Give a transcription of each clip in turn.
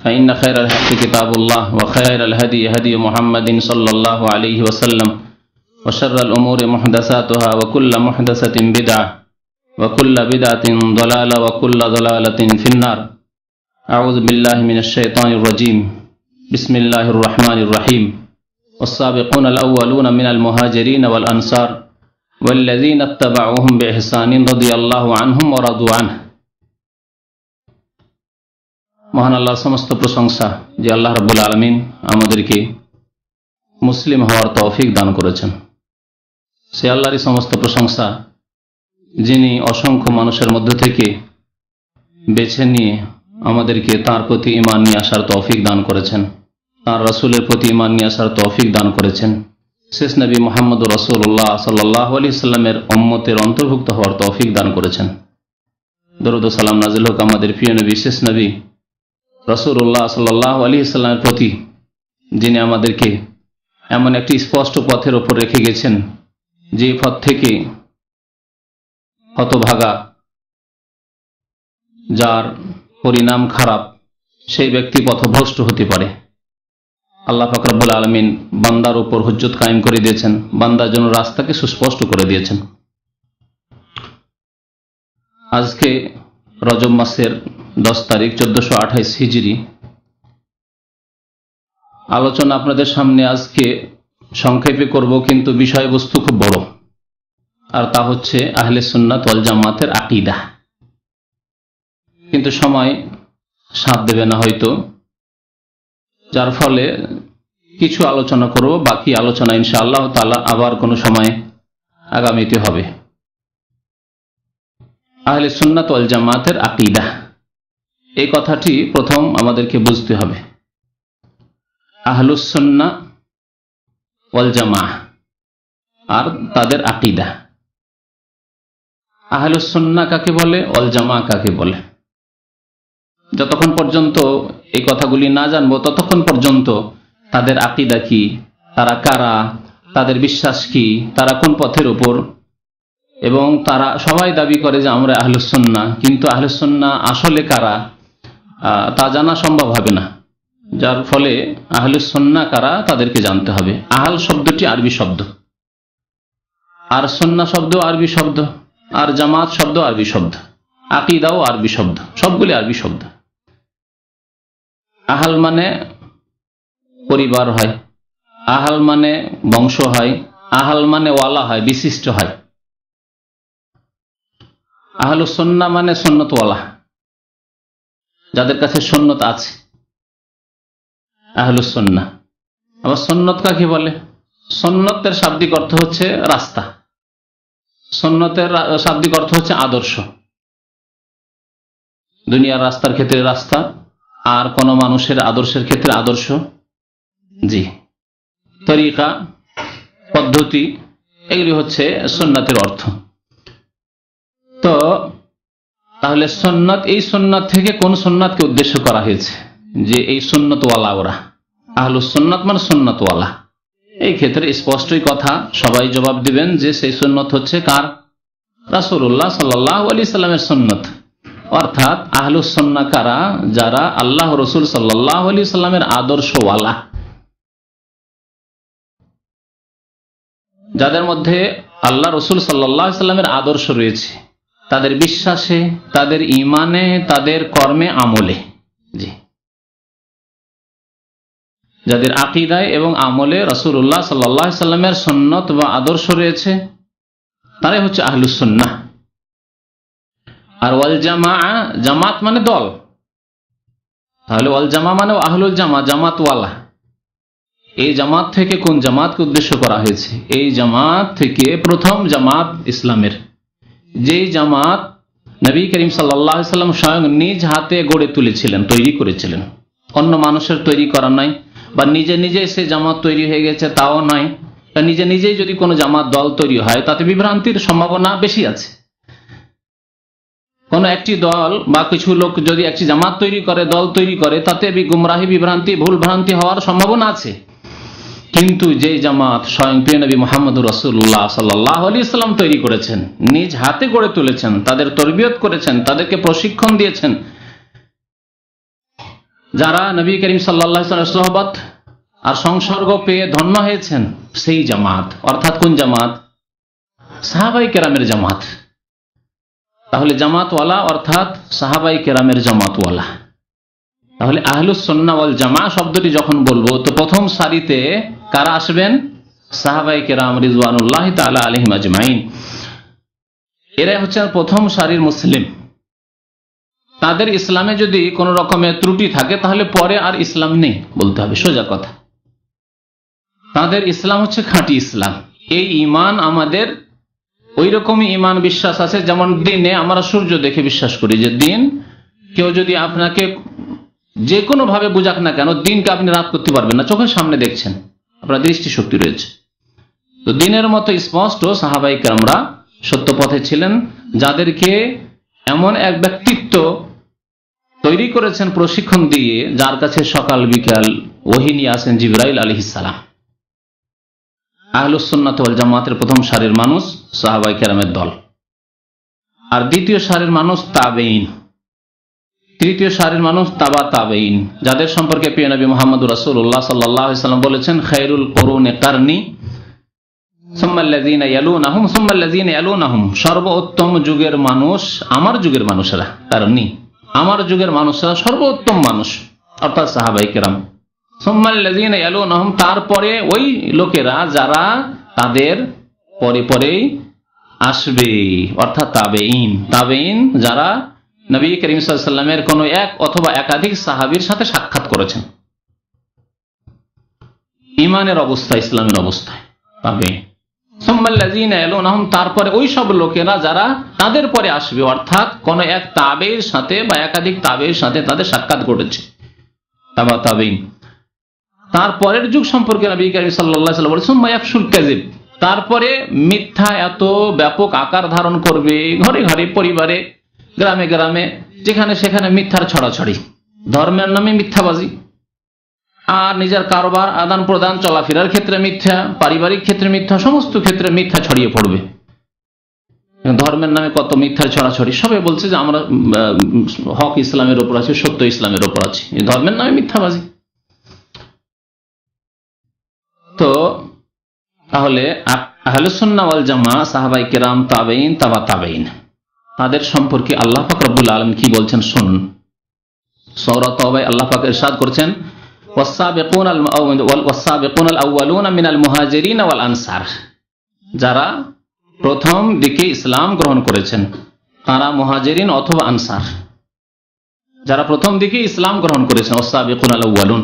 فإن خير الحق كتاب الله وخير الهدي هدي محمد صلى الله عليه وسلم وشر الأمور محدثاتها وكل محدثة بدعة وكل بدعة ضلالة وكل ضلالة في النار. أعوذ بالله من الشيطان الرجيم. بسم الله الرحمن الرحيم. والسابقون الأولون من المهاجرين والأنصار والذين اتبعوهم بإحسان رضي الله عنهم ورضوا عنه. মহান আল্লাহ, সমস্ত প্রশংসা যে আল্লাহ রব্বুল আলমিন আমাদেরকে মুসলিম হওয়ার তৌফিক দান করেছেন। সে আল্লাহরই সমস্ত প্রশংসা যিনি অসংখ্য মানুষের মধ্য থেকে বেছে নিয়ে আমাদেরকে তার প্রতি ইমান নিয়ে আসার তৌফিক দান করেছেন। তার রসুলের প্রতি ইমান নিয়ে আসার তৌফিক দান করেছেন। শেষ নবী মোহাম্মদ রসুল্লাহ সাল্লাহ আলি সাল্লামের অম্মতের অন্তর্ভুক্ত হওয়ার তৌফিক দান করেছেন। দরুদ সালাম নাজিল হোক আমাদের প্রিয় নবী, শেষ নবী রসুল্লাহ সাল্লাহ আলী ইসলামের প্রতি, যিনি আমাদেরকে এমন একটি স্পষ্ট পথের ওপর রেখে গেছেন, যে পথ থেকে হতভাগা, যার পরিণাম খারাপ, সেই ব্যক্তি পথভ্রষ্ট হতে পারে। আল্লাহ ফাকরাবুল আলমিন বান্দার উপর হুজ্জত কায়েম করে দিয়েছেন বান্দার জন্য রাস্তাকে সুস্পষ্ট করে দিয়েছেন। আজকে রজব মাসের দশ তারিখ, চোদ্দশো আঠাইশ হিজড়ি। আলোচনা আপনাদের সামনে আজকে সংক্ষেপে করব, কিন্তু বিষয়বস্তু খুব বড়। আর তা হচ্ছে আহলে সুন্নাত ওয়াল জামাতের আকিদা। কিন্তু সময় সাথ দেবে না হয়তো। যার ফলে কিছু আলোচনা করব, বাকি আলোচনা ইনশা আল্লাহ তালা আবার কোনো সময় আগামীতে হবে। আহলে সুন্নাত ওয়াল জামাতের আকিদা। এই কথাটি প্রথম আমাদেরকে বুঝতে হবে। আহলুসন্না ওয়াল জামা আর তাদের আকিদা। আহলুসন্না কাকে বলে? ওয়াল জামা কাকে বলে? যতক্ষণ পর্যন্ত এই কথাগুলি না জানব, ততক্ষণ পর্যন্ত তাদের আকিদা কি? তারা কারা? তাদের বিশ্বাস কি? তারা কোন পথের উপর? এবং তারা সবাই দাবি করে যে আমরা আহলুসন্না কিন্তু আহলুসন্না আসলে কারা? তা জানা সম্ভব হবে না। যার ফলে আহলুসন্না কারা তাদেরকে জানতে হবে। আহাল শব্দটি আরবি শব্দ। আর সন্না শব্দ আরবি শব্দ। আর জামাত শব্দ আরবি শব্দ। আকিদাও আরবি শব্দ। সবগুলি আরবি শব্দ। আহাল মানে পরিবার হয়। আহাল মানে বংশ হয়। আহাল মানে ওয়ালা হয়, বিশিষ্ট হয়। আহলু সন্না মানে সন্ন্যতওয়ালা যাদের কাছে সন্ন্যত আছে। আহলু সন্না। আবার সন্ন্যত কাকে বলে? সন্ন্যতের শাব্দিক অর্থ হচ্ছে রাস্তা। সন্ন্যতের শাব্দিক অর্থ হচ্ছে আদর্শ। দুনিয়ার রাস্তার ক্ষেত্রে রাস্তা, আর কোন মানুষের আদর্শের ক্ষেত্রে আদর্শ। জি। তরিকা, পদ্ধতি, এগুলি হচ্ছে সন্ন্যতের অর্থ। তাহলে সন্ন্যত এই সন্ন্যত থেকে কোন সন্ন্যতকে উদ্দেশ্য করা হয়েছে? যে এই সন্ন্যতওয়ালা ওরা আহলুস সন্ন্যত মানে সন্ন্যতওয়ালা এই ক্ষেত্রে স্পষ্টই কথা, সবাই জবাব দিবেন যে সেই সন্ন্যত হচ্ছে কার? রাসুল্লাহ সাল্লাহ আলি সাল্লামের সন্ন্যত অর্থাৎ আহলুস সন্না কারা? যারা আল্লাহ রসুল সাল্লাহ আলি সাল্লামের আদর্শওয়ালা। যাদের মধ্যে আল্লাহ রসুল সাল্লাহ সাল্লামের আদর্শ রয়েছে। তাদের বিশ্বাসে, তাদের ইমানে তাদের কর্মে, আমলে। জি। যাদের আকিদায় এবং আমলে রসুল্লাহ সাল্লাহ সাল্লামের সন্ন্যত বা আদর্শ রয়েছে, তারাই হচ্ছে আহলুসন্না আর ওয়াল জামা, জামাত মানে দল। তাহলে ওয়াল জামা মানে আহলুল জামা, জামাতওয়ালা। এই জামাত থেকে কোন জামাতকে উদ্দেশ্য করা হয়েছে? এই জামাত থেকে প্রথম জামাত ইসলামের। যেই জামাত নবী করিম সাল্লাম স্বয়ং নিজ হাতে গড়ে তুলেছিলেন, তৈরি করেছিলেন। অন্য মানুষের তৈরি করা নাই বা নিজে নিজে সে জামাত তৈরি হয়ে গেছে তাও নয় নিজে নিজেই যদি কোনো জামাত দল তৈরি হয়, তাতে বিভ্রান্তির সম্ভাবনা বেশি আছে। কোন একটি দল বা কিছু লোক যদি একটি জামাত তৈরি করে, দল তৈরি করে, তাতে গুমরাহি বিভ্রান্তি, ভুল ভ্রান্তি হওয়ার সম্ভাবনা আছে। কিন্তু যে জামাত স্বয়ং প্রিয় নবী মোহাম্মদ রসুল্লাহ সাল্লাহ আলী ইসলাম তৈরি করেছেন, নিজ হাতে গড়ে তুলেছেন, তাদের তরবিয়ত করেছেন, তাদেরকে প্রশিক্ষণ দিয়েছেন। যারা নবী করিম সাল্লাহ সোহবত আর সংসর্গ পেয়ে ধন্য হয়েছেন, সেই জামাত। অর্থাৎ কোন জামাত? সাহাবাই কেরামের জামাত। তাহলে জামাতওয়ালা অর্থাৎ সাহাবাই কেরামের জামাতওয়ালা। তাহলে আহলুসন্নাওয়াল জামা শব্দটি যখন বলব, তো প্রথম সারিতে কারা আসবেন? সাহাবাই কেরাম রিজওয়ানুল্লাহ তালা আলহিম আজমাইন। এরাই হচ্ছেন প্রথম সারির মুসলিম। তাদের ইসলামে যদি কোন রকমের ত্রুটি থাকে, তাহলে পরে আর ইসলাম নেই, বলতে হবে, সোজা কথা। তাদের ইসলাম হচ্ছে খাঁটি ইসলাম। এই ইমান আমাদের ওই রকমই ইমান বিশ্বাস আছে, যেমন দিনে আমরা সূর্য দেখে বিশ্বাস করি যে দিন কেউ যদি আপনাকে যে কোনো ভাবে বুঝাক না কেন, দিনকে আপনি রাত করতে পারবেন না। চোখের সামনে দেখছেন, আপনার দৃষ্টিশক্তি রয়েছে। তো দিনের মতো স্পষ্ট সাহাবাহিক আমরা সত্য পথে ছিলেন, যাদেরকে এমন এক ব্যক্তিত্ব তৈরি করেছেন প্রশিক্ষণ দিয়ে, যার কাছে সকাল বিকাল ওহিনী আসেন জিবরাইল আলী ইসালাম আহলুসন্নাত জামাতের প্রথম সারির মানুষ সাহাবাই কেরামের দল। আর দ্বিতীয় সারির মানুষ তাবেইন তৃতীয় সারির মানুষ তাবা তাবেইন যাদের সম্পর্কে প্রিয় নবী মোহাম্মদ রাসুল্লাহ সাল্লাম বলেছেন খাইরুল করুন কারনি সর্বোত্তম যুগের মানুষ আমার যুগের মানুষেরা। কারণই আমার যুগের সর্বোত্তম মানুষ, অর্থাৎ সাহাবাই কেরাম। সোম্মাল্লাজিন এলুনহম তারপরে ওই লোকেরা যারা তাদের পরে পরেই আসবে, অর্থাৎ তাবেইন তাবেইন যারা নবী করিম সাল্লামের কোন এক অথবা একাধিক সাহাবির সাথে সাক্ষাৎ করেছেন। ইমানের অবস্থা, ইসলামের অবস্থায় পাবে তারপরে ওই সব লোকেরা যারা তাদের পরে আসবে, অর্থাৎ কোন এক তাবের সাথে বা একাধিক তাবের সাথে তাদের সাক্ষাৎ ঘটেছে। তারপরের যুগ সম্পর্কে তারপরে মিথ্যা এত ব্যাপক আকার ধারণ করবে, ঘরে ঘরে, পরিবারে। গ্রামে গ্রামে, যেখানে সেখানে মিথ্যার ছড়াছড়ি। ধর্মের নামে মিথ্যাবাজি। আর নিজের কারোবার, আদান প্রদান, চলাফেরার ক্ষেত্রে মিথ্যা, পারিবারিক ক্ষেত্রে মিথ্যা, সমস্ত ক্ষেত্রে মিথ্যা ছড়িয়ে পড়বে। ধর্মের নামে কত মিথ্যার ছড়াছড়ি সবাই বলছে যে আমরা হক ইসলামের ওপর আছি, সত্য ইসলামের ওপর আছি। ধর্মের নামে মিথ্যাবাজি। তো, তাহলে আহলুসন্নাওয়াল জামা সাহাবাই কেরাম তাবেইন তাবা তাবেইন তাদের সম্পর্কে আল্লাহ পাক রব্বুল আলম কি বলছেন শুনুন। সৌরত আল্লাহ পাক ইরশাদ করছেন যারা প্রথম দিকে ইসলাম গ্রহণ করেছেন, তারা মহাজেরিন অথবা আনসার। যারা প্রথম দিকে ইসলাম গ্রহণ করেছেন ওসাবিকুন আল আউ্বালুন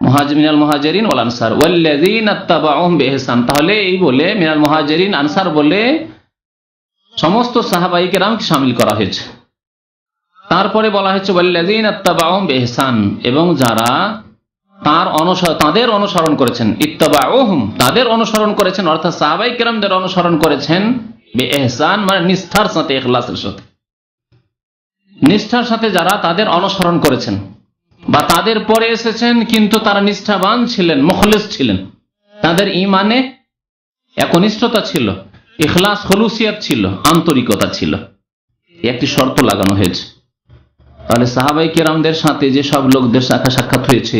মহাজমিনাল মহাজেরিন ওয়াল আনসার। ওয়াল্লাযীনা তাবাউহুম বিইহসান তাহলে এই বলে, মিনাল মহাজেরিন আনসার বলে সমস্ত সাহাবাইকে রামকে সামিল করা হয়েছে। তারপরে বলা হয়েছে বেহসান এবং যারা তার অনুসরণ, তাদের অনুসরণ করেছেন ইত্তবা ওহুম তাদের অনুসরণ করেছেন, অর্থাৎ সাহাবাই কেরামদের অনুসরণ করেছেন বেহসান মানে নিষ্ঠার সাথে এখলাসের সাথে। নিষ্ঠার সাথে যারা তাদের অনুসরণ করেছেন। বা তাদের পরে এসেছেন, কিন্তু তারা নিষ্ঠাবান ছিলেন, মখলেস ছিলেন। তাদের ইমানে একনিষ্ঠতা ছিল। ইখলাস হলুসিয়াত ছিল, আন্তরিকতা ছিল। একটি শর্ত লাগানো হয়েছে। তাহলে সাহাবাই কেরামদের সাথে যে সব লোকদের শাখা সাক্ষাৎ হয়েছে,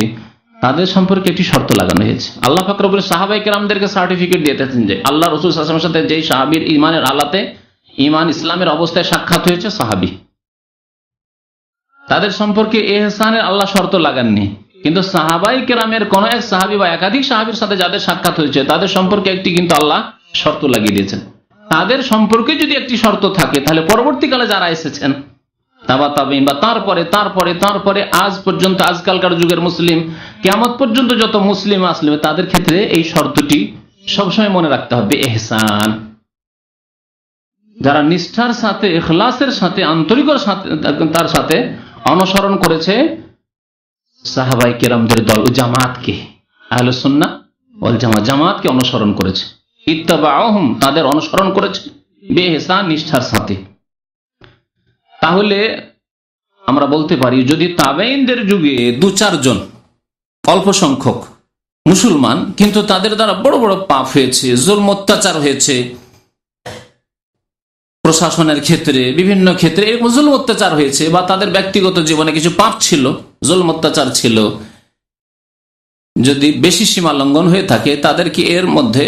তাদের সম্পর্কে একটি শর্ত লাগানো হয়েছে। আল্লাহ ফাকরবুল সাহাবাই কেরামদেরকে সার্টিফিকেট দিয়েছেন যে, আল্লাহ রসুল আসলামের সাথে যেই সাহাবির ইমানের আলাতে ইমান ইসলামের অবস্থায় সাক্ষাৎ হয়েছে সাহাবি। তাদের সম্পর্কে এহসানের আল্লাহ শর্ত লাগাননি। কিন্তু সাহাবাই কেরামের কোন এক সাহাবি বা একাধিক সাহাবির সাথে যাদের সাক্ষাৎ হয়েছে, তাদের সম্পর্কে একটি কিন্তু আল্লাহ শর্ত লাগিয়ে দিয়েছেন। তাদের সম্পর্কে যদি একটি শর্ত থাকে, তাহলে পরবর্তীকালে যারা এসেছেন, তাবা তাবিন, বা তারপরে তারপরে তারপরে আজ পর্যন্ত, আজকালকার যুগের মুসলিম কেমন পর্যন্ত যত মুসলিম আসলে, তাদের ক্ষেত্রে এই শর্তটি সবসময় মনে রাখতে হবে, এহসান। যারা নিষ্ঠার সাথে, এখলাসের সাথে আন্তরিকর সাথে, তার সাথে অনুসরণ করেছে সাহাবাই কেরামদের দল জামাতকে, আহলে সুন্না ওয়াল জামা জামাতকে অনুসরণ করেছে। তাদের অনুসরণ করেছে। বেহেসান নিষ্ঠার সাথে। তাহলে আমরা বলতে পারি, যদি তাবেইনদের যুগে দু চারজন অল্প সংখ্যক মুসলমান, কিন্তু তাদের দ্বারা বড় বড় পাপ হয়েছে জুল অত্যাচার হয়েছে, প্রশাসনের ক্ষেত্রে, বিভিন্ন ক্ষেত্রে, এরকম জুল অত্যাচার হয়েছে, বা তাদের ব্যক্তিগত জীবনে কিছু পাপ ছিল জুল অত্যাচার ছিল, যদি বেশি সীমা লঙ্ঘন হয়ে থাকে, তাদেরকে এর মধ্যে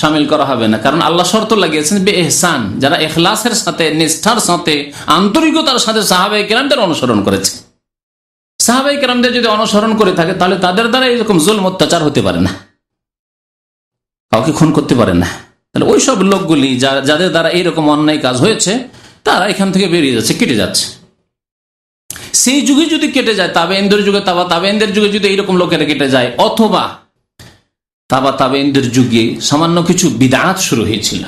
সামিল করা হবে না। কারণ আল্লাহ শর্ত লাগিয়েছেন বে এহসান যারা এখলাসের সাথে, নিষ্ঠার সাথে, আন্তরিকতার সাথে সাহাবাই কেরামদের অনুসরণ করেছে। সাহাবাই কেরামদের যদি অনুসরণ করে থাকে, তাহলে তাদের দ্বারা এরকম জুল অত্যাচার হতে পারে না। কাউকে খুন করতে পারে না। তাহলে ওই সব লোকগুলি যাদের দ্বারা এইরকম অন্যায় কাজ হয়েছে, তারা এখান থেকে বেরিয়ে যাচ্ছে, কেটে যাচ্ছে। সেই যুগে যদি কেটে যায় তাবেন্দ্রের যুগে, তাবা তাবেন্দ্রের যুগে যদি এইরকম লোকেরা কেটে যায়, অথবা তাবা তাবেনদের যুগে সামান্য কিছু বিদাত শুরু হয়েছিল।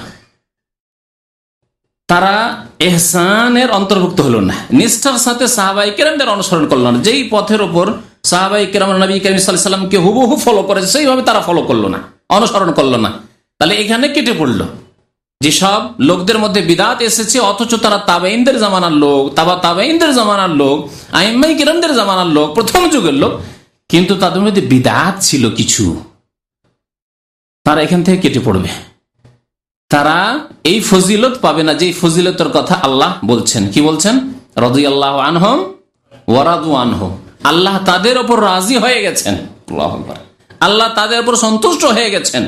তারা এহসানের অন্তর্ভুক্ত হলো না। নিষ্ঠার সাথে সাহাবাই কেরামদের অনুসরণ করল না। যেই পথের ওপর সাহাবাই কেরাম নবী করিম হুবহু ফলো করেছে, সেইভাবে তারা ফলো করল না, অনুসরণ করল না। তাহলে এখানে কেটে পড়ল যেসব লোকদের মধ্যে বিদাত এসেছে, অথচ তারা তাবেইনদের জামানার লোক, তাবা তাবেইনদের জামানার লোক আইম্মাই কিরমদের জামানার লোক, প্রথম যুগের লোক। কিন্তু তাদের মধ্যে বিদাত ছিল কিছু। তারা এখান থেকে কেটে পড়বে। তারা এই ফজিলত পাবে না যে ফজিলতের কথা আল্লাহ বলছেন। কি বলছেন? রদি আল্লাহ আনহম ওয়ারাদু আনহম আল্লাহ তাদের ওপর রাজি হয়ে গেছেন। আল্লাহ তাদের উপর সন্তুষ্ট হয়ে গেছেন।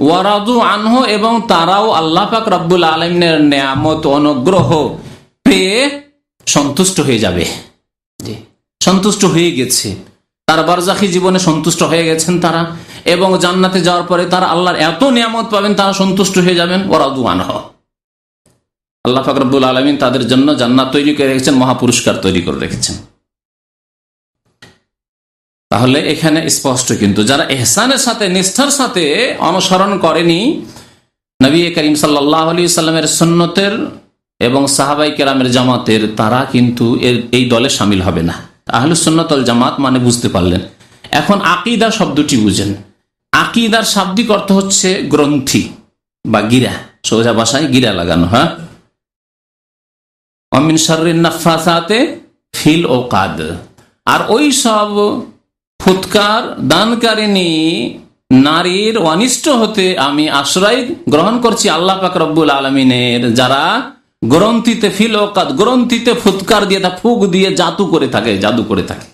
ওয়ারাদু আনহ এবং তারাও আল্লাহ পাক রব্বুল আলমিনের নিয়ামত, অনুগ্রহ পেয়ে সন্তুষ্ট হয়ে যাবে। সন্তুষ্ট হয়ে গেছে। তার বারজাখি জীবনে সন্তুষ্ট হয়ে গেছেন তারা। এবং জান্নাতে যাওয়ার পরে তারা আল্লাহর এত নিয়ামত পাবেন, তারা সন্তুষ্ট হয়ে যাবেন। ওরাদু আনহ আল্লাহ ফাকরবুল আলমিন তাদের জন্য জান্নাত তৈরি করে রেখেছেন মহাপুরস্কার তৈরি করে রেখেছেন। তাহলে এখানে স্পষ্ট কিন্তু, যারা এহসানের সাথে, নিষ্ঠার সাথে অনুসরণ করেনি, নবী করিম সাল্লাহ আলী সাল্লামের সন্ন্যতের এবং সাহাবাই কেরামের জামাতের, তারা কিন্তু এর, এই দলে সামিল হবে না। আহলে সন্ন্যতল জামাত মানে বুঝতে পারলেন। এখন আকিদা শব্দটি বুঝেন। আকিদার শাব্দিক অর্থ হচ্ছে গ্রন্থি বা গিরা, সোজা বাসায় গিরা লাগানো হ্যাঁ? অমিন সার্রিনাফাতে ফিল ও কাদ আর ওই সব ফুৎকার দানকারিনী নারীর অনিষ্ট হতে আমি আশ্রয় গ্রহণ করছি আল্লাহ পাক রব্বুল আলমিনের। যারা গ্রন্থিতে ফিল ওকাত গ্রন্থিতে ফুৎকার দিয়ে তা ফুক দিয়ে জাদু করে থাকে, জাদু করে থাকে।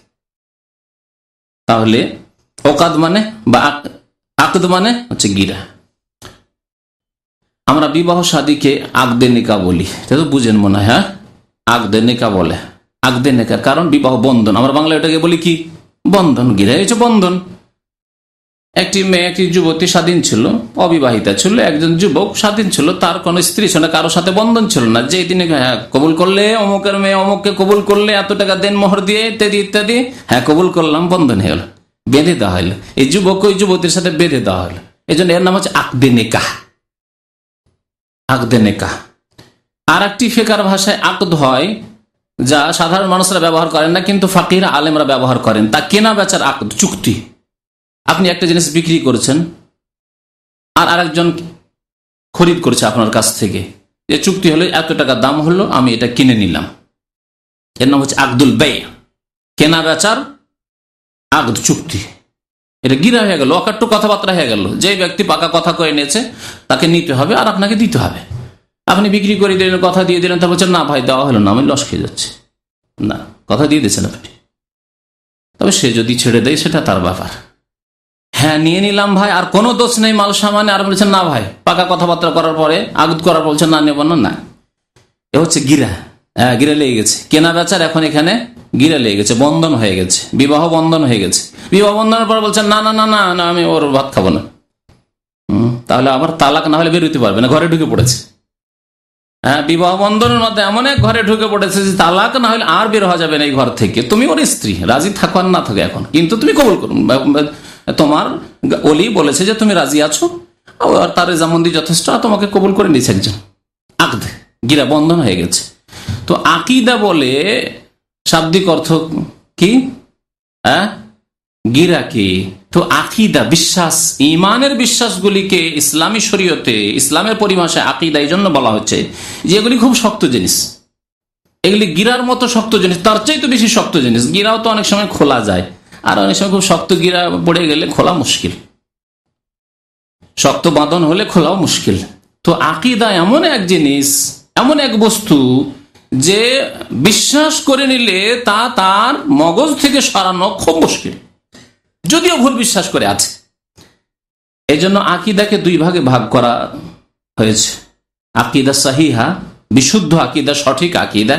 তাহলে ওকাদ মানে বা আকদ মানে হচ্ছে গিরা। আমরা বিবাহ সাদীকে আগদে নিকা বলি। তো বুঝেন মনে হয় হ্যাঁ? আগদে নিকা বলে। আগদে নেকা কারণ বিবাহ বন্ধন। আমরা বাংলা এটাকে বলি কি? বন্ধন গিরা। হয়েছে বন্ধন। একটি মেয়ে, একটি যুবতী স্বাধীন ছিল, অবিবাহিতা ছিল, একজন যুবক স্বাধীন ছিল, তার কোনো স্ত্রী ছিল না কারোর সাথে বন্ধন ছিল না। যে দিনে হ্যাঁ কবুল করলে, অমুকের মেয়ে অমুককে কবুল করলে, এত টাকা দেন মোহর দিয়ে, ইত্যাদি ইত্যাদি হ্যাঁ কবুল করলাম, বন্ধন হয়ে গেল। বেঁধে দেওয়া হলো এই যুবক ওই যুবতীর সাথে বেঁধে দেওয়া হলো এই জন্য এর নাম হচ্ছে আকদে নেকা আকদে আর একটি ফেকার ভাষায় আকদ হয়, যা সাধারণ মানুষরা ব্যবহার করেন না, কিন্তু ফাকির আলেমরা ব্যবহার করেন। তা কেনা বেচার আকদ, চুক্তি। আপনি একটা জিনিস বিক্রি করেছেন, আর আরেকজন খরিদ করেছে আপনার কাছ থেকে। যে চুক্তি হলে, এত টাকা দাম হলো, আমি এটা কিনে নিলাম। এর নাম হচ্ছে আকদুল ব্যয় কেনা বেচার আগদ চুক্তি। এটা গিরা হয়ে গেল, অকাট্য কথাবার্তা হয়ে গেল। যে ব্যক্তি পাকা কথা কয়ে নিয়েছে, তাকে নিতে হবে আর আপনাকে দিতে হবে। আপনি বিক্রি করে দিলেন, কথা দিয়ে দিলেন তা বলছেন, না ভাই, দেওয়া হলো না, আমি লস খেয়ে যাচ্ছি। না, কথা দিয়ে দিয়েছেন আপনি। তবে সে যদি ছেড়ে দেয়, সেটা তার ব্যাপার। হ্যাঁ নিয়ে নিলাম ভাই, আর কোনো দোষ নেই মাল সামানে। আর বলছেন, না ভাই, পাকা কথাবার্তা করার পরে আগুদ করার বলছেন, না নেব না না। এ হচ্ছে গিরা। গিরা লেগে গেছে। কেনা বেচার এখন এখানে গিরে লেগে গেছে, বন্ধন হয়ে গেছে, বিবাহ বন্ধন হয়ে গেছে। বিবাহ বন্ধনের পর বলছেন না না না না না, আমি ওর ভাত খাব না। তাহলে আবার তালাক না হলে বেরোতে পারবে না, ঘরে ঢুকে পড়েছে। হ্যাঁ বিবাহ বন্ধনের মধ্যে এমন এক ঘরে ঢুকে পড়েছে যে তালাক না হলে আর বের হওয়া যাবে না এই ঘর থেকে। তুমি ওর স্ত্রী, রাজি থাকো আর না থাকে এখন। কিন্তু তুমি কবুল করুন তোমার অলি বলেছে যে তুমি রাজি আছো, আর তার রেজামন্দি যথেষ্ট তোমাকে কবুল করে নিয়েছে একজন। আকদ গিরা বন্ধন হয়ে গেছে। তো আকিদা বলে শাব্দিক অর্থ কি? হ্যাঁ? গিরা কি? তো আকিদা, বিশ্বাস, ইমানের বিশ্বাসগুলিকে ইসলামী শরীয়তে, ইসলামের পরিভাষায় আকিদা এই জন্য বলা হচ্ছে যে এগুলি খুব শক্ত জিনিস। এগুলি গিরার মতো শক্ত জিনিস, তার চাইতে বেশি শক্ত জিনিস। গিরাও তো অনেক সময় খোলা যায়। আর অনেক সময় খুব শক্ত গিরা পড়ে গেলে খোলা মুশকিল। শক্ত বাঁধন হলে খোলাও মুশকিল। তো আকিদা এমন এক জিনিস, এমন এক বস্তু যে বিশ্বাস করে নিলে তা তার মগজ থেকে সরানো খুব মুশকিল। যদিও ভুল বিশ্বাস করে আছে। এই জন্য আকিদাকে দুই ভাগে ভাগ করা হয়েছে। আকিদা সাহিহা, বিশুদ্ধ আকিদা, সঠিক আকিদা,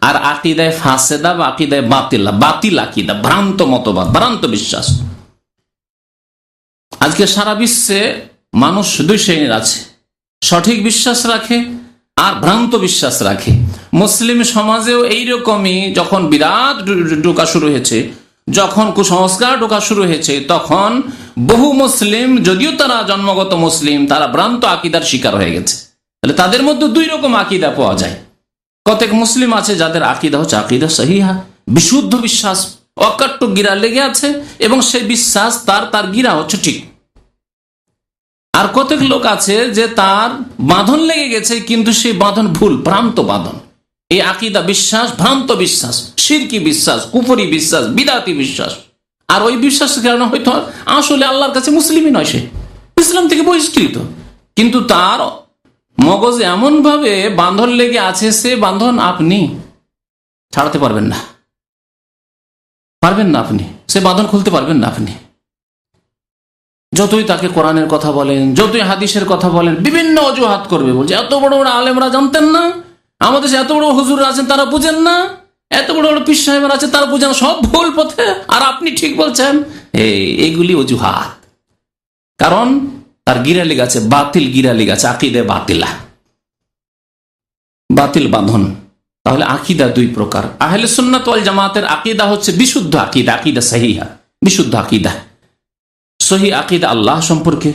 আর আকিদায় ফাঁসেদা বা আকিদায় বাতিলা, বাতিল আকিদা, ভ্রান্ত মতবাদ, ভ্রান্ত বিশ্বাস। আজকে সারা বিশ্বে মানুষ দুই শ্রেণির আছে। সঠিক বিশ্বাস রাখে আর ভ্রান্ত বিশ্বাস রাখে। মুসলিম সমাজেও এইরকমই যখন বিরাট ঢোকা শুরু হয়েছে, যখন কুসংস্কার ঢোকা শুরু হয়েছে, তখন বহু মুসলিম, যদিও তারা জন্মগত মুসলিম, তারা ভ্রান্ত আকিদার শিকার হয়ে গেছে। তাহলে তাদের মধ্যে দুই রকম আকিদা পাওয়া যায়। কতক মুসলিম আছে যাদের আকিদা হচ্ছে আকিদা সহিহা, বিশুদ্ধ বিশ্বাস, অকাট্য গিরা লেগে আছে, এবং সেই বিশ্বাস তার তার গিরা হচ্ছে ঠিক। আর কতক লোক আছে যে তার বাঁধন লেগে গেছে, কিন্তু সেই বাঁধন ভুল, ভ্রান্ত বাঁধন। এই আকিদা বিশ্বাস, ভ্রান্ত বিশ্বাস, সিরকি বিশ্বাস কুপুরি বিশ্বাস, বিদাতি বিশ্বাস। আর ওই বিশ্বাসের কারণে হয়তো আসলে আল্লাহর কাছে মুসলিমই নয় সে। ইসলাম থেকে বহিষ্কৃত। কিন্তু তার মগজ এমন ভাবে বাঁধন লেগে আছে, সে বাঁধন আপনি ছাড়াতে পারবেন না। পারবেন না আপনি। সে বাঁধন খুলতে পারবেন না আপনি। যতই তাকে কোরআনের কথা বলেন, যতই হাদিসের কথা বলেন, বিভিন্ন অজুহাত করবে। বলছে, এত বড় বড় আলেমরা জানতেন না? আমাদের এত বড় হুজুর আছেন, তারা বুঝেন না? এত বড় বড় পিস সাহেবের আছে তারা বুঝেন সব ভুল পথে। আর আপনি ঠিক বলছেন এইগুলি অজুহাত। কারণ তার গিরালি গাছে বাতিল গিরালি গাছে আকিদে বাতিলা। বাতিল বাঁধন। তাহলে আকিদা দুই প্রকার। আহলে সুন্নাত জামাতের আকিদা হচ্ছে বিশুদ্ধ আকিদা আকিদা সাহিহা, বিশুদ্ধ আকিদা। সহি আকিদ আল্লাহ সম্পর্কে,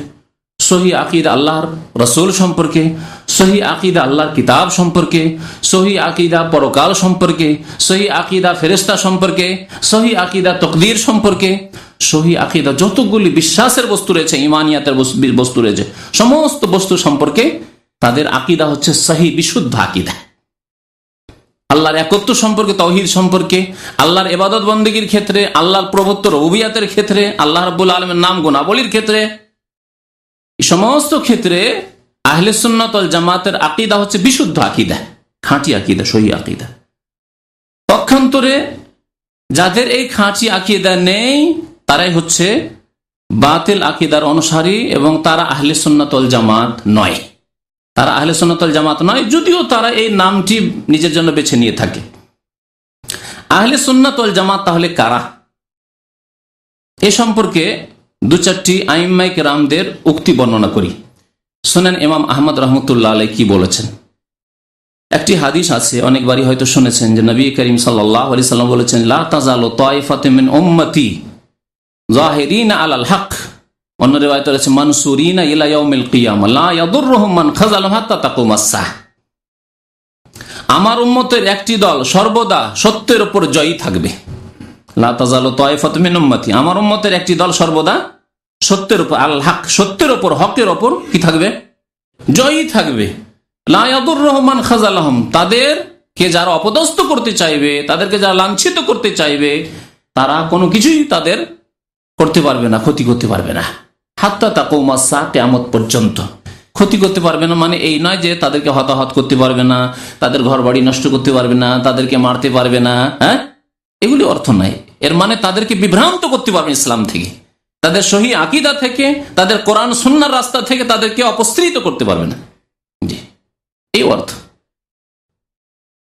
সহি আকিদ আল্লাহর রসুল সম্পর্কে, সহি আকিদা আল্লাহর কিতাব সম্পর্কে, সহি আকিদা পরকাল সম্পর্কে, সহি আকিদা ফেরেস্তা সম্পর্কে, সহি আকিদা তকদির সম্পর্কে, সহি আকিদা যতগুলি বিশ্বাসের বস্তু রয়েছে, ইমানিয়াতের বস্তু রয়েছে, সমস্ত বস্তু সম্পর্কে তাদের আকিদা হচ্ছে সহি বিশুদ্ধ আকিদা। আল্লাহর একত্র সম্পর্কে, তহিদ সম্পর্কে, আল্লাহর এবাদত বন্দীগীর ক্ষেত্রে, আল্লাহর প্রভুত্ব রবিয়াতের ক্ষেত্রে, আল্লাহ রব্বুল আলমের নাম গুণাবলীর ক্ষেত্রে। সমস্ত ক্ষেত্রে আহলে সুন্নতল জামাতের আকিদা হচ্ছে বিশুদ্ধ আকিদা, খাঁটি আকিদা, সহি আকিদা। পক্ষান্তরে যাদের এই খাঁটি আকিদা নেই, তারাই হচ্ছে বাতিল আকিদার অনুসারী এবং তারা আহলে সুন্নতল জামাত নয়। তারা আহলে সুন্নতল জামাত নয়, যদিও তারা এই নামটি নিজের জন্য বেছে নিয়ে থাকে। আহলে সুন্নতল জামাত তাহলে কারা? এ সম্পর্কে দু চারটি আইম্মাইক রামদের উক্তি বর্ণনা করি। শোনেন ইমাম আহমদ রহমতুল্লাহ আলাই কি বলেছেন? একটি হাদিস আছে, অনেকবারই হয়তো শুনেছেন, যে নবী করিম সাল্লাহ সাল্লাম বলেছেন, লা তাজালো তয়ফাতেমিন ওম্মতি জাহেরিন আলাল হক। অন্য রেবায়ত রয়েছে, মানসুরিনা লা মান আমার উম্মতের একটি দল সর্বদা সত্যের উপর জয়ী থাকবে। আমার উম্মতের একটি দল সর্বদা সত্যের উপর, আল সত্যের উপর, হকের ওপর কি থাকবে? জয়ী থাকবে। লায়াদুর রহমান খাজালাহম। তাদের কে যারা অপদস্থ করতে চাইবে, তাদেরকে যারা লাঞ্ছিত করতে চাইবে, তারা কোনো কিছুই তাদের করতে পারবে না, ক্ষতি করতে পারবে না। হাত্তা তাকৌমাসা কেমত পর্যন্ত। ক্ষতি করতে পারবে না মানে এই নয় যে তাদেরকে হতাহত করতে পারবে না, তাদের ঘর বাড়ি নষ্ট করতে পারবে না, তাদেরকে মারতে পারবে না হ্যাঁ? এগুলি অর্থ নাই। এর মানে তাদেরকে বিভ্রান্ত করতে পারবে ইসলাম থেকে। তাদের সহি আকিদা থেকে, তাদের কোরআন সন্ন্যার রাস্তা থেকে তাদেরকে অপস্ত্রিত করতে পারবে না। জি, এই অর্থ।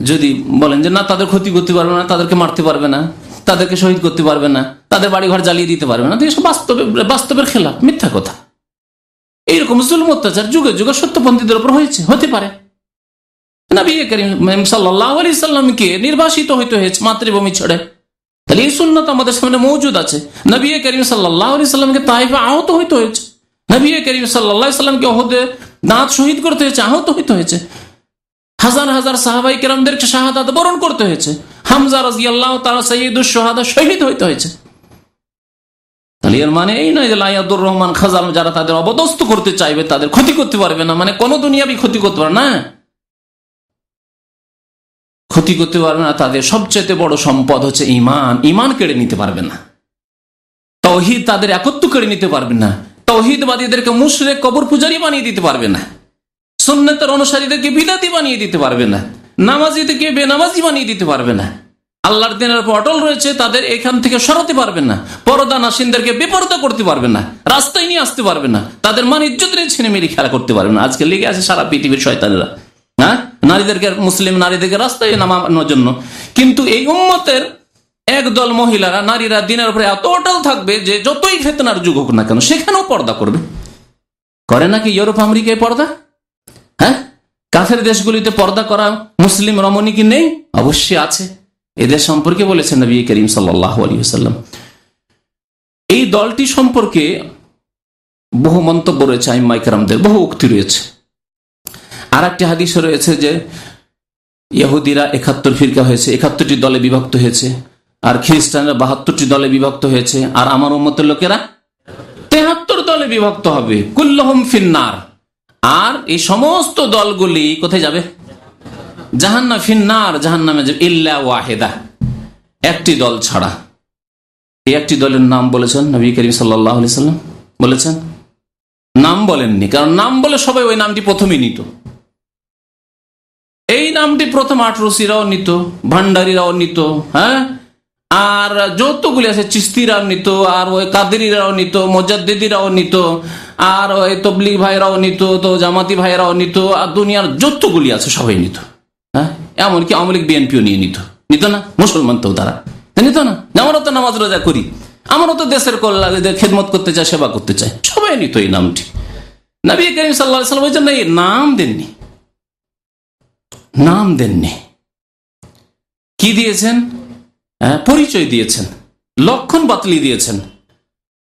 যদি বলেন যে না, তাদের ক্ষতি করতে পারবে না, তাদেরকে মারতে পারবে না তাদেরকে শহীদ করতে পারবে না, তাদের বাড়িঘর জ্বালিয়ে দিতে পারবে না। তো এসব বাস্তবে, বাস্তবের খেলা মিথ্যা কথা। এইরকম জুলম, অত্যাচার যুগে যুগে সত্যপন্থীদের উপর হয়েছে, হতে পারে। নির্বাসিত মাতৃভূমি ছেড়ে। তাহলে এই আমাদের সামনে মৌজুদ আছে। আহত হইতে হয়েছে। দাঁত শহীদ করতে হয়েছে, আহত হইতে হয়েছে। হাজার হাজার সাহাবাই কেরামদেরকে শাহাদাত বরণ করতে হয়েছে। হামজা রাজি তারা সৈয়দুল সোহাদা শহীদ হইতে হয়েছে। মানে এই নয় যে লাইয়াদুর রহমান খাজাল যারা তাদের অবদস্ত করতে চাইবে, তাদের ক্ষতি করতে পারবে না। মানে কোন দুনিয়াবি ক্ষতি করতে পারবে না। ক্ষতি করতে পারবে না, তাদের সবচেয়ে বড় সম্পদ হচ্ছে ইমান ইমান কেড়ে নিতে পারবে না। তৌহিদ তাদের একত্র কেড়ে নিতে পারবে না। তৌহিদবাদীদেরকে মুশরে কবর পূজারি বানিয়ে দিতে পারবে না। সন্ন্যতের অনুসারীদেরকে বিদাতি বানিয়ে দিতে পারবে না। নামাজিদেরকে বেনামাজি বানিয়ে দিতে পারবে না। আল্লাহর দিনের উপর অটল রয়েছে, তাদের এখান থেকে সরাতে পারবে না। পরদা নাসিনদেরকে বেপরদা করতে পারবে না। রাস্তায় নিয়ে আসতে পারবে না। তাদের মান ইজ্জত ছেনে মেরে খেলা করতে পারবে না। আজকে লেগে আছে সারা পৃথিবীর শয়তানেরা। হ্যাঁ? নারীদেরকে, মুসলিম নারীদেরকে রাস্তায় নামানোর জন্য। কিন্তু এই উম্মতের একদল মহিলারা, নারীরা দিনের উপরে এত অটল থাকবে যে যতই ফেতনার যুগ হোক না কেন, সেখানেও পর্দা করবে। করে নাকি ইউরোপ, আমেরিকায় পর্দা? কাছের দেশগুলিতে পর্দা করা মুসলিম রমণী কি নেই? অবশ্যই আছে। এদের সম্পর্কে বলেছেন নবী করিম সাল্লাম এই দলটি সম্পর্কে বহু মন্তব্য রয়েছে আইমাইকার বহু উক্তি রয়েছে। আর একটি হাদিস রয়েছে যে ইহুদিরা একাত্তর ফিরকা হয়েছে, একাত্তরটি দলে বিভক্ত হয়েছে, আর খ্রিস্টানরা বাহাত্তরটি দলে বিভক্ত হয়েছে, আর আমার উন্মতের লোকেরা তেহাত্তর দলে বিভক্ত হবে। কুল্লহম ফিন্নার। আর এই সমস্ত দলগুলি কোথায় যাবে? জাহান্না ফিন্নার, জাহান্নামে যাবে। ইল্লা ওয়াহেদা। একটি দল ছাড়া। এই একটি দলের নাম বলেছেন নবী করিম সাল্লাম। বলেছেন? নাম বলেননি, কারণ নাম বলে সবাই ওই নামটি প্রথমেই নিত। এই নামটি প্রথম আটরসিরাও নিত, ভান্ডারিরাও নিত হ্যাঁ? আর যতগুলি আছে চিস্তিরাও নিত, আর ওই কাদেরিরাও নিত, মজাদ্দিদিরাও নিত, আর ওই তবলিগ ভাইরাও নিত, তো জামাতি ভাইরাও নিত, আর দুনিয়ার যতগুলি আছে, সবাই নিত। হ্যাঁ? এমনকি আওয়ামী লীগ বিএনপিও নিয়ে নিত। নিত না? মুসলমান তো তারা। নিত না? আমারও তো নামাজ রোজা করি। আমারও তো দেশের কল্যাণ খেদমত করতে চায় সেবা করতে চায় সবাই নিত এই নামটি। নবী করিম সাল্লাহ বলছেন, না, এই নাম দেননি। নাম দেননি। কি দিয়েছেন? পরিচয় দিয়েছেন, লক্ষণ বাতলি দিয়েছেন।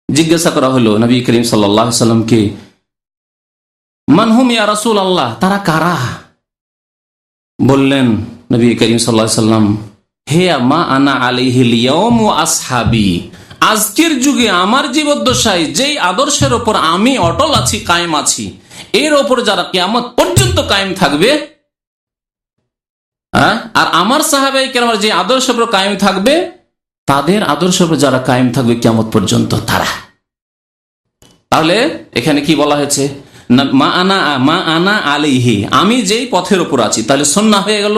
জিজ্ঞাসা করা হলো, নবী করিম সাল্লামকে মানহুম ইয়া রাসুল আল্লাহ তারা কারা? বললেন নবী করিম সাল্লাম, হে মা আনা আলিহিলিয়ম ও আসহাবি, আজকের যুগে আমার জীবদ্দশায় যেই আদর্শের ওপর আমি অটল আছি, কায়েম আছি, এর ওপর যারা কেমন পর্যন্ত কায়েম থাকবে আর আমার সাহাবাই কেরামার যে আদর্শ কায়েম থাকবে, তাদের আদর্শ যারা কায়েম থাকবে কেমন পর্যন্ত তারা। তাহলে এখানে কি বলা হয়েছে? মা আনা মা আনা আলিহি আমি যেই পথের উপর আছি, তাহলে সন্না হয়ে গেল।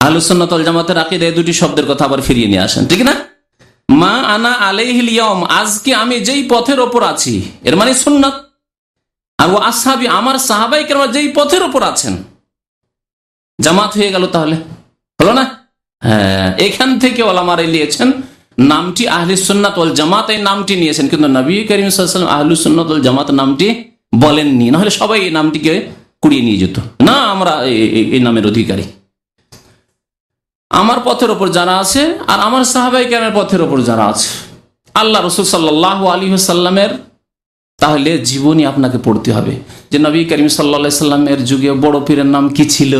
আলুসন্নতল জামাতের আকিদ এই দুটি শব্দের কথা আবার ফিরিয়ে নিয়ে আসেন, ঠিক না? মা আনা আলাইহিলিয়ম আজকে আমি যেই পথের ওপর আছি, এর মানে সুন্নাত আর ও আসাবি আমার সাহাবাই কেরামা যেই পথের ওপর আছেন জামাত হয়ে গেল তাহলে। হলো না? হ্যাঁ এখান থেকে ওলামার নিয়েছেন। নামটি আহলি সুন্নাত ওল জামাত এই নামটি নিয়েছেন, কিন্তু নবী করিম সাল্লাম আহলু সুন্নাত ওল জামাত নামটি বলেননি। নাহলে সবাই এই নামটিকে কুড়িয়ে নিয়ে যেত। না, আমরা এই নামের অধিকারী। আমার পথের ওপর যারা আছে আর আমার সাহাবাই কেনের পথের ওপর যারা আছে। আল্লাহ রসুল সাল্লাহ আলী সাল্লামের তাহলে জীবনী আপনাকে পড়তে হবে। যে নবী করিম সাল্লা যুগে বড় পীরের নাম কি ছিল?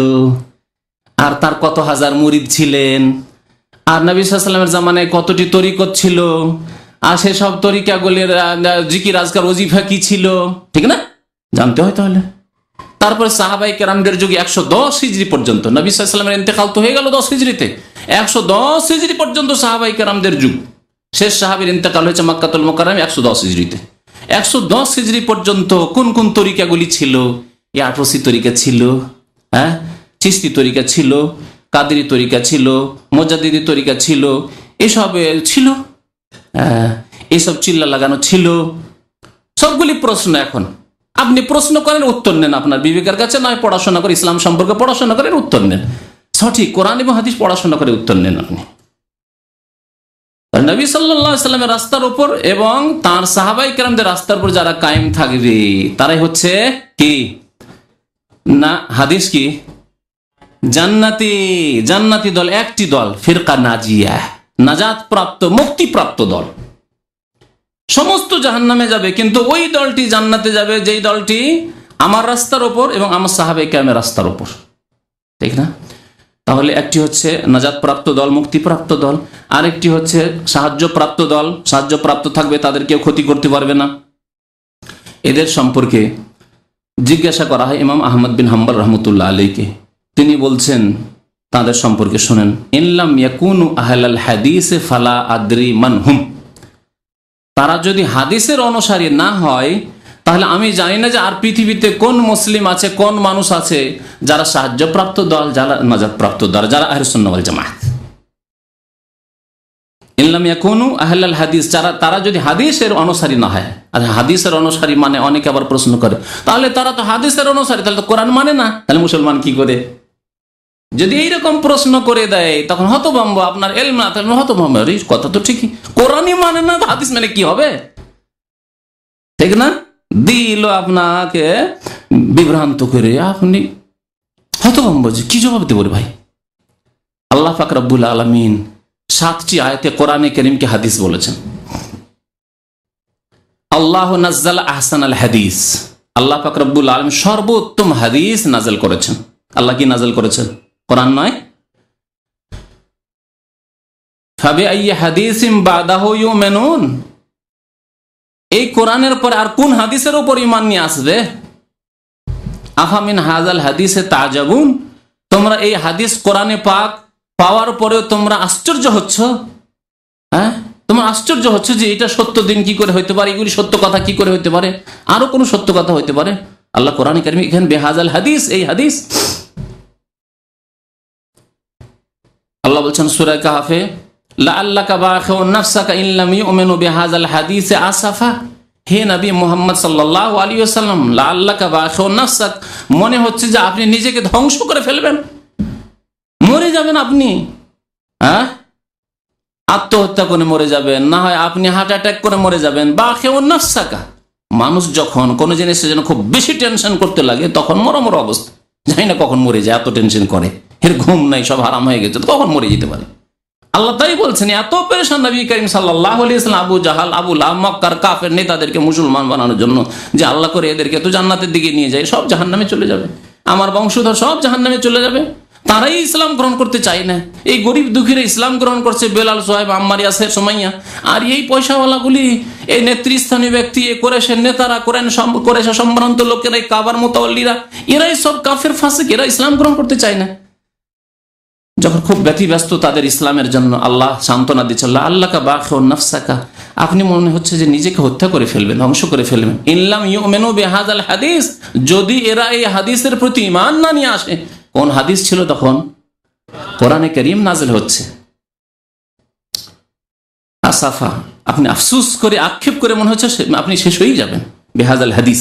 আর তার কত হাজার মুরিদ ছিলেন? আর নবী সাল্লামের জামানায় কতটি তরিকত ছিল? আর সেসব তরিকাগুলির আহ, জিকির আজকার ওজিফা কি ছিল? ঠিক না? জানতে হয় তাহলে। তারপরে সাহাবাই কেরামদের যুগে একশো দশ হিজড়ি পর্যন্ত নবী সাল্লামের ইন্তেকাল তো হয়ে গেল দশ হিজড়িতে একশো দশ হিজড়ি পর্যন্ত সাহাবাই কেরামদের যুগ। শেষ সাহাবির ইন্তেকাল হয়েছে মাক্কাতুল মোকারামে একশো দশ হিজড়িতে একশো দশ হিজড়ি পর্যন্ত কোন কোন তরিকাগুলি ছিল? ইয়ারফসি তরিকা ছিল হ্যাঁ? চিস্তি তরিকা ছিল কাদেরি তরিকা ছিল মোজাদিদি তরিকা ছিল এসব ছিল হ্যাঁ, এইসব চিল্লা লাগানো ছিল। সবগুলি প্রশ্ন এখন। আপনি প্রশ্ন করেন উত্তর নেন আপনার বিবেকের কাছে নয় পড়াশোনা করে ইসলাম সম্পর্কে পড়াশোনা করেন উত্তর নেন। সঠিক কোরআন এবং হাদিস পড়াশোনা করে উত্তর নেন আপনি। নবী সাল্লামের রাস্তার উপর এবং তার সাহাবাই কেরামদের রাস্তার উপর যারা কায়েম থাকবে, তারাই হচ্ছে কি? না, হাদিস কি? জান্নাতি জান্নাতি দল একটি দল, ফিরকা নাজিয়া নাজাত প্রাপ্ত মুক্তিপ্রাপ্ত দল। সমস্ত জাহান্নামে যাবে, কিন্তু ওই দলটি জান্নাতে যাবে, যেই দলটি আমার রাস্তার ওপর এবং আমার সাহাবে ক্যামের রাস্তার ওপর ঠিক না? তাহলে একটি হচ্ছে নাজাত প্রাপ্ত দল, মুক্তিপ্রাপ্ত দল, আরেকটি হচ্ছে সাহায্যপ্রাপ্ত দল। সাহায্যপ্রাপ্ত থাকবে, তাদের কেউ ক্ষতি করতে পারবে না। এদের সম্পর্কে জিজ্ঞাসা করা হয় ইমাম আহমদ বিন হাম্বল রহমতুল্লাহ আলীকে তিনি বলছেন, তাদের সম্পর্কে শোনেন ইনলাম ইয়াকুনু আহলাল হাদিসে ফালা আদ্রি মান হুম তারা যদি হাদিসের অনুসারী না হয় তাহলে আমি জানি না যে আর পৃথিবীতে কোন মুসলিম আছে, কোন মানুষ আছে যারা সাহায্যপ্রাপ্ত দল, যারা নাজাদপ্রাপ্ত দল, যারা আহরসুন্নওয়াল জামাত। ইনলাম যারা, তারা যদি হাদিসের অনুসারী না হয় হাদিসের অনুসারী মানে অনেকে আবার প্রশ্ন করে, তাহলে তারা তো হাদিসের অনুসারী, তাহলে তো মানে না, তাহলে মুসলমান কি করে? যদি এইরকম প্রশ্ন করে দেয়, তখন আপনার কথা তো ঠিকই। মানে না, হাদিস মানে কি হবে? ঠিক না? দিল আপনাকে বিভ্রান্ত করে। আপনি হতভম্ব যে কি জবাব দেবো ভাই? আল্লাহ পাক রব্বুল আলমিন সাতটি আয়তে কোরআনে করিমকে হাদিস বলেছেন। আল্লাহ নাজ্জাল আহসান আল হাদিস। আল্লাহ পাক রব্বুল আলম সর্বোত্তম হাদিস নাজল করেছেন। আল্লাহ কি নাজল করেছেন? কোরআন নয়? ফাবে আইয়ে হাদিসিম বাদাহু ইউমিনুন। এই কোরআনের পর আর কোন হাদিসের উপর ইমান নিয়ে আসবে? আফামিন হাজাল হাদিসে তাজাবুন। তোমরা এই হাদিস কোরআনে পাক পাওয়ার পরেও তোমরা আশ্চর্য হচ্ছ? হ্যাঁ? তোমরা আশ্চর্য হচ্ছে যে এটা সত্য দিন কি করে হইতে পারে? এগুলি সত্য কথা কি করে হইতে পারে? আরও কোনো সত্য কথা হইতে পারে? আল্লাহ কোরআন কারিম এখানে বেহাজাল হাদিস, এই হাদিস। আল্লাহ বলছেন, সুরা কাহাফে হে মুহাম্মদ মনে হচ্ছে যে আপনি নিজেকে ধ্বংস করে ফেলবেন। মরে যাবেন আপনি। হ্যাঁ? আত্মহত্যা করে মরে যাবেন। না হয় আপনি হার্ট অ্যাটাক করে মরে যাবেন। বা কেউ নাফসাকা। মানুষ যখন কোনো জিনিসের জন্য খুব বেশি টেনশন করতে লাগে, তখন মরো মরো অবস্থা। জানি না কখন মরে যায়, এত টেনশন করে। এর ঘুম নাই, সব হারাম হয়ে গেছে কখন মরে যেতে পারে। আল্লাহ তাই বলছেন, এত পেরেশান নবী করিম সাল্লাহ আবু জাহাল আবুল মক্কার কাফের নেতাদেরকে মুসলমান বানানোর জন্য যে আল্লাহ করে এদেরকে তো জান্নাতের দিকে নিয়ে যায়, সব জাহান নামে চলে যাবে। আমার বংশধর সব জাহান নামে চলে যাবে। তারাই ইসলাম গ্রহণ করতে চায় না। এই গরিব দুঃখীরা ইসলাম গ্রহণ করছে, বেলাল সোহেব, আম্মার ইয়াসের আর এই পয়সাওয়ালাগুলি, এই নেতৃস্থানীয় ব্যক্তি এ কোরেশের নেতারা কোরআন কোরেশা সম্ভ্রান্ত লোকেরা, এই কাবার মোতাল্লিরা এরাই সব কাফের ফাঁসিক, এরা ইসলাম গ্রহণ করতে চায় না। যখন খুব ব্যতিব্যস্ত তাদের ইসলামের জন্য আল্লাহ সান্ত্বনা দিচ্ছে আল্লাহ আল্লাহকা বাখ নাফসাকা। আপনি মনে হচ্ছে যে নিজেকে হত্যা করে ফেলবেন, ধ্বংস করে ফেলবেন। ইনলাম ইউমেনু বেহাজ আল হাদিস। যদি এরা এই হাদিসের প্রতি ইমান না নিয়ে আসে, কোন হাদিস ছিল তখন? কোরআনে করিম নাজেল হচ্ছে। আসাফা, আপনি আফসুস করে, আক্ষেপ করে মনে হচ্ছে আপনি শেষ হয়েই যাবেন বেহাজ আল হাদিস।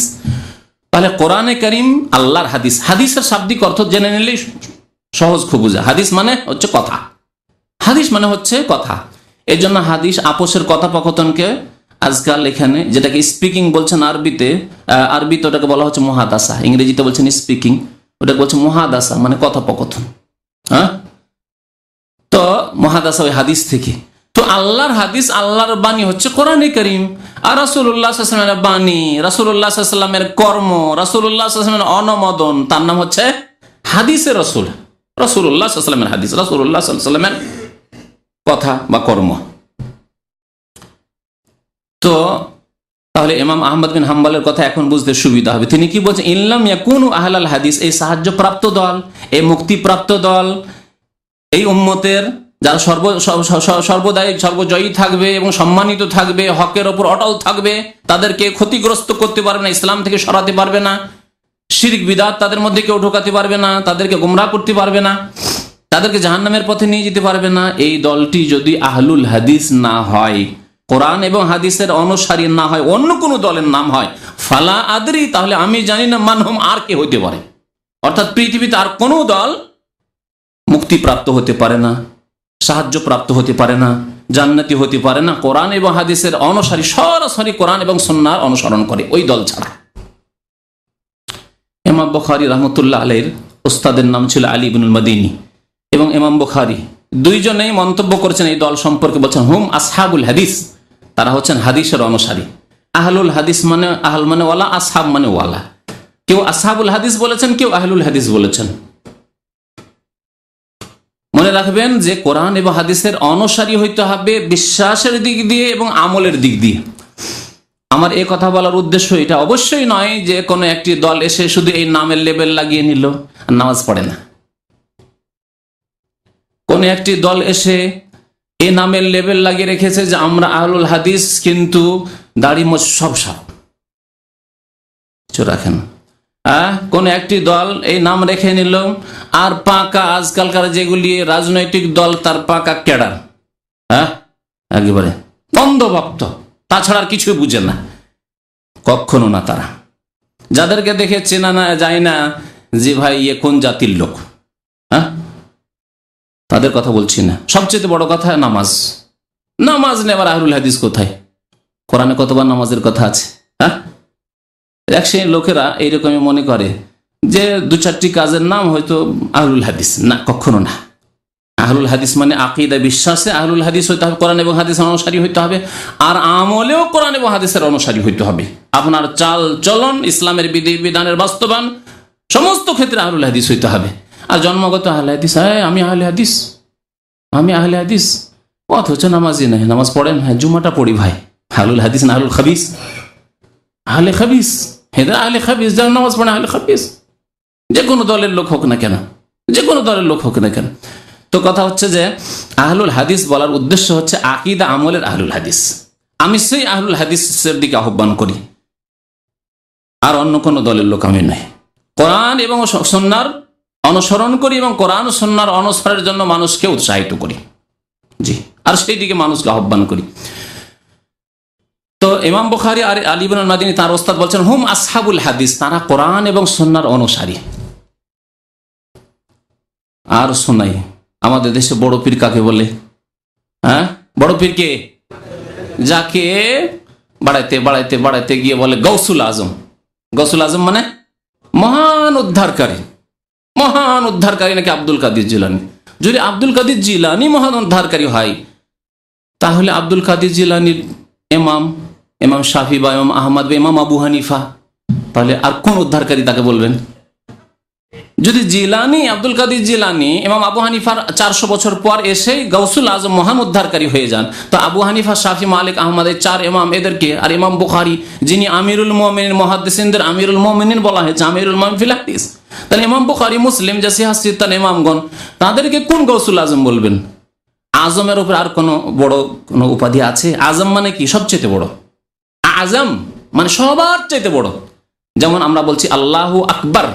তাহলে কোরআনে করিম আল্লাহর হাদিস। হাদিসের শাব্দিক অর্থ জেনে নিলেই সহজ খুব বুঝা। হাদিস মানে হচ্ছে কথা। হাদিস মানে হচ্ছে কথা। এই জন্য হাদিস আপোষের কথোপকথনকে আজকাল এখানে যেটাকে স্পিকিং বলছেন আরবিতে আরবিতে ওটাকে বলা হচ্ছে মহাদাসা। ইংরেজিতে বলছেন স্পিকিং ওটাকে বলছে মহাদাসা মানে কথোপকথন। হ্যাঁ? তো মহাদাসা ওই হাদিস থেকে। তো আল্লাহর হাদিস, আল্লাহর বাণী হচ্ছে কোরআনে করিম। আর রাসুল্লাহামের বাণী রাসুল্লাহামের কর্ম রাসুল্লাহামের অনুমোদন, তার নাম হচ্ছে হাদিসে রসুল। রসুল্লাহ সাল্লামের হাদিস রসুল্লাহ সাল্লামের কথা বা কর্ম। তো তাহলে ইমাম আহমদ বিন হাম্বালের কথা এখন বুঝতে সুবিধা হবে। তিনি কি বলছেন? ইনলাম কোন আহলাল হাদিস এই সাহায্যপ্রাপ্ত দল, এই মুক্তিপ্রাপ্ত দল, এই উম্মতের যারা সর্ব- সর্বদাই সর্বজয়ী থাকবে এবং সম্মানিত থাকবে, হকের ওপর অটল থাকবে, তাদেরকে ক্ষতিগ্রস্ত করতে পারবে না, ইসলাম থেকে সরাতে পারবে না। শিরিক বিদাত তাদের মধ্যে কেউ ঢোকাতে পারবে না, তাদেরকে গুমরা করতে পারবে না, তাদেরকে জাহান্নামের পথে নিয়ে যেতে পারবে না। এই দলটি যদি আহলুল হাদিস না হয়, কোরআন এবং হাদিসের অনুসারী না হয়, অন্য কোনো দলের নাম হয়, ফালা আদরি, তাহলে আমি জানি না মানহম আর কে হইতে পারে। অর্থাৎ পৃথিবীতে আর কোনো দল মুক্তিপ্রাপ্ত হতে পারে না, সাহায্য প্রাপ্ত হতে পারে না, জান্নাতি হতে পারে না। কোরআন এবং হাদিসের অনুসারী সরাসরি কোরআন এবং সন্ন্যার অনুসরণ করে, ওই দল ছাড়া। এমাম বখারি রহমতুল্লাহ আলের ওস্তাদের নাম ছিল আলী ইবনুল মদিনী। এবং ইমাম বুখারি দুইজনেই মন্তব্য করেছেন এই দল সম্পর্কে, বলছেন, হুম, আসহাবুল হাদিস। তারা হচ্ছেন হাদিসের অনুসারী। আহলুল হাদিস মানে আহল মানে ওয়ালা, আসহাব মানে ওয়ালা। কেউ আসহাবুল হাদিস বলেছেন, কেউ আহলুল হাদিস বলেছেন। মনে রাখবেন যে কোরআন এবং হাদিসের অনুসারী হইতে হবে, বিশ্বাসের দিক দিয়ে এবং আমলের দিক দিয়ে। আমার এই কথা বলার উদ্দেশ্য এটা অবশ্যই নয় যে কোনো একটি দল এসে শুধু এই নামের লেবেল লাগিয়ে নিল আর নামাজ পড়ে না। কোন একটি দল এসে এ নামের লেবেল লাগিয়ে রেখেছে যে আমরা আহলুল হাদিস কিন্তু দাড়ি মোচ সব সাপ। রাখেন। কোন একটি দল এই নাম রেখে নিল, আর পাকা আজকালকার যেগুলি রাজনৈতিক দল তার পাকা ক্যাডার। হ্যাঁ একেবারে অন্ধভক্ত। তাছাড়া আর কিছু বুঝে না। কখনো না তারা। যাদেরকে দেখে চেনা না, যায় না যে ভাই ইয়ে কোন জাতির লোক। হ্যাঁ? তাদের কথা বলছি না। সবচেয়ে বড় কথা নামাজ। নামাজ নেবার আহরুল হাদিস কোথায়? কোরআনে কতবার নামাজের কথা আছে? হ্যাঁ? এক শ্রেণির লোকেরা এইরকমই মনে করে যে দু চারটি কাজের নাম হয়তো আহরুল হাদিস। না, কখনো না। আহলুল হাদিস মানে আকিদা, বিশ্বাসে আহলুল হাদিস হইতে হবে, কোরআন এবং হাদিসের অনুসারী হইতে হবে, আর আমলেও কোরআন এবং হাদিসের অনুসারী হইতে হবে। আপনার চাল চলন, ইসলামের বিধি, বিধানের বাস্তবায়ন, সমস্ত ক্ষেত্রে আহলুল হাদিস হইতে হবে। আর জন্মগত আহলে হাদিস হ্যাঁ আমি আহলে হাদিস, আমি আহলে হাদিস। অথচ নামাজি নাই, নামাজ পড়েন হ্যাঁ জুমাটা পড়ি ভাই। আহলুল হাদিস না আহলুল খাবিস? আহলে খাবিস? হেদের আহলে খাবিস, যার নামাজ পড়ে আহলে খাবিস। যে কোনো দলের লোক হোক না কেন, যে কোনো দলের লোক হোক না কেন। তো কথা হচ্ছে যে আহলুল হাদিস বলার উদ্দেশ্য হচ্ছে আকিদা আমলের আহলুল হাদিস। আমি সেই আহলুল হাদিসের দিকে আহ্বান করি। আর অন্য কোনো দলের লোক আমি নয় কোরআন এবং সন্ন্যার অনুসরণ করি এবং কোরআন সন্ন্যার অনুসরণের জন্য মানুষকে উৎসাহিত করি। জি, আর সেই দিকে মানুষকে আহ্বান করি। তো ইমাম বুখারি আর আলিবুল মাদিনী তার ওস্তাদ বলছেন, হুম আসহাবুল হাদিস, তারা কোরআন এবং সন্ন্যার অনুসারী। আর শোনাই আমাদের দেশে বড় পীর কাকে বলে? হ্যাঁ? বড় পীর কে? যাকে বাড়াইতে বাড়াইতে বাড়াইতে গিয়ে বলে গৌসুল আজম। গৌসুল আজম মানে মহান উদ্ধারকারী। মহান উদ্ধারকারী নাকি আব্দুল কাদির জিলানি। যদি আব্দুল কাদির জিলানি মহান উদ্ধারকারী হয়, তাহলে আব্দুল কাদির জিলানির এমাম এমাম শাফি বা এমাম আহমদ বা এমাম আবু হানিফা, তাহলে আর কোন উদ্ধারকারী তাকে বলবেন? যদি জিলানি, আব্দুল কাদির জিলানি এবং আবু হানিফার চারশো বছর পর এসে গৌসুল আজম মহান উদ্ধারকারী হয়ে যান, তো আবু হানিফা, শাফি, মালিক, আহমদ, এই চার ইমাম এদেরকে, আর ইমাম বুখারি, যিনি আমিরুল মোমিন মহাদিসিনদের আমিরুল মোমিনিন বলা হয়েছে, আমিরুল মোমিন ফিল হাদিস। তাহলে ইমাম বুখারি, মুসলিম, যে সিহাসিতান ইমামগণ, তাদেরকে কোন গৌসুল আজম বলবেন? আজমের উপর আর কোনো বড় কোনো উপাধি আছে? আজম মানে কি? সবচেয়ে বড়। আজম মানে সবার চাইতে বড়। যেমন আমরা বলছি আল্লাহ আকবার।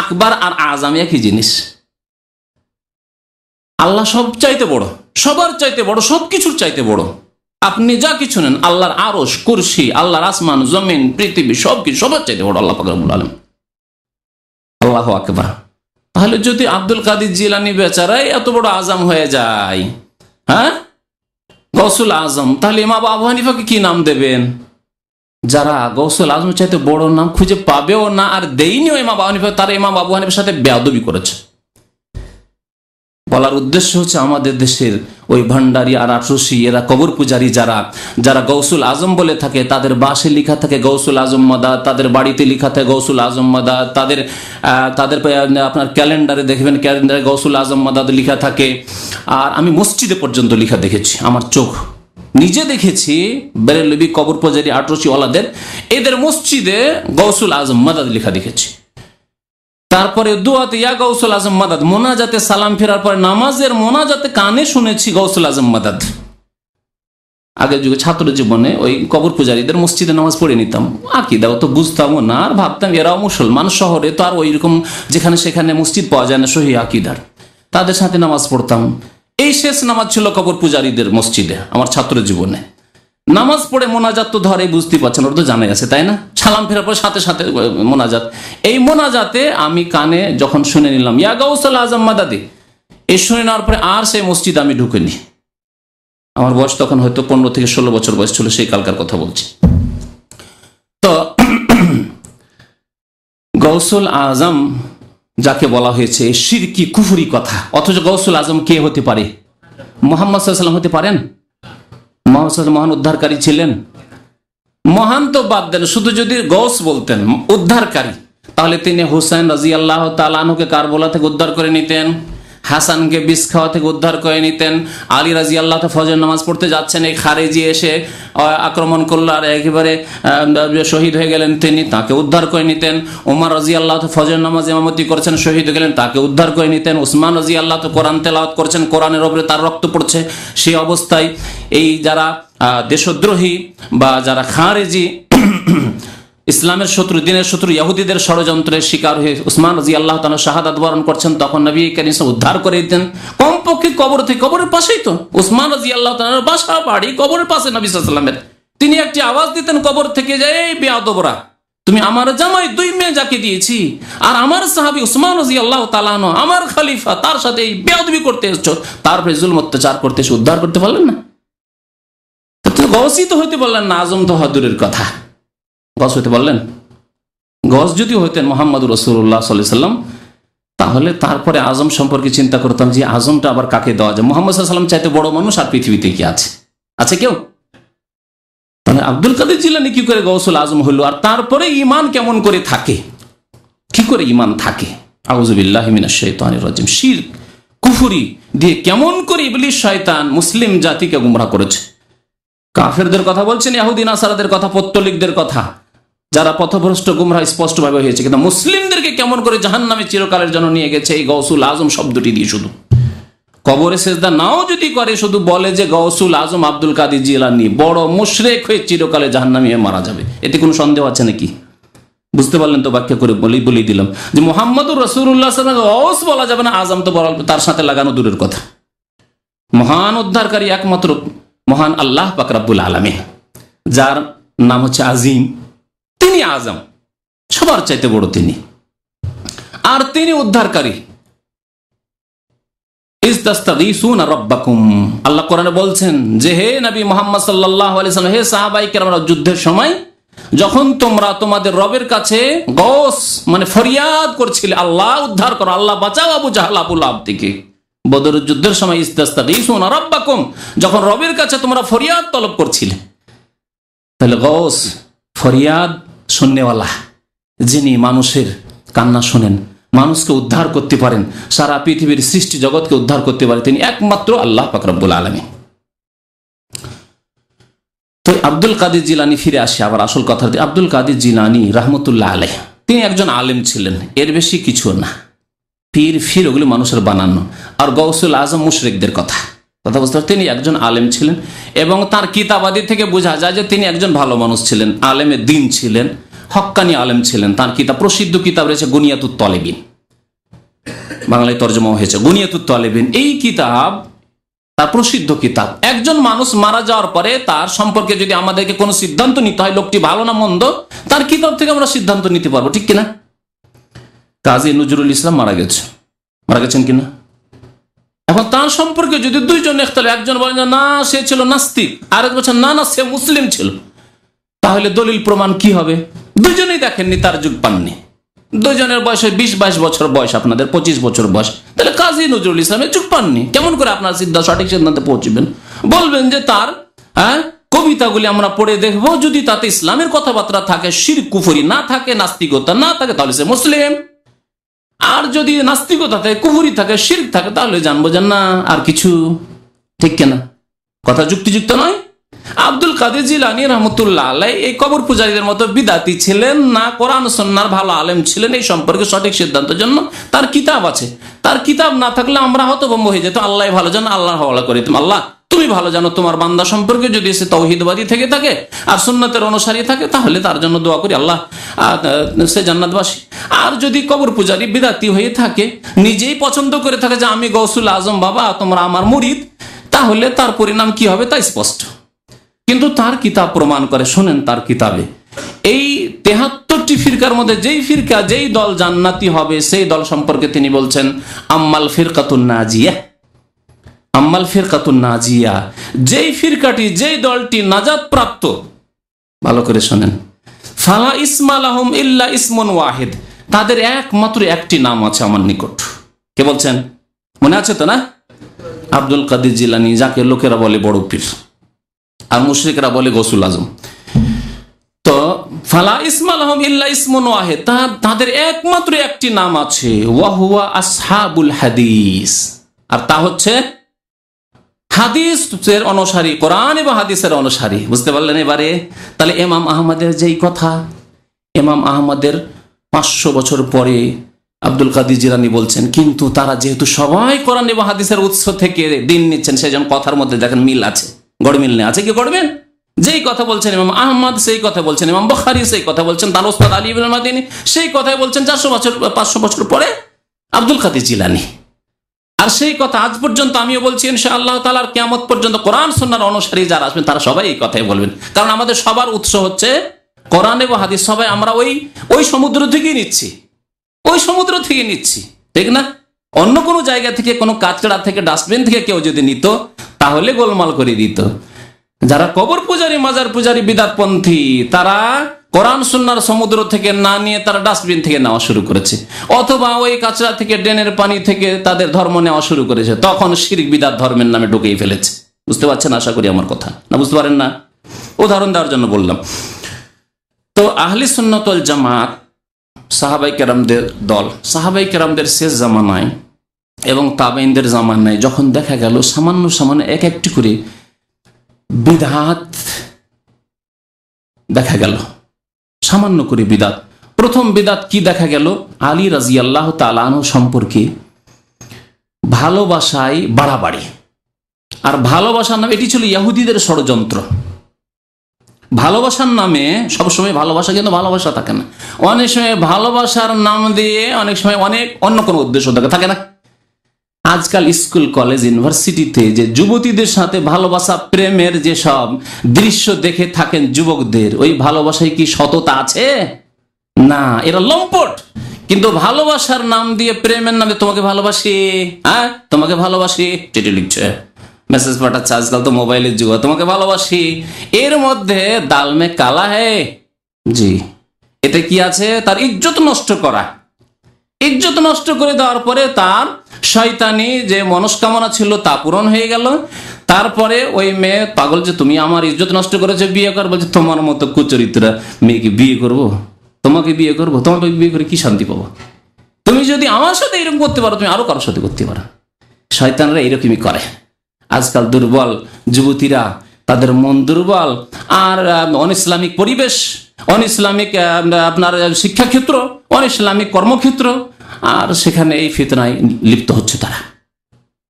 আকবার আর আজাম একই জিনিস? আল্লাহ সব চাইতে বড়, সবার চাইতে বড় সব কিছুর চাইতে বড়। আপনি যা কিছু নেন, আল্লাহর আরস কুরসি, আল্লাহর আসমান, জমিন, পৃথিবী সব কিছু সবার চাইতে বড় আল্লাহ ফাকরুল আলম আল্লাহ আকবার। তাহলে যদি আব্দুল কাদির জিলানি বেচারাই এত বড় আজম হয়ে যায় হ্যাঁ? গসুল আজম, তাহলে ইমাম আবু হানিফাকে কি নাম দেবেন? যারা গৌসল আজম চাইতে বড় নাম খুঁজে পাবেও না আর দেয়নিও ইমাম আবু হানিফা, তারা ইমাম আবু হানিফার সাথে বেয়াদবি করেছে। বলার উদ্দেশ্য হচ্ছে আমাদের দেশের ওই ভান্ডারি আর আটরসি, এরা কবর পূজারি যারা যারা গৌসুল আজম বলে থাকে, তাদের বাসে লেখা থাকে গৌসুল আজম মাদাদ তাদের বাড়িতে লেখা থাকে গৌসুল আজম মাদাদ তাদের তাদের আপনার ক্যালেন্ডারে দেখবেন ক্যালেন্ডারে গৌসুল আজম মাদাদ লিখা থাকে। আর আমি মসজিদে পর্যন্ত লেখা দেখেছি, আমার চোখ। নিজে দেখেছি বেরেলবি কবর পূজারি আটরসি ওয়ালাদের, এদের মসজিদে গৌসুল আজম মাদাদ লেখা দেখেছি। তারপরে দুয়াতে, ইয়া গৌসুল আজম মাদাদ, মোনাজাতে সালাম ফেরার পরে নামাজের মোনাজাতে কানে শুনেছি গৌসুল আজম মাদাদ। আগের যুগে ছাত্র জীবনে ওই কবর পূজারীদের মসজিদে নামাজ পড়ে নিতাম। আকিদাও তো বুঝতামও না, আর ভাবতাম এরাও মুসলমান শহরে, তো আর ওইরকম যেখানে সেখানে মসজিদ পাওয়া যায় না, সহি আকিদার। তাদের সাথে নামাজ পড়তাম। এই শেষ নামাজ ছিল কবর পূজারীদের মসজিদে, আমার ছাত্র জীবনে। নামাজ পড়ে মোনাজাত তো ধরে বুঝতে পারছেন, ওর তো জানাই আছে, তাই না? সালাম ফেরার পর সাথে সাথে মোনাজাত। এই মোনাজাতে আমি কানে যখন শুনে নিলাম, ইয়া গৌসল আজম মাদাদি, এই শুনে নেওয়ার পরে আর সেই মসজিদ আমি ঢুকিনি। আমার বয়স তখন হয়তো পনেরো থেকে ষোলো বছর বয়স ছিল, সেই কালকার কথা বলছি। তো গৌসুল আজম যাকে বলা হয়েছে সিরকি কুফুরি কথা। অথচ গৌসুল আজম কে হতে পারে? মোহাম্মদ সাল্লাম হতে পারেন? মোহাম্মদ মহান উদ্ধারকারী ছিলেন। মহান তো বাদ দেন, শুধু যদি গৌস বলতেন, উদ্ধারকারী, তাহলে তিনি হুসাইন রাজি আল্লাহ কার কারবোলা থেকে উদ্ধার করে নিতেন। হাসানকে বিষ খাওয়া থেকে উদ্ধার করে নিতেন। আলী রাজি আল্লাহ ফজর নামাজ পড়তে যাচ্ছেন। এই খারেজি এসে আক্রমণ করল আর একেবারে শহীদ হয়ে গেলেন তিনি, তাকে উদ্ধার করে নিতেন। উমার রাজি আল্লাহ ফজর নামাজ ইমামতি করছেন, শহীদ হয়ে গেলেন, তাকে উদ্ধার করে নিতেন। উসমান রাজি আল্লাহ তো কোরআন তেলাওয়াত করছেন, কোরআনের ওপরে তার রক্ত পড়ছে সেই অবস্থায়। এই যারা দেশদ্রোহী বা যারা খারেজি ইসলামের শত্রু, দিনের শত্রু ইহুদিদের ষড়যন্ত্রের শিকার হয়ে উসমান রাজি আল্লাহ তালা বরণ করছেন, তখন নবী সাল্লাল্লাহু উদ্ধার করে দিতেন। কমপক্ষে কবর থেকে কবরের পাশেই তো। উসমান রাজি আল্লাহ বাসা, বাড়ি, কবরের পাশে নবী সাল্লামের তিনি একটি আওয়াজ দিতেন কবর থেকে যে, এই বেয়াদবরা তুমি আমার জামাই দুই মেয়ে যাকে দিয়েছি, আর আমার সাহাবি উসমান রাজি আল্লাহ তালানো আমার খালিফা, তার সাথে এই বেয়াদবি করতে এসছো। তারপরে জুলম, অত্যাচার করতে এসে উদ্ধার করতে পারলেন না? তো গসই তো হইতে বললেন, না, আজম তো হদুরের কথা। গস হইতে বললেন গস যদি হইতেন মোহাম্মদ রসুল্লাহ সাল্লাম, তাহলে তারপরে আজম সম্পর্কে চিন্তা করতাম যে আজমটা আবার কাকে দেওয়া যায়? মোহাম্মদ সাল্লাম চাইতে বড় মানুষ আর পৃথিবীতে কি আছে? আছে কেউ? তাহলে আব্দুল কাদের জিলানি কি করে গৌসুল আজম আর তারপরে ইমান কেমন করে থাকে? কি করে ইমান থাকে? কুফুরি দিয়ে কেমন করে ইবলিশ শয়তান, মুসলিম জাতিকে গুমরা করেছে? কাফেরদের কথা বলছেন ইয়াহুদ্দিন আসারাদের কথা, পত্তলিকদের কথা। যারা পথভ্রষ্ট গুমরা স্পষ্টভাবে হয়েছে। কিন্তু মুসলিমদেরকে কেমন করে জাহান নামে চিরকালের জন্য নিয়ে গেছে? এই গৌসুল আজম শব্দটি দিয়ে শুধু। কবরে সেজদা নাও যদি করে, শুধু বলে যে গৌসুল আজম আব্দুল কাদির জিলানি, বড় মুশরেক হয়ে চিরকালে জাহান নামিয়ে মারা যাবে। এতে কোনো সন্দেহ আছে নাকি? বুঝতে পারলেন তো ব্যাখ্যা করে বলি বলি দিলাম। যে মোহাম্মদুর রসুল্লাহ অস বলা যাবে না, আজম তো বলা তার সাথে লাগানো দূরের কথা। মহান উদ্ধারকারী একমাত্র মহান আল্লাহ পাকরাবুল আলমে যার নাম হচ্ছে আজিম। তিনি আজম, সবার চাইতে বড় তিনি। আর তিনি উদ্ধারকারী। সময়, যখন রবের কাছে মানে ফরিয়াদ করছিলে, আল্লাহ উদ্ধার যুদ্ধের সময় ইস্তাস্তাগীসুনা রাব্বাকুম, যখন রবের কাছে তোমরা ফরিয়াদ তলব করছিলে। তাহলে গস ফরিয়াদ শুননেওয়ালা যিনি মানুষের কান্না শোনেন, মানুষকে উদ্ধার করতে পারেন, সারা পৃথিবীর সৃষ্টি জগৎকে উদ্ধার করতে পারে তিনি একমাত্র আল্লাহ পাকরবুল আলমী তো আব্দুল কাদির জিলানি ফিরে আসে আবার আসল কথা আব্দুল কাদির জিলানি রহমতুল্লাহ আলহ তিনি একজন আলেম ছিলেন, এর বেশি কিছু না। পীর ফির ওগুলি মানুষের বানানো, আর গৌসুল আজম মুশরিকদের কথা। কথা তিনি একজন আলেম ছিলেন এবং তার কিতাবাদি থেকে বোঝা যায় যে তিনি একজন ভালো মানুষ ছিলেন, আলেমে দিন ছিলেন, হক্কানি আলেম ছিলেন। তার কিতাব, প্রসিদ্ধ কিতাব রয়েছে গুনিয়াতুত তলেবিন। বাংলায় তর্জমা হয়েছে, গুনিয়াতুত তলেবিন। এই কিতাব, তার প্রসিদ্ধ কিতাব। একজন মানুষ মারা যাওয়ার পরে তার সম্পর্কে যদি আমাদেরকে কোনো সিদ্ধান্ত নিতে হয়, লোকটি ভালো না মন্দ, তার কিতাব থেকে আমরা সিদ্ধান্ত নিতে পারব, ঠিক কিনা? কাজী নজরুল ইসলাম মারা গেছে। মারা গেছেন কিনা? এখন তার সম্পর্কে যদি দুইজন একতলে একজন বলেন না, সে ছিল নাস্তিক। আরেক বলছেন না না, সে মুসলিম ছিল। তাহলে দলিল প্রমাণ কি হবে? দুজনেই দেখেননি, তার যুগ পাননি। দুজনের বয়সে বিশ বাইশ বছর বয়স, আপনাদের পঁচিশ বছর বয়স। তাহলে কাজী নজরুল ইসলামের যুগ পাননি। কেমন করে আপনার সিদ্ধা সঠিক সিদ্ধান্তে পৌঁছবেন? বলবেন যে, তার হ্যাঁ কবিতাগুলি আমরা পড়ে দেখব। যদি তাতে ইসলামের কথাবার্তা থাকে শির কুফরি না থাকে, নাস্তিকতা না থাকে, তাহলে সে মুসলিম। আর যদি নাস্তিকতা থাকে, কুফুরি থাকে শির থাকে, তাহলে জানব যে না, আর কিছু ঠিক কেনা। কথা যুক্তিযুক্ত নয়। আব্দুল কাদের জিলানি রহমতুল্লাহ এই কবর পূজারীদের মতো বিদাতি ছিলেন না, কোরআন সন্ন্যার ভালো আলেম ছিলেন এই সম্পর্কে সঠিক সিদ্ধান্তের জন্য। তার কিতাব আছে। তার কিতাব না থাকলে আমরা হতভম্ব হয়ে যেত আল্লাহ ভালো জানো আল্লাহ হওয়ালা করে আল্লাহ তুমি ভালো জানো, তোমার বান্দা সম্পর্কে যদি সে তৌহিদবাদী থেকে থাকে আর সুন্নতের অনুসারী থাকে, তাহলে তার জন্য দোয়া করি আল্লাহ সে জান্নাতবাসী। আর যদি কবর পূজারী বিদাতি হয়ে থাকে, নিজেই পছন্দ করে থাকে যে আমি গৌসুল আজম বাবা, তোমরা আমার মুরিদ, তাহলে তার পরিণাম কি হবে তা স্পষ্ট। কিন্তু তার কিতাব প্রমাণ করে, শোনেন তার কিতাবে, এই তেহাত্তরটি ফিরকার মধ্যে যেই ফিরকা, যেই দল জান্নাতি হবে, সেই দল সম্পর্কে তিনি বলছেন, আম্মাল ফিরকাতুন নাজিয়া। আম্মাল ফিরকাতুন নাজিয়া। যেই ফিরকাটি, যেই দলটি নাজাত প্রাপ্ত ভালো করে শোনেন। ফালা ইসমাল আহম ইল্লা ইসমন ওয়াহিদ। তাদের একমাত্র একটি নাম আছে আমার নিকট। কে বলছেন? মনে আছে তো না? আব্দুল কাদির জিলানি, যাকে লোকেরা বলে বড় পীর আর মুশরিকরা বলে গসুল আজম। তো ফালা ইসমাল আহম ইল্লা ইসমন ওয়াহেদ তাদের একমাত্র একটি নাম আছে ওয়াহুয়া আসহাবুল হাদিস। আর তা হচ্ছে হাদিসের অনুসারী, কোরআন এবং হাদিসের অনুসারী। বুঝতে পারলেন এবারে? তাহলে এমাম আহমদের যেই কথা এমাম আহমদের পাঁচশো বছর পরে আব্দুল কাদির জিলানি বলছেন, কিন্তু তারা যেহেতু সবাই কোরআন এবং হাদিসের উৎস থেকে দিন নিচ্ছেন সেই জন্য কথার মধ্যে দেখেন মিল আছে। গড়মিল নেই। আছে কি গড়বেন যেই কথা বলছেন ইমাম আহমদ, সেই কথা বলছেন ইমাম বখারি, সেই কথা বলছেন তার ওস্তাদ আলী মাদিনী, সেই কথাই বলছেন চারশো বছর, পাঁচশো বছর পরে আব্দুল কাদির জিলানি। আর সেই কথা আজ পর্যন্ত আমিও বলছি ইনশা আল্লাহ তালার কেমত পর্যন্ত কোরআন সন্ন্যার অনুসারী যারা আসবেন, তারা সবাই এই কথাই বলবেন। কারণ আমাদের সবার উৎস হচ্ছে কোরআন এবং হাদিস। সবাই আমরা ওই ওই সমুদ্র থেকেই নিচ্ছি। ওই সমুদ্র থেকে নিচ্ছি। ঠিক না? অন্য কোনো জায়গা থেকে, কোনো কাচড়া থেকে, ডাস্টবিন থেকে কেউ যদি নিত, তাহলে গোলমাল করে দিত। যারা কবর পূজারী, মাজার পূজারী, বিদাতপন্থী, তারা কোরআন সুন্নার সমুদ্র থেকে না নিয়ে তারা ডাস্টবিন থেকে নেওয়া শুরু করেছে। অথবা ওই কাচড়া থেকে ড্রেনের পানি থেকে তাদের ধর্ম নেওয়া শুরু করেছে। তখন শিরিক বিদার ধর্মের নামে ঢুকেই ফেলেছে। বুঝতে পারছেন? আশা করি আমার কথা। না, বুঝতে পারেন না? উদাহরণ দেওয়ার জন্য বললাম। তো আহলি সুন্নতল জামাত, সাহাবাই কেরামদের দল, সাহাবাই কেরামদের শেষ জামানায় এবং তাবেইনদের জামানায় যখন দেখা গেল সামান্য সামান্য এক একটি করে বিধাত দেখা গেল। সামান্য করে বিদাত। প্রথম বিদাত কি দেখা গেল? আলী রাজি আল্লাহ তালানো সম্পর্কে ভালোবাসায় বাড়াবাড়ি। আর ভালোবাসার নাম, এটি ছিল ইয়াহুদিদের ষড়যন্ত্র। ভালোবাসার নামে, সবসময় ভালোবাসা, কিন্তু ভালোবাসা থাকে না। অনেক সময় ভালোবাসার নাম দিয়ে, অনেক সময় অনেক, অন্য কোনো উদ্দেশ্য থাকে। থাকে না? আজকাল স্কুল, কলেজ, ইউনিভার্সিটিতে যে যুবতীদের সাথে ভালোবাসা, প্রেমের যে সব দৃশ্য দেখে থাকেন যুবকদের, ওই ভালোবাসায় কি সততা আছে? না, এরা লম্পট। কিন্তু ভালোবাসার নাম দিয়ে প্রেমের নামে তোমাকে ভালোবাসি? হ্যাঁ তোমাকে ভালোবাসি? চিঠি লিখছে। মেসেজ পাঠাচ্ছে, আজকাল তো মোবাইলের যুগ, তোমাকে ভালোবাসি? এর মধ্যে দালমে কালা হে। জি। এতে কি আছে? তার ইজ্জত নষ্ট করা। ইজ্জত নষ্ট করে দেওয়ার পরে তার শয়তানি যে মনস্কামনা ছিল তা পূরণ হয়ে গেল। তারপরে ওই মেয়ে পাগল যে, তুমি আমার ইজ্জত নষ্ট করেছে, বিয়ে কর, বলছে, তোমার মতো কুচরিত্রা মেয়েকে বিয়ে করব? তোমাকে বিয়ে করব? তোমাকে বিয়ে করে কি শান্তি পাবো? তুমি যদি আমার সাথে এরকম করতে পারো, তুমি আরও কারোর সাথে করতে পারো। শয়তানরা এরকমই করে। আজকাল দুর্বল যুবতীরা, তাদের মন দুর্বল, আর অন ইসলামিক পরিবেশ অন ইসলামিক আপনার শিক্ষাক্ষেত্র অন ইসলামিক কর্মক্ষেত্র আর সেখানে এই ফিতনায় লিপ্ত হচ্ছে তারা।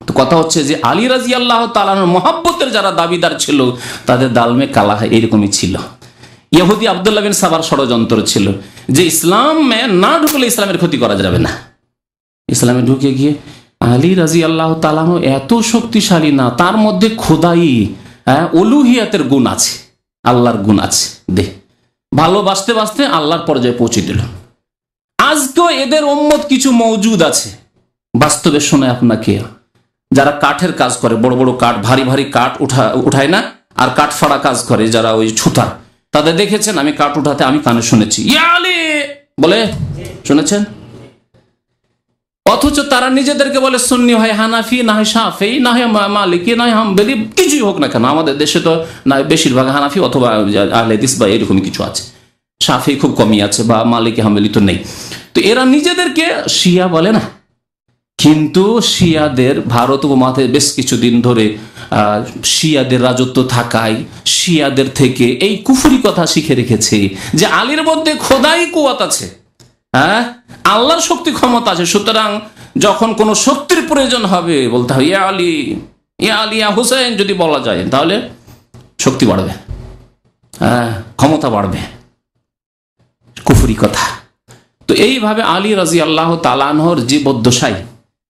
তো কথা হচ্ছে যে আলী রাজি আল্লাহ তালানোর মহাব্বতের যারা দাবিদার ছিল, তাদের দালমে কালা এরকমই ছিল। ইহুদি আবদুল্লাহ বিন সাবার ষড়যন্ত্র ছিল যে ইসলামে না ঢুকলে ইসলামের ক্ষতি করা যাবে না। ইসলামে ঢুকে গিয়ে আলী রাজি আল্লাহ তালানো এত শক্তিশালী না, তার মধ্যে খোদাই হ্যাঁ অলুহিয়াতের গুণ আছে, আল্লাহর গুণ আছে। দে ভালোবাসতে বাসতে আল্লাহর পর্যায়ে পৌঁছে দিল। আজকেও এদের ওম্মত কিছু মৌজুদ আছে। বাস্তবে শোনে আপনাকে, যারা কাঠের কাজ করে, বড় বড় কাঠ, ভারী ভারী কাঠ উঠা, উঠায় না, আর কাঠ ফাড়া কাজ করে যারা ওই ছুতা। তাদের দেখেছেন আমি কাঠ উঠাতে আমি কানে শুনেছি। বলে? শুনেছেন? অথচ তারা নিজেদেরকে বলে, সুন্নি হয় হানাফি, না হয় সাফি না হয় মালিকি, না হয় হাম্বেলি, কিছুই হোক না কেন, আমাদের দেশে তো না, বেশিরভাগ হানাফি অথবা আহলেদিস বা এরকমই কিছু আছে। সাফি খুব কমই আছে বা মালিকি, হাম্বেলি তো নেই। তো এরা নিজেদেরকে শিয়া বলে না। কিন্তু শিয়াদের, ভারত উপমাতে বেশ কিছুদিন ধরে শিয়াদের রাজত্ব থাকায় শিয়াদের থেকে এই কুফুরি কথা শিখে রেখেছে যে আলীর মধ্যে খোদাই কুয়াত আছে। হ্যাঁ? আল্লাহর শক্তি ক্ষমতা আছে। সুতরাং যখন কোনো শক্তির প্রয়োজন হবে, বলতে হবে, ইয়া আলী ইয়া আলী, ইয়া হুসেন যদি বলা যায়, তাহলে শক্তি বাড়বে। হ্যাঁ ক্ষমতা বাড়বে। কুফুরি কথা। তো এইভাবে আলী রাজি আল্লাহ তালানহর যে বদ্যসাই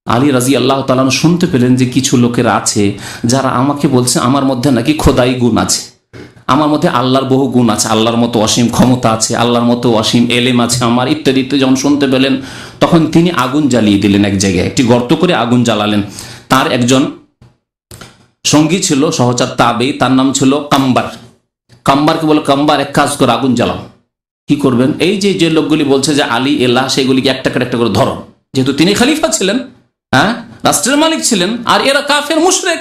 আলী রাজি আল্লাহ তালান শুনতে পেলেন যে কিছু লোকের আছে যারা আমাকে বলছে, আমার মধ্যে নাকি খোদাই গুণ আছে। আমার মধ্যে আল্লাহর বহু গুণ আছে। আল্লাহর মতো অসীম ক্ষমতা আছে, আল্লাহর মতো অসীম এলেম আছে আমার, ইত্যাদি ইত্যাদি। যখন শুনতে পেলেন, তখন তিনি আগুন জ্বালিয়ে দিলেন এক জায়গায়, একটি গর্ত করে আগুন জ্বালালেন। তার একজন সঙ্গী ছিল, সহচার তাবেই, তার নাম ছিল কাম্বার। কাম্বারকে বলে, কাম্বার, এক কাজ করে, আগুন জ্বালাও। কি করবেন? এই যে যে লোকগুলি বলছে যে আলী এল্লাহ সেগুলিকে একটা করে একটা করে ধরো। যেহেতু তিনি খালিফা ছিলেন হ্যাঁ রাষ্ট্রের মালিক ছিলেন, আর এরা কাফের, মুশরেক,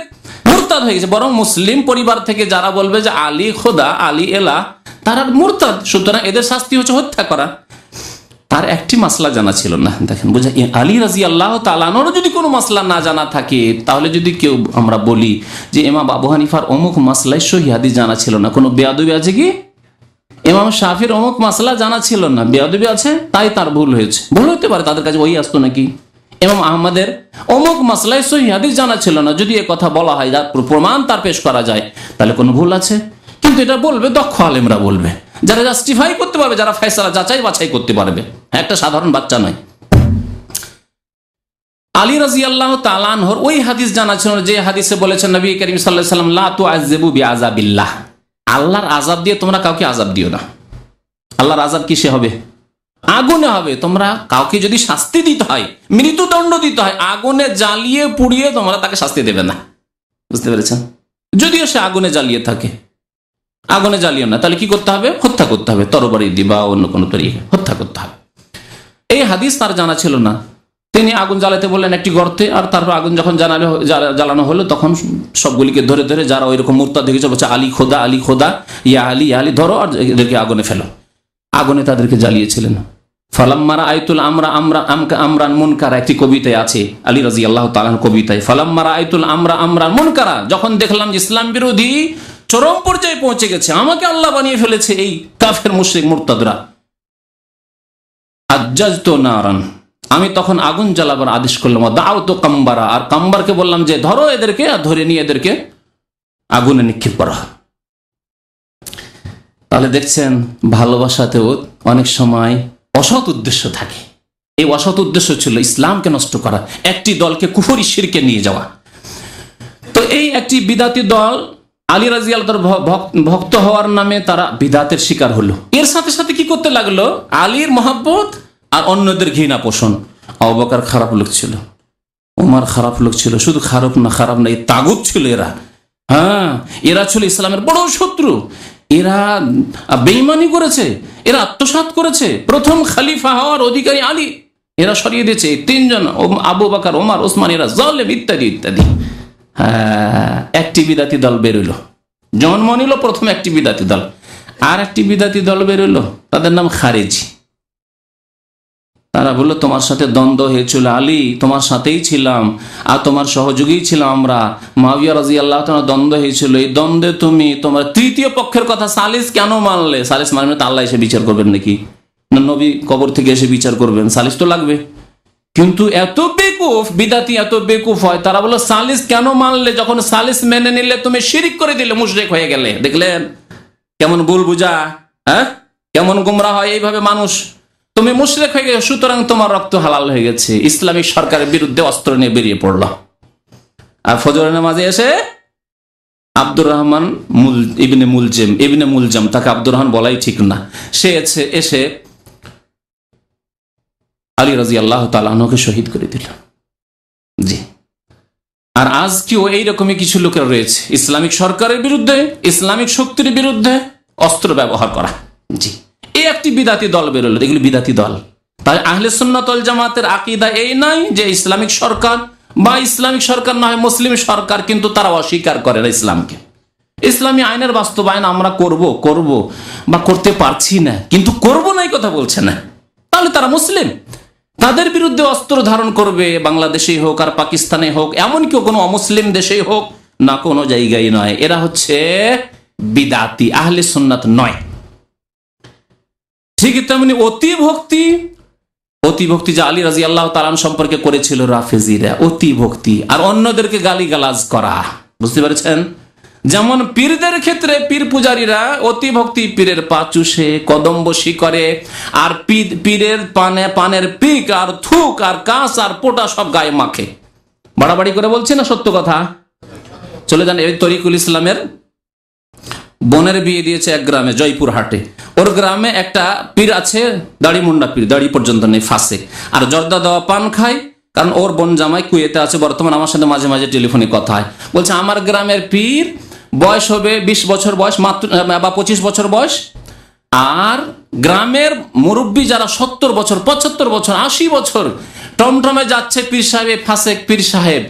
মুরতাদ হয়ে গেছে। বরং মুসলিম পরিবার থেকে যারা বলবে যে আলী খোদা, আলী এলা তারা মুরতাদ। সুতরাং এদের শাস্তি হচ্ছে হত্যা করা। তার একটি মাসলা জানা ছিল না। দেখেন, বোঝা আলী রাজি আল্লাহ তালানোর যদি কোনো মাসলা না জানা থাকে, তাহলে যদি কেউ আমরা বলি যে এমা বাবু হানিফার অমুক মাসলায় সহিহাদি জানা ছিল না। কোনো বেয়াদবি আছে কি? ইমাম শাফির অমুক মাসলা জানা ছিল না, বেয়াদবি আছে, তাই তার ভুল হয়েছে। ভুল হতে পারে, তাদের কাছে ওই আসতো নাকি? ইমাম আহমদের অমুক মাসলায় সহি হাদিস জানা ছিল না, যদি এ কথা বলা হয়, যার প্রমাণ তার পেশ করা যায়, তাহলে কোনো ভুল আছে? কিন্তু এটা বলবে, দক্ষ আলেমরা বলবে। যারা জাস্টিফাই করতে পারবে, যারা ফয়সালা যাচাই বাছাই করতে পারবে, একটা সাধারণ বাচ্চা নয়। আলী রাজি আল্লাহ তালানহর ওই হাদিস জানা ছিল যে হাদিসে বলেছেন, নবী করিম সাল্লাহ সাল্লাম লা তু আজেবু বি আজাবিল্লাহ আল্লাহর আজাব দিয়ে তোমরা কাউকে আজাব দিও না। আল্লাহর আজাব কিসে হবে? আগুনে হবে। তোমরা কাউকে যদি শাস্তি দিতে হয়, মৃত্যুদণ্ড দিতে হয়, আগুনে জ্বালিয়ে পুড়িয়ে তোমরা তাকে শাস্তি দেবে না। বুঝতে পেরেছেন? যদিও সে আগুনে জ্বালিয়ে থাকে। আগুনে জ্বালিয়ে না। তাহলে কি করতে হবে? হত্যা করতে হবে। তরবারি দিয়ে বা অন্য কোনো তরিকে হত্যা করতে হবে। এই হাদিস তার জানা ছিল না। তিনি আগুন জ্বালাতে বললেন একটি গর্তে, আর তারপর আগুন যখন জানালো জ্বালানো হলো, তখন সবগুলিকে ধরে ধরে যারা ওই রকম মূর্তা দেখেছে, বলছে, আলী খোদা আলী খোদা, ইয়া আলী ইয়া আলী, ধরো, আর এদেরকে আগুনে ফেলো। আগুনে তাদেরকে জ্বালিয়েছিলেন। ফালাম্মারা আয়তুল আমরা আমরা, আমকা আমরান মুনকারা, একটি কবিতায় আছে, আলী রাজি আল্লাহ তালান কবিতায় ফালাম্মারা আয়তুল আমরা, আমরান মুনকারা, যখন দেখলাম যে ইসলাম বিরোধী চরম পর্যায়ে পৌঁছে গেছে, আমাকে আল্লাহ বানিয়ে ফেলেছে এই কাফের, মুশ্রিক, মুরতাদরা। আজ্জাজ তো নারান আমি তখন আগুন জ্বালাবার আদেশ করলাম দাও তো কাম্বারা। আর কাম্বারকে বললাম যে, ধরো এদেরকে আর ধরে নিয়ে এদেরকে আগুনে নিক্ষেপ করা। তাহলে দেখছেন, ভালোবাসাতেও অনেক সময় অসৎ উদ্দেশ্য থাকে। এই অসৎ উদ্দেশ্য ছিল ইসলামকে নষ্ট করা, একটি দলকে কুফরি শিরকে নিয়ে যাওয়া। তো এই একটি বিদাতি দল, আলী রাজি আল্লাহর ভক্ত হওয়ার নামে তারা বিদাতের শিকার হলো। এর সাথে সাথে কি করতে লাগল? আলীর মহাব্বত আর অন্যদের ঘৃণা পোষণ। অবকার খারাপ লোক ছিল। ওমার খারাপ লোক ছিল। শুধু খারাপ না খারাপ না, এই তাগুত ছিল এরা। হ্যাঁ এরা ছিল ইসলামের বড় শত্রু। এরা বেইমানি করেছে, এরা আত্মসাত করেছে। প্রথম খালিফা হওয়ার অধিকারী আলী। এরা সরিয়ে দিয়েছে। তিনজন আবু বাকার ওমার ওসমান এরা জলেম ইত্যাদি ইত্যাদি। হ্যাঁ একটি বিদাতি দল বেরোলো। জন্ম নিল প্রথম একটি বিদাতি দল। আর একটি বিদাতি দল বেরোলো। তাদের নাম খারেজি। তারা বলল, তোমার সাথে দ্বন্দ্ব হয়েছিল, আলী, তোমার সাথেই ছিলাম, আর তোমার সহযোগী ছিলাম আমরা। মাবিয়া রাজি আল্লাহ তোমার দ্বন্দ্ব হয়েছিল, এই দ্বন্দ্বে তুমি তোমার তৃতীয় পক্ষের কথা সালিস কেন মানলে? সালিস মানলে তো আল্লাহ এসে বিচার করবেন নাকি? না, নবী কবর থেকে এসে বিচার করবেন, সালিস তো লাগবে। কিন্তু এত বেকুফ, বিদাতি এত বেকুফ হয়, তারা বলো সালিস কেন মানলে? যখন সালিস মেনে নিলে তুমি শিরিক করে দিলে, মুশরেক হয়ে গেলে। দেখলেন, কেমন ভুল বুঝা হ্যাঁ? কেমন গুমরা হয় এইভাবে মানুষ? তুমি মুশরেক হয়ে গেছো, সুতরাং তোমার রক্ত হালাল হয়ে গেছে। ইসলামিক সরকারের বিরুদ্ধে অস্ত্র নিয়ে বেরিয়ে পড়ল। আর ফজরের নামাজে এসে আব্দুর রহমান মুল, ইবনে মুলজেম, ইবনে মুলজাম, তাকে আব্দুর রহমান বলাই ঠিক না। সে এসে এসে আলী রাজি আল্লাহ তালাহকে শহীদ করে দিল। জি। আর আজকেও এইরকমই কিছু লোকের রয়েছে। ইসলামিক সরকারের বিরুদ্ধে, ইসলামিক শক্তির বিরুদ্ধে অস্ত্র ব্যবহার করা। জি। এই একটি বিদাতি দল বেরোলো। এগুলি বিদাতি দল। তাই আহলে সুন্নাতল জামাতের আকিদা এই নাই যে ইসলামিক সরকার বা ইসলামিক সরকার না হয় মুসলিম সরকার কিন্তু তারা অস্বীকার করে না ইসলামকে। ইসলামী আইনের বাস্তবায়ন আমরা করব করব বা করতে পারছি না। কিন্তু করব নাই কথা বলছে না। তাহলে তারা মুসলিম। তাদের বিরুদ্ধে অস্ত্র ধারণ করবে, বাংলাদেশেই হোক আর পাকিস্তানে হোক, এমন এমনকি কোনো অমুসলিম দেশেই হোক, না কোনো জায়গায় নয়। এরা হচ্ছে বিদাতি, আহলে সুন্নাত নয়। ঠিক তেমনি অতি ভক্তি অতি ভক্তি যে আলী রাজি আল্লাহ তালান সম্পর্কে করেছিল রাফেজিরা অতি ভক্তি আর অন্যদেরকে গালিগালাজ করা, বুঝতে পেরেছেন? যেমন পীরদের ক্ষেত্রে পীর পূজারীরা অতি ভক্তি পীরের পা চুষে কদম বসি করে আর পীর- পীরের পানে, পানের পিক আর থুক আর কাঁচ আর পোটা সব গায়ে মাখে। বাড়াবাড়ি করে বলছি না সত্য কথা? চলে যান এই তরিকুল ইসলামের। বোনের বিয়ে দিয়েছে এক গ্রামে জয়পুর হাটে ওর গ্রামে একটা পীর আছে, দাড়ি মুন্ডা পীর, দাড়ি পর্যন্ত নেই, ফাঁসে। আর জর্দা দেওয়া পান খায়, কারণ ওর বোন জামাই কুয়েতে আছে, বর্তমান আমার সাথে মাঝে মাঝে টেলিফোনে কথা হয়। বলছে, আমার গ্রামের পীর বয়স হবে বিশ বছর বয়স, মাত্র বা পঁচিশ বছর বয়স, আর গ্রামের মুরব্বী যারা সত্তর বছর, পঁচাত্তর বছর, আশি বছর টমটমে যাচ্ছে পীর সাহেব, ফাসেক পীর সাহেব।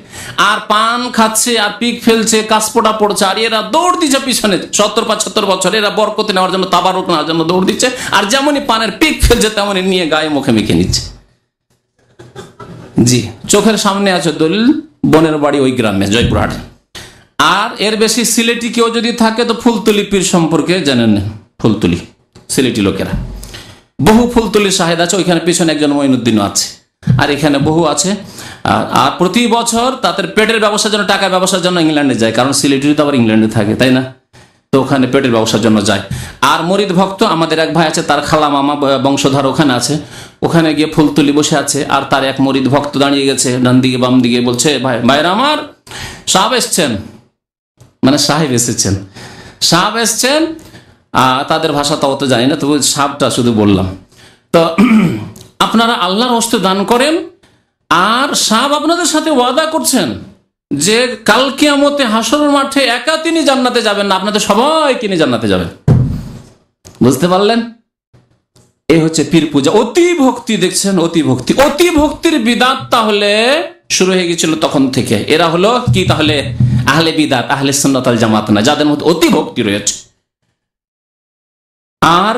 আর পান খাচ্ছে, আর পিক ফেলছে কাসপোটা পড়ছে, আর এরা দৌড় দিচ্ছে পিছনে। সত্তর, পঁচাত্তর বছর এরা বরকতি নেওয়ার জন্য, তাবারক নেওয়ার জন্য দৌড় দিচ্ছে। আর যেমনই পানের পিক ফেলছে, তেমনই নিয়ে গায়ে মুখে মেখে নিচ্ছে। জি, চোখের সামনে আছে দলিল, বনের বাড়ি ওই গ্রামে, জয়পুরহাট। আর এর বেশি সিলেটি কেউ যদি থাকে, তো ফুলতুলি পীর সম্পর্কে জানেন ফুলতুলি। সিলেটি লোকেরা। বহু ফুলতুলি শাহেদ আছে, ওইখানে পিছনে একজন মঈনুদ্দিনও আছে। আর এখানে বহু আছে। আর- প্রতি বছর তাদের পেটের ব্যবসার জন্য, টাকার ব্যবসার জন্য ইংল্যান্ডে যায়, কারণ সিলেটি তো আবার ইংল্যান্ডে থাকে, তাই না? তো ওখানে পেটের ব্যবসার জন্য যায়। আর মরিদ ভক্ত, আমাদের এক ভাই আছে, তার খালা মামা বংশধর ওখানে আছে। ওখানে গিয়ে ফুলতুলি বসে আছে, আর তার এক মরিদ ভক্ত দাঁড়িয়ে গেছে, ডান দিকে বাম দিকে বলছে, ভাই ভাইরা আমার, সাহেব এসছেন। মানে সাহেব এসেছেন। সাহেব এসছেন তাদের ভাষা তো অত জানি না, তবু সাপটা শুধু বললাম। তো আপনারা আল্লাহর হস্তে দান করেন, আর সাপ আপনাদের সাথে ওয়াদা করছেন যে কাল কিয়ামতে হাসর মাঠে একা তিনি জান্নাতে যাবেন না, আপনাদের সবাই তিনি জান্নাতে যাবেন। বুঝতে পারলেন? এই হচ্ছে পীর পূজা। অতি ভক্তি, দেখছেন? অতি ভক্তি। অতি ভক্তির বিদাত তাহলে শুরু হয়ে গেছিল তখন থেকে। এরা হলো কি তাহলে? আহলে বিদাত, আহলে সুন্নাতাল জামাত না, যাদের মধ্যে অতি ভক্তি রয়েছে। আর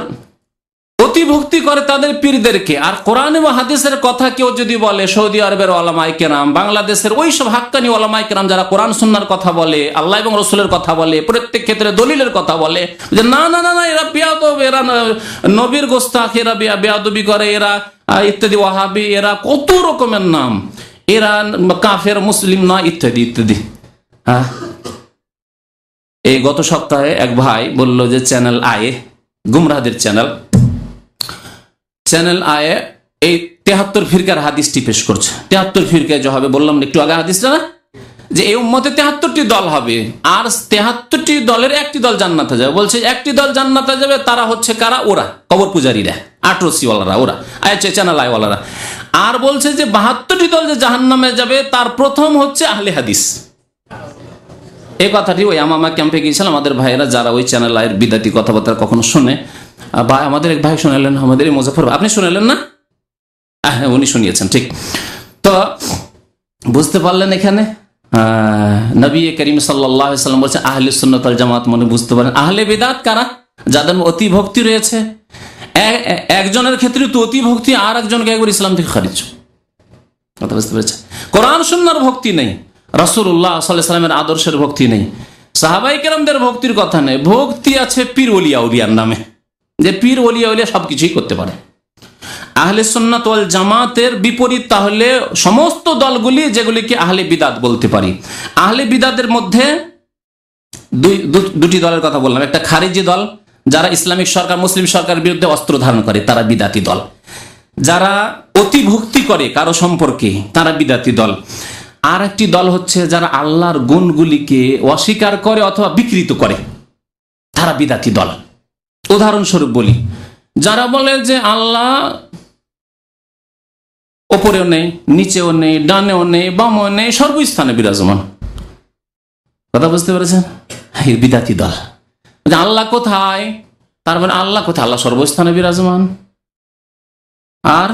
অতি ভক্তি করে তাদের পীরদেরকে। আর কোরআন এবং হাদিসের কথা কেউ যদি বলে, সৌদি আরবের ওলামাই কেরাম, বাংলাদেশের ওই সব হাক্কানি ওলামাই কেরাম যারা কোরআন, সুন্নার কথা বলে, আল্লাহ এবং রসুলের কথা বলে, প্রত্যেক ক্ষেত্রে দলিলের কথা বলে, যে না না না না, এরা বিয়াদব, এরা নবীর গোস্তাখ এরা বিয়া- বেয়াদবি করে, এরা ইত্যাদি, ওয়াহাবি, এরা কত রকমের নাম। এরা কাফের, মুসলিম না, ইত্যাদি ইত্যাদি। হ্যাঁ? এই গত সপ্তাহে এক ভাই বলল যে চ্যানেল আয়ে গুমরাহদের চ্যানেল। চ্যানেল আয়ে এই তেহাত্তর ফিরকার হাদিসটি পেশ করছে। তেহাত্তর ফিরকায় যে হবে, বললাম একটু আগে হাদিসটা না? যে এই উম্মতে তেহাত্তরটি দল হবে, আর তেহাত্তরটি দলের একটি দল জান্নাতে যাবে। বলছে, একটি দল জান্নাতে যাবে, তারা হচ্ছে কারা? ওরা, কবর পূজারীরা আটরসিওয়ালারা ওরা আচ্ছা চ্যানেল আয়ওয়ালারা আর বলছে যে, বাহাত্তরটি দল যে জাহান্নামে যাবে, তার প্রথম হচ্ছে আহলে হাদিস। এই কথাটি ওই আমামা ক্যাম্পে গিয়েছিলাম আমাদের ভাইয়েরা যারা ওই চ্যানেল আয়ের বিদাতি কথাবার্তা কখনো শোনে ভাই আমাদের এক ভাই শোনালেন আমাদের এই মুজাফর আপনি শোনালেন না? হ্যাঁ উনি শুনিয়েছেন, ঠিক। তো বুঝতে পারলেন এখানে? নবী করিম সাল্লাম বলছে আহলে সুন্নতাল জামাত মনে বুঝতে পারেন। আহলে বিদাত কারা? যাদের অতি ভক্তি রয়েছে। একজনের ক্ষেত্রে তো অতি ভক্তি আর একজনকে একবার ইসলাম থেকে খারিজ। কথা বুঝতে পেরেছে কোরআন, সুন্নার ভক্তি নেই। রসুল্লাহ সাল্লামের আদর্শের ভক্তি নেই। সাহাবাই কেরামদের ভক্তির কথা নেই। ভক্তি আছে পীর ওলিয়া উলিয়ার নামে, যে পীর ওলিয়া উলিয়া সবকিছুই করতে পারে। আহলে সুন্নাত ওয়াল জামাতের বিপরীত তাহলে সমস্ত দলগুলি যেগুলিকে আহলে বিদাত বলতে পারি। আহলে বিদাতের মধ্যে দুই দুটি দলের কথা বললাম। একটা খারিজি দল, যারা ইসলামিক সরকার, মুসলিম সরকারের বিরুদ্ধে অস্ত্র ধারণ করে, তারা বিদাতি দল। যারা অতি ভক্তি করে কারও সম্পর্কে, তারা বিদাতি দল। আর একটি দল হচ্ছে যারা আল্লাহর গুণগুলিকে অস্বীকার করে অথবা বিকৃত করে। তারা বিদাতি দল। উদাহরণস্বরূপ বলি, যারা বলে যে আল্লাহ ওপরেও নেই, নিচেও নেই, ডানেও নেই, বামও নেই, সর্বস্থানে বিরাজমান। কথা বুঝতে পেরেছেন? এই বিদাতি দল। আল্লাহ কোথায়? তার মানে আল্লাহ কোথায়? আল্লাহ সর্বস্থানে বিরাজমান। আর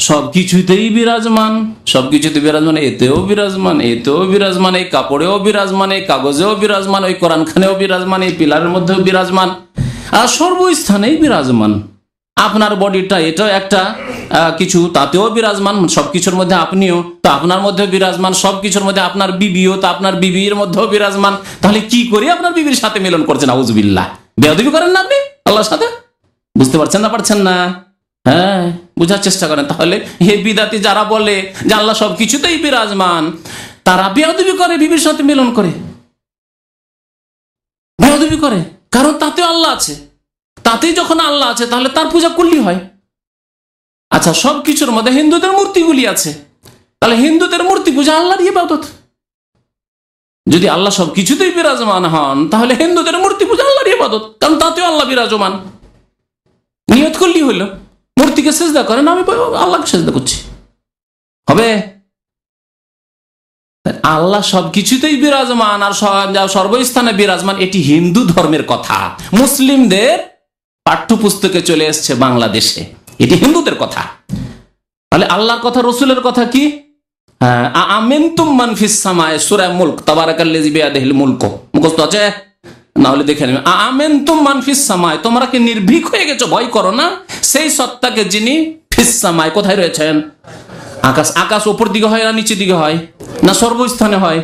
সবকিছুতেই বিরাজমান, সবকিছুতে বিরাজমান, এতেও বিরাজমান এতেও বিরাজমান, এই কাপড়েও বিরাজমান, এই কাগজেও বিরাজমান, ওই কোরআনখানেও বিরাজমান, এই পিলারের মধ্যেও বিরাজমান, আর সর্বস্থানেই বিরাজমান। আপনার বডিটা এটাও একটা কিছু, তাতেও বিরাজমান, সবকিছুর মধ্যে আপনিও, তো আপনার মধ্যে বিরাজমান, সবকিছুর মধ্যে আপনার বিবিও, তো আপনার বিবির মধ্যেও বিরাজমান। তাহলে কি করে আপনার বিবির সাথে মিলন করছেন? আউজবিল্লাহ বেয়াদবি করেন না আপনি? আল্লাহর সাথে? বুঝতে পারছেন না পারছেন না? হ্যাঁ বোঝার চেষ্টা করেন। তাহলে হে বিদাতি যারা বলে যে আল্লাহ সব কিছুতেই বিরাজমান, তারা বেয়াদবি করে, বিবির সাথে মিলন করে। বেয়াদবি করে, কারণ তাতেও আল্লাহ আছে। তাতেই যখন আল্লাহ আছে, তাহলে তার পূজা করলেই হয়। আচ্ছা সব কিছুর মধ্যে হিন্দুদের মূর্তিগুলি আছে। তাহলে হিন্দুদের মূর্তি পূজা আল্লাহর ইবাদত। যদি আল্লাহ সব কিছুতেই বিরাজমান হন, তাহলে হিন্দুদের মূর্তি পূজা আল্লাহর ইবাদত, কারণ তাতেও আল্লাহ বিরাজমান। নিয়ত করলি হইল মূর্তিকে সেজদা করেন আমি আল্লাহকে সেজদা করছি। হবে? আল্লাহ সবকিছুতেই বিরাজমান আর সর্বস্থানে বিরাজমান এটি হিন্দু ধর্মের কথা। মুসলিমদের পাঠ্যপুস্তকে চলে এসছে বাংলাদেশে। এটি হিন্দুদের কথা। তাহলে আল্লাহর কথা রসুলের কথা কি? হ্যাঁ, আ- আমিনতুম মান ফিস সামায়ে সূরা মুলক তাবারাকাল্লাযী বিয়াদিহিল মুলক। মুখস্থ আছে? না হলে দেখে নেবে আ- আমিনতুম মান ফিস সামায়ে তোমরা কি নির্ভীক হয়ে গেছো? ভয় করো না। সেই সত্তাকে যিনি ফিস সামায়ে কোথায় রয়েছেন? আকাশ আকাশ উপর দিকে হয় না নিচের দিকে হয়? না সর্বস্থানে হয়?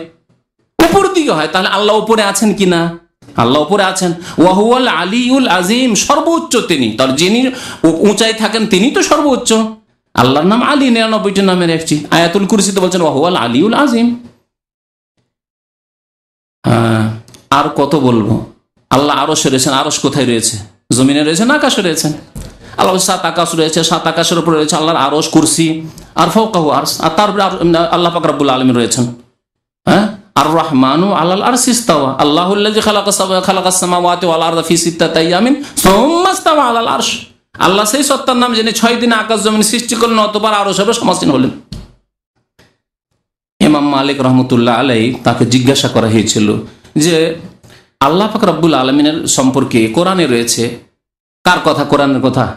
উপর দিকে হয়। তাহলে আল্লাহ উপরে আছেন কি না? আল্লাহ উপরে আছেন। ওয়াহুয়াল আলিউল আজিম সর্বোচ্চ তিনি। তার যিনি উঁচাই থাকেন তিনি তো সর্বোচ্চ। আল্লাহর নাম আলী নিরানব্বইটি নামের একটি। আয়াতুল কুরসিতে বলছেন ওয়াহুয়াল আলিউল আজিম। হ্যাঁ, আর কত বলব? আল্লাহ আরসে রয়েছেন আরস কোথায় রয়েছে? জমিনে রয়েছেন, আকাশে রয়েছেন। আল্লাহ সাত আকাশ রয়েছে, সাত আকাশের উপরে রয়েছে আল্লাহর আরস কুরসি। আর ফৌকাহু আরস আর তার উপরে আর- আল্লাহ পাক রাব্বুল আলমী রয়েছেন। হ্যাঁ? আর রহমানু আল্লাহ আর সিস্তাওয়া সাবা আরদা ফি ইস্তাওয়া আরশ। আল্লাহ সেই সত্তার নাম জেনে ছয় দিনে আকাশ জমিন সৃষ্টি করলেন, অতবার আরও হবে, সমাসীন হলেন। ইমাম মালিক রহমতুল্লাহ আলাই তাকে জিজ্ঞাসা করা হয়েছিল যে আল্লাহ পাক রব্বুল আলমিনের সম্পর্কে কোরআনে রয়েছে, কার কথা? কোরআনের কথা?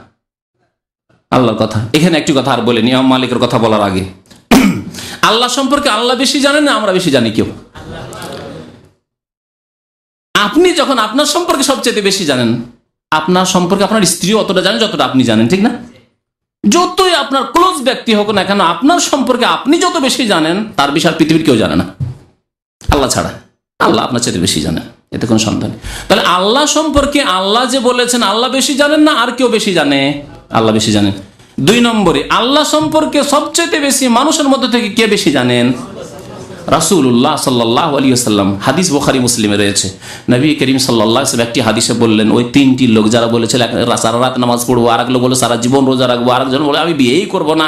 আল্লাহর কথা। এখানে একটি কথা আর বলেনি, ইমাম মালিকের কথা বলার আগে। আল্লাহ সম্পর্কে আল্লাহ বেশি জানেন না, আমরা বেশি জানি কেউ? আপনি যখন আপনার সম্পর্কে সবচেয়ে বেশি জানেন, আপনার সম্পর্কে আপনার স্ত্রী অতটা জানেন যতটা আপনি জানেন, ঠিক না? যতই আপনার ক্লোজ ব্যক্তি হোক না কেন, আপনার সম্পর্কে আপনি যত বেশি জানেন, তার বিষয় পৃথিবীর কেউ জানে না। আল্লাহ ছাড়া। আল্লাহ আপনার চাইতে বেশি জানেন এতে কোনো সন্দেহ নেই। তাহলে আল্লাহ সম্পর্কে আল্লাহ যে বলেছেন, আল্লাহ বেশি জানেন না আর কেউ বেশি জানে? আল্লাহ বেশি জানেন। দুই নম্বরে, আল্লাহ সম্পর্কে সবচেয়ে বেশি মানুষের মধ্যে থেকে কে বেশি জানেন? রাসুল্লাহ সাল্লাহ আলী আসাল্লাম হাদিস বোখারি, মুসলিমে রয়েছে। নবী করিম সাল্লাহ একটি হাদিসে বললেন, ওই তিনটি লোক যারা বলেছিল সারা রাত নামাজ পড়ব আর এক লোক বলে, সারা জীবন রোজা রাখব আর একজন বলে, আমি বিয়েই করব না।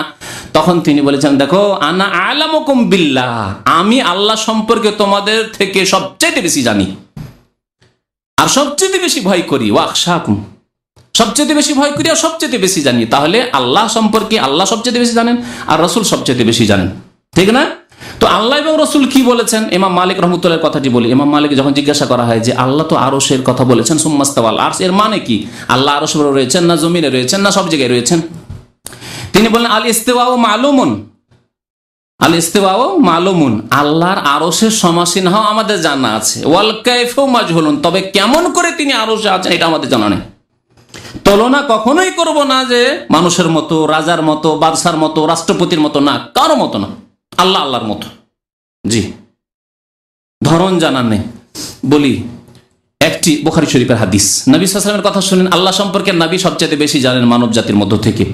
তখন তিনি বলেছেন, দেখো, আনা আলামকুম বিল্লাহ, আমি আল্লাহ সম্পর্কে তোমাদের থেকে সবচেয়ে বেশি জানি। আর সবচেয়ে বেশি ভয় করি ওয়াকশাকুম সবচেয়ে বেশি ভয় করি আর সবচেয়ে বেশি জানি। তাহলে আল্লাহ সম্পর্কে আল্লাহ সবচেয়ে বেশি জানেন আর রসুল সবচেয়ে বেশি জানেন। ঠিক না? তো আল্লাহ এবং রসুল কি বলেছেন? ইমাম মালিক রহমতুল্লাহ কথাটি বলি। ইমাম মালিক যখন জিজ্ঞাসা করা হয় যে, আল্লাহ তো আরসের কথা বলেছেন সুম্মাস্তাওয়াল আর এর মানে কি? আল্লাহ আরস রয়েছেন না জমিনে রয়েছেন না সব জায়গায় রয়েছেন? তিনি বললেন, আল ইস্তেওয়া ও মালুমন, আল ও মালুমুন, আল্লাহর আরসের সমাসীন হওয়া আমাদের জানা আছে। ওয়াল কাইফেও মাজহুলুন, তবে কেমন করে তিনি আরসে আছেন এটা আমাদের জানা নেই। তুলনা কখনোই করব না যে মানুষের মতো, রাজার মতো, বাদশার মতো, রাষ্ট্রপতির মতো না, কারও মতো না। আল্লাহ আল্লাহর মতো। জি। ধরন জানার নেই বলি, একটি বোখারি শরীফের হাদিস। নবী সালামের কথা শুনেন, আল্লাহ সম্পর্কে নবী সবচেয়ে বেশি জানেন মানব জাতির মধ্য থেকে।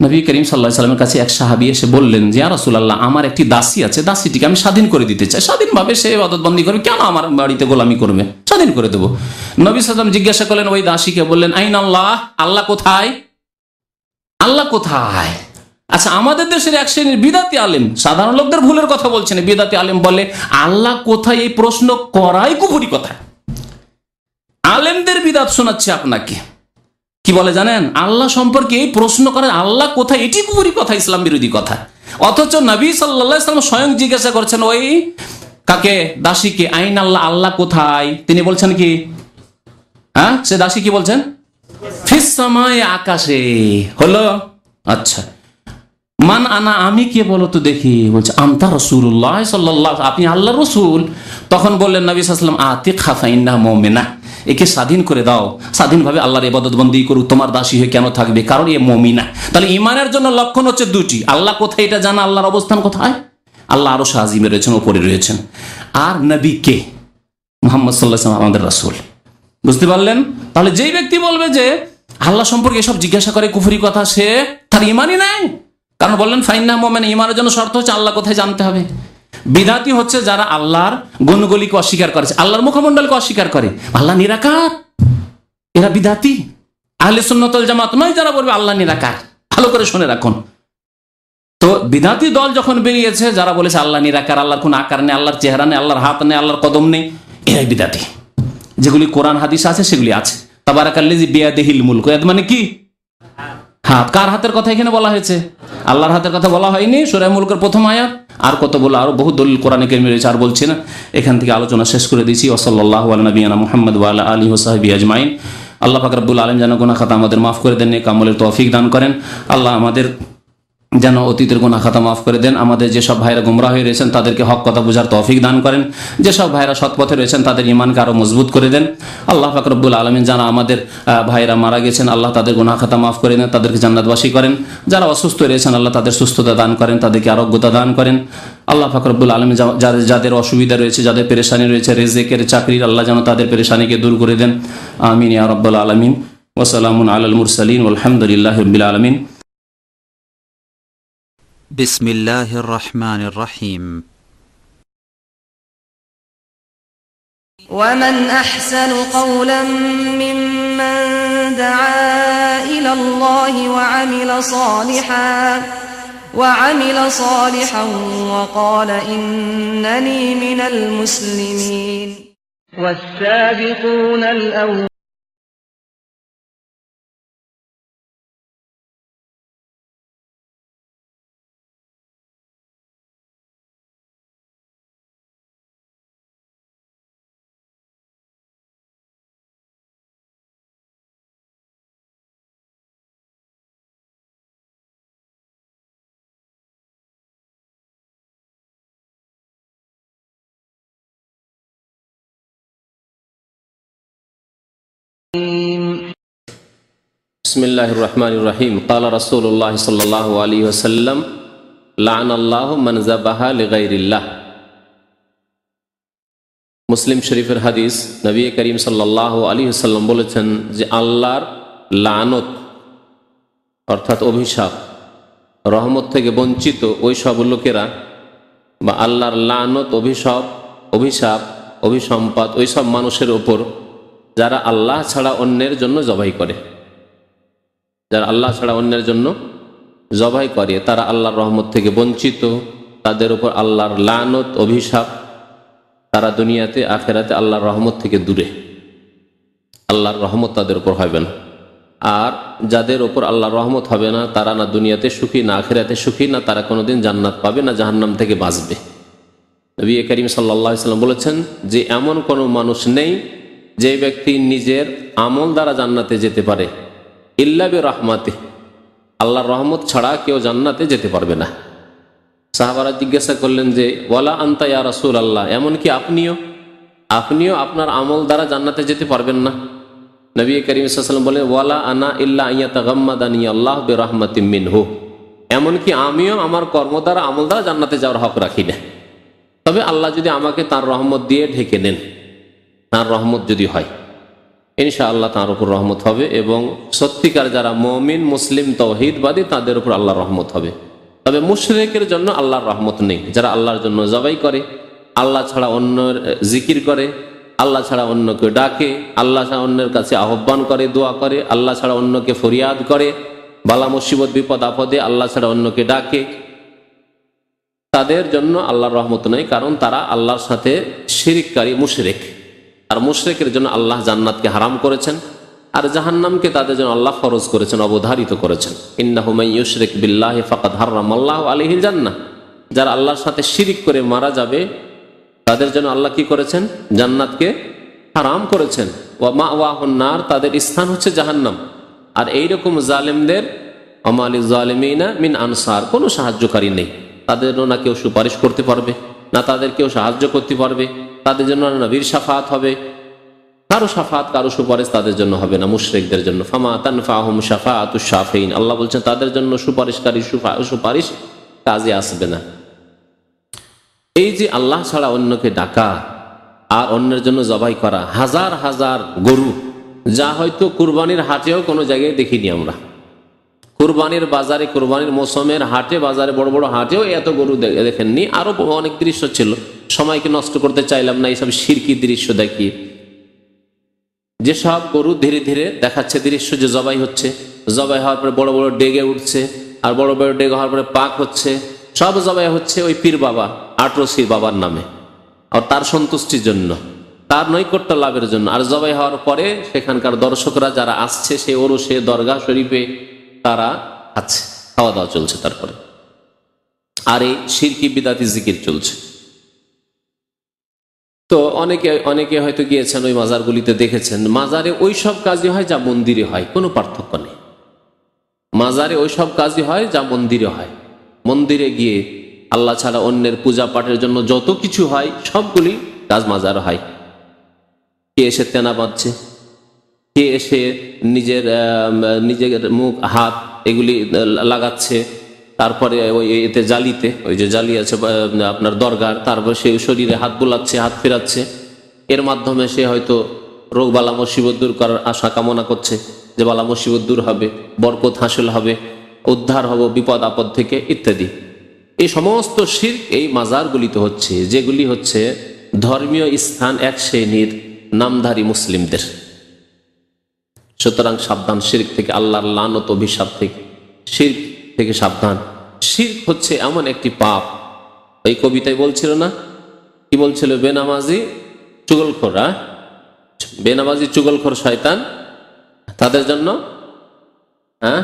নবী করিম সাল্লাহ সাল্লামের কাছে এক সাহাবি এসে বললেন, যে রাসুল্লাহ আমার একটি দাসী আছে, দাসীটিকে আমি স্বাধীন করে দিতে চাই। স্বাধীনভাবে সে বন্দি করবে, কেন আমার বাড়িতে গোলামি করবে? স্বাধীন করে দেবো। নবী সাল্লাম জিজ্ঞাসা করলেন, ওই দাসীকে? বললেন আইন আল্লাহ আল্লাহ কোথায়? আল্লাহ কোথায়? আচ্ছা আমাদের দেশের এক শ্রেণির বিদাতি আলেম, সাধারণ লোকদের ভুলের কথা বলছেন। বিদাতি আলেম বলে, আল্লাহ কোথায় এই প্রশ্ন করাই কুপুরি কথা আলেমদের বিদাত শোনাচ্ছে আপনাকে। কি বলে জানেন? আল্লাহ সম্পর্কে এই প্রশ্ন করেন আল্লাহ কোথায়, এটি কুপুরি কথা, ইসলাম বিরোধী কথা। অথচ নবী সাল্লাম স্বয়ং জিজ্ঞাসা করছেন, ওই কাকে? দাসীকে? আইন আল্লাহ আল্লাহ কোথায়? তিনি বলছেন কি? হ্যাঁ? সে দাসী কি বলছেন? ফিস সময় আকাশে। হলো? আচ্ছা। মান আনা আমি কে বলো তো দেখি? বলছে, আমতা রসুল্লাহ সাল্লাহ আপনি আল্লাহ রসুল। তখন বললেন নবী সাল্লাম আতি খাফাইন্না মোমেনা। একে স্বাধীন করে দাও। স্বাধীনভাবে আল্লাহর ইবাদত বন্দি করুক। তোমার দাসী হয়ে কেন থাকবে? কারণ এ মমিনা। তাহলে ইমানের জন্য লক্ষণ হচ্ছে দুটি। আল্লাহ কোথায় এটা জানা? আল্লাহর অবস্থান কোথায়? আল্লাহ আরও সাজিমে রয়েছেন, ওপরে রয়েছেন। আর নবী কে? মোহাম্মদ সাল্লাহ আমাদের রাসুল। বুঝতে পারলেন? তাহলে যেই ব্যক্তি বলবে যে, আল্লাহ সম্পর্কে এসব জিজ্ঞাসা করে কুফুরি কথা, সে তার ইমানই নাই কারণ বললেন, ফাইন্না মোমেন ইমানের জন্য শর্ত হচ্ছে আল্লাহ কোথায় জানতে হবে? বিদাতি হচ্ছে যারা আল্লাহর গুণগুলিকে অস্বীকার করেছে আল্লাহর মুখমণ্ডলকে অস্বীকার করে। আল্লাহ নিরাকার, এরা বিদাতি আহলে সুন্নতল জামাত নয় যারা বলবে আল্লাহ নিরাকার। ভালো করে শুনে রাখুন। তো বিদাতি দল যখন বেরিয়েছে, যারা বলেছে আল্লাহ নিরাকার, আল্লাহর কোন আকার নেই, আল্লাহর চেহারা নেই, আল্লাহর হাত নেই, আল্লাহর কদম নেই, এরাই বিদাতি যেগুলি কোরআন, হাদিস আছে, সেগুলি আছে। তাবারাকাল্লিজি বিয়াদেহিল মুলক। এর মানে কি? হাত। কার হাতের কথা এখানে বলা হয়েছে? আল্লাহর হাতের কথা বলা হয়নি সুরাই মুলকের প্রথম আয়াত। আর কত বলে, আরও বহু দলিল কোরআনে কেরমি রয়েছে, আর বলছি না। এখান থেকে আলোচনা শেষ করে দিয়েছি। ওসল্লাহ আলনবীনা মোহাম্মদ ওয়ালা আলী হোসাহাবি আজমাইন। আল্লাহ ফাকরাবুল আলম যেন গোনা খাতা আমাদের মাফ করে দেন কামলের তৌফিক দান করেন। আল্লাহ আমাদের যেন অতীতের গুণা খাতা মাফ করে দেন। আমাদের যেসব ভাইরা গুমরা হয়ে রয়েছেন, তাদেরকে হক কথা বোঝার তৌফিক দান করেন। যেসব ভাইরা সৎপথে রয়েছেন, তাদের ইমানকে আরও মজবুত করে দেন। আল্লাহ ফাকরবুল আলমিন যারা আমাদের ভাইরা মারা গেছেন, আল্লাহ তাদের গুণা খাতা মাফ করে দেন, তাদেরকে জান্নাতবাসী করেন। যারা অসুস্থ রয়েছেন, আল্লাহ তাদের সুস্থতা দান করেন, তাদেরকে আরোগ্যতা দান করেন। আল্লাহ ফাকরবুল আলমী যাদের যাদের অসুবিধা রয়েছে, যাদের পেরেশানি রয়েছে, রেজেকের চাকরির আল্লাহ যেন তাদের পেরেশানিকে দূর করে দেন। আমিন ইয়া রব্বুল আলমিন। ওসালামুন আলাল মুরসালিন আলহামদুলিল্লাহ রবিল আলমিন। بسم الله الرحمن الرحيم. ومن أحسن قولا ممن دعا إلى الله وعمل صالحا وعمل صالحا وقال إنني من المسلمين. والسابقون الأولون بسم الله الرحمن الرحيم قال رسول الله صلى الله عليه وسلم لعن الله من ذبح لغير الله মুসলিম শরীফের হাদিস নবী করিম সাল্লাহ আলী সাল্লাম বলেছেন যে আল্লাহর লানত অর্থাৎ অভিশাপ রহমত থেকে বঞ্চিত ওই সব লোকেরা বা আল্লাহর লানত অভিশাপ অভিশাপ অভিসম্পাদ ওই সব মানুষের ওপর যারা আল্লাহ ছাড়া অন্যের জন্য জবাই করে। যারা আল্লাহ ছাড়া অন্যের জন্য জবাই করে, তারা আল্লাহর রহমত থেকে বঞ্চিত, তাদের উপর আল্লাহর লানত, অভিশাপ, তারা দুনিয়াতে, আখেরাতে আল্লাহর রহমত থেকে দূরে। আল্লাহর রহমত তাদের উপর হবে না। আর যাদের ওপর আল্লাহর রহমত হবে না, তারা না দুনিয়াতে সুখী, না আখেরাতে সুখী, না তারা কোনোদিন জান্নাত পাবে, না জাহান্নাম থেকে বাঁচবে। নবী করিম সাল্লাহ সাল্লাম বলেছেন যে, এমন কোনো মানুষ নেই যে ব্যক্তি নিজের আমল দ্বারা জান্নাতে যেতে পারে ইল্লাবে রহমাতে আল্লাহর রহমত ছাড়া কেউ জান্নাতে যেতে পারবে না। সাহাবারা জিজ্ঞাসা করলেন যে, ওয়ালা আন্তা ইয়া রাসুল আল্লাহ এমনকি আপনিও? আপনিও আপনার আমল দ্বারা জান্নাতে যেতে পারবেন না? নবী করিম সাল্লাম বলেন ওয়ালা আনা ইল্লা আইয়াতা গাম্মাদানি আল্লাহ বে রহমাতিম মিনহু এমনকি আমিও আমার কর্ম দ্বারা, আমল দ্বারা জান্নাতে যাওয়ার হক রাখি না। তবে আল্লাহ যদি আমাকে তার রহমত দিয়ে ঢেকে নেন। তার রহমত যদি হয়। ইনশা আল্লাহ তাঁর উপর রহমত হবে এবং সত্যিকার যারা মমিন, মুসলিম, তৌহিদবাদী, তাদের উপর আল্লাহর রহমত হবে। তবে মুশরেকের জন্য আল্লাহর রহমত নেই, যারা আল্লাহর জন্য জবাই করে, আল্লাহ ছাড়া অন্যের জিকির করে, আল্লাহ ছাড়া অন্যকে ডাকে, আল্লাহ ছাড়া অন্যের কাছে আহ্বান করে, দোয়া করে, আল্লাহ ছাড়া অন্যকে ফরিয়াদ করে, বালা, মুসিবত, বিপদ, আপদে আল্লাহ ছাড়া অন্যকে ডাকে, তাদের জন্য আল্লাহর রহমত নেই, কারণ তারা আল্লাহর সাথে শিরিককারী, মুশরেক। আর মুশরেকের জন্য আল্লাহ জান্নাতকে হারাম করেছেন, আর জাহান্নামকে তাদের জন্য আল্লাহ ফরজ করেছেন, অবধারিত করেছেন। ইন্নাহুমাই ইউশরেক বিল্লাহ ফাকাদ হারাম, আল্লাহ আলিহিল জান্না যারা আল্লাহর সাথে শিরিক করে মারা যাবে, তাদের জন্য আল্লাহ কি করেছেন? জান্নাতকে হারাম করেছেন। ওয়া মা ওয়াহনার তাদের স্থান হচ্ছে জাহান্নাম। আর এইরকম জালেমদের, অমালি জালিমিনা মিন আনসার, কোনো সাহায্যকারী নেই। তাদের জন্য না কেউ সুপারিশ করতে পারবে, না তাদের কেউ সাহায্য করতে পারবে। তাদের জন্য নবীর সাফাত হবে। কারও সাফাত, কারও সুপারিশ তাদের জন্য হবে না। মুশরিকদের জন্য। ফামা তানফাহুম শাফাআতু শাফিন আল্লাহ বলছেন, তাদের জন্য সুপারিশকারী সুপারিশ কাজে আসবে না। এই যে আল্লাহ ছাড়া অন্যকে ডাকা আর অন্যের জন্য জবাই করা, হাজার হাজার গরু, যা হয়তো কুরবানির হাটেও কোনো জায়গায় দেখিনি আমরা। কুরবানির বাজারে, কুরবানির মৌসুমের হাটে, বাজারে বড় বড় হাটেও এত গরু দেখেননি। আরও অনেক দৃশ্য ছিল। সময়কে নষ্ট করতে চাইলাম না, এইসব সিরকি দৃশ্য দেখি। যেসব গরু ধীরে ধীরে দেখাচ্ছে, দৃশ্য যে জবাই হচ্ছে, জবাই হওয়ার পরে বড় বড় ডেগে উঠছে, আর বড় বড় ডেগে হওয়ার পরে পাক হচ্ছে, সব জবাই হচ্ছে ওই পীর বাবা, আটরসির বাবার নামে। আর তার সন্তুষ্টির জন্য, তার নৈকট্য লাভের জন্য। আর জবাই হওয়ার পরে সেখানকার দর্শকরা যারা আসছে, সে ওরসে দরগা শরীফে তারা আছে খাওয়া দাওয়া চলছে তারপরে। আর এই সিরকি বিদাতি জিকির চলছে। তো অনেকে অনেকে হয়তো গিয়েছেন ওই মাজারগুলিতে দেখেছেন, মাজারে ওই সব কাজই হয় যা মন্দিরে হয়, কোনো পার্থক্য নেই। মাজারে ওই সব কাজই হয় যা মন্দিরে হয়। মন্দিরে গিয়ে আল্লাহ ছাড়া অন্যের পূজা পাঠের জন্য যত কিছু হয়, সবগুলি কাজ মাজার হয়। কে এসে তেনা বাঁধছে? কে এসে নিজের নিজের মুখ, হাত এগুলি লাগাচ্ছে? তারপরে ওই এতে জালিতে, ওই যে জালি আছে আপনার দরগার, তারপর সে শরীরে হাত বোলাচ্ছে, হাত ফেরাচ্ছে। এর মাধ্যমে সে হয়তো রোগ বালা মুসিবত দূর করার আশা কামনা করছে, যে বালা মুসিবত দূর হবে, বরকত হাসিল হবে, উদ্ধার হব বিপদ আপদ থেকে, ইত্যাদি। এই সমস্ত শির এই মাজারগুলিতে হচ্ছে, যেগুলি হচ্ছে ধর্মীয় স্থান এক শ্রেণির নামধারী মুসলিমদের। সুতরাং সাবধান শির্ক থেকে, আল্লাহর লানত অভিশাপ থেকে, শির্ক থেকে সাবধান। শির্ক হচ্ছে এমন একটি পাপ। এই কবিতায় বলছিল না? কি বলছিল? বেনামাজি চুগলখোরা বেনামাজি চুগলখোর শয়তান। তাদের জন্য হ্যাঁ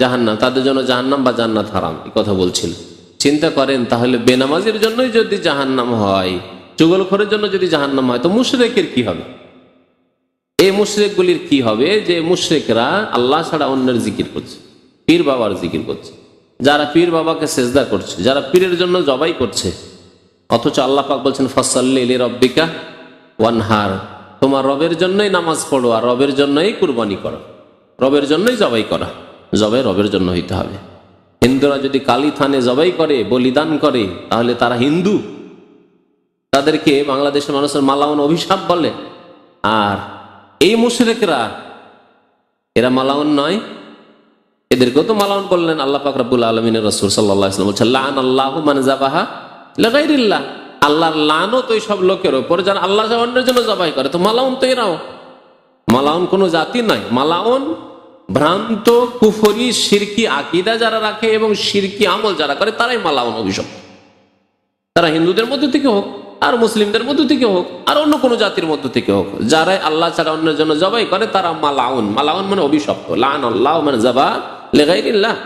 জাহান্নাম। তাদের জন্য জাহান্নাম বা জান্নাত হারাম। এই কথা বলছিল। চিন্তা করেন, তাহলে বেনামাজির জন্যই যদি জাহান্নাম হয়, চুগলখোরের জন্য যদি জাহান্নাম হয়, তো মুশরেকের কি হবে? এই মুশরেকগুলির কি হবে? যে মুশরেকরা আল্লাহ ছাড়া অন্যের জিকির করছে। পীর বাবার জিকির করছে। যারা পীর বাবাকে সেজদা করছে, যারা পীরের জন্য জবাই করছে, অথচ আল্লাহ পাক বলছেন, ফসল্লি রব্বিকা ওয়ানহার। তোমার রবের জন্যই নামাজ পড়ো আর রবের জন্যই কুরবানি করো। রবের জন্যই জবাই করা। জবাই রবের জন্য হইতে হবে। হিন্দুরা যদি কালী থানে জবাই করে, বলিদান করে, তাহলে তারা হিন্দু। তাদেরকে বাংলাদেশের মানুষের মালাউন অভিশাপ বলে। আর এই মুশরেকরা, এরা মালাউন নয় এদেরকেও তো মালাউন করলেন আল্লাহ পাক রাব্বুল আলমিনের রসুল সাল্লাহ ইসলাম বলছেন লান আল্লাহ মানে জাবাহা লাগাইরিল্লাহ আল্লাহর লানও তো সব লোকের ওপর যারা আল্লাহ অন্যের জন্য জবাই করে, তো মালাউন তো এরাও। মালাউন কোনো জাতি নয়। মালাউন ভ্রান্ত, কুফরি, সিরকি আকিদা যারা রাখে এবং সিরকি আমল যারা করে, তারাই মালাউন অভিশপ্ত। তারা হিন্দুদের মধ্য থেকে হোক, আর মুসলিমদের মধ্য থেকে হোক, আর অন্য কোনো জাতির মধ্য থেকে হোক, যারাই আল্লাহ ছাড়া অন্যের জন্য জবাই করে, তারা মালাউন। মালাউন মানে অভিশপ্ত। লান আল্লাহ মানে জবা লেগাইল্লাহ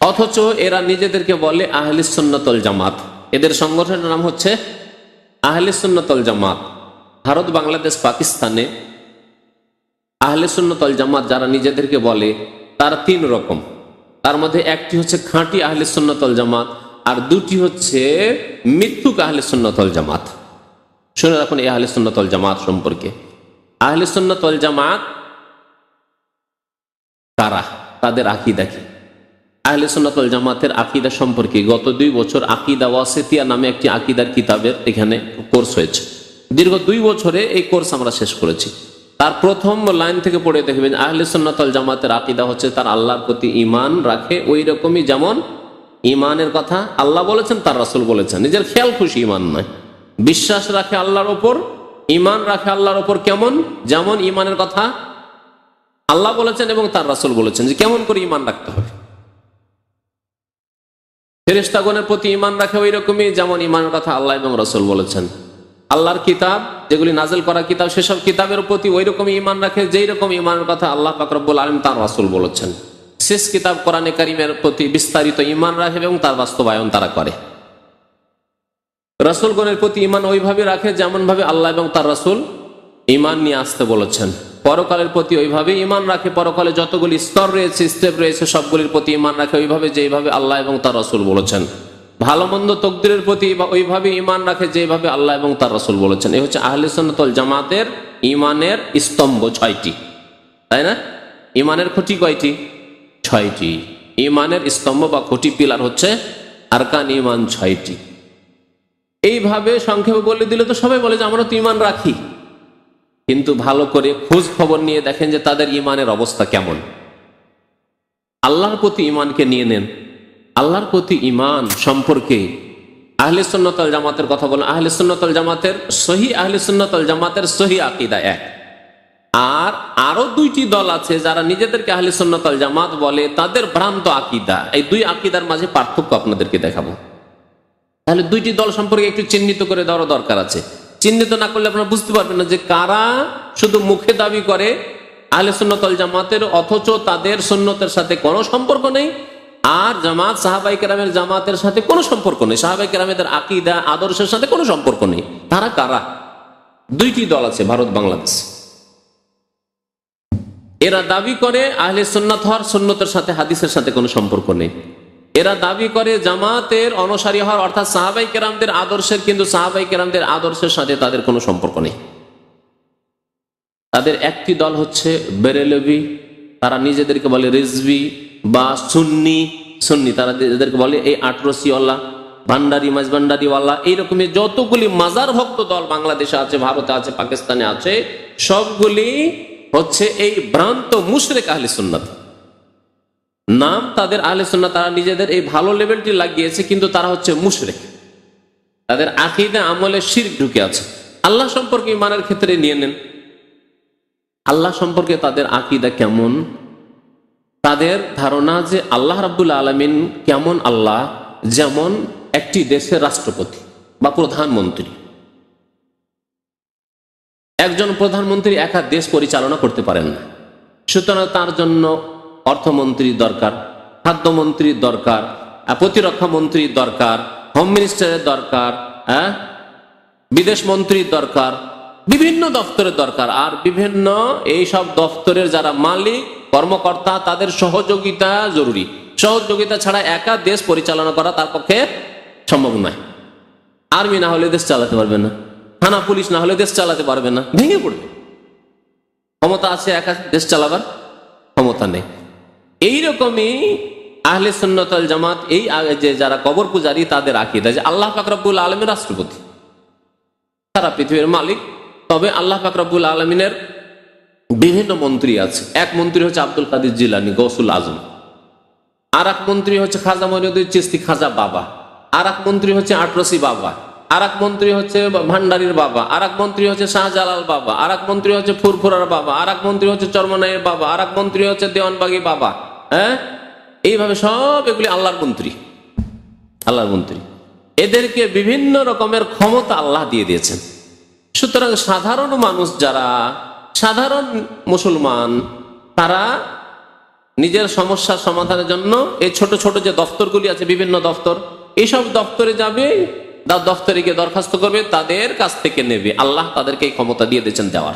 অথচ এরা নিজেদেরকে বলে আহলি সুন্নতল জামাত। এদের সংগঠনের নাম হচ্ছে আহলি সুন্নতল জামাত। ভারত, বাংলাদেশ, পাকিস্তানে আহলে সুন্নতল জামাত যারা নিজেদেরকে বলে, তারা তিন রকম। তার মধ্যে একটি হচ্ছে খাঁটি আহলে সুন্নতল জামাত, আর দুটি হচ্ছে মৃত্যুক আহলে সুন্নতল জামাত। শুনে রাখুন এই আহলে সুন্নতল জামাত সম্পর্কে। আহলে সুন্নতল জামাত কারা তাদের আকিদা কি? আহলে সুন্নতল জামাতের আকিদা সম্পর্কে গত দুই বছর আকিদা ওয়াসেতিয়া নামে একটি আকিদার কিতাবের এখানে কোর্স হয়েছে। দীর্ঘ দুই বছরে এই কোর্স আমরা শেষ করেছি। তার প্রথম লাইন থেকে পড়ে দেখবেন, আহলে সুন্নতল জামাতের আকিদা হচ্ছে তার আল্লাহর প্রতি ইমান রাখে ওই রকমই যেমন ইমানের কথা আল্লাহ বলেছেন, তার রাসুল বলেছেন। নিজের খেয়াল খুশি ইমান নয়। বিশ্বাস রাখে আল্লাহর ওপর ইমান রাখে আল্লাহর ওপর কেমন? যেমন ইমানের কথা আল্লাহ বলেছেন এবং তার রাসুল বলেছেন যে কেমন করে ইমান রাখতে হবে। ফেরেস্তাগণের প্রতি ইমান রাখে ওই রকমই যেমন ইমানের কথা আল্লাহ এবং রসুল বলেছেন। আল্লাহর কিতাব, যেগুলি নাজেল করা কিতাব, সেসব কিতাবের প্রতি ওই রকমই ইমান রাখে যেই রকম ইমানের কথা আল্লাহ ফাকরবুল আলম তার রাসুল বলেছেন। শেষ কিতাব কোরআনে কারিমের প্রতি বিস্তারিত ইমান রাখে এবং তার বাস্তবায়ন তারা করে। রাসুলগণের প্রতি ইমান ওইভাবে রাখে যেমন ভাবে আল্লাহ এবং তার রাসুল ইমান নিয়ে আসতে বলেছেন। পরকালের প্রতি ওইভাবে ইমান রাখে। পরকালে যতগুলি স্তর রয়েছে স্টেপ রয়েছে, সবগুলির প্রতি ইমান রাখে ওইভাবে যেভাবে আল্লাহ এবং তার রসুল বলেছেন। ভালো মন্দ তকদিরের প্রতি ওইভাবে ইমান রাখে যেভাবে আল্লাহ এবং তার রসুল বলেছেন। এই হচ্ছে আহলে সন্ন্যতল জামাতের ইমানের স্তম্ভ ছয়টি। তাই না? ইমানের খুঁটি কয়টি? ছয়টি। ইমানের স্তম্ভ বা খুঁটি পিলার হচ্ছে আরকান ইমান ছয়টি। এইভাবে সংক্ষেপে বলে দিলে তো সবাই বলে যে, আমরা তো ইমান রাখি। কিন্তু ভালো করে খোঁজ খবর নিয়ে দেখেন যে তাদের ইমানের অবস্থা কেমন। আল্লাহর প্রতি ইমানকে নিয়ে নেন। আল্লাহর প্রতি ইমান সম্পর্কে আহলে সুন্নতল জামাতের কথা বলেন। আহলে সুন্নতল জামাতের সহি, আহলে সুন্নতল জামাতের সহি আকিদা এক। আর আরও দুইটি দল আছে যারা নিজেদেরকে আহলে সুন্নতল জামাত বলে, তাদের ভ্রান্ত আকিদা। এই দুই আকিদার মাঝে পার্থক্য আপনাদেরকে দেখাবো। তাহলে দুইটি দল সম্পর্কে একটু চিহ্নিত করে দেওয়ার দরকার আছে। চিহ্নিত না করলে আপনারা বুঝতে পারবেন না যে কারা শুধু মুখে দাবি করে আহলে সুন্নতল জামাতের, অথচ তাদের সুন্নতের সাথে কোনো সম্পর্ক নেই, আর জামাত সাহাবাই কেরামের জামাতের সাথে কোনো সম্পর্ক নেই। সাহাবাই কেরামেদের আকিদা, আদর্শের সাথে কোনো সম্পর্ক নেই। তারা কারা? দুইটি দল আছে, ভারত, বাংলাদেশ। এরা দাবি করে আহলে সুন্নাত হওয়ার সুন্নতের সাথে, হাদিসের সাথে কোনো সম্পর্ক নেই। এরা দাবি করে জামাতের অনসারী হওয়ার, অর্থাৎ সাহাবাই কেরামদের আদর্শের, কিন্তু সাহাবাই কেরামদের আদর্শের সাথে তাদের কোনো সম্পর্ক নেই। তাদের একটি দল হচ্ছে বেরেলবি, তারা নিজেদেরকে বলে রিজবি বা সুন্নি। সুন্নি, তারা এদেরকে বলে এই আটরসিওয়ালা, ভান্ডারি, মাঝ ভান্ডারিওয়ালা এইরকমের যতগুলি মাজার ভক্ত দল বাংলাদেশে আছে, ভারতে আছে, পাকিস্তানে আছে, সবগুলি হচ্ছে এই ভ্রান্ত মুশরেক আহলে সুন্নাত। নাম তাদের আহলে সুন্নাত তারা নিজেদের এই ভালো লেভেলটি লাগিয়েছে, কিন্তু তারা হচ্ছে মুশরেক। তাদের আকিদা, আমলে শির ঢুকে আছে। আল্লাহ সম্পর্কে ইমানের ক্ষেত্রে নিয়ে নেন। আল্লাহ সম্পর্কে তাদের আকিদা কেমন? তাদের ধারণা যে আল্লাহ রাবুল আলমিন কেমন আল্লাহ, যেমন একটি দেশের রাষ্ট্রপতি বা প্রধানমন্ত্রী। একজন প্রধানমন্ত্রী একা দেশ পরিচালনা করতে পারেন না। সুতরাং তার জন্য অর্থমন্ত্রী দরকার, খাদ্যমন্ত্রীর দরকার প্রতিরক্ষা মন্ত্রীর দরকার হোম মিনিস্টারের দরকার হ্যাঁ বিদেশ মন্ত্রীর দরকার, বিভিন্ন দপ্তরের দরকার। আর বিভিন্ন এই সব দপ্তরের যারা মালিক, কর্মকর্তা, তাদের সহযোগিতা জরুরি। সহযোগিতা ছাড়া একা দেশ পরিচালনা করা তার পক্ষে সম্ভব নয়। আর্মি না হলে দেশ চালাতে পারবে না। থানা পুলিশ না হলে দেশ চালাতে পারবে না। ভেঙে পড়বে। ক্ষমতা আছে একা দেশ চালাবার? ক্ষমতা নেই। এইরকমই আহলে সুন্নতল জামাত এই যে যারা কবর পূজারী তাদের আকিদা যে আল্লাহ ফাকরাবুল আলমের রাষ্ট্রপতি। সারা পৃথিবীর মালিক, তবে আল্লাহ ফাকরাবুল আলমিনের বিভিন্ন মন্ত্রী আছে। এক মন্ত্রী হচ্ছে আব্দুল কাদির জিলানি, গৌসুল আজম। আর এক মন্ত্রী হচ্ছে খাজা মনিউদ্দিন চিস্তি, খাজা বাবা। আর এক মন্ত্রী হচ্ছে আটরসি বাবা। আর এক মন্ত্রী হচ্ছে ভান্ডারির বাবা। আর এক মন্ত্রী হচ্ছে শাহজালাল বাবা। আর এক মন্ত্রী হচ্ছে ফুরফুরার বাবা। আর এক মন্ত্রী হচ্ছে চর্মনাইয়ের বাবা। আর এক মন্ত্রী হচ্ছে দেওয়ানবাগি বাবা। হ্যাঁ? এইভাবে সব এগুলি আল্লাহর মন্ত্রী। আল্লাহর মন্ত্রী। এদেরকে বিভিন্ন রকমের ক্ষমতা আল্লাহ দিয়ে দিয়েছেন। সুতরাং সাধারণ মানুষ যারা, সাধারণ মুসলমান, তারা নিজের সমস্যার সমাধানের জন্য এই ছোট ছোট যে দফতরগুলি আছে, বিভিন্ন দফতর এইসব দফতরে যাবে দফতরে গিয়ে দরখাস্ত করবে, তাদের কাছ থেকে নেবে। আল্লাহ তাদেরকে এই ক্ষমতা দিয়ে দিয়েছেন দেওয়ার।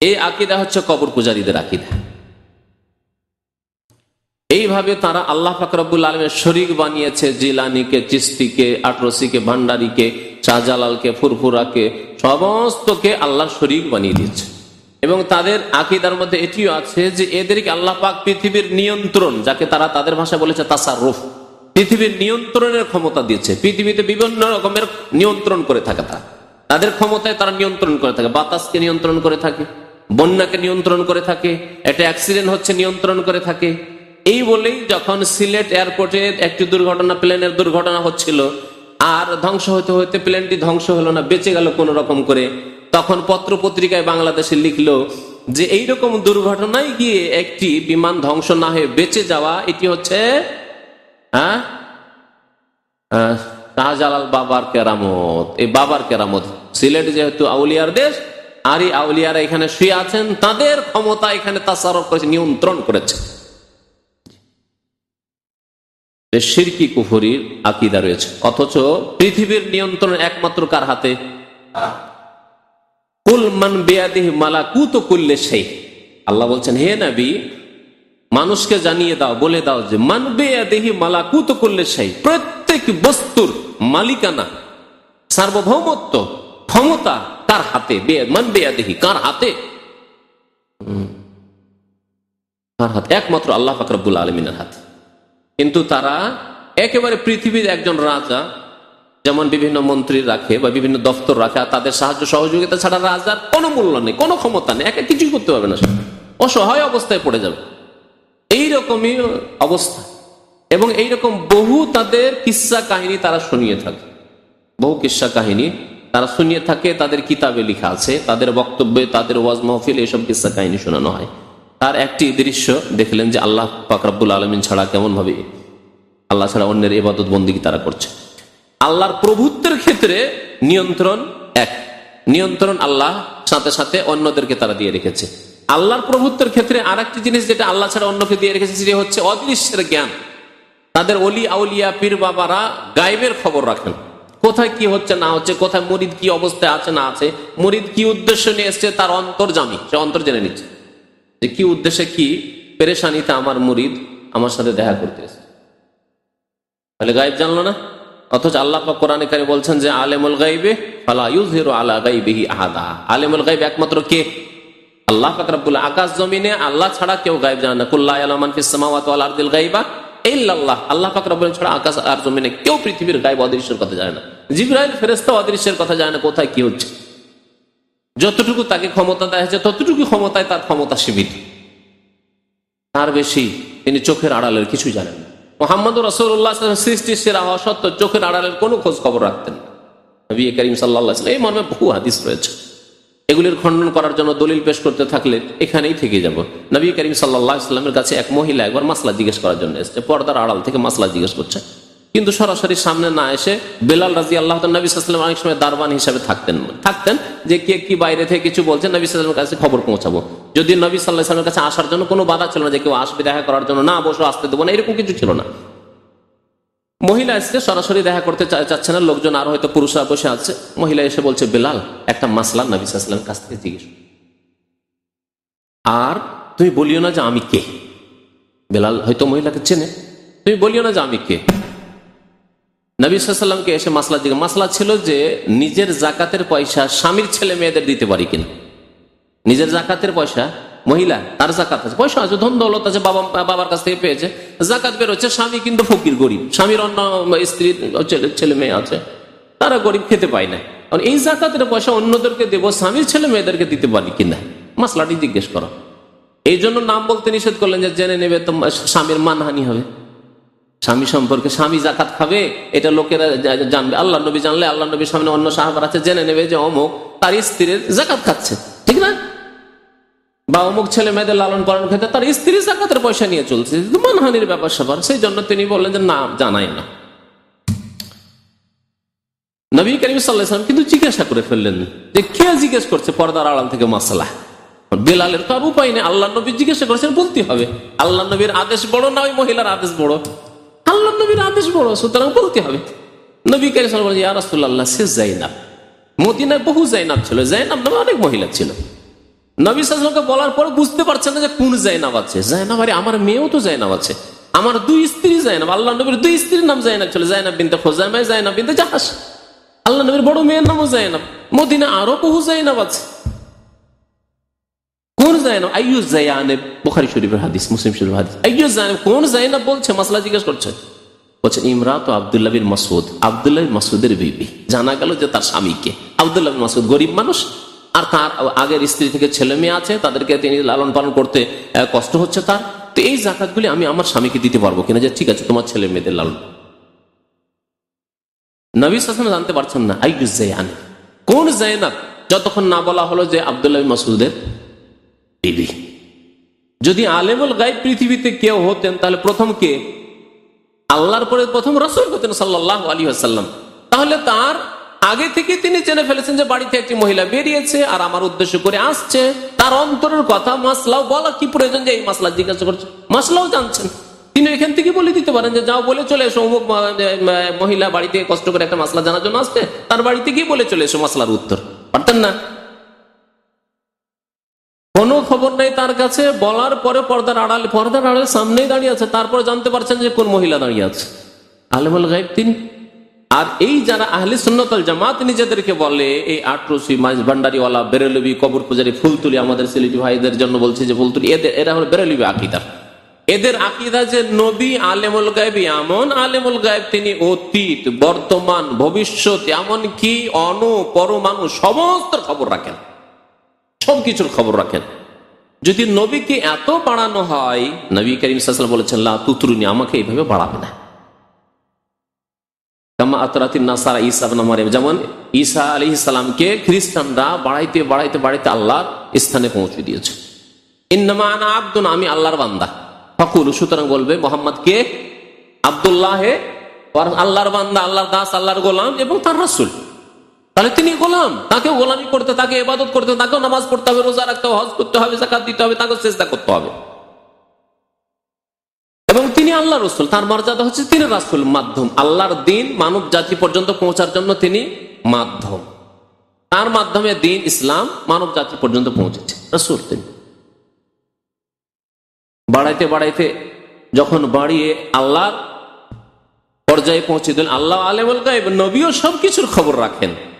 এই আকিদা হচ্ছে কবর পূজারীদের আকিদা। এইভাবে তারা আল্লাহ ফাকরাবুল আলমের শরিক বানিয়েছে, জিলানিকে, চিস্তিকে, আটরসিকে, ভান্ডারিকে, শাহজালালকে, ফুরফুরাকে, সমস্তকে আল্লাহ শরিক বানিয়ে দিয়েছে। এবং তাদের আকিদার মধ্যে এটিও আছে যে এদেরকে আল্লাহ পাক পৃথিবীর নিয়ন্ত্রণ, যাকে তারা তাদের ভাষা বলেছে তাসারুফ পৃথিবীর নিয়ন্ত্রণের ক্ষমতা দিয়েছে। পৃথিবীতে বিভিন্ন রকমের নিয়ন্ত্রণ করে থাকে তারা। তাদের ক্ষমতায় তারা নিয়ন্ত্রণ করে থাকে। বাতাসকে নিয়ন্ত্রণ করে থাকে, বন্যাকে নিয়ন্ত্রণ করে থাকে, একটা অ্যাক্সিডেন্ট হচ্ছে নিয়ন্ত্রণ করে থাকে। এই বলেই যখন সিলেট এয়ারপোর্টে একটি দুর্ঘটনা, প্লেনের দুর্ঘটনা হচ্ছিল, আর ধ্বংস হতে হতে প্লেনটি ধ্বংস হলো না, বেঁচে গেল কোন রকম করে, তখন পত্র পত্রিকায় বাংলাদেশে লিখলো যে এইরকম দুর্ঘটনায় গিয়ে একটি বিমান ধ্বংস না হয়ে বেঁচে যাওয়া, এটি হচ্ছে হ্যাঁ? বাবার কেরামত। এই বাবার কেরামত। সিলেট যেহেতু আউলিয়ার দেশ, আর এই আউলিয়ারা এখানে শুয়ে আছেন, তাদের ক্ষমতা এখানে তাসারফ করেছে, নিয়ন্ত্রণ করেছে। শিরকি কুফুরির আকিদা রয়েছে। অথচ পৃথিবীর নিয়ন্ত্রণ একমাত্র কার হাতে? কুল মান বেয়াদিহি মালাকুত করলে সেই আল্লাহ বলছেন, হে নবী, মানুষকে জানিয়ে দাও, বলে দাও যে মান বেয়াদিহি মালাকুত করলে সেই প্রত্যেক বস্তুর মালিকানা, সার্বভৌমত্ব, ক্ষমতা কার হাতে? মান বেয়াদিহি কার হাতে। কার হাতে? একমাত্র আল্লাহ ফাকরাবুল আলমিনের হাতে। কিন্তু তারা একেবারে পৃথিবীর একজন রাজা, যেমন বিভিন্ন মন্ত্রী রাখে বা বিভিন্ন দপ্তর রাখে, আর তাদের সাহায্য সহযোগিতা ছাড়া রাজার কোনো মূল্য নেই, কোনো ক্ষমতা নেই, একে কিছুই করতে পারবে না অসহায় অবস্থায় পড়ে যাবে। এইরকমই অবস্থা। এবং এইরকম বহু তাদের কিস্সা কাহিনী তারা শুনিয়ে থাকে। বহু কিস্সা কাহিনী তারা শুনিয়ে থাকে, তাদের কিতাবে লেখা আছে, তাদের বক্তব্যে, তাদের ওয়াজ মাহফিল এইসব কিস্সা কাহিনী শোনানো হয়। তার একটি দৃশ্য দেখলেন যে আল্লাহ পাকরাবুল আলমিন ছাড়া কেমন ভাবে আল্লাহ ছাড়া অন্যের এবাদত বন্দিকে তারা করছে। আল্লাহর প্রভুত্বের ক্ষেত্রে নিয়ন্ত্রণ এক। নিয়ন্ত্রণ আল্লাহ, সাথে সাথে অন্যদেরকে তারা দিয়ে রেখেছে। আল্লাহর প্রভুত্বের ক্ষেত্রে আর একটি জিনিস যেটা আল্লাহ ছাড়া অন্যকে দিয়ে রেখেছে, সেটি হচ্ছে অদৃশ্যের জ্ঞান। তাদের অলি, আউলিয়া, পীর বাবারা গাইবের খবর রাখেন। কোথায় কি হচ্ছে, না হচ্ছে, কোথায় মরিদ কি অবস্থায় আছে, না আছে, মরিদ কি উদ্দেশ্য নিয়ে এসছে, তার অন্তর জামি সে অন্তর জেনে নিচ্ছে। যে কি উদ্দেশ্যে, কি পেরেশানিতে আমার মুরিদ আমার সাথে দেখা করতে এসছে। তাহলে গাইব জানলো না? অথচ আল্লাহ কোরআনে কারে বলছেন যে, আলেমুল গাইবে ফালা ইউযহিরু আলা গাইবিহি আহাদা। আলেমুল গাইব একমাত্র কে? আল্লাহ পাক রব্বুল আকাশ জমিনে আল্লাহ ছাড়া কেউ গাইব জানে না। কুল্লা ইয়ালামান ফিস সামাওয়াতি ওয়াল আরদিল গাইবা ইল্লাল্লাহ। আল্লাহ পাক রব্বুল ছাড়া আকাশ আর জমিনে কেউ পৃথিবীর গাইব অদৃশ্যের কথা জানে না। জিবরাইল ফেরেশতা অদৃশ্যের কথা জানে না, কোথায় কি হচ্ছে? যতটুকু তাকে ক্ষমতা দেওয়া হয়েছে, ততটুকু ক্ষমতায় তার ক্ষমতা সীমিত। তার বেশি তিনি চোখের আড়ালের কিছু জানেন না। মোহাম্মদ রসুল্লাহ সৃষ্টির সেরা হওয়া সত্ত্বেও চোখের আড়ালের কোনো খোঁজ খবর রাখতেন না। নবী করিম সাল্লাহ এই মর্মে বহু হাদিস রয়েছে। এগুলির খণ্ডন করার জন্য দলিল পেশ করতে থাকলে এখানেই থেকে যাব। নবী করিম সাল্লাহ ইসলামের কাছে এক মহিলা একবার মাসলা জিজ্ঞেস করার জন্য এসছে। পর্দার আড়াল থেকে মাসলা জিজ্ঞেস করছে। কিন্তু সরাসরি সামনে না এসে বেলাল রাজি আল্লাহ নবী সাল্লাম অনেক সময় দারবান হিসাবে থাকতেন। থাকতেন যে কে কি বাইরে থেকে কিছু বলছে, নবী সাল্লামের কাছে খবর পৌঁছাবো। যদি নবী সাল্লাহ সাল্লামের কাছে আসার জন্য কোনো বাধা ছিল না যে কেউ আসবে দেখা করার জন্য, না, বসে, আসতে দেবো না, এরকম কিছু ছিল না। মহিলা এসছে, সরাসরি দেখা করতে চাচ্ছে না, লোকজন আর হয়তো পুরুষরা বসে আছে। মহিলা এসে বলছে, বেলাল, একটা মাসলা নবী সাল্লামের কাছ থেকে জিজ্ঞেস আর তুমি বলিও না যে আমি কে? বেলাল হয়তো মহিলাকে চেনে। তুমি বলিও না যে আমি কে? নবী এসে মাসলা দিকে, মাসলা ছিল যে নিজের জাকাতের পয়সা স্বামীর ছেলে মেয়েদের দিতে পারি কিনা। নিজের জাকাতের পয়সা, মহিলা, তার জাকাত আছে, পয়সা আছে, ধন দৌলত আছে, বাবা, বাবার কাছ থেকে পেয়েছে, জাকাত বেরোচ্ছে স্বামী কিন্তু ফকির, গরিব, স্বামীর অন্য স্ত্রী ছেলে মেয়ে আছে, তারা গরিব খেতে পায় না। কারণ এই জাকাতের পয়সা অন্যদেরকে দেবো, স্বামীর ছেলে মেয়েদেরকে দিতে পারি কিনা? মাসলাটি জিজ্ঞেস করো। এই জন্য নাম বলতে নিষেধ করলেন যে, জেনে নেবে তো স্বামীর মানহানি হবে। স্বামী সম্পর্কে স্বামী জাকাত খাবে, এটা লোকেরা জানবে। আল্লাহ নবী জানলে আল্লাহ নবীর সামনে অন্য সাহাবার আছে, জেনে নেবে যে অমুক তার স্ত্রীর জাকাত খাচ্ছে। ঠিক না? বা অমুক ছেলে মেয়েদের লালন পালন ক্ষেত্রে তার স্ত্রী জাকাতের পয়সা নিয়ে চলছে। মানহানির ব্যাপার স্যাপার। সেই জন্য তিনি বললেন যে, না, জানাই না। নবী করিম সাল্লাম কিন্তু জিজ্ঞাসা করে ফেললেন যে, কে জিজ্ঞেস করছে পর্দার আড়াল থেকে মাসালা? বেলালের তো আর উপায় নেই। আল্লাহ নবী জিজ্ঞাসা করেছেন, বলতে হবে। আল্লাহ নবীর আদেশ বড় না ওই মহিলার আদেশ বড়? আল্লাহ নবীর আদেশ বড় সুতরাং বলতে হবে। নবী করিম সাল্লাম বলছে ইয়ারসুল্লাহ সে জাইনাব। মদিনায় বহু জাইনাব ছিল। জাইনাব নামে অনেক মহিলা ছিল। নবী সাল্লামকে বলার পর বুঝতে পারছেন না যে কোন জাইনাব আছে। জাইনাব, আরে আমার মেয়েও তো জাইনাব আছে। আমার দুই স্ত্রী জাইনাব। আল্লাহ নবীর দুই স্ত্রীর নাম জাইনাব ছিল। জাইনাব বিনতে খোজামাই জাইনাব বিনতে জাহাস আল্লাহ নবীর বড় মেয়ের নামও জাইনাব। মদিনা আরও বহু জাইনাব আছে। জানা গেল যে তার স্বামীকে। আবদুল্লাহ মাসুদ গরিব মানুষ, আর তার আগের স্ত্রী থেকে ছেলে মেয়ে আছে, তাদেরকে তিনি লালন পালন করতে কষ্ট হচ্ছে তার। তো এই জাকাতগুলি আমি আমার স্বামীকে দিতে পারব কিনা যে, ঠিক আছে, তোমার ছেলে মেয়েদের লালন নবী সাসম জানতে পারছেন না আইয়ু জায়ান কোন জায়নাব যতক্ষণ না বলা হলো যে আবদুল্লাহ মাসুদের বিবি যদি আলেমুল গাইব পৃথিবীতে কেউ হতেন, তাহলে প্রথম কে? আল্লাহর পরে প্রথম রসুল হতেন সাল্লাহ আলী আসাল্লাম তাহলে তার আগে থেকে তিনি জেনে ফেলেছেন যে বাড়িতে একটি মহিলা বেরিয়েছে আর আমার উদ্দেশ্য করে আসছে। তার অন্তরের কথা মাসলাও বলা কি প্রয়োজন যে এই মাসলা জিজ্ঞাসা করছে? মাসলাও জানছেন। তিনি এখান থেকে বলে দিতে পারেন যে যাও বলে চলে এসো, অমুক মহিলা বাড়িতে কষ্ট করে একটা মাসলা জানার জন্য আসছে। তার বাড়িতে গিয়ে বলে চলে এসো, মাসলার উত্তর। পারতেন না? কোনো খবর নেই তার কাছে। বলার পরে পর্দার আড়ালে পর্দার আড়ালে সামনেই দাঁড়িয়ে আছে। তারপরে জানতে পারছেন যে কোন মহিলা দাঁড়িয়ে আছে। আলমুল গাইব তিনি। আর এই যারা আহলে সুন্নতল জামাত নিজেদেরকে বলে, এই আটরসি মাইজ ভান্ডারিওয়ালা, বেরেলবি, কবর পূজারি, ফুলতুলি আমাদের সিলিটি ভাইদের জন্য বলছে যে ফুলতুলি, এদের, এরা হলো বেরেলবি আকিদার এদের আকিদা যে নবী আলেমুল গায়েব, এমন আলেমুল গায়েব তিনি অতীত, বর্তমান, ভবিষ্যৎ এমন কি অণু পরমাণু, সমস্ত খবর রাখেন। সবকিছুর খবর রাখেন। যদি নবীকে এত বাড়ানো হয়, নবী করিম সাল্লাম বলেছেন তুতরুনি, আমাকে এইভাবে বাড়াবে না। নাসারা ইবনে মারইয়াম যেমন ঈসা আলাইহিস সালামকে খ্রিস্টানরা বাড়াইতে বাড়াইতে বাড়াইতে আল্লাহর স্থানে পৌঁছে দিয়েছে। ইন্নামা আনা আব্দুন, আমি আল্লাহর বান্দা। ফাকুল, সুতরাং বলবে, মোহাম্মদ কে? আব্দুল্লাহ আল্লাহর বান্দা, আল্লাহর দাস, আল্লাহর গোলাম এবং তার রাসূল। তাহলে তিনি গোলাম। তাকেও গোলামি করতে, তাকে এবাদত করতে, তাকেও নামাজ পড়তে হবে, রোজা রাখতে হবে, হজ করতে হবে জাকাত দিতে হবে, তাকেও চেষ্টা করতে হবে। এবং তিনি আল্লাহ রসুল। তার মর্যাদা হচ্ছে তিনি রাসুল মাধ্যম। আল্লাহর দিন মানব জাতি পর্যন্ত পৌঁছার জন্য তিনি মাধ্যম। তার মাধ্যমে দিন ইসলাম মানব জাতি পর্যন্ত পৌঁছেছে। রসুল তিনি। বাড়াইতে বাড়াইতে যখন বাড়িয়ে আল্লাহর পর্যায়ে পৌঁছে দিলেন, আল্লাহ আলেমুল গাইব নবীও সবকিছুর খবর রাখেন।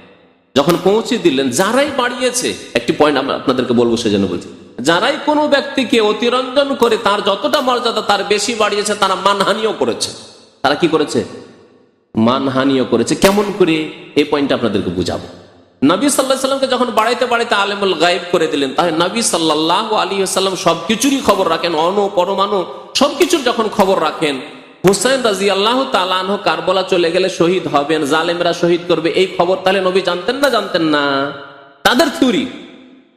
যখন পৌঁছে দিলেন, যারাই বাড়িয়েছে, একটি পয়েন্ট আপনাদেরকে বলব সেজন্য বলছি যারাই কোনো ব্যক্তিকে অতিরঞ্জন করে তার যতটা মর্যাদা তার বেশি বাড়িয়েছে, তারা মানহানিও করেছে। তারা কি করেছে? মানহানিও করেছে। কেমন করে? এই পয়েন্টটা আপনাদেরকে বুঝাবো। নবী সাল্লাহ সাল্লামকে যখন বাড়াইতে বাড়াইতে আলেমুল গায়েব করে দিলেন, তাহলে নবী সাল্লাহ আলী সাল্লাম সবকিছুরই খবর রাখেন অণু পরমাণু সবকিছুর যখন খবর রাখেন হুসাইন রাজি আল্লাহ তালাহ কারবলা চলে গেলে শহীদ হবেন, জালেমরা শহীদ করবে। এই খবর তাহলে নবী জানতেন না জানতেন না? তাদের থিওরি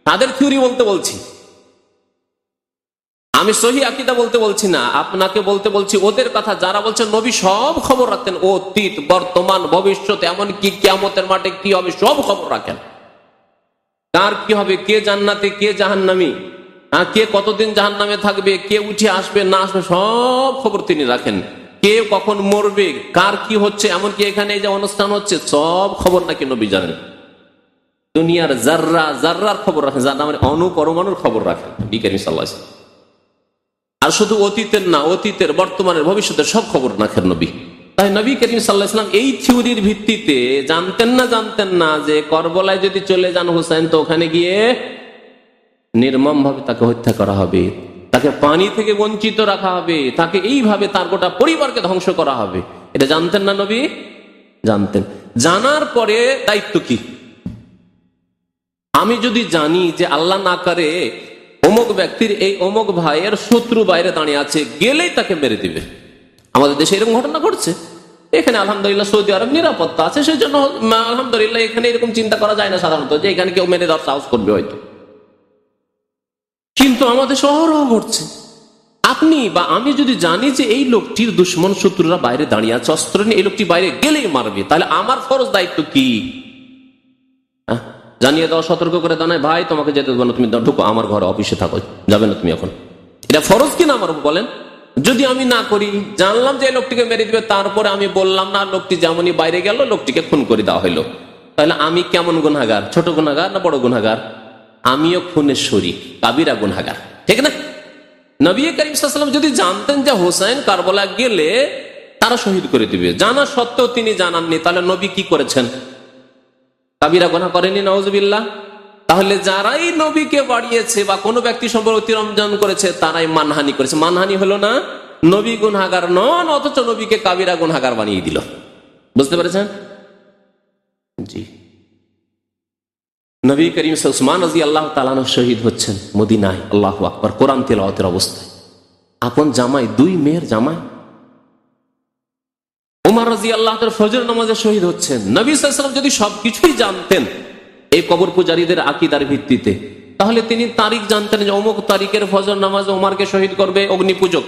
তাদের থিওরি বলতে বলছি। আমি সহি আকিদা বলতে বলছি না, আপনাকে বলতে বলছি ওদের কথা। যারা বলছে নবী সব খবর রাখতেন, অতীত, বর্তমান, ভবিষ্যৎ এমন কি কিয়ামতের মাঠে কি হবে, সব খবর রাখেন। কার কি হবে, কে জান্নাতে, কে জাহান্নামি? হ্যাঁ কে কতদিন জাহান নামে থাকবে, কে উঠে আসবে, না আসবে, সব খবর তিনি রাখেন। কে কখন মরবে, কার কি হচ্ছে, এমনকি এখানে যে অনুষ্ঠান হচ্ছে, সব খবর নাকি নবী জানেন। দুনিয়ার জাররা জাররার খবর রাখেন, যার অনু পরমাণুর খবর রাখেন বিজ্ঞানী সাল্লাহ আর শুধু অতীতের না, অতীতের, বর্তমানের, ভবিষ্যতের সব খবর রাখেন নবী। তাই নবী করিম সাল্লাহাম এই থিওরির ভিত্তিতে জানতেন না জানতেন না যে করবলায় যদি চলে যান হুসাইন, তো ওখানে গিয়ে নির্মম ভাবে তাকে হত্যা করা হবে। তাকে পানি থেকে বঞ্চিত রাখা হবে, তাকে এইভাবে তার গোটা পরিবারকে ধ্বংস করা হবে। এটা জানতেন না নবী? জানতেন। জানার পরে দায়িত্ব কি? আমি যদি জানি যে আল্লাহ না করে, অমুক ব্যক্তির এই অমুক ভাইয়ের শত্রু বাইরে দাঁড়িয়ে আছে, গেলেই তাকে মেরে দিবে। আমাদের দেশে এরকম ঘটনা ঘটছে। এখানে আলহামদুলিল্লাহ সৌদি আরব নিরাপত্তা আছে সেই জন্য আলহামদুলিল্লাহ এখানে এরকম চিন্তা করা যায় না সাধারণত, যে এখানে কেউ মেরে দেওয়ার সাহস করবে হয়তো। কিন্তু আমাদের শহরও ঘটছে। আপনি বা আমি যদি জানি যে এই লোকটির দুশ্মন শত্রুরা বাইরে দাঁড়িয়ে আছে, অস্ত্র নিয়ে এই লোকটি বাইরে গেলেই মারবে, তাহলে আমার ফরজ দায়িত্ব কি? জানিয়ে দেওয়া সতর্ক করে দাঁড়ায় ভাই, তোমাকে যেতে দেবো না, তুমি ঢুকো, আমার ঘরে অফিসে থাকো, যাবে না তুমি এখন। এটা ফরজ কিনা আমার বলেন? যদি আমি না করি, জানলাম যে লোকটিকে মেরে দিবে, তারপরে আমি বললাম, না, লোকটি যেমনই বাইরে গেল, লোকটিকে খুন করে দেওয়া হইল। তাহলে আমি কেমন গুনাগার ছোট গুনাগার না বড় গুনাগার আমিও খুনের শরিক, কাবিরা গুনাগার ঠিক না? নবী করিম সাল্লাম যদি জানতেন যে হোসেন কারবলা গেলে তারা শহীদ করে দিবে। জানা সত্ত্বেও তিনি জানাননি, তাহলে নবী কি করেছেন? কাবিরা গোনা করেনি নওয়াজবিল্লাহ তাহলে যারাই নবীকে বাড়িয়েছে বা কোনো ব্যক্তি সম্পর্কে অতিরঞ্জন করেছে, তারাই মানহানি করেছে। মানহানি হলো না, নবী গুনহাগার নন, অথচ নবীকে কাবিরা গুনহাগার বানিয়ে দিল। বুঝতে পেরেছেন? জি। নবী করিম উসমান রাজি আল্লাহ তালানো শহীদ হচ্ছেন মদিনায়, আল্লাহ আকবর, কোরআন তেলাওয়াতের অবস্থায়। আপন জামাই, দুই মেয়ের জামাই। উমার রাজি আল্লাহ ফজর নামাজে শহীদ হচ্ছেন। নবী সাল্লাম যদি সবকিছুই জানতেন এই কবর পূজারীদের আকিদার ভিত্তিতে, তাহলে তিনি তারিখ জানতেন যে অমুক তারিখের ফজর নামাজে উমারকে শহীদ করবে অগ্নি পূজক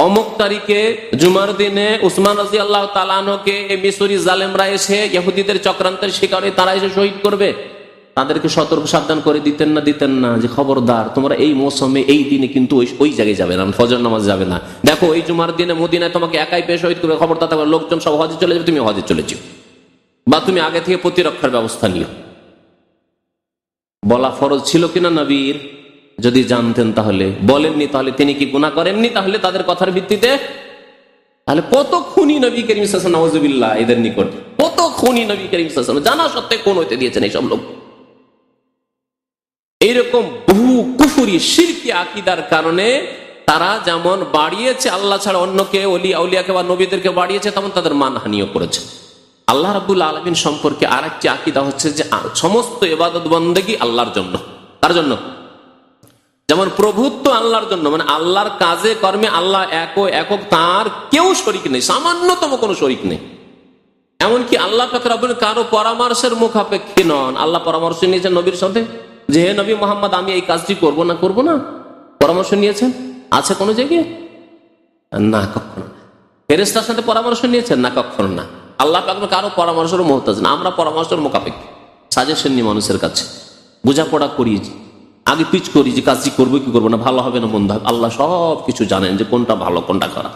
অমুক তারিখে জুমার দিনে উসমান রাজি আল্লাহ তালানকে মিশরি জালেমরা এসে ইহুদিদের চক্রান্তের শিকারে তারা এসে শহীদ করবে। তাদেরকে সতর্ক সাবধান করে দিতেন না দিতেন না। যে খবরদার, তোমরা এই মৌসুমে, এই দিনে কিন্তু ওই- ওই জায়গায় যাবে না, ফজর নামাজ যাবে না। দেখো, এই জুমার দিনে মদিনায় তোমাকে একাই পেয়ে শহীদ করবে। খবরদার থাকবে, লোকজন সব হজে চলে যাবে, তুমি হজে চলে বা তুমি আগে থেকে প্রতিরক্ষার ব্যবস্থা নিও। বলা ফরজ ছিল কিনা নবীর? যদি জানতেন তাহলে। বলেননি তাহলে তিনি কি গুণা করেননি? তাহলে তাদের কথার ভিত্তিতে তাহলে কত খুনি নবী করিম নওয়াজবিল্লাহ এদের নিকট? কত খুনি নবী করিম জানা সত্ত্বে কোন হইতে দিয়েছেন এইসব লোক? এইরকম বহু কুফুরি শিল্পী আকিদার কারণে তারা যেমন বাড়িয়েছে, আল্লাহ ছাড়া অন্যকে অলি, আউলিয়াকে বা নবীদেরকে বাড়িয়েছে, তেমন তাদের মানহানিও করেছে। আল্লাহ রাবুল আলমিন সম্পর্কে আর একটি আকিদা হচ্ছে যে সমস্ত এবাদত বন্দেগি আল্লাহর জন্য। তার জন্য? যেমন প্রভুত্ব আল্লাহর জন্য মানে আল্লাহর কাজে, কর্মে আল্লাহ এক একক তার কেউ শরিক নেই, সামান্যতম কোনো শরিক নেই। এমনকি আল্লাহ কারও পরামর্শের মুখাপেক্ষী নন। আল্লাহ পরামর্শ নিয়েছেন নবীর সাথে, যে হে নবী মোহাম্মদ, আমি এই কাজটি করব না করব না? পরামর্শ নিয়েছেন? আছে কোনো জায়গায়? না, কখনো ফেরেস্তার সাথে পরামর্শ নিয়েছেন? না, কখনো না। আল্লাহ পাক কারও পরামর্শের মহতাজ না, আমরা পরামর্শের মুখাপেক্ষী। সাজেশন নিই মানুষের কাছে। বোঝাপড়া করি আগে পিচ করি যে কাজটি করব, কি করব না, ভালো হবে না, মন্দ হবে। আল্লাহ সব কিছু জানেন যে কোনটা ভালো, কোনটা খারাপ।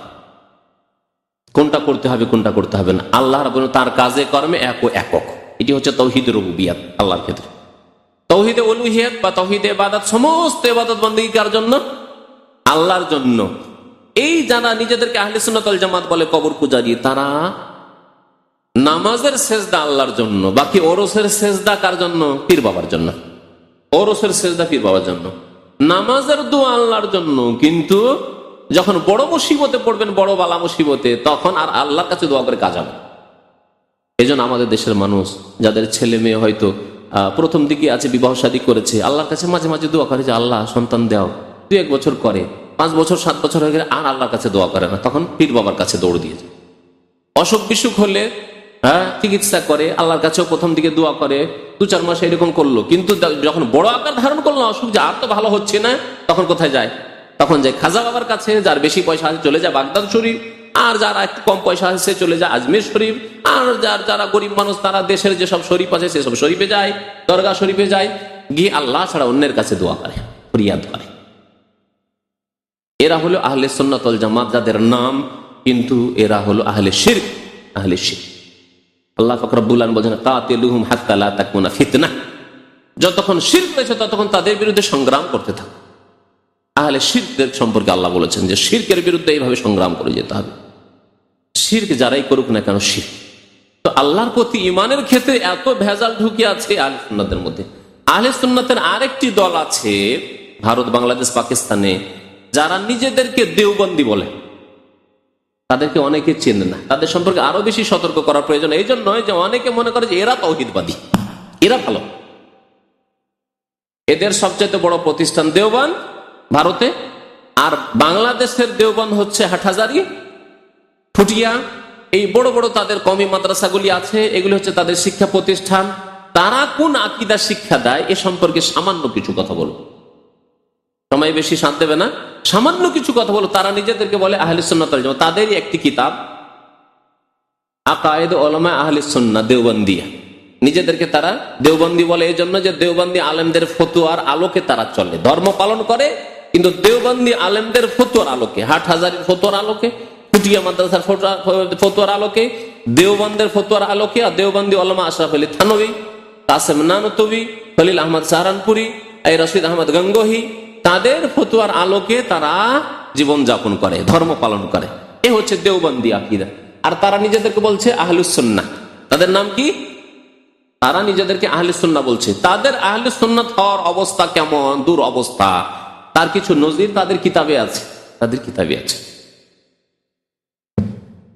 কোনটা করতে হবে, কোনটা করতে হবে না। আল্লাহ রাব্বুল তার কাজে কর্মে এক একক। এটি হচ্ছে তৌহিদের রুবিয়াত, আল্লাহর ক্ষেত্রে। তৌহিদে অলুহিয়াত বা তৌহিদে এবাদত সমস্ত এবাদত বন্দী কার জন্য? আল্লাহর জন্য। এই যারা নিজেদেরকে আহলে সুন্নাতল জামাত বলে কবর পূজারি, তারা নামাজের সেজদা আল্লাহর জন্য, বাকি ওরসের সেজদা কার জন্য? পীর বাবার জন্য। ওরসের সেজদা পীর বাবার জন্য। নামাজের দোয়া আল্লাহর জন্য, কিন্তু যখন বড় মুসিবতে পড়বেন, বড় বালা মুসিবতে, তখন আর আল্লাহর কাছে দোয়া করে কাজ হবে এই আমাদের দেশের মানুষ, যাদের ছেলে মেয়ে হয়তো প্রথম দিকে আছে, বিবাহ শাদী করেছে, আল্লাহর কাছে মাঝে মাঝে দোয়া করে যে, আল্লাহ, সন্তান দাও। দু এক বছর করে, পাঁচ বছর, সাত বছর হয়ে গেলে আর আল্লাহর কাছে দোয়া করে না। তখন পীর বাবার কাছে দৌড় দিয়ে যায়। অসুখ বিসুখ হলে হ্যাঁ? চিকিৎসা করে, আল্লাহর কাছেও প্রথম দিকে দোয়া করে, দু চার মাস এরকম করল। কিন্তু যখন বড় আকার ধারণ করল, অসুখ যে আর তো ভালো হচ্ছে না, তখন কোথায় যায়? তখন যায় খাজা বাবার কাছে যার বেশি পয়সা আছে চলে যায় বাগদাদ শরীফ, আর যারা একটু কম পয়সা আছে সে চলে যায় আজমের শরীফ, আর যার যারা গরিব মানুষ, তারা দেশের যেসব শরীফ আছে সেসব শরীফে যায়, দরগা শরীফে যায়, গিয়ে আল্লাহ ছাড়া অন্যের কাছে দোয়া করে, ফরিয়াদ করে। এরা হলো আহলে সন্ন্যতল জামাত, যাদের নাম কিন্তু এরা হলো আহলে শির আহলে শির আল্লাহ বলছেন, কাতেলুহুম হাত্তা লা তাকুনা ফিতনা। যতক্ষণ শির ততক্ষণ তাদের বিরুদ্ধে সংগ্রাম করতে থাকো। শিরদের সম্পর্কে আল্লাহ বলেছেন যে বিরুদ্ধে এইভাবে সংগ্রাম করে যেতে হবে। যারাই করুক না কেন, শির। তো আল্লাহর প্রতি ইমানের ক্ষেত্রে এত ভেজাল ঢুকে আছে আহলে সুন্নাতের মধ্যে। আহলে সুন্নাতের আরেকটি দল আছে, ভারত, বাংলাদেশ, পাকিস্তানে, যারা নিজেদেরকে দেওবন্দি বলে। তাদেরকে অনেকে চেনে না। তাদের সম্পর্কে আরও বেশি সতর্ক করার প্রয়োজন। এই জন্য যে অনেকে মনে করে যে এরা তৌহিদবাদী, এরা ভালো। এদের সবচেয়ে বড় প্রতিষ্ঠান দেওবান ভারতে। আর বাংলাদেশের দেওবান হচ্ছে হাটহাজারি, ফুটিয়া। এই বড় বড় তাদের কমি মাদ্রাসাগুলি আছে, এগুলি হচ্ছে তাদের শিক্ষা প্রতিষ্ঠান। তারা কোন আকিদা শিক্ষা দেয় এ সম্পর্কে সামান্য কিছু কথা বলব সময় বেশি, শান্ত দেবে না? সামান্য কিছু কথা বলো, তারা নিজেদেরকে বলে আহলে সুন্নাত ওয়াল জামাত। তাদেরই একটি কিতাব, আকায়েদ ওলামা আহলে সুন্না দেওবন্দিয়া নিজেদেরকে তারা দেওবন্দি বলে এই জন্য যে দেওবন্দি আলেমদের ফতুয়ার আলোকে তারা চলে ধর্ম পালন করে, কিন্তু দেওবন্দি আলেমদের ফতুয়ার আলোকে, হাট হাজারির ফতুয়ার আলোকে ফুটিয়া মাদ্রাসার ফতুয়া- ফতুয়ার আলোকে, দেওবন্দের ফতুয়ার আলোকে, আর দেওবন্দি ওলামা আশরাফ আলী থানবী কাসেম নানতবি, খলিল আহমদ সাহারানপুরি, এই রশিদ আহমদ গঙ্গোহি তাদের ফতুয়ার আলোকে তারা জীবন যাপন করে, ধর্ম পালন করে। এ হচ্ছে দেওবন্দি আকিদা। আর তারা নিজেদেরকে বলছে আহলুসন্না তাদের নাম কি? তারা নিজেদেরকে আহলে সুন্না বলছে। তাদের আহলে সুন্নাত হওয়ার অবস্থা কেমন? দূর অবস্থা। তার কিছু নজির তাদের কিতাবে আছে। তাদের কিতাবে আছে।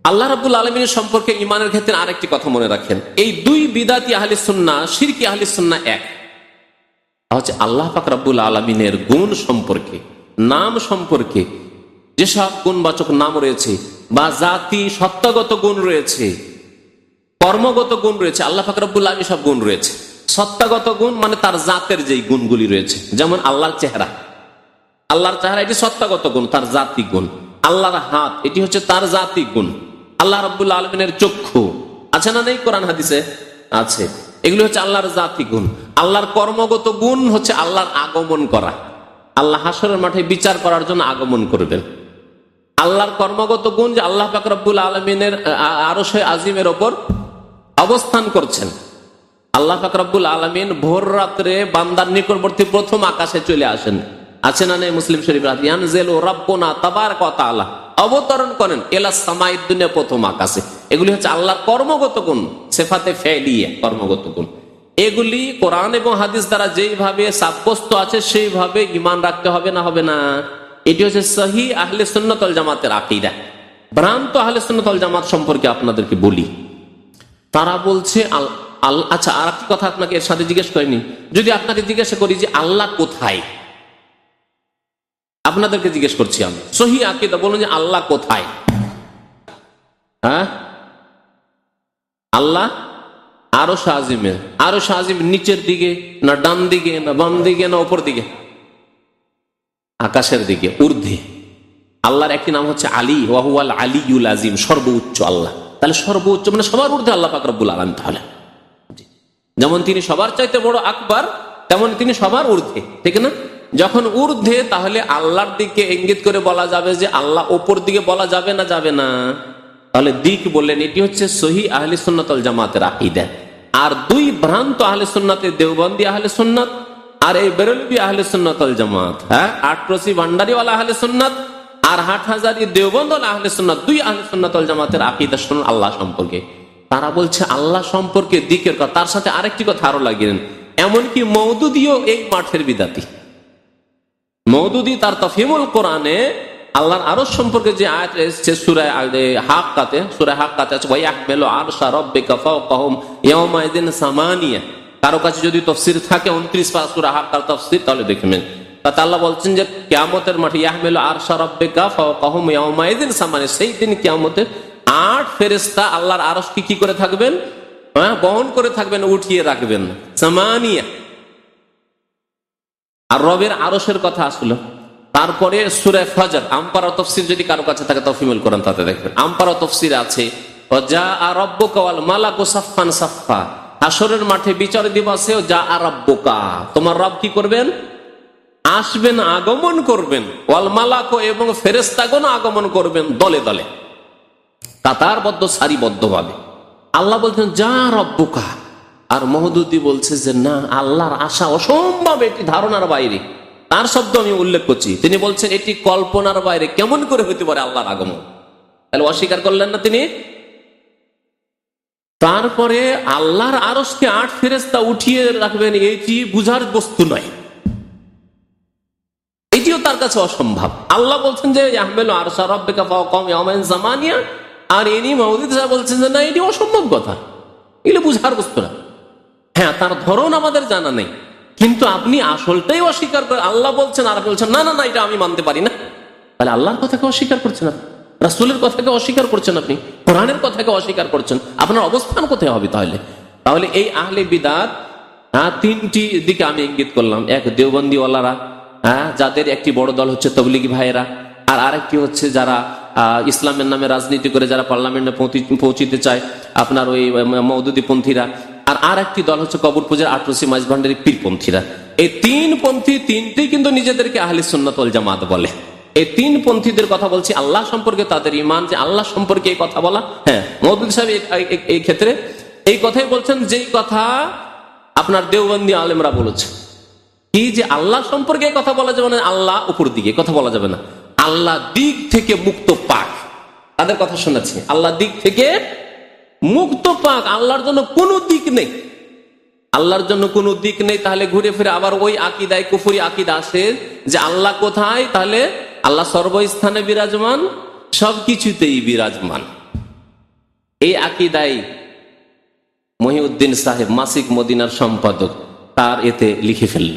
আল্লাহ রাবুল আলমিনের সম্পর্কে ইমানের ক্ষেত্রে আরেকটি কথা মনে রাখেন। এই দুই বিদাতি আহলে সুন্না সিরকি আহলে সুন্না এক। হচ্ছে আল্লাহ পাক রাব্বুল আলমিনের গুণ সম্পর্কে, নাম সম্পর্কে, যেসব গুণবাচক নাম রয়েছে বা জাতি সত্তাগত গুণ রয়েছে, কর্মগত গুণ রয়েছে, আল্লাহ ফাকরাবুল্লাহ সব গুণ রয়েছে। সত্তাগত গুণ মানে তার জাতের যেই গুণগুলি রয়েছে, যেমন আল্লাহর চেহারা। আল্লাহর চেহারা এটি সত্তাগত গুণ, তার জাতি গুণ। আল্লাহর হাত, এটি হচ্ছে তার জাতি গুণ। আল্লাহ রব্বুল্লা আলমিনের চক্ষু, আছে না নেই কোরআন হাদিসে? আছে। এগুলি হচ্ছে আল্লাহর জাতি গুণ। আল্লাহর কর্মগত গুণ হচ্ছে আল্লাহর আগমন করা। আল্লাহ হাসরের মাঠে বিচার করার জন্য আগমন করবেন। আল্লাহর কর্মগত গুণ যে আল্লাহ পাক রব্বুল আলমিনের আরও সে আজিমের ওপর অবস্থান করছেন। আল্লাহ ফাকরাবুল আলমিন ভোর রাত্রে বান্দার নিকটবর্তী প্রথম আকাশে চলে আসেন। আছে না নেই মুসলিম শরীফ তাবার আল্লাহ অবতরণ করেন এলা প্রথম আকাশে। এগুলি হচ্ছে আল্লাহ কর্মগত গুণ, সেফাতে ফেলিয়ে কর্মগত গুণ। এগুলি কোরআন এবং হাদিস দ্বারা যেইভাবে সাব্যস্ত আছে, সেইভাবে ইমান রাখতে হবে না হবে না। এটি হচ্ছে সহি আহলে সুন্নতল জামাতের আকিদা। ভ্রান্ত আহলে সুন্নতল জামাত সম্পর্কে আপনাদেরকে বলি। তারা বলছে আচ্ছা আর একটি কথা আপনাকে এর সাথে জিজ্ঞেস করিনি। যদি আপনাকে জিজ্ঞাসা করি যে আল্লাহ কোথায়? আপনাদেরকে জিজ্ঞেস করছি আমি। সহি আকিদা, বলুন যে আল্লাহ কোথায়? হ্যাঁ? আল্লাহ আরও শাহিমে আরও শাহিম নিচের দিকে, না ডান দিকে, না বাম দিকে, না ওপর দিকে। আকাশের দিকে, ঊর্ধ্বে। আল্লাহর একটি নাম হচ্ছে আলী ওয়াহু আল ওয়াহুয়াল আলিউল আজিম সর্বোচ্চ আল্লাহ। তাহলে সর্বোচ্চ মানে সবার ঊর্ধ্বে আল্লাহ পাকরবুল আলম তাহলে। যেমন তিনি সবার চাইতে বড় আকবার, তেমন তিনি সবার ঊর্ধ্বে, ঠিক না? যখন ঊর্ধ্বে, তাহলে আল্লাহর দিকে ইঙ্গিত করে বলা যাবে যে আল্লাহ ওপর দিকে বলা যাবে না যাবে না। তাহলে দিক বললেন, এটি হচ্ছে সহি আহলি সুন্নতল জামাতের আকিদা। আর দুই ভ্রান্ত আহলে সুন্নাতে দেওবন্দি আহলে সুন্নাত আর এই বেরলবি আহলে সুন্নতল জামাত। হ্যাঁ? আটরসি ভান্ডারিওয়ালা আহলে সুন্নাত আর হাট হাজারি দেওবন্দ আহলে সুন্নাত দুই আহলে সুন্নাতল জামাতের আকিদা শুনুন আল্লাহ সম্পর্কে। তারা বলছে আল্লাহ সম্পর্কে দিকের কথা তার সাথে আরেকটি কথা আরও লাগিলেন এমনকি মৌদুদিও এই মাঠের বিদাতি। মৌদুদি তার তফিমুল কোরআনে আল্লাহর আরও সম্পর্কে যে আয়াত এসেছে সুরায় হাক কাতে সুরায় হাক কাতে আছে ওয়াই আহমেলো আর সারব্বিকা ফাওকাহুম ইয়াউমাইদিন সামানিয়া। কারও কাছে যদি তফসির থাকে, উনত্রিশ পারা সুরা হাক কার তফসির, তাহলে দেখবেন তাতে আল্লাহ বলছেন যে, কিয়ামতের মাঠে ইয়াহমেলো আর সারব্বিকা ফাওকাহুম ইয়াউমাইদিন সামানিয়া। সেই দিন কিয়ামতের আট ফেরেশতা আল্লাহর আরশ কি কি করে থাকবেন? হ্যাঁ বহন করে থাকবেন, উঠিয়ে রাখবেন। সামানিয়া। আর রবের আরসের কথা আসলো। তারপরে সুরে ফজর আম্পারা তফসির যদি কারও কাছে থাকে তফিমুল করেন তাতে দেখবেন। আম্পারা তফসির আছে যা আরব্য কওয়াল মালাকু সাফান সাফা হাসরের মাঠে বিচার দিবসেও যা আরব্যকা তোমার রব কি করবেন? আসবেন, আগমন করবেন। ওয়াল মালাকো এবং ফেরেস্তাগণ আগমন করবেন দলে দলে। কাতারবদ্ধ সারিবদ্ধ ভাবে আল্লাহ বলছেন, যা রব্বুকা আর মহদুদ্দি বলছে যে, না, আল্লাহর আশা অসম্ভব এটি ধারণার বাইরে। তার শব্দ আমি উল্লেখ করছি। তিনি বলছেন, এটি কল্পনার বাইরে কেমন করে হইতে পারে আল্লাহর আগমন? তাহলে অস্বীকার করলেন না তিনি? তারপরে আল্লাহর আরসকে আট ফেরেস্তা উঠিয়ে রাখবেন, এটি বুঝার বস্তু নয়। এটিও তার কাছে অসম্ভব। আল্লাহ বলছেন যে আহমেল জামানিয়া। আর ইনি মাউদিদ সাহেব বলছেন যে, না, এটি অসম্ভব কথা। এগুলো বুঝার বস্তু না। হ্যাঁ তার ধরন আমাদের জানা নেই। কিন্তু আপনি আসলটাই অস্বীকার করেন। আল্লাহ বলছেন, আর বলছেন, না না না, এটা আমি মানতে পারি না। তাহলে আল্লাহর কথাকে অস্বীকার করছেন আপনি? রাসুলের কথাকে অস্বীকার করছেন আপনি? কোরআনের কথাকে অস্বীকার করছেন? আপনার অবস্থান কোথায় হবে তাহলে? তাহলে এই আহলে বিদাত হ্যাঁ তিনটি দিকে আমি ইঙ্গিত করলাম। এক দেওবন্দিওয়ালারা হ্যাঁ যাদের একটি বড় দল হচ্ছে তবলিগি ভাইয়েরা, আর আরেকটি হচ্ছে যারা ইসলামের নামে রাজনীতি করে যারা পার্লামেন্টে পৌঁছি- পৌঁছিতে চায়, আপনার ওই মৌদুদি পন্থীরা আর আর একটি দল হচ্ছে কবর পূজার আটরসি মাঝ ভান্ডারি পীরপন্থীরা। এই তিন পন্থী তিনটেই কিন্তু নিজেদেরকে আহলি সুন্নাতল জামাত বলে। এই তিন পন্থীদের কথা বলছি, আল্লাহ সম্পর্কে তাদের ইমান যে আল্লাহ সম্পর্কে এই কথা বলা হ্যাঁ মৌদুদ সাহেব এই ক্ষেত্রে এই কথাই বলছেন যেই কথা আপনার দেওবন্দি আলেমরা বলেছে। কি যে আল্লাহ সম্পর্কে কথা বলা যাবে না, আল্লাহ উপর দিকে কথা বলা যাবে না। আল্লাহ দিক থেকে মুক্ত পাক। তাদের কথা শোনাচ্ছি আল্লাহ দিক থেকে মুক্ত পাক আল্লাহর জন্য কোনো দিক নেই। আল্লাহর জন্য কোনো দিক নেই, তাহলে ঘুরে ফিরে আবার ওই আকিদায় কুফুরি আকিদা আসে যে আল্লাহ কোথায়, তাহলে আল্লাহ সর্বস্থানে বিরাজমান, সবকিছুতেই বিরাজমান। এই আকিদাই মহিউদ্দিন সাহেব, মাসিক মদিনার সম্পাদক, তার এতে লিখে ফেলল।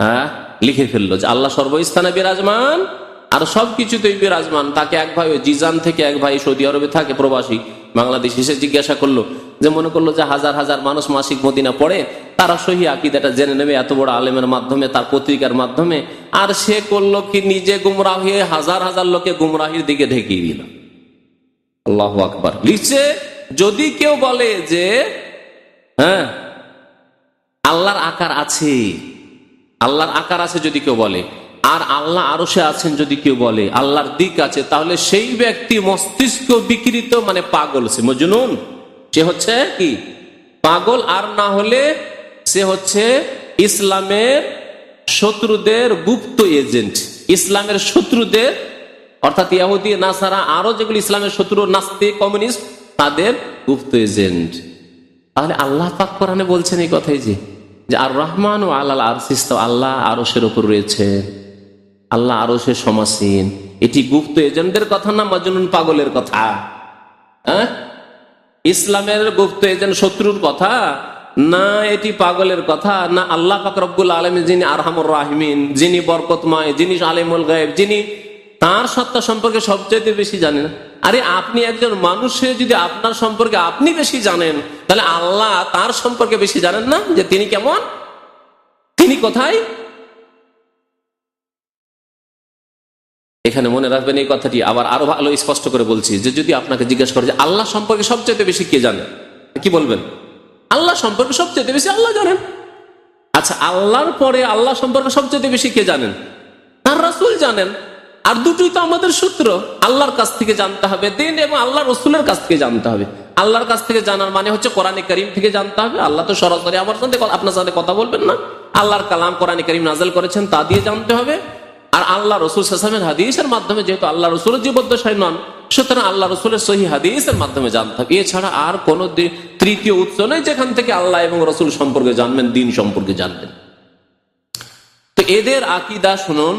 হ্যাঁ লিখে ফেলল যে আল্লাহ সর্বস্থানে বিরাজমান আর সবকিছুতেই বিরাজমান। তাকে এক ভাই, জিজান থেকে এক ভাই সৌদি আরবে থাকে প্রবাসী। বাংলাদেশ এসে জিজ্ঞাসা করল, যে মনে করল যে হাজার হাজার মানুষ মাসিক মদিনা পড়ে, তারা সহি আকিদাটা জেনে নেবে এত বড় আলেমের মাধ্যমে, তার পত্রিকার মাধ্যমে। আর সে করল কি, নিজে গুমরাহ হয়ে হাজার হাজার লোকে গুমরাহির দিকে ঢেকিয়ে দিল। আল্লাহ আকবার। লিখছে, যদি কেউ বলে যে হ্যাঁ আল্লাহর আকার আছে, আল্লাহর আকার আছে যদি কেউ বলে আর আল্লাহ আরও সে আছেন যদি কেউ বলে, আল্লাহর দিক আছে, তাহলে সেই ব্যক্তি মস্তিষ্ক বিকৃত মানে পাগল। সে মজনুন। সে হচ্ছে কি? পাগল। আর না হলে সে হচ্ছে ইসলামের শত্রুদের গুপ্ত এজেন্ট। ইসলামের শত্রুদের, অর্থাৎ ইয়াহুদি, নাসারা, আরও যেগুলো ইসলামের শত্রু, নাস্তিক, কমিউনিস্ট, তাদের গুপ্ত এজেন্ট। তাহলে আল্লাহ পাক কোরআনে বলছেন এই কথাই যে আর রহমান ও আল্লাহ আর আল্লাহ আরসের ওপর রয়েছে। আল্লাহ আরও সে সমাসীন। এটি গুপ্ত এজেন্টদের কথা না মজনুন পাগলের কথা? ইসলামের গুপ্ত এজেন্ট শত্রুর কথা? না এটি পাগলের কথা? না আল্লাহ পাক রব্বুল আলম যিনি আরহামুর রাহমিন, যিনি বরকতময়, যিনি আলিমুল গায়েব, যিনি তার সত্তা সম্পর্কে সবচেয়ে বেশি জানেন। আরে আপনি একজন মানুষে যদি আপনার সম্পর্কে আপনি বেশি জানেন, তাহলে আল্লাহ তার সম্পর্কে বেশি জানেন না? যে তিনি কেমন? তিনি কোথায়? এখানে মনে রাখবেন এই কথাটি, আবার আরও ভালো স্পষ্ট করে বলছি যে যদি আপনাকে জিজ্ঞাসা করে যে আল্লাহ সম্পর্কে সবচেয়ে বেশি কে জানে, কি বলবেন? আল্লাহ সম্পর্কে সবচেয়ে বেশি আল্লাহ জানেন। আচ্ছা আল্লাহর পরে আল্লাহ সম্পর্কে সবচেয়ে বেশি কে জানেন? তার রাসুল জানেন। আর দুটোই তো আমাদের সূত্র। আল্লাহর কাছ থেকে জানতে হবে, দিন এবং আল্লাহ রসুলের কাছ থেকে জানতে হবে। আল্লাহর কাছ থেকে জানার মানে হচ্ছে কোরআনে করিম থেকে জানতে হবে। আল্লাহ তো সরাসরি আমার সাথে আপনার সাথে কথা বলবেন না। আল্লাহর কালাম কোরআনে করিম নাজল করেছেন, তা দিয়ে জানতে হবে। আর আল্লাহ রসুল সাসামের হাদিসের মাধ্যমে, যেহেতু আল্লাহ রসুলের জীবদ্দশায় নন, সুতরাং আল্লাহ রসুলের সহি হাদিসের মাধ্যমে জানতাম এছাড়া আর কোন তৃতীয় উৎস নেই যেখান থেকে আল্লাহ এবং রসুল সম্পর্কে জানবেন, দিন সম্পর্কে জানবেন। তো এদের আকিদা শুনুন।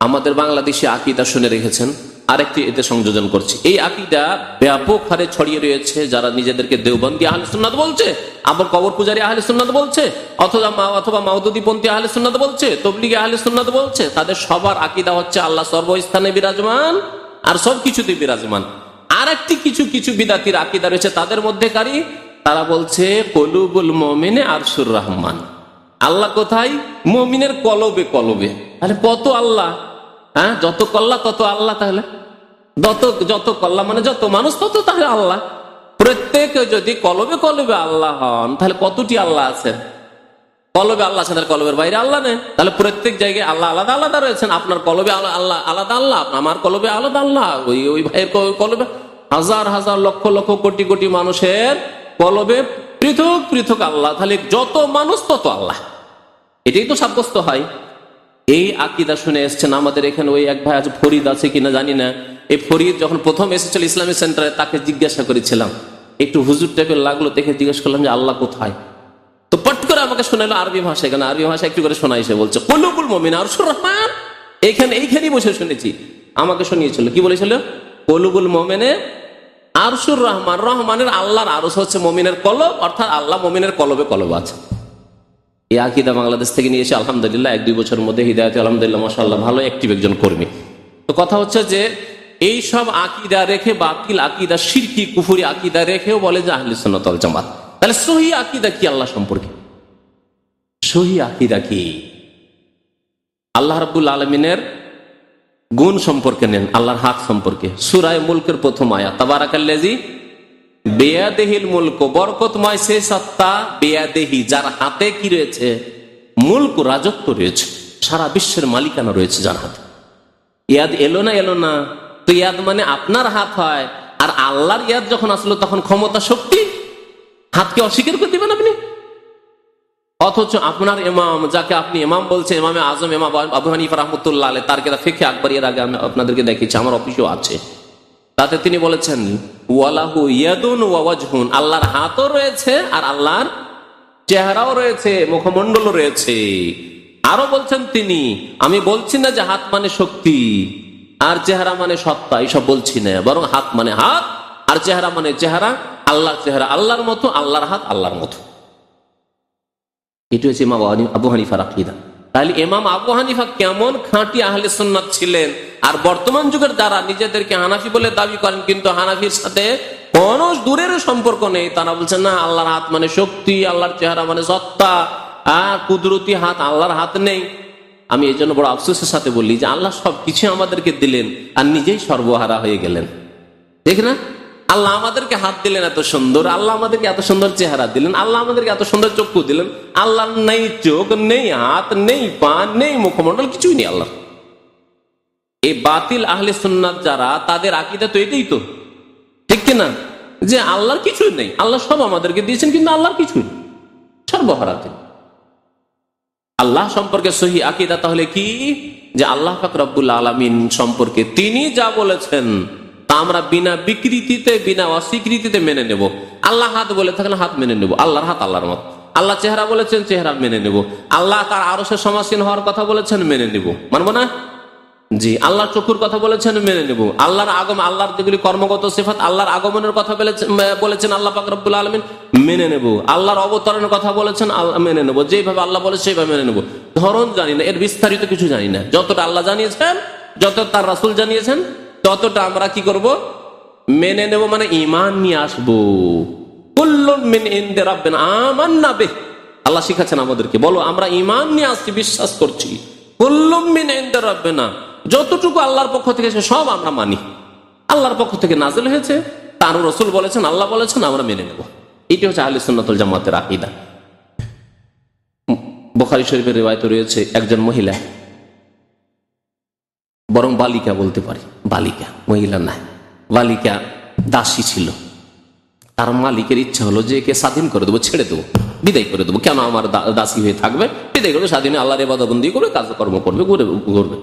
আমাদের বাংলাদেশে আকিদা শুনে রেখেছেন। আরেকটি এতে সংযোজন করছে। এই আকিদা ব্যাপক হারে ছড়িয়ে রয়েছে, যারা নিজেদেরকে দেওবন্দি আহলে সুন্নাত বলছে, আবার কবর পূজারী আহলে সুন্নাত বলছে, অথবা মা, অথবা মাউদুদিপন্থী আহলে সুন্নাত বলছে, তবলিগে আহলে সুন্নাত বলছে, তাদের সবার আকিদা হচ্ছে আল্লাহ সর্বস্থানে বিরাজমান আর সব কিছুতে বিরাজমান। আর একটি কিছু কিছু বিদাতির আকিদা রয়েছে তাদের মধ্যে কারি তারা বলছে, কলুবুল মমিনে আরসুর রহমান। আল্লাহ কোথায়? মমিনের কলবে কলবে। তাহলে কত আল্লাহ? হ্যাঁ যত কল্লা, তত আল্লাহ তাহলে। যত যত কল্লা মানে যত মানুষ, তত তাহলে আল্লাহ। প্রত্যেকে যদি কলবে কলবে আল্লাহ হন, তাহলে কতটি আল্লাহ আছে? কলবে আল্লাহ আছেন তাহলে কলবের বাইরে আল্লাহ নেই। তাহলে প্রত্যেক জায়গায় আল্লাহ আলাদা আলাদা রয়েছেন। আপনার কলবে আল্লাহ আলাদা আল্লাহ আমার কলবে আলাদা আল্লাহ। ওই ওই ভাইয়ের কলবে হাজার হাজার, লক্ষ লক্ষ, কোটি কোটি মানুষের কলবে পৃথক পৃথক আল্লাহ। তাহলে যত মানুষ, তত আল্লাহ। এটাই তো সাব্যস্ত হয়। এই আকিদা শুনে এসছেন আমাদের এখানে ওই এক ভাই আছে ফরিদ আছে কিনা জানি না। এই ফরিদ যখন প্রথম এসেছিল ইসলামী সেন্টারে, তাকে জিজ্ঞাসা করেছিলাম। একটু হুজুর টাইপের লাগল দেখে জিজ্ঞেস করলাম যে, আল্লাহ কোথায়? তো পট করে আমাকে শোনালো আরবি ভাষা এখানে আরবি ভাষা একটু করে শোনাই সে বলছে, কলুবুল মমিন আর রহমান। এইখানে, এইখানেই বসে শুনেছি। আমাকে শুনিয়েছিল। কি বলেছিল? কলুবুল মোমেনে আরশুর রহমান। রহমানের আল্লাহর আরস হচ্ছে মমিনের কলব, অর্থাৎ আল্লাহ মমিনের কলবে কলব আছে। এই আকিদা বাংলাদেশ থেকে নিয়ে এসে আলহামদুলিল্লাহ এক দুই বছরের মধ্যে হৃদায়ত, আলহামদুলিল্লাহ মাসাল্লাহ ভালো অ্যাক্টিভ একজন কর্মী। তো কথা হচ্ছে যে, এই সব আকিদা রেখে, বাতিল আকিদা, সিরকি, কুফুরি আকিদা রেখেও বলে যে আহলে সন্ন্যতল জামাত। তাহলে সহি আকিদা কি আল্লাহ সম্পর্কে? সহি আকিদা কি? আল্লাহ রাবুল আলমিনের গুণ সম্পর্কে নেন, আল্লাহর হাত সম্পর্কে। সুরায় মুলকের প্রথম আয়া তাবারাকাল্লাজি বেয়াদেহিল মুলক, বরকতময় সে সত্তা, বেয়াদেহি যার হাতে কি রয়েছে? মুলক রাজত্ব রয়েছে। সারা বিশ্বের মালিকানা রয়েছে যার হাতে। ইয়াদ এলো না এলো না? তো ইয়াদ মানে আপনার হাত হয়, আর আল্লাহর ইয়াদ যখন আসলো তখন ক্ষমতা শক্তি? হাতকে অস্বীকার করে দিবেন আপনি? অথচ আপনার এমাম যাকে আপনি এমাম বলছেন, ইমামে আজম, ইমাম আবু হানিফ রহমতুল্লাহ তার কেতা ফেকে আকবরিয়ার আগে আমি আপনাদেরকে দেখেছি আমার অফিসেও আছে। তাতে তিনি বলেছেন, ওয়ালাহু ইয়াদুন ওয়াজহুন। আল্লাহর হাতও রয়েছে আর আল্লাহর চেহারাও রয়েছে, মুখমণ্ডলও রয়েছে। আরও বলছেন তিনি, আমি বলছি না যে হাত মানে শক্তি আর চেহারা মানে সত্তা, এইসব বলছি না। বরং হাত মানে হাত আর চেহারা মানে চেহারা। আল্লাহর চেহারা আল্লাহর মতো, আল্লাহর হাত আল্লাহর মতো। এটি হচ্ছে আবু হানিফার আকিদা। তাহলে ইমাম আবু হানিফা কেমন খাঁটি আহলে সুন্নাত ছিলেন? আর বর্তমান যুগের দ্বারা নিজেদেরকে হানাফি বলে দাবি করেন, কিন্তু হানাফির সাথে কোন দূরের সম্পর্ক নেই। তারা বলছেন, না, আল্লাহর হাত মানে শক্তি, আল্লাহর চেহারা মানে সত্তা, আর কুদরতি হাত আল্লাহর হাত নেই। আমি এই জন্য বড় আফসোসের সাথে বলি যে, আল্লাহ সবকিছু আমাদেরকে দিলেন আর নিজেই সর্বহারা হয়ে গেলেন। দেখ না? আল্লাহ আমাদেরকে হাত দিলেন এত সুন্দর, আল্লাহ আমাদেরকে এত সুন্দর চেহারা দিলেন, আল্লাহ আমাদেরকে এত সুন্দর চক্ষু দিলেন আল্লাহ নেই চোখ, নেই হাত, নেই পা, নেই মুখমন্ডল কিছুই নেই আল্লাহ এই বাতিল আহলে সুন্নাত যারা, তাদের আকিদা তো এটাই তো। ঠিক কিনা যে আল্লাহর কিছুই নেই, আল্লাহ সব আমাদেরকে দিয়েছেন, কিন্তু আল্লাহর কিছুই নেই। সর্বহারাতে। আল্লাহ সম্পর্কে সহি আকিদা তাহলে কি? যে আল্লাহ পাক রব্বুল আলমিন সম্পর্কে তিনি যা বলেছেন তা আমরা বিনা বিকৃতিতে, বিনা অস্বীকৃতিতে মেনে নেব। আল্লাহ হাত বলে থাকলে হাত মেনে নেব। আল্লাহর হাত আল্লাহর মত। আল্লাহ চেহারা বলেছেন, চেহারা মেনে নেব। আল্লাহ তার আরও সে সমাসীন হওয়ার কথা বলেছেন, মেনে নেব। মানবো না? জি, আল্লাহর চক্ষুর কথা বলেছেন, মেনে নেব। আল্লাহর আগম, আল্লাহর যেগুলি কর্মগত সিফাত, আল্লাহর আগমনের কথা বলেছেন আল্লাহ পাক রব্বুল আলমিন, মেনে নেব। আল্লাহর অবতরণের কথা বলেছেন মেনে নেব। যেভাবে আল্লাহ বলে, সেইভাবে মেনে নেব। ধরন জানি না, এর বিস্তারিত কিছু জানি না। যতটা আল্লাহ জানিয়েছেন, যত তার রাসুল জানিয়েছেন ততটা আমরা কি করব? মেনে নেব মানে ইমান নিয়ে আসব। আমরা যতটুকু আল্লাহর পক্ষ থেকে সব আমরা মানি। আল্লাহর পক্ষ থেকে নাজেল হয়েছে তার রসুল বলেছেন, আল্লাহ বলেছেন, আমরা মেনে নেব। এটি হচ্ছে আহলে সুন্নাতুল জামাতের আকিদা। বোখারি শরীফের রেওয়ায়ত রয়েছে, একজন মহিলা বরং বালিকা বলতে পারি। বালিকা, মহিলা না বালিকা দাসী ছিল। তার মালিকের ইচ্ছা হলো যে একে স্বাধীন করে দেবো, ছেড়ে দেবো, বিদায় করে দেবো। কেন আমার দাসী হয়ে থাকবে? বিদায় করবে স্বাধীনে আল্লাহর এবাদবন্দি করে কাজকর্ম করবে ঘুরবে।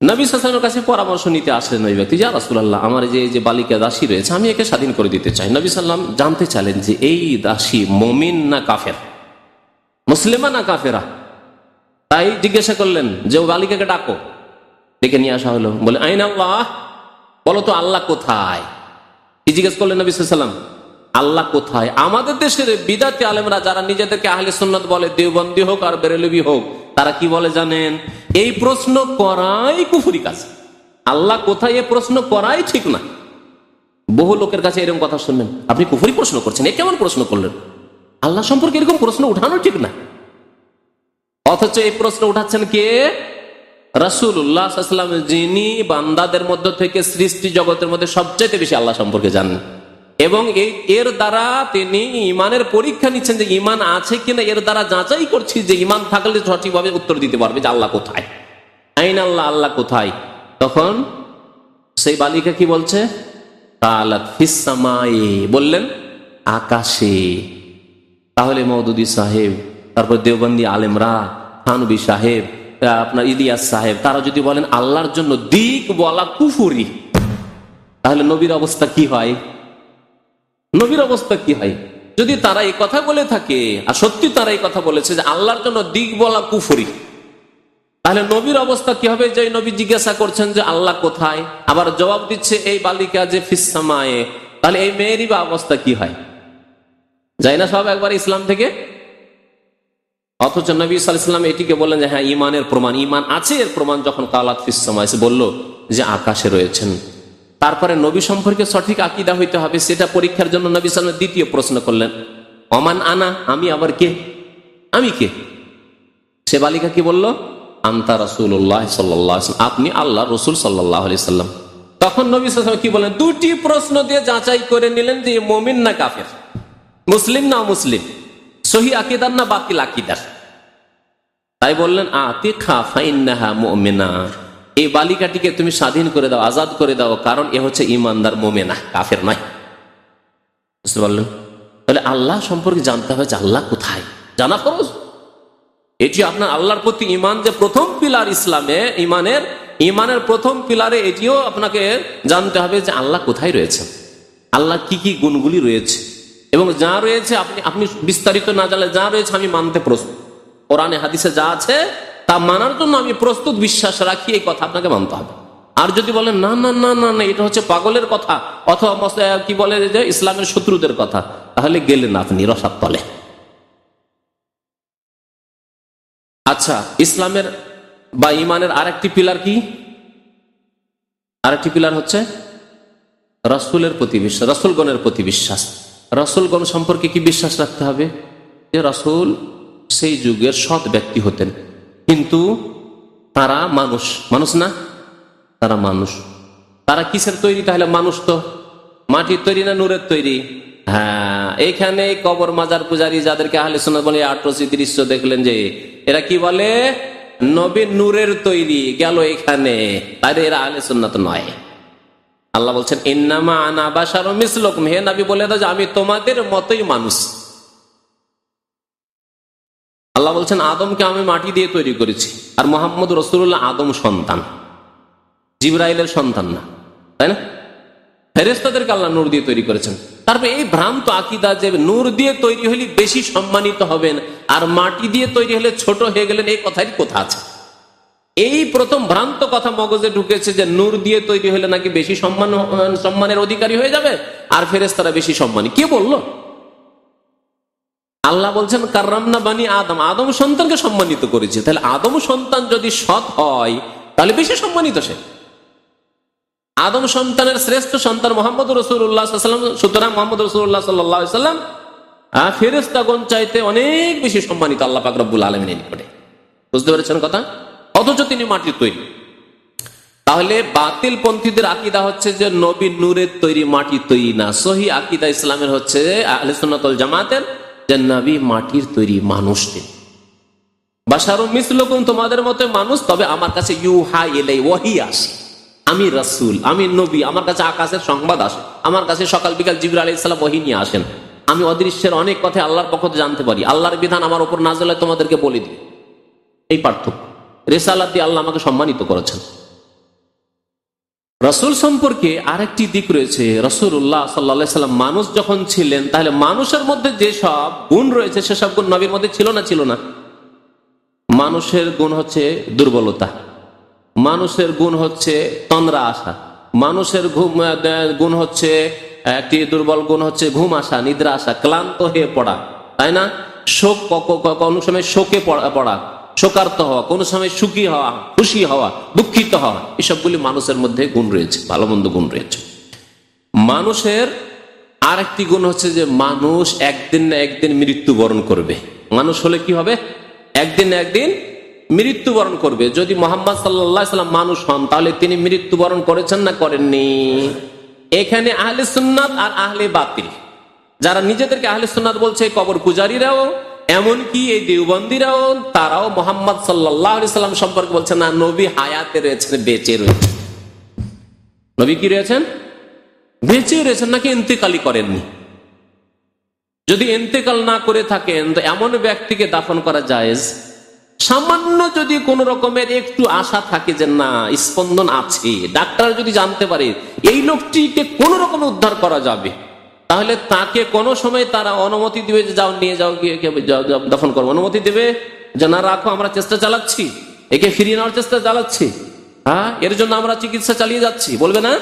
নবী সালামের কাছে পরামর্শ নিতে আসলেন ওই ব্যক্তি যা রাসুল্লাহ আমার যে যে বালিকা দাসী রয়েছে, আমি একে স্বাধীন করে দিতে চাই। নবী সাল্লাম জানতে চাইলেন যে, এই দাসী মমিন না কাফের? মুসলিমা না কাফেরা? তাই জিজ্ঞাসা করলেন যে, ও বালিকাকে ডাকো। ডেকে নিয়ে আসা হলো। বলে, আইন আল্লাহ, বলো তো আল্লাহ কোথায়? কি জিজ্ঞেস করলেন নবী সাল্লাম আল্লাহ কোথায়? আমাদের দেশের বিদাতি আলেমরা, যারা নিজেদেরকে আহলে সুন্নত বলে, দেওবন্দি হোক আর বেরেলবি হোক, তারা কি বলে জানেন? এই প্রশ্ন করাই কুফুরি কাজ। আল্লাহ কোথায় এই প্রশ্ন করাই ঠিক না। বহু লোকের কাছে এরকম কথা শুনবেন আপনি কুফুরি প্রশ্ন করছেন, এ কেমন প্রশ্ন করলেন? আল্লাহ সম্পর্কে এরকম প্রশ্ন উঠানো ঠিক না। অথচ এই প্রশ্ন উঠাচ্ছেন কে? রাসুল্লাহাম যিনি বান্দাদের মধ্য থেকে সৃষ্টি জগতের মধ্যে সবচাইতে বেশি আল্লাহ সম্পর্কে জানেন। এবং এর দ্বারা তিনি ইমানের পরীক্ষা নিচ্ছেন যে ইমান আছে কিনা, এর দ্বারা যাচাই করছি যে ইমান থাকলে সঠিকভাবে উত্তর দিতে পারবে যে আল্লাহ কোথায়। আইন আল্লাহ আল্লাহ কোথায়? তখন সেই বালিকা কি বলছে? বললেন, আকাশে। তাহলে মৌদুদি সাহেব, তারপর দেওবন্দি আলেমরা, থানবি সাহেব আপনার ইলিয়াস সাহেব, তারা যদি বলেন আল্লাহর জন্য দিক বলা কুফুরি, তাহলে নবীর অবস্থা কি হয়? নবীর অবস্থা কি হয়? যদি তারা এই কথা বলে থাকে, আর সত্যি তারা এই কথা বলেছে যে আল্লাহর জন্য দিক বলা কুফুরি, তাহলে নবীর অবস্থা কি হবে? যে নবী জিজ্ঞাসা করছেন যে আল্লাহ কোথায়? আবার জবাব দিচ্ছে, এই বালিকা যে ফিসামায়ে তাহলে এই মেয়েরই বা অবস্থা কি হয়? যাই না সব একবার ইসলাম থেকে? অথচ নবী সাল্লাম এটিকে বললেন যে হ্যাঁ ইমানের প্রমাণ ইমান আছে, এর প্রমাণ যখন কালাত ফিসমা বলল যে, আকাশে রয়েছেন। তারপরে নবী সম্পর্কে সঠিক আকিদা হইতে হবে, সেটা পরীক্ষার জন্য নবী সালাম দ্বিতীয় প্রশ্ন করলেন। অমান আনা, আমি আবার কে? আমি কে? সে বালিকা কি বলল? আন্তা রসুল্লাহ সাল্লাহ আপনি আল্লাহ রসুল সাল্লাহ সাল্লাম তখন নবী সাল্লাম কি বলেন দুটি প্রশ্ন দিয়ে যাচাই করে নিলেন যে মমিন না কাফের? মুসলিম না মুসলিম সহি আকিদার না বাতিল আকিদার? তাই বললেন আতি খাফাইন্নাহা মুমিনা। এই বালিকাটিকে তুমি স্বাধীন করে দাও, আজাদ করে দাও, কারণ এ হচ্ছে ইমানদার মোমেনা, কাফের নয়। বুঝতে পারলেন? তাহলে আল্লাহ সম্পর্কে জানতে হবে যে আল্লাহ কোথায়? জানা খরচ এটি আপনার আল্লাহর প্রতি ইমান যে প্রথম পিলার ইসলামে ইমানের ইমানের প্রথম পিলারে এটিও আপনাকে জানতে হবে যে আল্লাহ কোথায় রয়েছে। আল্লাহ কি কি গুণগুলি রয়েছে? এবং যা রয়েছে আপনি আপনি বিস্তারিত না জানলে যা রয়েছে আমি মানতে প্রস্তুত। কোরআনে, হাদিসে যা আছে, তা মানার জন্য আমি প্রস্তুত, বিশ্বাস রাখি, এই কথা আপনাকে মানতে হবে। আর যদি বলেন, না না না না না, এটা হচ্ছে পাগলের কথা, অথবা কি বলে যে ইসলামের শত্রুদের কথা, তাহলে গেলেন আপনি রসার তলে আচ্ছা ইসলামের বা ইমানের আরেকটি পিলার কি? আরেকটি পিলার হচ্ছে রসুলের প্রতি বিশ্বাস, রসুলগণের প্রতি বিশ্বাস। রসুলগণ সম্পর্কে কি বিশ্বাস রাখতে হবে? যে রসুল সেই যুগের সৎ ব্যক্তি হতেন। কিন্তু তারা মানুষ। মানুষ না? তারা মানুষ। তারা কিসের তৈরি তাহলে মানুষ তো? মাটির তৈরি না নূরের তৈরি? হ্যাঁ এইখানে কবর মাজার পূজারি যাদেরকে আহলে সোনা বলে আটরসি দৃশ্য দেখলেন যে, এরা কি বলে? নবী নূরের তৈরি গেল এখানে। তাহলে এরা আহলে সোনাত নয়। আল্লাহ বলছেন, ইন্নামা আনা বাসার মিসলকুম। হে নবী, বলে দাও যে আমি তোমাদের মতোই মানুষ। আল্লাহ বলছেন, আদমকে আমি মাটি দিয়ে তৈরি করেছি। আর মোহাম্মদ রসুল্লাহ আদম সন্তান। জিব্রাইলের সন্তান না, তাই না? ফেরেস্তাদেরকে আল্লাহ নূর দিয়ে তৈরি করেছেন। তারপরে এই ভ্রান্ত আকিদা যে নূর দিয়ে তৈরি হলে বেশি সম্মানিত হবেন, আর মাটি দিয়ে তৈরি হলে ছোট হয়ে গেলেন, এই কথাই কথা আছে? এই প্রথম ভ্রান্ত কথা মগজে ঢুকেছে যে নূর দিয়ে তৈরি হলে নাকি বেশি সম্মান, সম্মানের অধিকারী হয়ে যাবে? আর ফেরেস্তারা বেশি সম্মানী। কে বলল? আল্লাহ বলছেন, কার্রামনা বানি আদম। আদম সন্তানকে সম্মানিত করেছে। তাহলে আদম সন্তান যদি সৎ হয়, তাহলে বেশি সম্মানিত সে। আদম সন্তানের শ্রেষ্ঠ সন্তান মোহাম্মদ রসুল্লাহাম সুতরাং মোহাম্মদ রসুল্লাহ সাল্লাম ফেরেস্তাগণ চাইতে অনেক বেশি সম্মানিত আল্লাহ পাক রব্বুল আলমিনের নিকটে। বুঝতে পেরেছেন কথা? অথচ তিনি মাটির তৈরি। তাহলে বাতিল পন্থীদের আকিদা হচ্ছে যে নবী নূরের তৈরি মাটি তৈরি না। সহি আকিদা ইসলামের হচ্ছে আহলে জামাতের যে নবী মাটির তৈরি মানুষ তিনি। তোমাদের মতো মানুষ, তবে আমার কাছে ইউহা এলে ওয়াহি আসে। আমি রাসূল, আমি নবী, আমার কাছে আকাশের সংবাদ আসে। আমার কাছে সকাল বিকাল জিবরা আলী ইসলাম ওহি নিয়ে আসেন। আমি অদৃশ্যের অনেক কথা আল্লাহর পক্ষ জানতে পারি। আল্লাহর বিধান আমার উপর নাজলে তোমাদেরকে বলে দিই। এই পার্থক্য। রেসালাত আল্লাহ আমাকে সম্মানিত করেছেন। রসুল সম্পর্কে আরেকটি দিক রয়েছে। রসুল্লাহ সাল্লা মানুষ যখন ছিলেন, তাহলে মানুষের মধ্যে যেসব গুণ রয়েছে সেসব গুণ নবীর মধ্যে ছিল না ছিল না? মানুষের গুণ হচ্ছে দুর্বলতা। মানুষের গুণ হচ্ছে তন্দ্রা আসা। মানুষের ঘুম গুণ হচ্ছে, একটি দুর্বল গুণ হচ্ছে ঘুম আসা, নিদ্রা আসা, ক্লান্ত হয়ে পড়া। তাই না? শোক কোনো সময় শোকে পড়া। শোকার্ত হওয়া, কোনো সময় সুখী হওয়া, খুশি হওয়া, দুঃখিত হওয়া, এসবগুলি মানুষের মধ্যে গুণ রয়েছে, ভালো মন্দ গুণ রয়েছে। মানুষের আর একটি গুণ হচ্ছে যে মানুষ একদিন না একদিন মৃত্যুবরণ করবে। মানুষ হলে কি হবে? একদিন না একদিন মৃত্যুবরণ করবে। যদি মোহাম্মদ সাল্লা সাল্লাম মানুষ হন, তাহলে তিনি মৃত্যুবরণ করেছেন না করেননি? এখানে আহলে সুন্নাত আর আহলে বাতিল। যারা নিজেদেরকে আহলে সুন্নাত বলছে কবর পূজারীরাও এমনকি এই দেওবন্দিরাও, তারাও মোহাম্মদ সাল্লাম সম্পর্কে বলছে না, নবী হায়াতে রয়েছেন, বেঁচে রয়েছেন। নবী কি রয়েছেন? বেঁচে রয়েছেন, নাকি ইন্তেকালি করেননি? যদি ইন্তেকাল না করে থাকেন, তো এমন ব্যক্তিকে দাফন করা যায় সামান্য যদি কোন রকমের একটু আশা থাকে যে, না, স্পন্দন আছে। ডাক্তার যদি জানতে পারে, এই লোকটিকে কোন রকম উদ্ধার করা যাবে। তাহলে তাকে কোনো সময় তারা অনুমতি দিবে যে যাও, নিয়ে যাও, গিয়ে দফন করব অনুমতি দেবে যে, না, রাখো, আমরা চেষ্টা চালাচ্ছি। একে ফিরিয়ে নেওয়ার চেষ্টা চালাচ্ছি। হ্যাঁ এর জন্য আমরা চিকিৎসা চালিয়ে যাচ্ছি। বলবে না?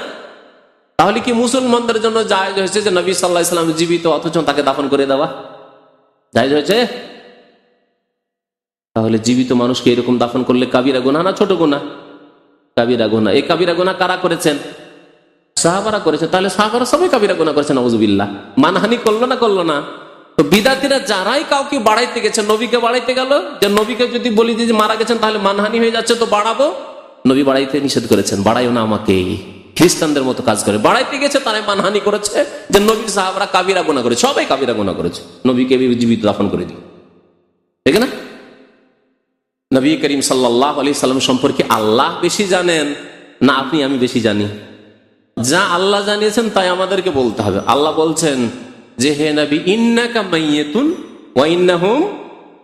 তাহলে কি মুসলমানদের জন্য জায়জ হয়েছে যে, নবী সাল্লাহ ইসলাম জীবিত, অথচ তাকে দাফন করে দেওয়া? জায়জ হয়েছে? তাহলে জীবিত মানুষকে এরকম দাফন করলে কাবিরা গোনা না ছোট গোনা কাবিরা গোনা এই কাবিরা গোনা কারা করেছেন? সাহাবারা করেছে, তাহলে সাহাবারা সবাই কাবিরা গোনা করেছেন নজুবিল্লা মানহানি করল না করল না। তো বিদাতিরা যারাই কাউকে বাড়াইতে গেছে, নবীকে বাড়াইতে গেল, যে নবীকে যদি বলি যে মারা গেছেন, তাহলে মানহানি হয়ে যাচ্ছে, তো বাড়াবো। নবী বাড়াইতে নিষেধ করেছেন, বাড়াইও না আমাকে। খ্রিস্টানদের মতো কাজ করে। বাড়াইতে গেছে, তারাই মানহানি করেছে, যে নবীর সাহাবারা কাবিরা গোনা করেছে, সবাই কাবিরা গোনা করেছে। নবীকে জীবিত দাফন করে দিই ঠিক না? নবী করিম সাল্লাহ আলি সাল্লাম সম্পর্কে আল্লাহ বেশি জানেন, না আপনি, আমি বেশি জানি। যা আল্লাহ জানিয়েছেন তাই আমাদেরকে বলতে হবে। আল্লাহ বলছেন যে, হে নবী, ইন্নাকা মাইয়েতুন ওয়াইন্নাহুম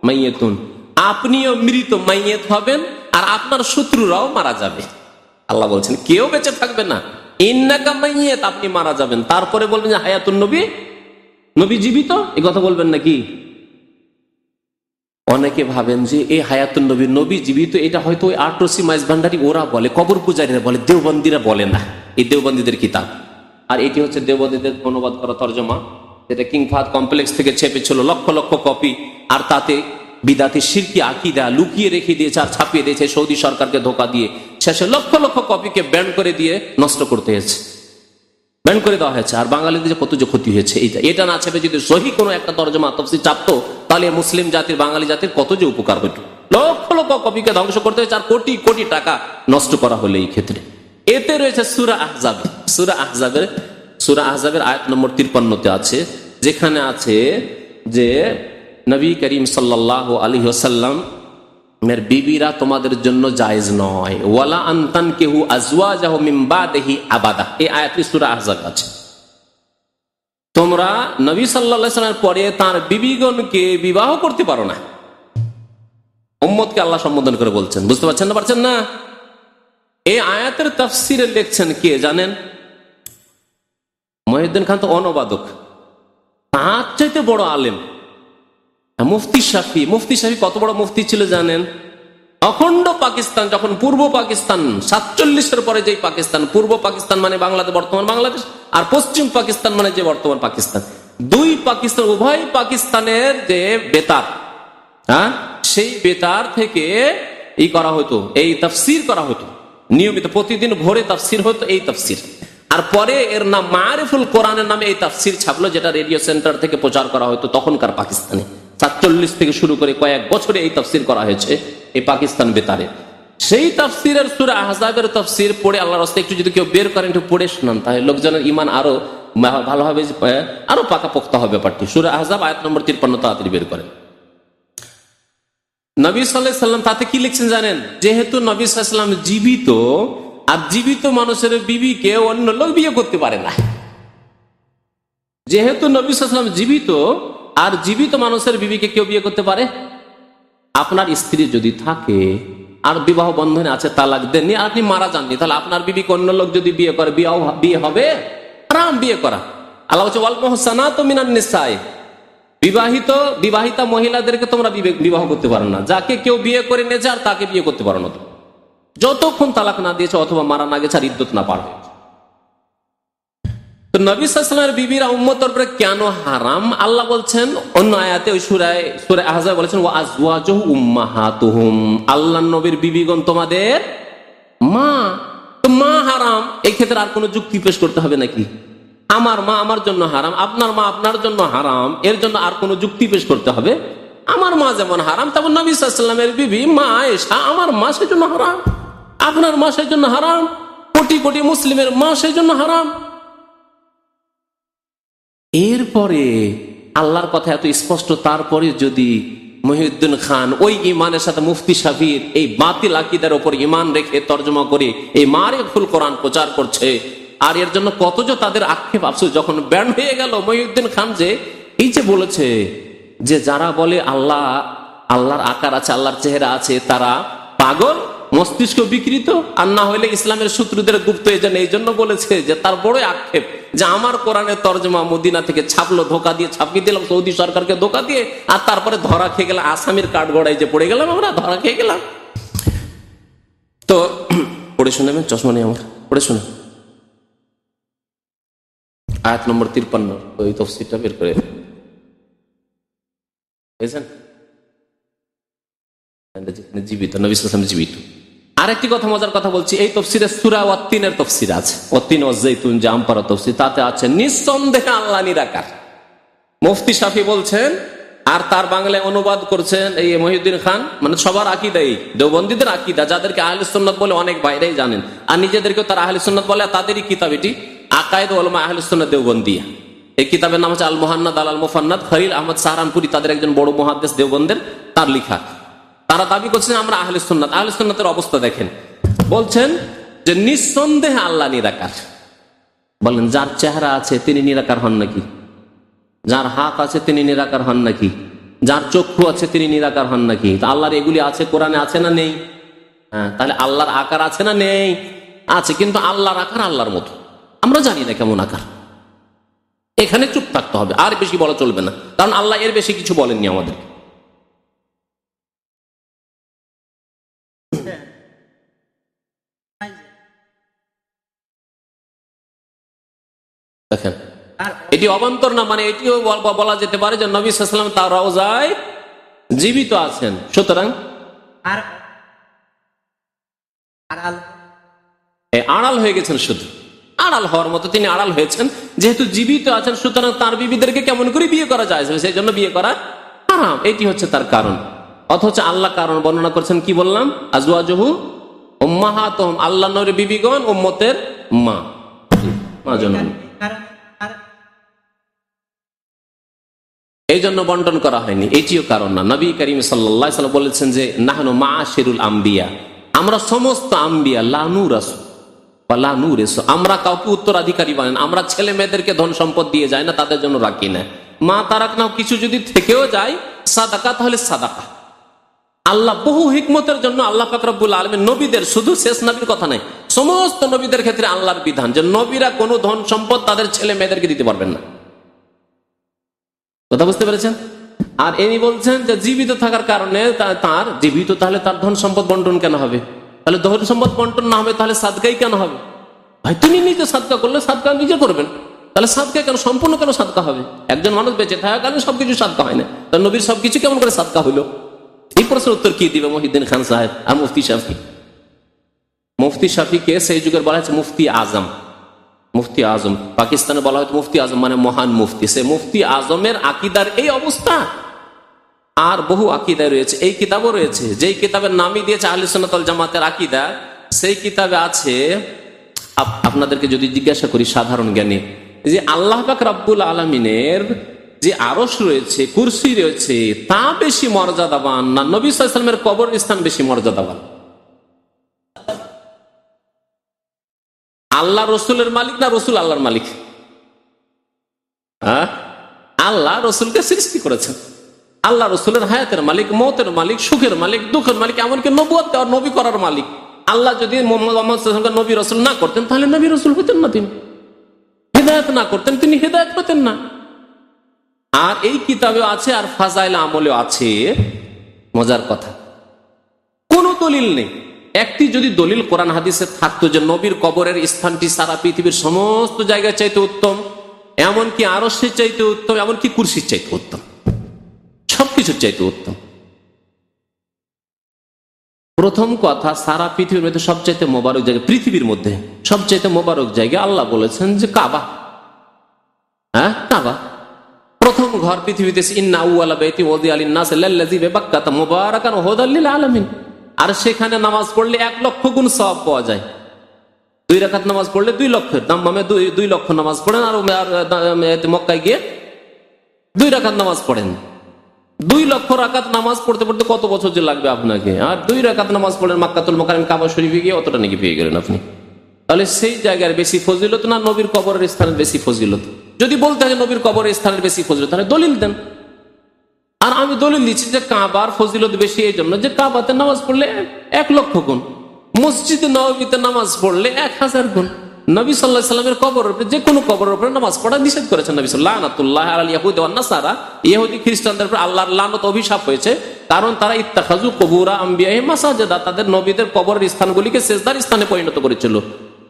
মাইয়েতুন। আপনিও মৃত মাইয়েত হবেন আর আপনার শত্রুরাও মারা যাবে। আল্লাহ বলছেন, কেউ বেঁচে থাকবে না। ইন্নাকা মাইয়েত, আপনি মারা যাবেন। তারপরে বলবেন যে, হায়াতুন নবী নবী জীবিত? এই কথা বলবেন নাকি? অনেকে ভাবেন যে এই হায়াতুন নবী নবী জীবিত, এটা হয়তো ওই আটরসি মাইজ ভান্ডারি ওরা বলে কবর পূজারীরা বলে, দেওবন্দিরা বলে না। এই দেওবন্দীদের কিতাব। আর এটি হচ্ছে দেওবন্দীদের অনুবাদ করা তর্জমা, যেটা কিংফাদ কমপ্লেক্স থেকে ছেপেছিল লক্ষ লক্ষ কপি, আর তাতে বিদাতি সিরকি আকিদা লুকিয়ে রেখে দিয়েছে আর ছাপিয়ে দিয়েছে সৌদি সরকারকে ধোকা দিয়ে। শেষে লক্ষ লক্ষ কপিকে ব্যান করে দিয়ে নষ্ট করতে হয়েছে। ব্যান করে দেওয়া হয়েছে। আর বাঙালিদের যে কত যে ক্ষতি হয়েছে, এইটা এটা না ছেপে যদি সহি কোনো একটা তর্জমা তফসি চাপতো, তাহলে মুসলিম জাতির, বাঙালি জাতির কত যে উপকার হতো লক্ষ লক্ষ কপিকে ধ্বংস করতে হয়েছে, আর কোটি কোটি টাকা নষ্ট করা হলো এই ক্ষেত্রে। এতে রয়েছে সুরা আহজাব। সুরা আহজাবের সুরা আহজাবের আয়াত নম্বর তিরপান্নতে আছে, যেখানে আছে যে নবী করিম সাল্লাহ আলী ওসাল্লাম মের বিবিরা তোমাদের জন্য জায়েজ নয়। ওয়ালা আন্তান কেহু আজওয়া যাহ মিম্বা দেহি আবাদা। এই আয়াতটি সুরা আহজাব আছে। তোমরা নবী সাল্লা সাল্লামের পরে তার বিবিগণকে বিবাহ করতে পারো না। উম্মতকে আল্লাহ সম্বোধন করে বলছেন। বুঝতে পারছেন না পারছেন না? এই আয়াতের তাফসিরে লিখছেন কে জানেন? মহিউদ্দিন খান তো অনবাদক। তার চাইতে বড় আলেম। মুফতি শাফি। মুফতি শাফি কত বড় মুফতি ছিল জানেন? অখণ্ড পাকিস্তান, যখন পূর্ব পাকিস্তান, সাতচল্লিশের পরে যে পাকিস্তান, পূর্ব পাকিস্তান মানে বাংলাদেশ, বর্তমান বাংলাদেশ, আর পশ্চিম পাকিস্তান মানে যে বর্তমান পাকিস্তান। দুই পাকিস্তান, উভয় পাকিস্তানের যে বেতার হ্যাঁ সেই বেতার থেকে ই করা হতো এই তফসির করা হতো নিয়মিত প্রতিদিন ভোরে তফসির হতো এই তফসির। আর পরে এর নাম মারিফুল কোরআনের নামে এই তাফসির ছাপলো, যেটা রেডিও সেন্টার থেকে প্রচার করা হতো তখনকার পাকিস্তানে। সাতচল্লিশ থেকে শুরু করে কয়েক বছরে এই তফসির করা হয়েছে এই পাকিস্তান বেতারে। সেই তাফসিরের সুরা আহজাবের তফসির পড়ে আল্লাহ রাস্তায় একটু যদি কেউ বের করেন, একটু পড়ে শোনান, তাহলে লোকজনের ইমান আরও ভালোভাবে আরও পাকাপোক্ত হবে ব্যাপারটি। সুরা আহজাব আয়াত নম্বর তিরপান্ন তাড়াতাড়ি বের করেন। নবী সাল্লাম তাতে কি লিখছেন জানেন? যেহেতু নবী সাল্লাম জীবিত, আর জীবিত মানুষের বিবিকে অন্য লোক বিয়ে করতে পারে না। যেহেতু নবী সাল্লাম জীবিত, আর জীবিত মানুষের বিবিকে কেউ বিয়ে করতে পারে? আপনার স্ত্রী যদি থাকে, আর বিবাহ বন্ধনে আছে তালাক দেননি, আর আপনি মারা যাননি, তাহলে আপনার বিবিকে অন্য লোক যদি বিয়ে করে, বিয়ে হবে? আরাম বিয়ে করা। আল্লাহ হচ্ছে অল্প হোসানা তো মিনান নিসায় বিবাহিত, বিবাহিতা মহিলাদেরকে তোমরা বিবাহ করতে পারো না। যাকে কেউ বিয়ে করে নিয়েছে আর তাকে বিয়ে করতে পারো না যতক্ষণ তালাক না দিয়েছে অথবা মারা না গেছে আর ইদ্যুৎ না ক্ষেত্রে আর কোনো যুক্তি পেশ করতে হবে নাকি? আমার মা আমার জন্য হারাম, আপনার মা আপনার জন্য হারাম, এর জন্য আর কোনো যুক্তি পেশ করতে হবে? আমার মা যেমন হারাম, তেমন নবী বিবি মা এসা আমার মা জন্য হারাম। আপনার মা সেই জন্য হারাম, কোটি কোটি মুসলিমের মা সেই জন্য হারাম। এরপরে আল্লাহর কথা এত স্পষ্ট, তারপরে যদি মহিউদ্দিন খান ওই ইমানের সাথে মুফতি সাফির এই বাতিল আকিদার ওপর ইমান রেখে তর্জমা করে এই মারে ফুল কোরআন প্রচার করছে আর এর জন্য কত যে তাদের আক্ষেপ আফসোস? যখন ব্যান্ড হয়ে গেল মহিউদ্দিন খান যে, এই যে বলেছে যে যারা বলে আল্লাহ, আল্লাহর আকার আছে, আল্লাহর চেহারা আছে, তারা পাগল, মস্তিষ্ক বিকৃত, আর না হলে ইসলামের শত্রুদের গুপ্ত এজেন্ট এই জন্য বলেছে যে তার বড় আক্ষেপ যে আমার কোরআনের তর্জমা মদিনা থেকে ছাপলো, ধোকা দিয়ে ছাপিয়ে দিলাম, সৌদি সরকারকে ধোকা দিয়ে, আর তারপরে ধরা খেয়ে গেলাম, আসামির কাঠ গড়াই যে পড়ে গেলাম আমরা, ধরা খেয়ে গেলাম। তো, পড়ে শুনেবেন চশমা নেই আমার। পড়ে শুনে। আয়াত নম্বর তিরপান্ন, ওই তফসিলটা বের করে বুঝেছেন? জীবিত, নবী জীবিত। আরেকটি কথা মজার কথা বলছি, এই তফসিরে সুরা ওয়াত্তিনের তফসির আছে। ওয়াত্তিন ওয়াজ্জাইতুন যে আমপারা তফসির, তাতে আছে নিঃসন্দেহে আল্লাহ নিরাকার। মুফতি শাফি বলছেন, আর তার বাংলায় অনুবাদ করছেন এই মহিউদ্দিন খান মানে সবার আকিদাই, দেওবন্দীদের আকিদা, যাদেরকে আহলে সুন্নত বলে অনেক বাইরেই জানেন। আর নিজেদেরকেও তারা আহলে সুন্নত বলে তাদেরই কিতাব এটি। আকায়দ ওলমা আহলে সুন্নত দেওবন্দিয়া। এই কিতাবের নাম হচ্ছে আল মোহান্নাদ আল মোহান্নাদ খরিল আহমদ সাহারানপুরি তাদের একজন বড় মহাদেশ দেওবন্দের তার লিখা। তারা দাবি করছেন আমরা আহলে সুন্নাত অবস্থা দেখেন। বলছেন যে নিঃসন্দেহে আল্লাহ নিরাকার। বলেন, যার চেহারা আছে তিনি নিরাকার হন নাকি? যার হাত আছে তিনি নিরাকার হন নাকি? যার চক্ষু আছে তিনি নিরাকার হন নাকি? আল্লাহর এগুলি আছে, কোরআনে আছে না নেই? হ্যাঁ তাহলে আল্লাহর আকার আছে না নেই? আছে, কিন্তু আল্লাহর আকার আল্লাহর মতো। আমরা জানি না কেমন আকার। এখানে চুপ থাকতে হবে আর বেশি বলা চলবে না কারণ আল্লাহ এর বেশি কিছু বলেননি আমাদের দেখেন এটি অবান্তর না মানে এটিও বলা যেতে পারে যে নবী সাল্লাম তার রওজায় জীবিত আছেন। সুতরাং আড়াল হয়ে গেছেন শুধু। আড়াল হওয়ার মতো তিনি আড়াল হয়েছেন। যেহেতু জীবিত আছেন, সুতরাং তার বিবিদেরকে কেমন করে বিয়ে করা যায়? সেই জন্য বিয়ে করা হারাম। এটি হচ্ছে তার কারণ। অথচ আল্লাহ কারণ বর্ণনা করছেন, কি বললাম? আজওয়াজহু উম্মাহাত আল্লাহ নবীর বিবিগণ, উম্মতের মা। মা এই জন্য বন্টন করা হয়নি। এটিও কারণ না। নবী করিম সাল্লাম বলেছেন যে, নাহানো মা শেরুল আম্বিয়া। আমরা সমস্ত আম্বিয়া, লানু রাসু বা লানু রেসু আমরা কাউকে উত্তরাধিকারী বানেন আমরা ছেলে মেয়েদেরকে ধন সম্পদ দিয়ে যায় না, তাদের জন্য রাখি না। মা তারাক নাও কিছু যদি থেকেও যায়, সাদাকা তাহলে সাদাকা। আল্লাহ বহু হিকমতের জন্য আল্লাহ ফাকরাবুল আলমের নবীদের, শুধু শেষ নবীর কথা নাই, সমস্ত নবীদের ক্ষেত্রে আল্লাহর বিধান যে নবীরা কোনো ধন সম্পদ তাদের ছেলে মেয়েদেরকে দিতে পারবেন না। কথা বুঝতে পেরেছেন? আর ইনি বলছেন যে জীবিত থাকার কারণে তার, জীবিত তাহলে তার ধন সম্পদ বন্টন কেন হবে? তাহলে ধন সম্পদ বন্টন না হবে, তাহলে সাদকাই কেন হবে? ভাই, তুমি নিজে সাদকা করলে সাদকা নিজে করবেন। তাহলে সাদকা কেন, সম্পূর্ণ কেন সাদকা হবে? একজন মানুষ বেঁচে থাকা কারণে সবকিছু সাদকা হয় না। তার নবীর সবকিছু কেমন করে সাদকা হইল এই প্রশ্নের উত্তর কি দিবে মহিদ্দিন খান সাহেব আর মুফতি শাফি? মুফতি শাফিকে সেই যুগের বলা হয়েছে মুফতি আজম। মুফতি আজম। পাকিস্তানে বলা হয় মুফতি আজম মানে মহান মুফতি। সে মুফতি আজমের আকিদার এই অবস্থা। আর বহু আকিদায় রয়েছে। এই কিতাবও রয়েছে। যেই কিতাবের নামই দিয়েছে আহলি জামাতের আকিদা, সেই কিতাবে আছে, আপ- আপনাদেরকে যদি জিজ্ঞাসা করি সাধারণ জ্ঞানী, যে আল্লাহ পাক রাব্বুল আলমিনের যে আরস রয়েছে, কুরসি রয়েছে, তা বেশি মর্যাদাবান না নবী সাল্লামের কবর স্থান বেশি মর্যাদাবান? আল্লাহ রসুলের মালিক না রসুল আল্লাহর মালিক? হ্যাঁ? আল্লাহ রসুলকে সৃষ্টি করেছেন। আল্লাহ রসুলের হায়াতের মালিক, মতের মালিক, সুখের মালিক, দুঃখের মালিক, এমনকি নবুয়াত দেওয়ার, নবী করার মালিক। আল্লাহ যদি মোহাম্মদ নবী রসুল না করতেন, তাহলে নবী রসুল হতেন না তিনি। হৃদায়ত না করতেন, তিনি হৃদায়ত হতেন না। আর এই কিতাবে আছে, আর ফাজাইল আমলেও আছে। মজার কথা। কোনো দলিল নেই। একটি যদি দলিল কোরআন হাদিসে থাকতো যে নবীর কবরের স্থানটি সারা পৃথিবীর সমস্ত জায়গায় চাইতে উত্তম, এমনকি আরসের চাইতে উত্তম, এমনকি কুর্সির চাইতে উত্তম। সবকিছুর চাইতে উত্তম। প্রথম কথা, সারা পৃথিবীর মধ্যে সবচাইতে মোবারক জায়গা, পৃথিবীর মধ্যে সবচাইতে মোবারক জায়গা আল্লাহ বলেছেন যে কাবা। হ্যাঁ? কাবা। প্রথম ঘর পৃথিবীতে আলামিন আর সেখানে নামাজ পড়লে এক লক্ষ গুণ সব পাওয়া যায়। দুই রাকাত নামাজ পড়লে দুই লক্ষ দাম্মামে দুই দুই লক্ষ নামাজ পড়েন, আর মক্কায় গিয়ে দুই রাকাত নামাজ পড়েন। দুই লক্ষ রাকাত নামাজ পড়তে পড়তে কত বছর যে লাগবে আপনাকে? আর দুই রাকাত নামাজ পড়েন মাক্কাতুল মোকারিম কাবা শরীফে গিয়ে অতটা নাকি পেয়ে গেলেন আপনি। তাহলে সেই জায়গার বেশি ফজিলত না নবীর কবরের স্থানের বেশি ফজিলত? যদি বলতে হয় নবীর কবরের স্থানের বেশি ফজিলত, তাহলে দলিল দেন। আর আমি দলিল দিচ্ছি যে কাবার ফজিলত বেশি এই জন্য যে কাবাতে নামাজ পড়লে এক লক্ষ গুণ, মসজিদে নবীতে নামাজ পড়লে এক হাজার গুণ। নবী সাল্লাহ সাল্লামের কবরের উপরে যে কোনো কবরের উপরে নামাজ পড়া নিষেধ করেছেন নবী সাল্লাহ আল ইয়াহুদ নাসারা। ইহুদি খ্রিস্টানদের উপর আল্লাহর লানত অভিশাপ হয়েছে। কারণ তারা ইত্তাখাজু কবুরা আম্বিয়াহি মাসাজেদা, তাদের নবীদের কবরের স্থানগুলিকে সেজদার স্থানে পরিণত করেছিল।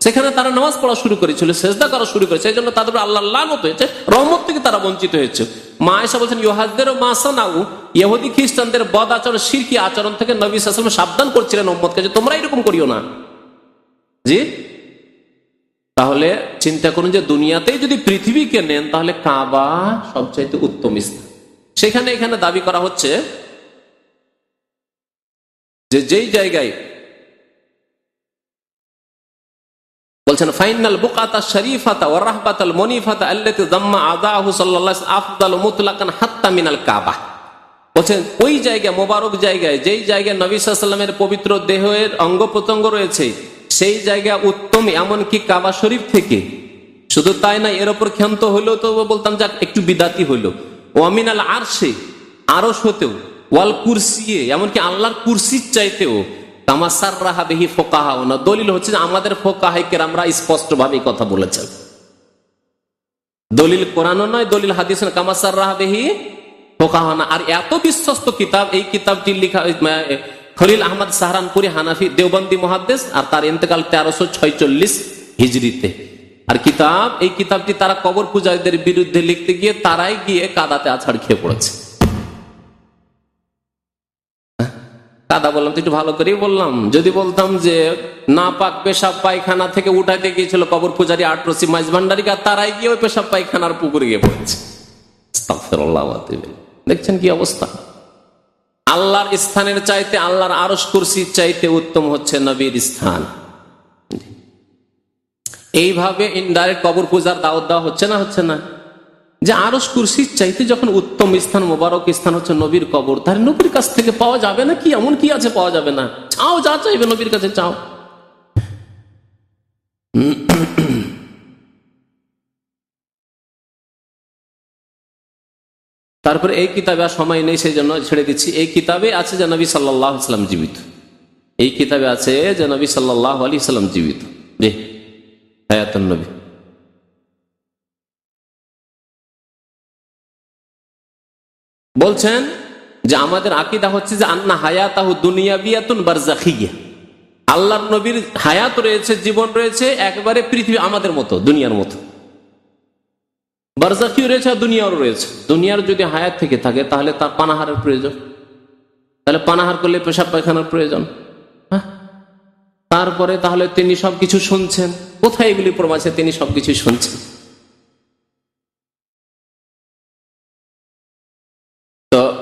সেখানে তারা নামাজ পড়া শুরু করেছিল, সেজদা করা শুরু করেছে। এই জন্য তাদের আল্লাহ লানত হয়েছে, রহমত থেকে তারা বঞ্চিত হয়েছে। মা এসা বলছেন ইহাজদের মাসানাউ ইহুদি খ্রিস্টানদের বদ আচরণ, সিরকি আচরণ থেকে নবী সাল্লাম সাবধান করছিলেন মোহাম্মদকে যে তোমরা এরকম করিও না। জি? তাহলে চিন্তা করুন যে দুনিয়াতেই যদি পৃথিবীকে নেন, তাহলে কাবা সবচাইতে উত্তম স্থান। সেখানে এখানে দাবি করা হচ্ছে যে যেই জায়গায় বলছেন, ফাইনাল বুকাতা শরীফাতা ও রাহবাতাল মনিফাতা আল্লাতি দাম্মা আদাহু সাল্লাল্লাহু আফদাল মুতলাকান হাত্তা মিনাল কাবা। বলছেন, ওই জায়গায় মোবারক জায়গায়, যেই জায়গায় নবী সাল্লামের পবিত্র দেহের অঙ্গ প্রত্যঙ্গ রয়েছে সেই জায়গা উত্তম, এমনকি কাবা শরীফ থেকে। শুধু তাই না, এর ওপর ক্ষান্ত হইলেও তো বলতাম, যাক, একটু বিদাতি হইল। ওয়ামিনাল আরশে আরস হতেও, ওয়াল কুরসিয়ে, এমনকি আল্লাহর কুরসির চাইতেও, তামাসার রাহা বেহি ফোকাহা না দলিল হচ্ছে যে আমাদের ফোকাহাইকের আমরা স্পষ্ট ভাবে কথা বলেছেন। দলিল কোরআনও নয়, দলিল হাদিস কামাসার রাহা বেহি ফোকাহানা আর এত বিশ্বস্ত কিতাব, এই কিতাবটি লিখা খলিল আহমদ সাহারানপুরি হানাফি দেওবন্দি মহাদ্দেশ আর তার ইন্তেকাল তেরোশো ছয়চল্লিশ হিজড়িতে। আর কিতাব, এই কিতাবটি তারা কবর পূজারীদের বিরুদ্ধে লিখতে গিয়ে তারাই গিয়ে কাদাতে আছাড় খেয়ে পড়েছে। কাদা বললাম তো একটু ভালো করেই বললাম। যদি বলতাম যে না পাক পেশাব পায়খানা থেকে উঠাইতে গিয়েছিল কবর পূজারী আটরসি মাইজ ভান্ডারিকা তারাই গিয়ে ওই পেশাব পায়খানার পুকুরে গিয়ে পড়েছে। দেখছেন কি অবস্থা? আল্লাহর স্থানের চাইতে, আল্লাহর আরস কুরসির চাইতে উত্তম হচ্ছে নবীর স্থান। এইভাবে ইনডাইরেক্ট কবর পূজার দাওয়াত দেওয়া হচ্ছে না হচ্ছে না? যে আরস কুরসির চাইতে যখন উত্তম স্থান, মোবারক স্থান হচ্ছে নবীর কবর তাহলে নবীর কাছ থেকে পাওয়া যাবে না কি? এমন কি আছে পাওয়া যাবে না? চাও, যা চাইবে নবীর কাছে চাও। তারপরে এই কিতাবে আর সময় নেই সেই জন্য ছেড়ে দিচ্ছি। এই কিতাবে আছে যে নবী সাল্লাহ ইসলাম জীবিত। এই কিতাবে আছে যে নবী সাল্লাহ আলী সাল্লাম জীবিত। জি হায়াতুন নবী। বলছেন যে আমাদের আকিদা হচ্ছে যে আন্না হায়াতাহু দুনিয়া বিয়াতুন বারজাখিয়া। আল্লাহর নবীর হায়াত রয়েছে, জীবন রয়েছে, একবারে পৃথিবী আমাদের মতো, দুনিয়ার মতো। বারজাকিও রয়েছে আর দুনিয়াও রয়েছে। দুনিয়ার যদি হায়াত থেকে থাকে, তাহলে তার পানাহারের প্রয়োজন। তাহলে পানাহার করলে পেশাব পায়খানার প্রয়োজন। হ্যাঁ? তারপরে তাহলে তিনি সবকিছু শুনছেন। কোথায় এগুলি প্রমাণ আছে? তিনি সবকিছু শুনছেন। তো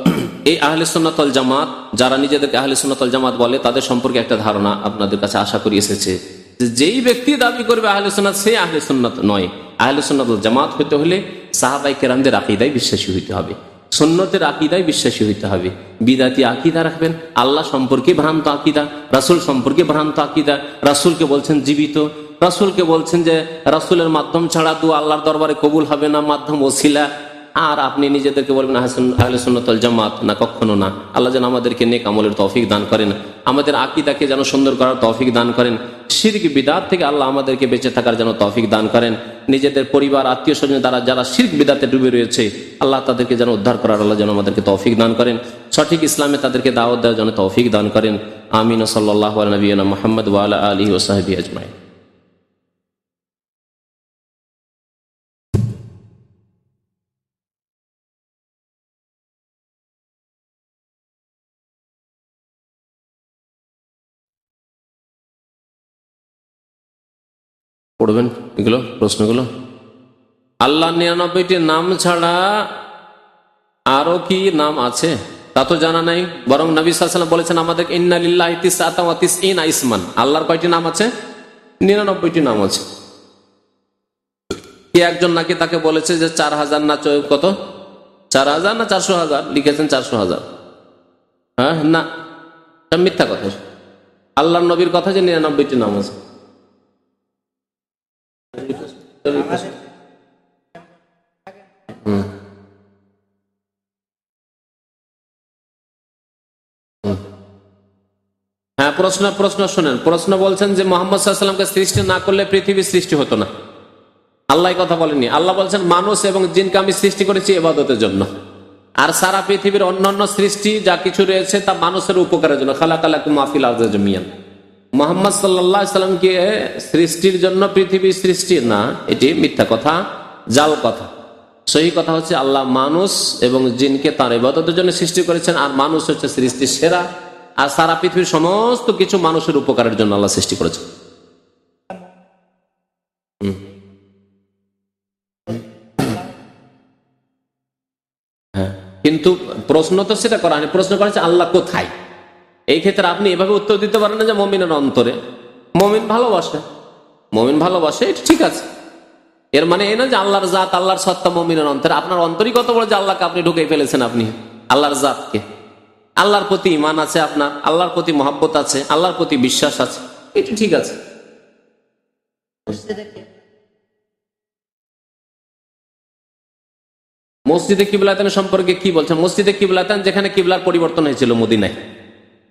এই আহলে সুন্নাতল জামাত, যারা নিজেদেরকে আহলে সুন্নাতল জামাত বলে, তাদের সম্পর্কে একটা ধারণা আপনাদের কাছে আশা করি এসেছে। যেই ব্যক্তি দাবি করবে আহলে সুন্নাত, সে আহলে সুন্নাত নয়। আহলে সুন্নাতল জামাত হতে হলে সাহাবাই কেরামদের আকিদায় বিশ্বাসী হইতে হবে। সুন্নতের আকিদায় বিশ্বাসী হইতে হবে। বিদাতি আকিদা রাখবেন, আল্লাহ সম্পর্কে ভ্রান্ত আকিদা, রাসুল সম্পর্কে ভ্রান্ত আকিদা, রাসুলকে বলছেন জীবিত, রাসুলকে বলছেন যে রাসুলের মাধ্যম ছাড়া দু আল্লাহর দরবারে কবুল হবে না, মাধ্যম ওসিলা। আর আপনি নিজেদেরকে বলবেন, আহলে সুন্নতল জামাত। না, কখনো না। আল্লাহ যেন আমাদেরকে নেক আমলের তৌফিক দান করেন। আমাদের আকিদাকে যেন সুন্দর করার তৌফিক দান করেন। শিরক, বিদাত থেকে আল্লাহ আমাদেরকে বেঁচে থাকার যেন তৌফিক দান করেন। নিজেদের পরিবার আত্মীয় স্বজন দ্বারা যারা শির্ক, বিদাতে ডুবে রয়েছে, আল্লাহ তাদেরকে যেন উদ্ধার করার আল্লাহ যেন আমাদেরকে তৌফিক দান করেন। সঠিক ইসলামে তাদেরকে দাওয়াত দেওয়ার জন্য তৌফিক দান করেন। আমিন সাল্লাহ নবীনা মোহাম্মদ ওয়ালা আলী ওসাহাবি আজমাই পড়বেন, এগুলো, প্রশ্নগুলো। আল্লাহ নিরানব্বইটি নাম ছাড়া আরও কি নাম আছে? তা তো জানা নাই, বরং নবী সাল্লাম বলেছেন, আমাদের ইসমান। আল্লাহর কয়টি নাম আছে? নিরানব্বইটি নাম আছে। কি একজন নাকি তাকে বলেছে যে চার হাজার না কত? চার হাজার না চারশো হাজার? লিখেছেন চারশো হাজার। হ্যাঁ না মিথ্যা কথা। আল্লাহ নবীর কথা যে নিরানব্বইটি নাম আছে। হ্যাঁ প্রশ্ন প্রশ্ন শোনেন। প্রশ্ন বলছেন যে মোহাম্মদ সাল্লামকে সৃষ্টি না করলে পৃথিবীর সৃষ্টি হতো না। আল্লাহ কথা বলেনি আল্লাহ বলছেন, মানুষ এবং জিনকে আমি সৃষ্টি করেছি এবাদতের জন্য। আর সারা পৃথিবীর অন্যান্য সৃষ্টি, যা কিছু রয়েছে, তা মানুষের উপকারের জন্য। খালা কালা মাহফিল আজমিয়ান। মোহাম্মদ সাল্লাহ সাল্লামকে সৃষ্টির জন্য পৃথিবীর সৃষ্টি? না, এটি মিথ্যা কথা, জাল কথা। সেই কথা হচ্ছে আল্লাহ মানুষ এবং জিনকে তার ইবাদতের জন্য সৃষ্টি করেছেন, আর মানুষ হচ্ছে সৃষ্টির সেরা। আর সারা পৃথিবীর সমস্ত কিছু মানুষের উপকারের জন্য আল্লাহ সৃষ্টি করেছেন। হ্যাঁ। কিন্তু প্রশ্ন তো সেটা করা প্রশ্ন করেছে আল্লাহ কোথায়? এই ক্ষেত্রে আপনি এভাবে উত্তর দিতে পারেন না যে মমিনের অন্তরে। মমিন ভালোবাসে। মমিন ভালোবাসে এটা ঠিক আছে। এর মানে এই না যে আল্লাহর জাত আল্লাহর সত্তা মমিনের অন্তরে। আপনার অন্তরই কত বড় যে আল্লাহকে আপনি ঢুকে ফেলেছেন আপনি? আল্লাহর জাতকে। আল্লাহর প্রতি ইমান আছে আপনার আল্লাহর প্রতি মহাব্বত আছে আল্লাহর প্রতি বিশ্বাস আছে। এটা ঠিক আছে। মসজিদে কিবলাতান সম্পর্কে কি বলছেন? মসজিদে কিবলাতান যেখানে কিবলার পরিবর্তন হয়েছিল মদিনায়।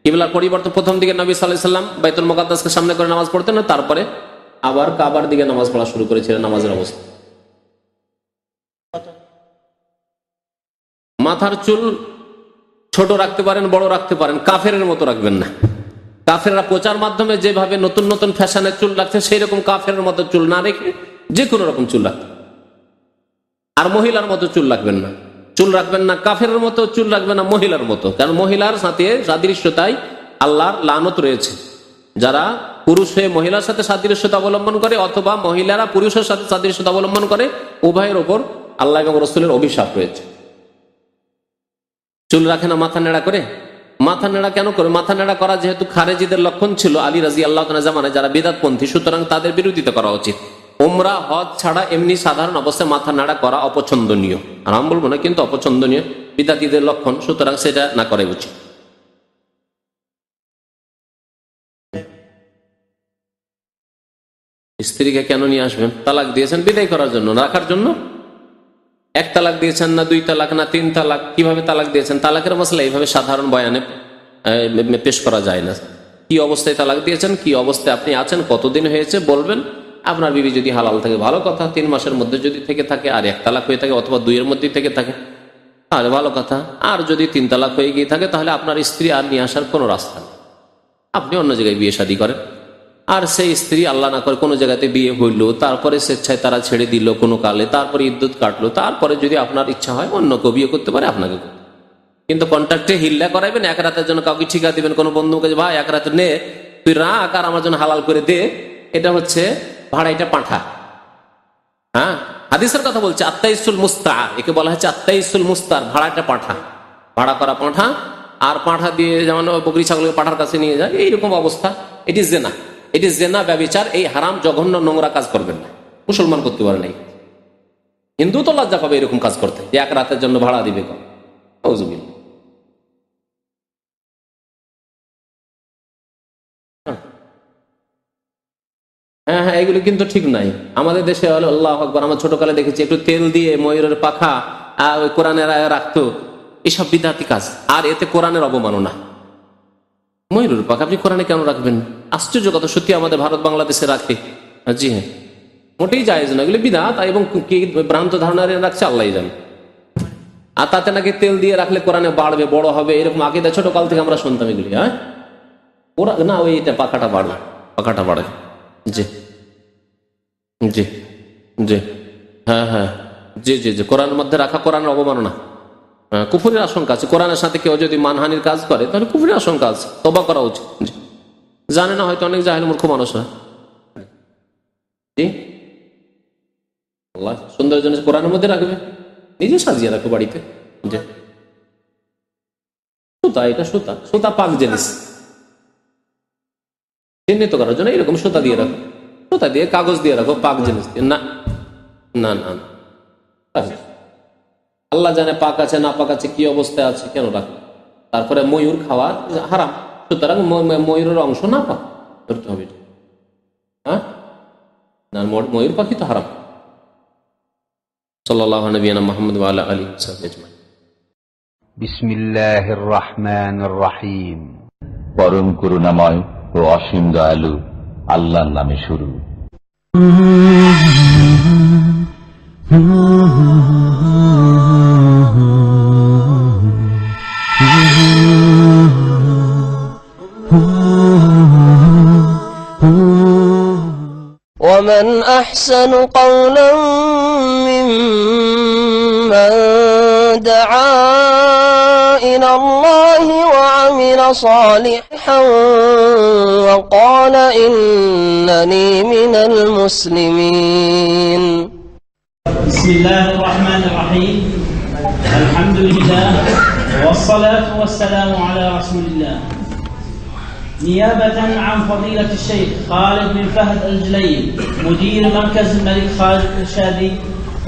কিবলার পরিবর্তন প্রথম দিকে নবী সাল্লাহ সাল্লাম বাইতুল মোকাদ্দাসকে সামনে করে নামাজ পড়তেন না, তারপরে আবার কাবার দিকে নামাজ পড়া শুরু করেছিলেন নামাজের অবস্থা। মাথার চুল ছোট রাখতে পারেন, বড় রাখতে পারেন কাফের মতো রাখবেন না। কাফেররা প্রচার মাধ্যমে যেভাবে নতুন নতুন ফ্যাশনের চুল রাখছে সেই রকম কাফের মতো চুল না রেখে যে কোনো রকম চুল রাখতে। আর মহিলার মতো চুল রাখবেন না। চুল রাখবেন না কাফের মতো, চুল রাখবেন না মহিলার মতো। কারণ মহিলার সাথে সাদৃশ্যতায় আল্লাহর লানত রয়েছে। যারা পুরুষ হয়ে মহিলার সাথে সাদৃশ্যতা অবলম্বন করে অথবা মহিলারা পুরুষের সাথে সাদৃশ্যতা অবলম্বন করে, উভয়ের ওপর আল্লাহ এবং রসুলের অভিশাপ রয়েছে। চুল রাখে না, মাথা নেড়া করে? মাথা নেড়া কেন করে? মাথা নেড়া করা যেহেতু খারেজিদের লক্ষণ ছিল আলী রাজি আল্লাহ জামানে যারা বিদাতপন্থী, সুতরাং তাদের বিরোধিতা করা উচিত। ওমরা হজ ছাড়া এমনি সাধারণ অবস্থায় মাথা নাড়া করা অপছন্দনীয়। আর আমি বলব না, কিন্তু অপছন্দনীয় বিদ্যার্থীদের লক্ষণ, সুতরাং সেটা না করাই উচিত। স্ত্রীকে কেন নিয়ে আসবেন? তালাক দিয়েছেন বিদায় করার জন্য রাখার জন্য? এক তালাক দিয়েছেন না দুই তালাক না তিন তালাক? কীভাবে তালাক দিয়েছেন? তালাকের মশলা এইভাবে সাধারণ বয়ানে পেশ করা যায় না। কি অবস্থায় তালাক দিয়েছেন? কি অবস্থায় আপনি আছেন? কতদিন হয়েছে? বলবেন। আপনার বিবি যদি হালাল থাকে, ভালো কথা, তিন মাসের মধ্যে যদি থেকে থাকে, আর এক তালাক হয়ে থাকে অথবা দুইয়ের মধ্যে থেকে থাকে তাহলে ভালো কথা, আর যদি তিন তালাক হয়ে গিয়ে থাকে, তাহলে আপনার স্ত্রী আর নিয়ে আসার কোনো রাস্তা নেই। আপনি অন্য জায়গায় বিয়ে শাদী করেন। আর সেই স্ত্রী আল্লাহ না করে কোনো জায়গাতে বিয়ে হইল, তারপরে স্বেচ্ছায় তারা ছেড়ে দিল কোনো কালে, তারপরে ইদ্যুৎ কাটলো, তারপরে যদি আপনার ইচ্ছা হয়, অন্য কেউ বিয়ে করতে পারে, আপনাকে কিন্তু কন্ট্রাক্টে হিল্লা করাইবেন, এক রাতের জন্য কাউকে ঠিকা দিবেন, কোনো বন্ধুকে ভাই, এক রাতে নে, তুই রাখ আর আমার জন্য হালাল করে দে। এটা হচ্ছে ভাড়া এটা পাঠা হ্যাঁ? হাদিসের কথা বলছে আত্মাইসুল মুস্তার একে বলা হচ্ছে আত্মাইসুল মুস্তার ভাড়াটা পাঠা। ভাড়া করা পাঠা, আর পাঠা দিয়ে যেমন বকরি ছাগলকে পাঠার কাছে নিয়ে যায়, এইরকম অবস্থা। এটি জেনা। এটি জেনা, ব্যবচার, এই হারাম, জঘন্য, নোংরা কাজ করবেন না। মুসলমান করতে পারে নাই। হিন্দু তো লজ্জা পাবে এরকম কাজ করতে। এক রাতের জন্য ভাড়া দিবে কম হ্যাঁ হ্যাঁ এগুলো কিন্তু ঠিক নাই। আমাদের দেশে আল্লাহ আকবর, আমরা ছোটকালে দেখেছি, একটু তেল দিয়ে ময়ূরের পাখা আর ওই কোরআনের আয়া রাখতো। এসব বিদ্যার্থী কাজ, আর এতে কোরআনের অবমাননা। ময়ূরের পাখা, আপনি কোরআনে কেন রাখবেন? আশ্চর্য কথা, সত্যি আমাদের ভারত বাংলাদেশে রাখে। জি হ্যাঁ। মোটেই যায় না এগুলো বিধাত এবং কি ভ্রান্ত ধারণা রাখছে আল্লাহ জানে। আর তাতে নাকি তেল দিয়ে রাখলে কোরআনে বাড়বে, বড় হবে, এরকম আগে ছোট কাল থেকে আমরা শুনতাম এগুলি হ্যাঁ? ওরা না, ওই এটা পাখাটা বাড়বে, পাখাটা বাড়ে জি। জি জি। হ্যাঁ হ্যাঁ। জি জি জি। কোরআনের মধ্যে রাখা কোরআনের অবমাননা। হ্যাঁ, কুফুরের আশঙ্কা আছে। কোরআনের সাথে কেউ যদি মানহানির কাজ করে তাহলে কুফুরের আশঙ্কা আছে। তবা করা উচিত। জানে না হয়তো অনেক জাহেল মূর্খ মানুষরা জি। আল্লাহ সুন্দর জন্য কোরআনের মধ্যে রাখবে। নিজে সাজিয়ে রাখো বাড়িতে। জি। সুতা এটা সুতা। সুতা পাক জিনিস। চিহ্নিত করার জন্য এরকম সুতা দিয়ে রাখো। কোথা দিয়ে? কাগজ দিয়ে রাখো পাক হ্যাঁ। জিনিস দিয়ে। না না না আল্লাহ জানে পাক আছে না পাক আছে কি অবস্থায় আছে কেন রাখবে তারপরে ময়ূর খাওয়া হারাম। সুতরাং ময়ূরের অংশ না পাক ধরতে হবে হ্যাঁ? না ময়ূর পাখি তো হারাম। সাল্লাহ নবীনা মোহাম্মদ আল্লাহ আলী সাহেজমান বিসমিল্লাহ রহমান রহিম। পরম করুণাময় ও অসীম দয়ালু আল্লাহর নামে শুরু ومن أحسن قولا صالحا وقال إنني من المسلمين. بسم الله الرحمن الرحيم. الحمد لله والصلاة والسلام على رسول الله. نيابة عن فضيلة الشيخ خالد بن فهد الجليل مدير مركز الملك خالد الإرشادي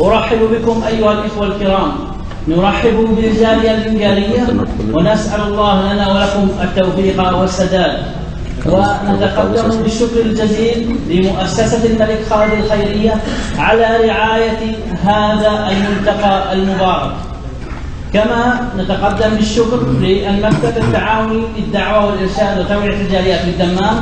أرحب بكم أيها الإخوة الكرام. نرحب بالجالية البنغالية ونسأل الله لنا ولكم التوفيق والسداد. ونتقدم بالشكر الجزيل لمؤسسة الملك خالد الخيرية على رعاية هذا الملتقى المبارك. كما نتقدم بالشكر للمكتب التعاوني للدعوة والإرشاد وتوعية الجاليات بالدمام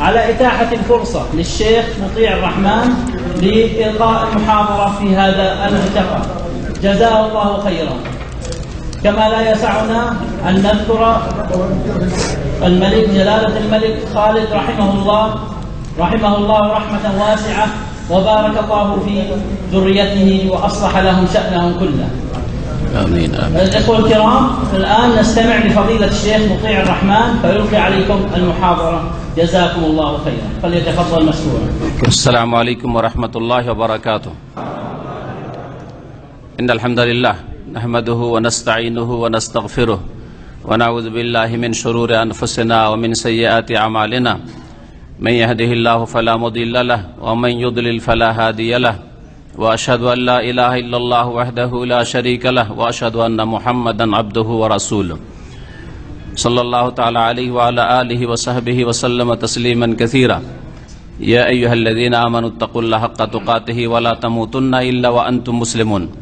على إتاحة الفرصة للشيخ مطيع الرحمن لإلقاء المحاضرة في هذا الملتقى. جزاه الله خيرا. كما لا يسعنا أن نذكر الملك جلالة الملك خالد رحمه الله رحمه الله رحمة واسعة وبارك الله في ذريته وأصلح لهم شأنهم كله. آمين آمين. الإخوة الكرام الآن نستمع لفضيلة الشيخ مطيع الرحمن فيلقي عليكم المحاضرة. جزاكم الله خيرا. فليتفضل مشكورا السلام عليكم ورحمة الله وبركاته. إن الحمد لله نحمده ونستعينه ونستغفره ونعوذ بالله من شرور أنفسنا ومن سيئات أعمالنا. من يهده الله فلا مضل له ومن يضلل فلا هادي له. وأشهد أن لا إله إلا الله وحده لا شريك له وأشهد أن محمدا عبده ورسوله. صلى الله تعالى عليه وعلى آله وصحبه وسلم تسليما كثيرا. يا أيها الذين آمنوا اتقوا الله حق تقاته ولا تموتن إلا وأنتم مسلمون.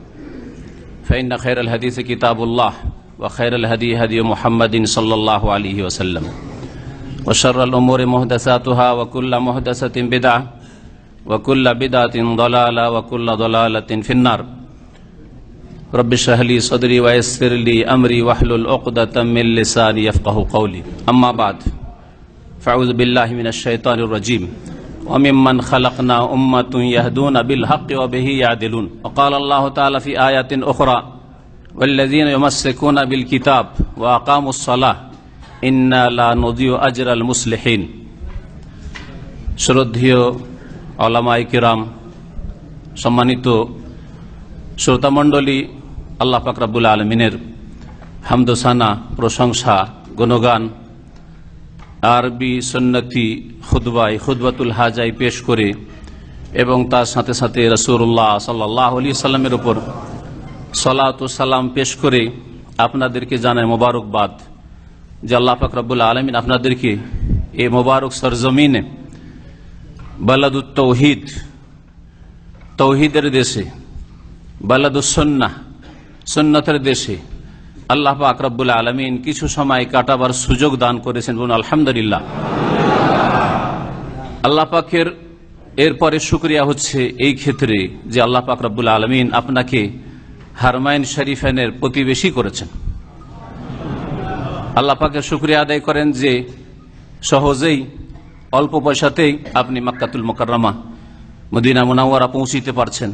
فإن خير الحديث كتاب الله وخير الهدي هدي محمد صلى الله عليه وسلم وشر الأمور محدثاتها وكل محدثة بدعة وكل بدعة ضلالة وكل ضلالة في النار رب اشرح لي صدري ويسر لي أمري واحلل عقدة من لساني يفقه قولي. أما بعد، فأعوذ بالله من الشيطان الرجيم. وممن خلقنا أمة يهدون بالحق وبه يعدلون وقال الله تعالى في آيات أخرى والذين يمسكون بالكتاب وأقاموا الصلاة إنا لا نضيع أجر المصلحين শ্রদ্ধেয় আলামাই কিরাম সম্মানিত শ্রোতামণ্ডলী আল্লাহ ফাকরাবুল আলমিনের হামদোসানা প্রশংসা গুণগান আরবি সন্নতি খুদবাই খুদবাতুল হাজাই পেশ করে এবং তার সাথে সাথে রসুল্লাহ সাল্লাহ আলি সাল্লামের উপর সলাত সালাম পেশ করে আপনাদেরকে জানায় মোবারকবাদ। যে আল্লাহ ফাকরাবুল আলমিন আপনাদেরকে এই মোবারক সরজমিনে বালাদুত তৌহিদ, তৌহিদের দেশে বালাদুসন্না সন্ন্যতের দেশে আল্লাহ পাক রব্বুল আলমিন কিছু সময় কাটাবার সুযোগ দান করেছেন বলুন, আলহামদুলিল্লাহ। আল্লাহ পাকের এরপরে শুক্রিয়া হচ্ছে এই ক্ষেত্রে যে আল্লাহ পাক রব্বুল আলমিন আপনাকে হারমাইন শরীফানের প্রতিবেশী করেছেন। আল্লাহ পাকের শুক্রিয়া আদায় করেন যে সহজেই, অল্প পয়সাতেই আপনি মাক্কাতুল মোকাররমা, মদিনা মুনাওয়ারা পৌঁছিতে পারছেন।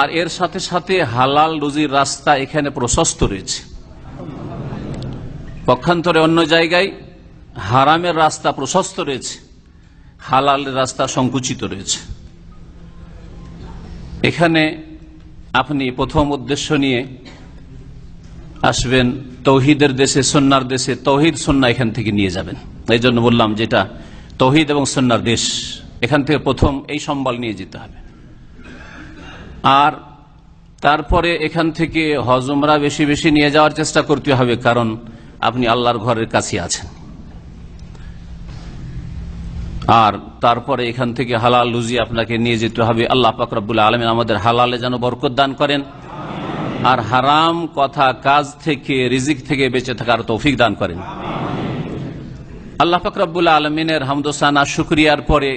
আর এর সাথে সাথে হালাল রুজির রাস্তা এখানে প্রশস্ত রয়েছে। পক্ষান্তরে অন্য জায়গায় হারামের রাস্তা প্রশস্ত রয়েছে, হালালের রাস্তা সংকুচিত রয়েছে। এখানে আপনি প্রথম উদ্দেশ্য নিয়ে আসবেন, তৌহিদের দেশে সন্ন্যার দেশে তৌহিদ, সন্না এখান থেকে নিয়ে যাবেন। এই জন্য বললাম যেটা তৌহিদ এবং সন্ন্যার দেশ, এখান থেকে প্রথম এই সম্বল নিয়ে যেতে হবে। আর তারপরে এখান থেকে হজমরা বেশি বেশি নিয়ে যাওয়ার চেষ্টা করতে হবে, কারণ আপনি আল্লাহর ঘরের কাছে আছেন। আর তারপরে এখান থেকে হালাল লুজি আপনাকে নিয়ে যেতে হবে। আল্লাহ পাকরাবুল আলমিন আমাদের হালালে যেন বরকত দান করেন। আর হারাম কথা কাজ থেকে, রিজিক থেকে বেঁচে থাকার তৌফিক দান করেন। আল্লাহ ফাকরাবুল আলমিনের হামদোসানা শুক্রিয়ার পরে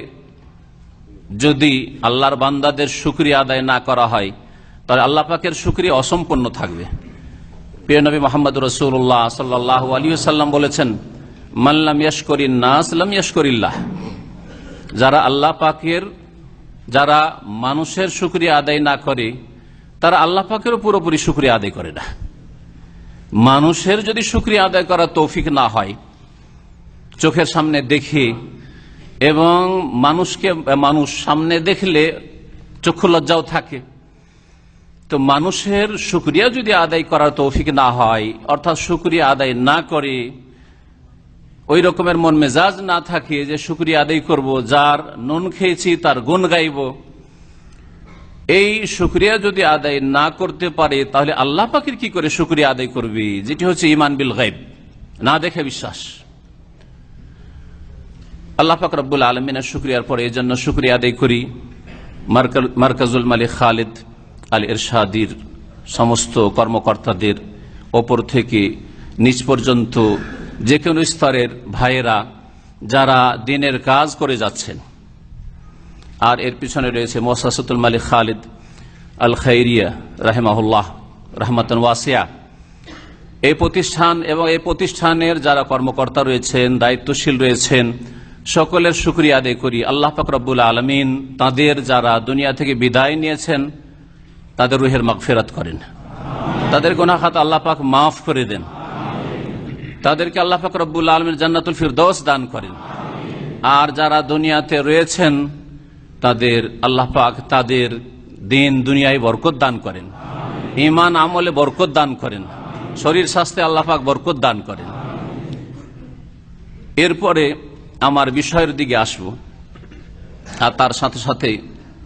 যদি আল্লাহর বান্দাদের শুক্রিয়া আদায় না করা হয়, তাহলে আল্লাহ পাকের শুক্রিয়া অসম্পন্ন থাকবে। প্রিয় নবী মোহাম্মদ রসুল্লাহ সাল্লাহ আলী সাল্লাম বলেছেন মাল্লাম ইয়াসকরিন নাসলাম ইয়াসকরিল্লাহ যারা আল্লাহ পাকের, যারা মানুষের শুক্রিয়া আদায় না করে, তারা আল্লাহ পাকেরও পুরোপুরি শুক্রিয়া আদায় করে না। মানুষের যদি শুক্রিয়া আদায় করা তৌফিক না হয়, চোখের সামনে দেখে এবং মানুষকে, মানুষ সামনে দেখলে চক্ষু লজ্জাও থাকে। তো মানুষের শুক্রিয়া যদি আদায় করার তৌফিক না হয়, অর্থাৎ শুক্রিয়া আদায় না করে, ওই রকমের মন মেজাজ না থাকে যে শুক্রিয়া আদায় করব, যার নুন খেয়েছি, তার গুণ গাইব। এই শুক্রিয়া যদি আদায় না করতে পারে, তাহলে আল্লাহ পাখির কি করে শুক্রিয়া আদায় করবি? যেটি হচ্ছে ইমান বিল গাইব না দেখে বিশ্বাস। আল্লাহ পাক রব্বুল আলমিনের শুক্রিয়ার পরে এই জন্য শুক্রিয়া আদায় করি। মার্কাজুল মালিক খালিদ আল ইরশাদির সমস্ত কর্মকর্তাদের ওপর থেকে নিচ পর্যন্ত যে কোনো স্তরের ভাইয়েরা যারা দিনের কাজ করে যাচ্ছেন। আর এর পিছনে রয়েছে মোসাসুল মালিক খালিদ আল খাইরিয়া রাহেমাহুল্লাহ, রহমতন ওয়াসিয়া। এই প্রতিষ্ঠান এবং এই প্রতিষ্ঠানের যারা কর্মকর্তা রয়েছেন, দায়িত্বশীল রয়েছেন সকলের শুক্রিয়া আদায় করি। আল্লাহ ফাকরাবুল আলমিন তাদের যারা দুনিয়া থেকে বিদায় নিয়েছেন, তাদের রুহের মাগফেরাত করেন। তাদের গোনাখাত আল্লাহ পাক মাফ করে দেন। তাদেরকে আল্লাহ পাক রব্বুল আলমের জান্নাতুল ফিরদৌস দান করেন। আর যারা দুনিয়াতে রয়েছেন, তাদের আল্লাহ পাক তাদের দিন দুনিয়ায় বরকত দান করেন। ইমান আমলে বরকত দান করেন। শরীর স্বাস্থ্যে আল্লাহ পাক বরকত দান করেন। এরপরে আমার বিষয়ের দিকে আসব। আর তার সাথে সাথে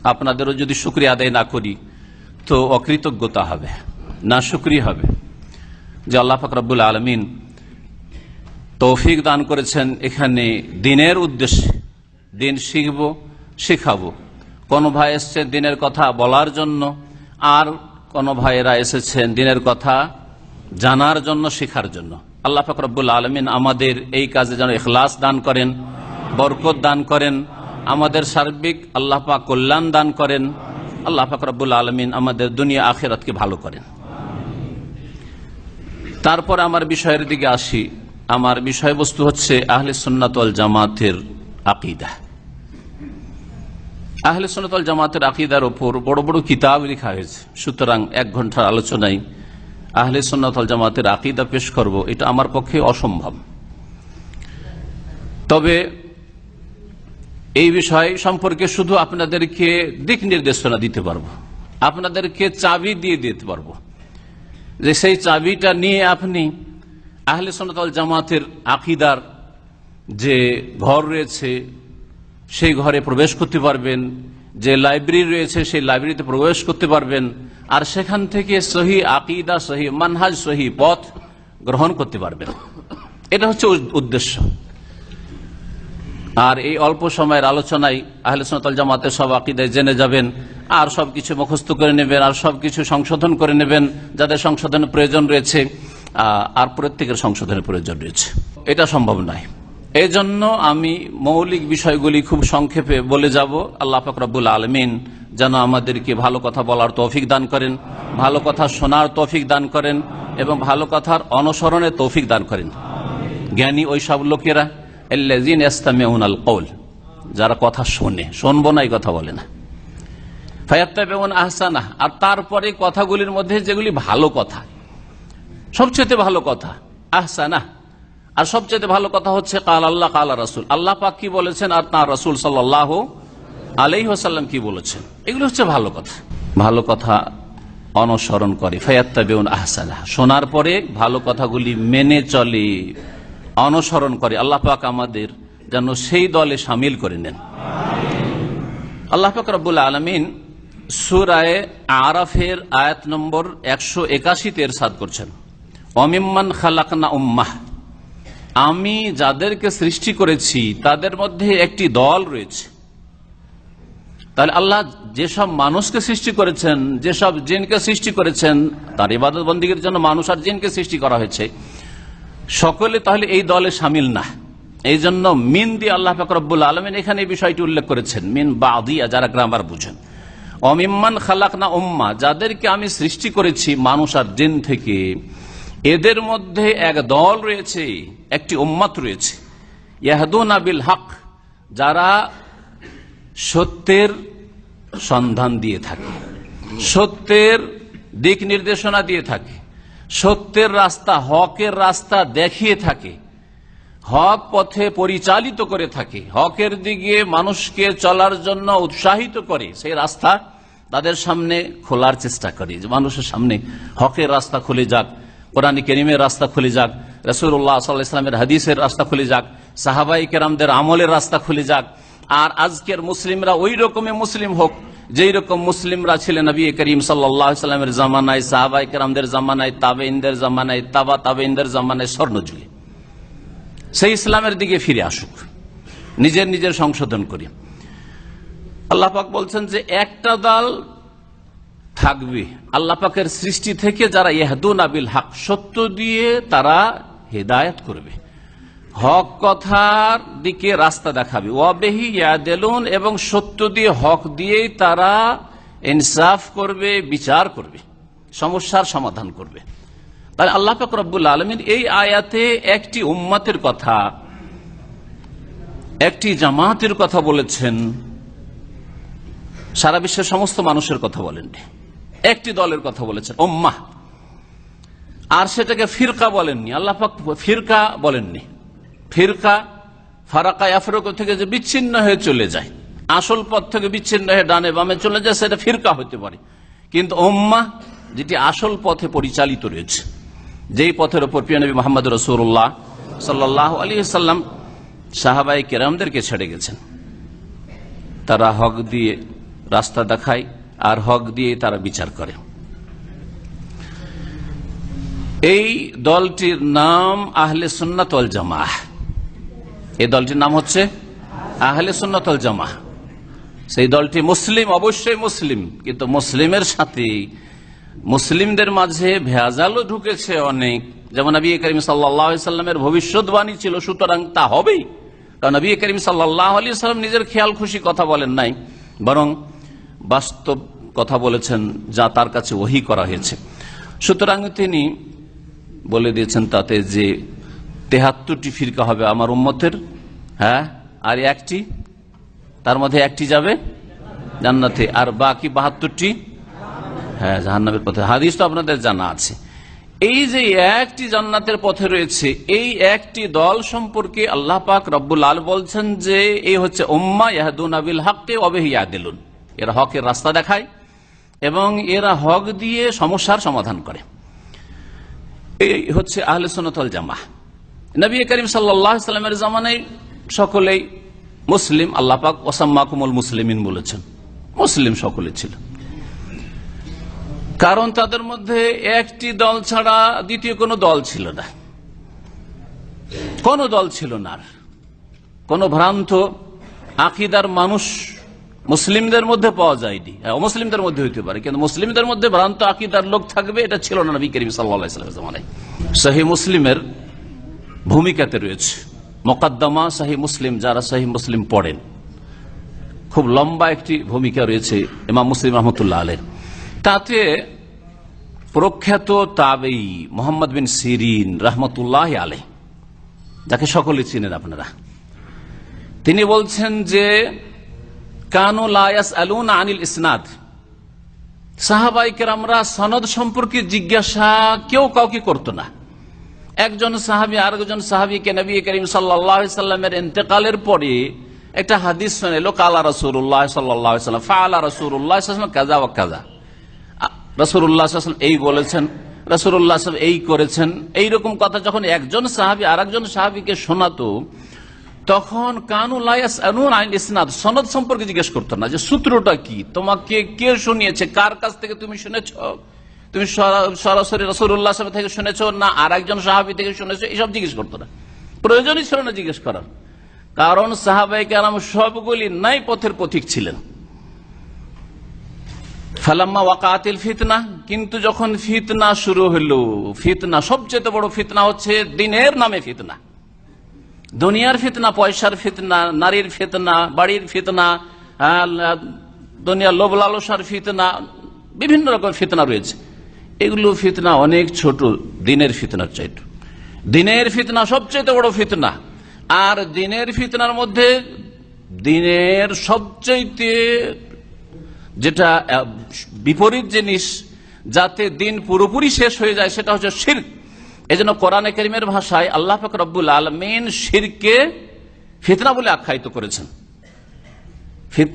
আপনাদেরও যদি শুক্রিয়া আদায় না করি, তো অকৃতজ্ঞতা হবে, না শুক্রিয়া হবে। যে আল্লাহ ফাকরাবুল আলমিন তৌফিক দান করেছেন এখানে দিনের উদ্দেশ্যে। দিন শিখব, শিখাবো। কোন ভাই এসছেন দিনের কথা বলার জন্য, আর কোন ভাইয়েরা এসেছেন দিনের কথা জানার জন্য, শেখার জন্য। আল্লাহ ফাকরাবুল আলমিন আমাদের এই কাজে যেন এখলাস দান করেন, বরকত দান করেন, আমাদের সার্বিক আল্লাহ পাক কল্যাণ দান করেন, আল্লাহ ফাকরাবুল আলমিন আমাদের দুনিয়া আখেরাতকে ভালো করেন। তারপর আমার বিষয়ের দিকে আসি। আমার বিষয়বস্তু হচ্ছে আহলে সুন্নাতল জামাতের আকিদা। আহলে সুন্নাতল জামাতের আকিদার ওপর বড় বড় কিতাব লেখা হয়েছে। সুতরাং এক ঘণ্টার আলোচনায় আহলে সুন্নাতল জামাতের আকিদা পেশ করব, এটা আমার পক্ষে অসম্ভব। তবে এই বিষয় সম্পর্কে শুধু আপনাদেরকে দিক নির্দেশনা দিতে পারব, আপনাদেরকে চাবি দিয়ে দিতে পারব যে সেই চাবিটা নিয়ে আপনি আহলে সোনাতল জামাতের আকিদার যে ঘর রয়েছে, সেই ঘরে প্রবেশ করতে পারবেন যে লাইব্রেরি রয়েছে, সেই লাইব্রেরিতে প্রবেশ করতে পারবেন। আর সেখান থেকে সহি আকিদা, সহি মানহাজ, সহি পথ গ্রহণ করতে পারবেন। এটা হচ্ছে উদ্দেশ্য। আর এই অল্প সময়ের আলোচনায় আহলে সোনাতল জামাতের সব আকিদায় জেনে যাবেন, আর সবকিছু মুখস্থ করে নেবেন, আর সবকিছু সংশোধন করে নেবেন, যাদের সংশোধনের প্রয়োজন রয়েছে আর প্রত্যেকের সংশোধনের প্রয়োজন রয়েছে। এটা সম্ভব নয়। এই জন্য আমি মৌলিক বিষয়গুলি খুব সংক্ষেপে বলে যাব। আল্লাহ ফকরাবুল আলমিন যেন আমাদেরকে ভালো কথা বলার তৌফিক দান করেন, ভালো কথা শোনার তৌফিক দান করেন এবং ভালো কথার অনুসরণের তৌফিক দান করেন। জ্ঞানী ওই সব লোকেরা এল্লাজিন কৌল যারা কথা শোনে, শুনব না, এই কথা বলে না। ফায়াত্তাবেউন আহসানা আর তারপরে কথাগুলির মধ্যে যেগুলি ভালো কথা সবচেয়ে ভালো কথা আহসানা আর সবচেয়ে ভালো কথা হচ্ছে, কাল আল্লাহ, কাল রাসুল। আল্লাহ পাক কি বলেছেন আর তাঁর রাসুল সাল্লাহ আলাই হাসাল্লাম কি বলেছেন? এগুলো হচ্ছে ভালো কথা। ভালো কথা অনুসরণ করে, ফায়াত্তাবেউন আহসানা শোনার পরে ভালো কথাগুলি মেনে চলে, অনুসরণ করে। আল্লাহ পাক আমাদের যেন সেই দলে সামিল করে নেন। আল্লাহ পাক রব্বুল আলমিন সুরায় আরাফের আয়াত নম্বর একশো একাশিতে এরশাদ করছেন। অমিম্মান খালাকনা উম্মাহ। আমি যাদেরকে সৃষ্টি করেছি, তাদের মধ্যে একটি দল রয়েছে। তাহলে আল্লাহ যেসব মানুষকে সৃষ্টি করেছেন, যেসব জিনকে সৃষ্টি করেছেন, তার ইবাদত বন্দীগীর জন্য মানুষ আর জিনকে সৃষ্টি করা হয়েছে। সকলে তাহলে এই দলে সামিল না। এই জন্য মিন দিয়ে আল্লাহ ফাকরবুল আলমিন এখানে এই বিষয়টি উল্লেখ করেছেন। মিন বা দিয়া যারা গ্রামার বুঝেন। অমিম্মান খালাক না উম্মা, যাদেরকে আমি সৃষ্টি করেছি মানুষ আর জিন থেকে এদের মধ্যে এক দল রয়েছে, একটি উম্মাত রয়েছে। ইয়াহদুন আবিল হক, যারা সত্যের সন্ধান দিয়ে থাকে, সত্যের দিক নির্দেশনা দিয়ে থাকে, সত্যের রাস্তা, হকের রাস্তা দেখিয়ে থাকে, হক পথে পরিচালিত করে থাকে, হকের দিকে মানুষকে চলার জন্য উৎসাহিত করে, সেই রাস্তা তাদের সামনে খোলার চেষ্টা করে, যে মানুষের সামনে হকের রাস্তা খুলে যাক। কোরআন করিমের রাস্তা খুলে যাক রসুল্লাহ সাল্লাহ ইসলামের হাদিসের রাস্তা খুলে যাক সাহাবাই কেরামদের আমলের রাস্তা খুলে যাক। আর আজকের মুসলিমরা ওই রকমের মুসলিম হোক, যেই রকম মুসলিমরা ছিলেন নবী করিম সাল্লামের জামানায় সাহাবাই কেরামদের জামানায় তাবে ইন্দের জামানায়, তাবা তাবে ইন্দের জামানায় স্বর্ণযুগে সেই ইসলামের দিকে ফিরে আসুক, নিজের নিজের সংশোধন করি। আল্লাহ পাক বলছেন যে একটা দল থাকবে। আল্লাহ পাকের সৃষ্টি থেকে যারা ইহাদুন আবিল হক, সত্য দিয়ে তারা হেদায়ত করবে। হক কথার দিকে রাস্তা দেখাবে। ওয়াবেহি ইয়াদেলুন, এবং সত্য দিয়ে, হক দিয়েই তারা ইনসাফ করবে, বিচার করবে, সমস্যার সমাধান করবে। তাহলে আল্লাহ পাক রব্বুল আলমিন এই আয়াতে একটি উম্মাতের কথা, একটি জামাতের কথা বলেছেন। সারা বিশ্বের সমস্ত মানুষের কথা বলেননি। একটি দলের কথা বলেছেন ওম্মা আর সেটাকে ফিরকা বলেননি আল্লাহফাক ফিরকা বলেননি। ফিরকা ফারাকা আফরক থেকে যে বিচ্ছিন্ন হয়ে চলে যায়, আসল পথ থেকে বিচ্ছিন্ন হয়ে ডানে বামে চলে যায়, সেটা ফিরকা হতে পারে। কিন্তু ওম্মা যেটি আসল পথে পরিচালিত রয়েছে, যেই পথের ওপর প্রিয়নবী মোহাম্মদ রসুল্লাহ সাল্লাহ আলী সাল্লাম সাহাবাই কেরামদেরকে ছেড়ে গেছেন। তারা হক দিয়ে রাস্তা দেখায় আর হক দিয়ে তারা বিচার করে। এই দলটির নাম আহলে সুন্নাতল জামা এই দলটির নাম হচ্ছে আহলে সুন্নাতল জামা সেই দলটি মুসলিম, অবশ্যই মুসলিম, কিন্তু মুসলিমের সাথে মুসলিমদের মাঝে ভেজালও ঢুকেছে অনেক। যেমন নবী করিম সাল্লামের ভবিষ্যৎবাণী ছিল, সুতরাং তা হবেই। কারণ নবী করিম সাল্লাহ আলী সাল্লাম নিজের খেয়াল খুশি কথা বলেন নাই। বরং বাস্তব কথা বলেছেন যা তার কাছে ওহি করা হয়েছে। সুতরাং তিনি বলে দিয়েছেন তাতে যে তেহাত্তরটি ফিরকা হবে আমার উম্মতের হ্যাঁ? আর একটি? তার মধ্যে একটি যাবে? জান্নাতে। আর বাকি বাহাত্তরটি? হ্যাঁ জাহান্নামের পথে। হাদিস তো আপনাদের জানা আছে। এই যে একটি জান্নাতের পথে রয়েছে, এই একটি দল সম্পর্কে আল্লাহ পাক রব্বুল আল বলছেন যে, এই হচ্ছে উম্মা ইয়াহদুন আবিল হককে অবেহিয়া দিলুন এরা হকের রাস্তা দেখায়। এবং এরা হক দিয়ে সমস্যার সমাধান করে। এই হচ্ছে আহলে সোনতল জামা নবী করিম সাল্লামের জামানায় সকলেই মুসলিম, আল্লাহ পাক ওসাম্মাকুমুল মুসলিমিন বলেছেন। মুসলিম সকলে ছিল। কারণ তাদের মধ্যে একটি দল ছাড়া দ্বিতীয় কোনো দল ছিল না। কোন দল ছিল না কোন ভ্রান্ত, আকিদার মানুষ মুসলিমদের মধ্যে পাওয়া যায়নি। হ্যাঁ, অমুসলিমদের মধ্যে হইতে পারে কিন্তু মুসলিমদের মধ্যে ভ্রান্ত আকিদার লোক থাকবে এটা ছিল না নবী করিম জামানায়। সহি মুসলিমের ভূমিকাতে রয়েছে। মোকাদ্দমা সাহি মুসলিম যারা সাহি মুসলিম পড়েন। খুব লম্বা একটি ভূমিকা রয়েছে ইমাম মুসলিম রহমতুল্লাহ আলের তাতে প্রখ্যাত তাবেই মোহাম্মদ বিন সিরিন রহমতুল্লাহ আলে যাকে সকলে চিনেন আপনারা। তিনি বলছেন যে কানু লায়াস আলুন আনিল আমরা সনদ সম্পর্কে জিজ্ঞাসা কেউ কাউকে না। একজন সাহাবি আরেকজন সাল্লামের পরে একটা হাদিস শুনে কালা রসুল্লাহ সাল্লাম ফালা রসুল্লাহ কাজা ও কাজা রসুল্লাহ এই বলেছেন রসুল্লাহ এই করেছেন। এইরকম কথা যখন একজন সাহাবি আর একজন সাহাবিকে শোনাতো তখন কানু লায়াস আনুন আইন ইসনাদ, সনদ সম্পর্কে জিজ্ঞেস করতো না যে সূত্রটা কি? তোমাকে কে শুনিয়েছে? কার কাছ থেকে তুমি শুনেছ? তুমি সরাসরি রসুল্লাহ থেকে শুনেছ না আর একজন সাহাবি থেকে শুনেছ? এইসব জিজ্ঞেস করতো না। প্রয়োজনই ছিল না জিজ্ঞেস করার। কারণ সাহাবাই কেরাম সবগুলি নাই পথের পথিক ছিলেন। ফালাম্মা ওয়াকাতিল ফিতনা, কিন্তু যখন ফিতনা শুরু হলো, ফিতনা, সবচেয়ে বড় ফিতনা হচ্ছে দিনের নামে ফিতনা। দুনিয়ার ফিতনা, পয়সার ফিতনা, নারীর ফিতনা, বাড়ির ফিতনা দুনিয়ার লোভ লালসার ফিতনা, বিভিন্ন রকম ফিতনা রয়েছে। এগুলো ফিতনা অনেক ছোট, দিনের ফিতনার চাইতে। দিনের ফিতনা সবচেয়ে বড় ফিতনা। আর দিনের ফিতনার মধ্যে দিনের সবচাইতে যেটা বিপরীত জিনিস, যাতে দিন পুরোপুরি শেষ হয়ে যায়, সেটা হচ্ছে শির্ক। এই জন্য কোরআনে করিমের ভাষায় আল্লাহ ফাক রব্বুল আলমিন শিরকে ফিতনা বলে আখ্যায়িত করেছেন।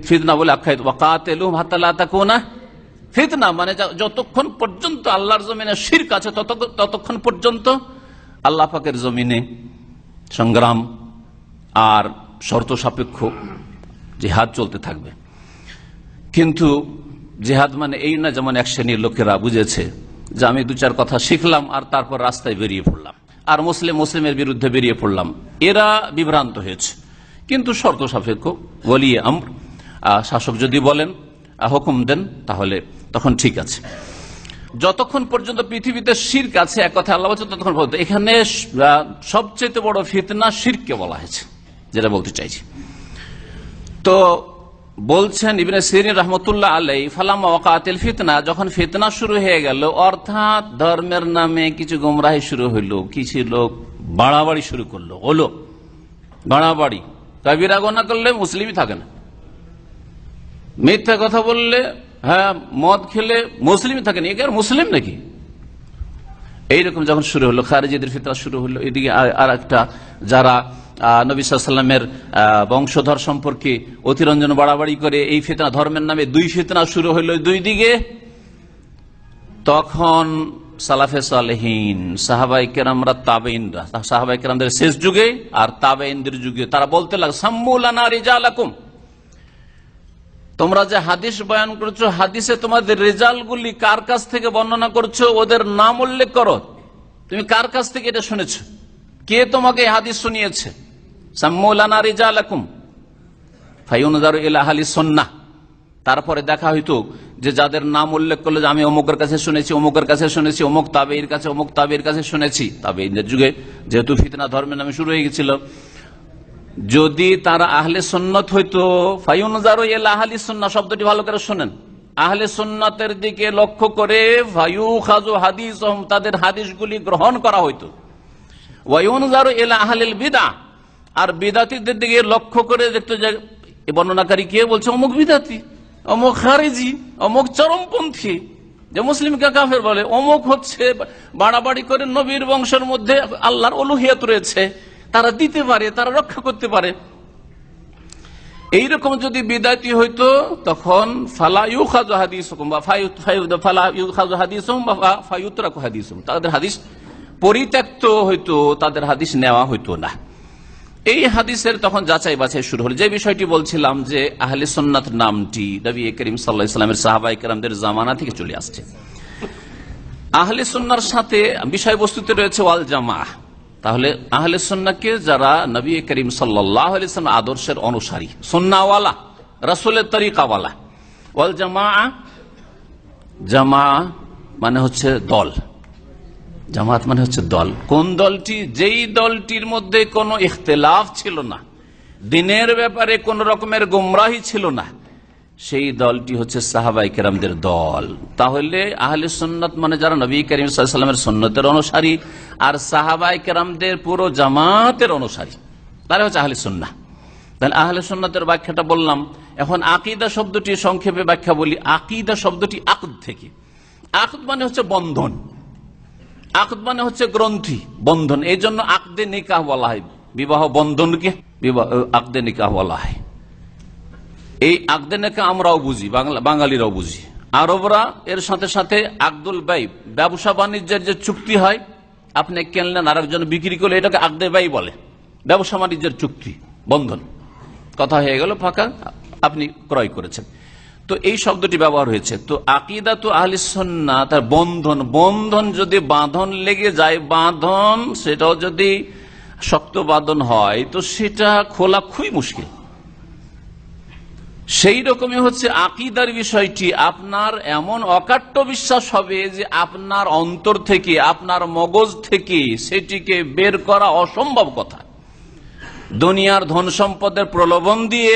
ফিতনা বলে আখ্যায়িত ওয়াকাতেলুম হাতালা ফিতনা মানে যতক্ষণ পর্যন্ত আল্লাহর জমিনে শির্ক আছে ততক্ষণ পর্যন্ত আল্লাহ পাকের জমিনে সংগ্রাম আর শর্ত সাপেক্ষ জিহাদ চলতে থাকবে। কিন্তু জেহাদ মানে এই না যেমন এক শ্রেণির লোকেরা বুঝেছে যে আমি দু চার কথা শিখলাম আর তারপর রাস্তায় বেরিয়ে পড়লাম। আর মুসলিম মুসলিমের বিরুদ্ধে বেরিয়ে পড়লাম। এরা বিভ্রান্ত হয়েছে। কিন্তু শর্ত সাপেক্ষ বলিয়ে আম শাসক যদি বলেন হুকুম দেন, তাহলে তখন ঠিক আছে। যতক্ষণ পর্যন্ত পৃথিবীতে শির্ক আছে, এক কথা আল্লাহ বলছে ততক্ষণ পর্যন্ত। এখানে সবচেয়ে বড় ফিতনা শিরকে বলা হয়েছে, যেটা বলতে চাইছি। তো বলছেন ইবনে সিরিন রহমতুল্লাহ আলাই ফালাম ওয়াকাতিল ফিতনা, যখন ফিতনা শুরু হয়ে গেল, অর্থাৎ ধর্মের নামে কিছু গুমরাহি শুরু হইল, কিছু লোক বাড়াবাড়ি শুরু করল, হলো বাড়াবাড়ি। কবিরা গোনা করলে মুসলিমই থাকে না। মিথ্যা কথা বললে হ্যাঁ মদ খেলে মুসলিমই থাকে না একে আর মুসলিম নাকি? এইরকম যখন শুরু হলো, খারেজিদের ফিতনা শুরু হলো, এদিকে আর- একটা যারা নবী সাল্লামের বংশধর সম্পর্কে অতিরঞ্জন বাড়াবাড়ি করে এই ফেতনা, ধর্মের নামে দুই ফেতনা শুরু হলো দুই দিকে। তখন সালাফে সালেহীন সাহাবাই কেরামরা তাবেইনরা সাহাবাই কেরামদের শেষ যুগে আর তাবেইনদের যুগে, তারা বলতে লাগ সাম্মুলানা রিজালাকুম। তোমরা যে হাদিস বয়ান করছ, হাদিসে তোমাদের রেজাল্টগুলি কার কাছ থেকে বর্ণনা করছ, ওদের নাম উল্লেখ করো। তুমি কার কাছ থেকে এটা শুনেছো? কে তোমাকে হাদিস শুনিয়েছে? তারপরে দেখা হইতো যে যাদের নাম উল্লেখ করল যে আমি অমুকের কাছে শুনেছি, অমুকের কাছে শুনেছি, অমুক তাবেইর কাছে, অমুক তাবেইর কাছে শুনেছি। তাবেইনের যুগে যেহেতু ফিতনা ধর্মের নামে শুরু হয়ে গেছিল। যদি তারা আহলে সন্ন্যত হইতো ফাইউনজারু ইলা আহলি সুন্নাহ শব্দটি ভালো করে শোনেন। আহলে সুন্নাতের দিকে লক্ষ্য করে ফায়ু খাজু হাদিস তাদের হাদিসগুলি গ্রহণ করা হইতো। ওয়াইউনজারু ইলা আহলিল বিদা আর বিদাতিদের দিকে লক্ষ্য করে দেখতো যে বর্ণনাকারী কে বলছে? অমুক বিদাতি, অমুক খারেজি, অমুক চরমপন্থী। যে মুসলিমকে কাফের বলে? অমুক হচ্ছে বাড়াবাড়ি করে নবীর বংশের মধ্যে আল্লাহর অলুহিয়াত রয়েছে। তারা দিতে পারে, তারা রক্ষা করতে পারে। এইরকম যদি বিদাতি হইতো, তখন ফালা তাদের হাদিস পরিত্যক্ত হইতো, তাদের হাদিস নেওয়া হইতো না। এই হাদিসের তখন যাচাই বাছাই শুরু হলো। যে বিষয়টি বলছিলাম যে আহলে সন্ন্যাত নামটি নবী করিম সাল্লাহ ইসলামের সাহাবাই কেরামদের জামানা থেকে চলে আসছে। আহলে সন্ন্যার সাথে বিষয়বস্তুতে রয়েছে ওয়াল জামা। তাহলে আহলে সন্নাকে যারা নবী করিম সাল্লাহ আদর্শের অনুসারী, সন্নাওয়ালা, রসুলের তরিকাওয়ালা। ওয়াল জামা জামা মানে হচ্ছে দল। জামাত মানে হচ্ছে দল। কোন দলটি? যেই দলটির মধ্যে কোনো ইখতলাফ ছিল না, দিনের ব্যাপারে কোন রকমের গুমরাহি ছিল না, সেই দলটি হচ্ছে সাহাবাই কেরামদের দল। তাহলে আহলে সুন্নত মানে যারা নবী করিম সাল্লামের সন্ন্যতের অনুসারী আর সাহাবাই কেরামদের পুরো জামাতের অনুসারী, তারা হচ্ছে আহলে সুন্না তাহলে আহলে সুন্নতের ব্যাখ্যাটা বললাম, এখন আকিদা শব্দটি সংক্ষেপে ব্যাখ্যা বলি, আকিদা শব্দটি আকদ থেকে। আকদ মানে হচ্ছে বন্ধন। আকদ মানে হচ্ছে গ্রন্থি, বন্ধন। এই জন্য আকদে নিকাহ বলা হয়। বিবাহ বন্ধনকে বিবাহ আকদে নিকাহ বলা হয়। এই আকদে নিকাহ আমরাও বুঝি বাঙালিরাও বুঝি। আরবরা এর সাথে সাথে আকদুল বাই, ব্যবসা বাণিজ্যের যে চুক্তি হয়, আপনি কিনলেন আর একজন বিক্রি করলে এটাকে আকদে বাই বলে। ব্যবসা বাণিজ্যের চুক্তি, বন্ধন। কথা হয়ে গেল, ফাঁকা। আপনি ক্রয় করেছেন। তো এই শব্দটি ব্যবহার হয়েছে। তো আকিদা তো আহলিসন্না তার বন্ধন বন্ধন যদি বাঁধন লেগে যায়, বাঁধন, সেটাও যদি শক্ত বাঁধন হয়, তো সেটা খোলা খুবই মুশকিল। সেই রকমই হচ্ছে আকিদার বিষয়টি। আপনার এমন অকাট্য বিশ্বাস হবে যে আপনার অন্তর থেকে, আপনার মগজ থেকে সেটিকে বের করা অসম্ভব কথা। দুনিয়ার ধন সম্পদের প্রলোভন দিয়ে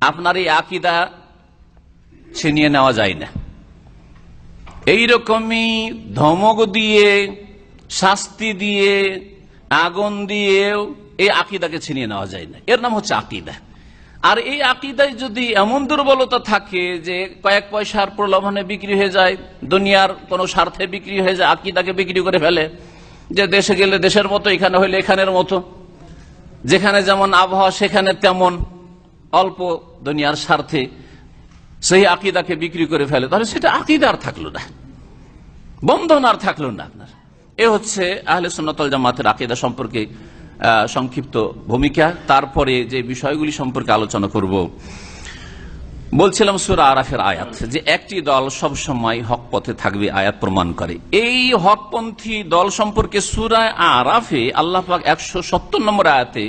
আপনার এই আকিদা ছিনিয়ে নেওয়া যায় না। এইরকমই ধমক দিয়ে, শাস্তি দিয়ে, আগুন দিয়েও এই আকিদাকে ছিনিয়ে নেওয়া যায় না। এর নাম হচ্ছে আকিদা। আর এই আকিদায় যদি এমন দুর্বলতা থাকে যে কয়েক পয়সার প্রলোভনে বিক্রি হয়ে যায়, দুনিয়ার কোনো স্বার্থে বিক্রি হয়ে যায়, আকিদাকে বিক্রি করে ফেলে, যে দেশে গেলে দেশের মতো, এখানে হইলে এখানের মতো, যেখানে যেমন আবহাওয়া সেখানে তেমন অল্প দুনিয়ার স্বার্থে সেই আকিদাকে বিক্রি করে ফেলে, তাহলে সেটা আকিদা আর থাকল না। বন্ধন আর থাকল না আপনার। এ হচ্ছে আহলে সুন্নতল জামাতের আকিদা সম্পর্কে সংক্ষিপ্ত ভূমিকা। তারপরে যে বিষয়গুলি সম্পর্কে আলোচনা করব, বলছিলাম সুরা আরাফের আয়াত, যে একটি দল সব সময় হক পথে থাকবে আয়াত প্রমাণ করে। এই হকপন্থী দল সম্পর্কে সুরা আরাফে আল্লাহ একশো সত্তর নম্বর আয়াতে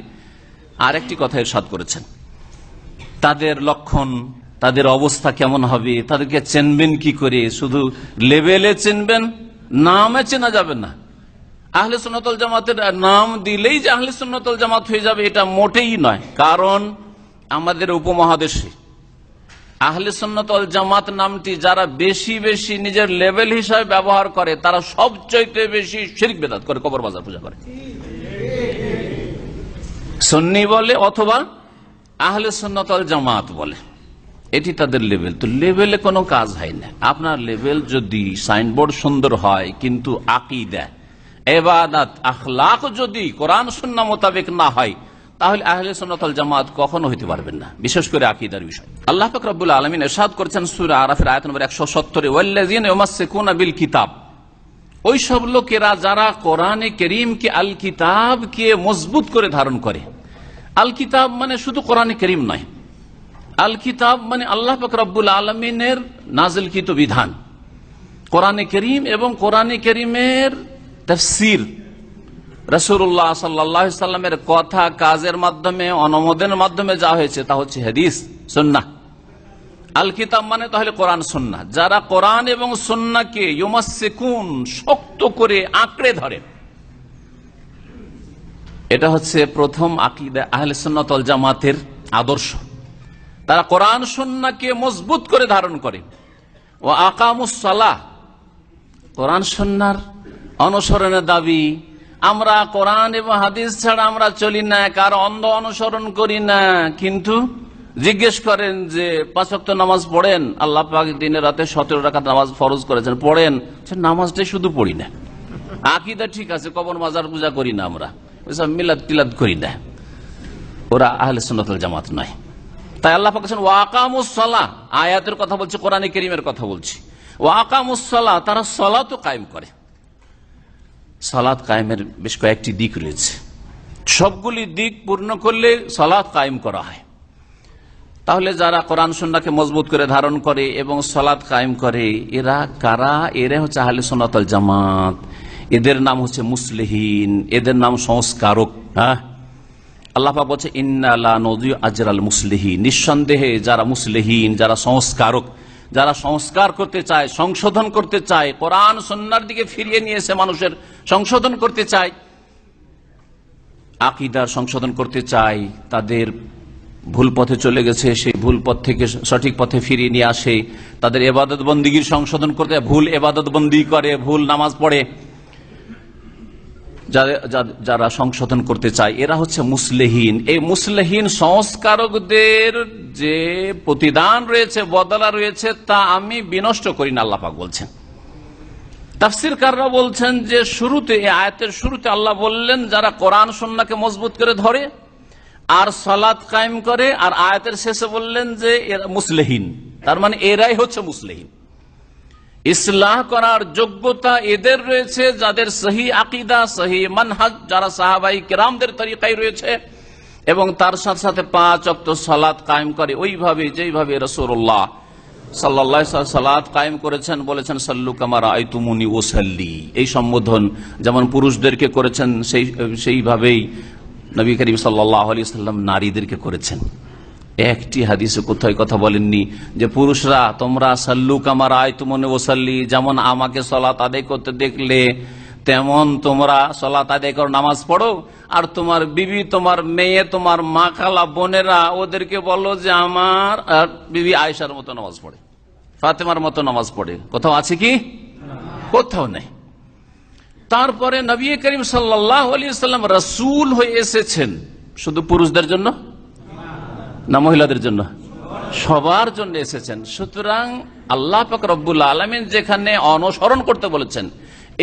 আর একটি কথা এরশাদ করেছেন। তাদের লক্ষণ, তাদের অবস্থা কেমন হবে, তাদেরকে চেনবেন কি করে? শুধু লেভেলে চিনবেন, নামে চেনা যাবে না। আহলে সুন্নতল জামাতের নাম দিলেই যে আহলে সুন্নতল জামাত হয়ে যাবে, এটা মোটেই নয়। কারণ আমাদের উপমহাদেশে আহলে সুন্নতল জামাত নামটি যারা বেশি বেশি নিজের লেভেল হিসাবে ব্যবহার করে, তারা সবচাইতে বেশি শিরিক বেদাত করে, কবর বাজার পূজা করে। সন্নি বলে অথবা আহলে সন্ন্যতল জামাত বলে। এটি তাদের লেভেল তো লেভেলে কোনো কাজ হয় না। আপনার লেভেল যদি সাইনবোর্ড সুন্দর হয়, কিন্তু আকিদা, এবাদাত আখলাক যদি কোরআন সুন্না মোতাবেক না হয়, তাহলে আহলে সন্ন্যতল জামাত কখনো হইতে পারবেন না। বিশেষ করে আকিদার বিষয়। আল্লাহ পাক রব্বুল আলমিন এরশাদ করেছেন সুরা আরাফের আয়াত নম্বর একশো সত্তরে ইউমাসসিকুনা বিল কিতাব। ওই সব লোকেরা যারা কোরআনে করিমকে আল কিতাবকে মজবুত করে ধারণ করে আল কিতাব মানে শুধু কোরআনে করিম নয়। আল কিতাব মানে আল্লাহ পাক রব্বুল আলমিনের নাজিলকৃত বিধান। কোরআনে করিম এবং কোরআনে করিমের তফসির। রসুল্লাহ সাল্লাহ সাল্লামের কথা, কাজের মাধ্যমে, অনুমোদনের মাধ্যমে যা হয়েছে তা হচ্ছে হাদিস সন্না আল কিতাব মানে তাহলে কোরআন সন্না যারা কোরআন এবং সন্নাকে ইউমাসেকুন শক্ত করে আঁকড়ে ধরে এটা হচ্ছে প্রথম আকিদা আহলে সন্ন্যতল জামাতের আদর্শ। তারা কোরআন সন্নাকে মজবুত করে ধারণ করে। ও আকামুসালাহ কোরআন সন্ন্যার অনুসরণের দাবি, আমরা কোরআন এবং হাদিস ছাড়া আমরা চলি না, কার অন্ধ অনুসরণ করি না। কিন্তু জিজ্ঞেস করেন যে পাঁচক্ত নামাজ পড়েন? আল্লাহ পাক দিনের রাতে সতেরো টাকা নামাজ ফরজ করেছেন, পড়েন। সে নামাজটাই শুধু পড়ি না। আকিদা ঠিক আছে, কবর মাজার পূজা করি না আমরা। মিলাদ টিলাদ করি না। ওরা আহলে জামাত নয়। তাই আল্লাহ ওয়াকামুসলা আয়াতের কথা বলছে করিমের কথা বলছি। ওয়াকামুসলা তারা কায়েম করে। সালাদ কায়েমের বেশ কয়েকটি দিক রয়েছে। সবগুলি দিক পূর্ণ করলে সালাদ কায়েম করা হয়। তাহলে যারা কোরআন সন্নাকে মজবুত করে ধারণ করে এবং সলাদ কায়েম করে, এরা কারা? এরা হচ্ছে আহলে সোনাতল জামাত। এদের নাম হচ্ছে মুসলিহীন, এদের নাম সংস্কারক হ্যাঁ আল্লাহা বলছে ইন্নালা নদী আজরাল মুসলিহীন। নিঃসন্দেহে যারা মুসলিহীন, যারা সংস্কারক, যারা সংস্কার করতে চায়, সংশোধন করতে চায়, কোরআন সন্ন্যার দিকে ফিরিয়ে নিয়েছে মানুষের সংশোধন করতে চায়, আকিদার সংশোধন করতে চায়, তাদের ভুল পথে চলে গেছে, সেই ভুল পথ থেকে সঠিক পথে ফিরিয়ে নিয়ে আসে, তাদের এবাদত বন্দিগির সংশোধন করতে, ভুল এবাদত বন্দি করে, ভুল নামাজ পড়ে। যারা সংশোধন করতে চায়, এরা হচ্ছে মুসলেহীন। এই মুসলেহীন সংস্কারকদের যে প্রতিদান রয়েছে, বদলা রয়েছে, তা আমি বিনষ্ট করি না আল্লাপাক বলছেন। তাফসির কাররা বলছেন যে শুরুতে, এই আয়াতের শুরুতে আল্লাহ বললেন, যারা কোরআন সন্নাকে মজবুত করে ধরে, আর সালাত কায়েম করে, আর আয়াতের শেষে বললেন যে এরা মুসলেহীন। তার মানে এরাই হচ্ছে মুসলেহীন। ইসলাহ করার যোগ্যতা এদের রয়েছে যাদের সহি আকিদা, সহি মানহাজ, যারা সাহাবাই কেরামদের তরিকায় রয়েছে এবং তার সাথে সাথে পাঁচ অক্ত সালাত কায়েম করে। ওইভাবে, যেইভাবে রসুল্লাহ কায়েম করেছেন, বলেছেন, সাল্লু আইতুমুনি ওসাল্লি এই সম্বোধন যেমন পুরুষদেরকে করেছেন, সেই, সেইভাবেই নবী করিম সাল্লাহ আলি সাল্লাম নারীদেরকে করেছেন। একটি হাদিসে কোথায় কথা বলেননি যে, পুরুষরা, তোমরা সাল্লু কামার আয় তুমনে ওসাল্লি যেমন আমাকে সলাত আদায় করতে দেখলে, তেমন তোমরা সলাত আদায় করো, নামাজ পড়ো। আর তোমার বিবি, তোমার মেয়ে, তোমার মা খালা, বোনেরা, ওদেরকে বলো যে, আমার বিবি আয়সার মতো নামাজ পড়ে, ফাতেমার মতো নামাজ পড়ে। কোথাও আছে কি? কোথাও নেই। তারপরে নবী করিম সাল্লাহ আলী সাল্লাম রসুল হয়ে এসেছেন, শুধু পুরুষদের জন্য? না মহিলাদের জন্য? সবার জন্য এসেছেন। সুতরাং আল্লাহ রব্বুল আলমিন যেখানে অনুসরণ করতে বলেছেন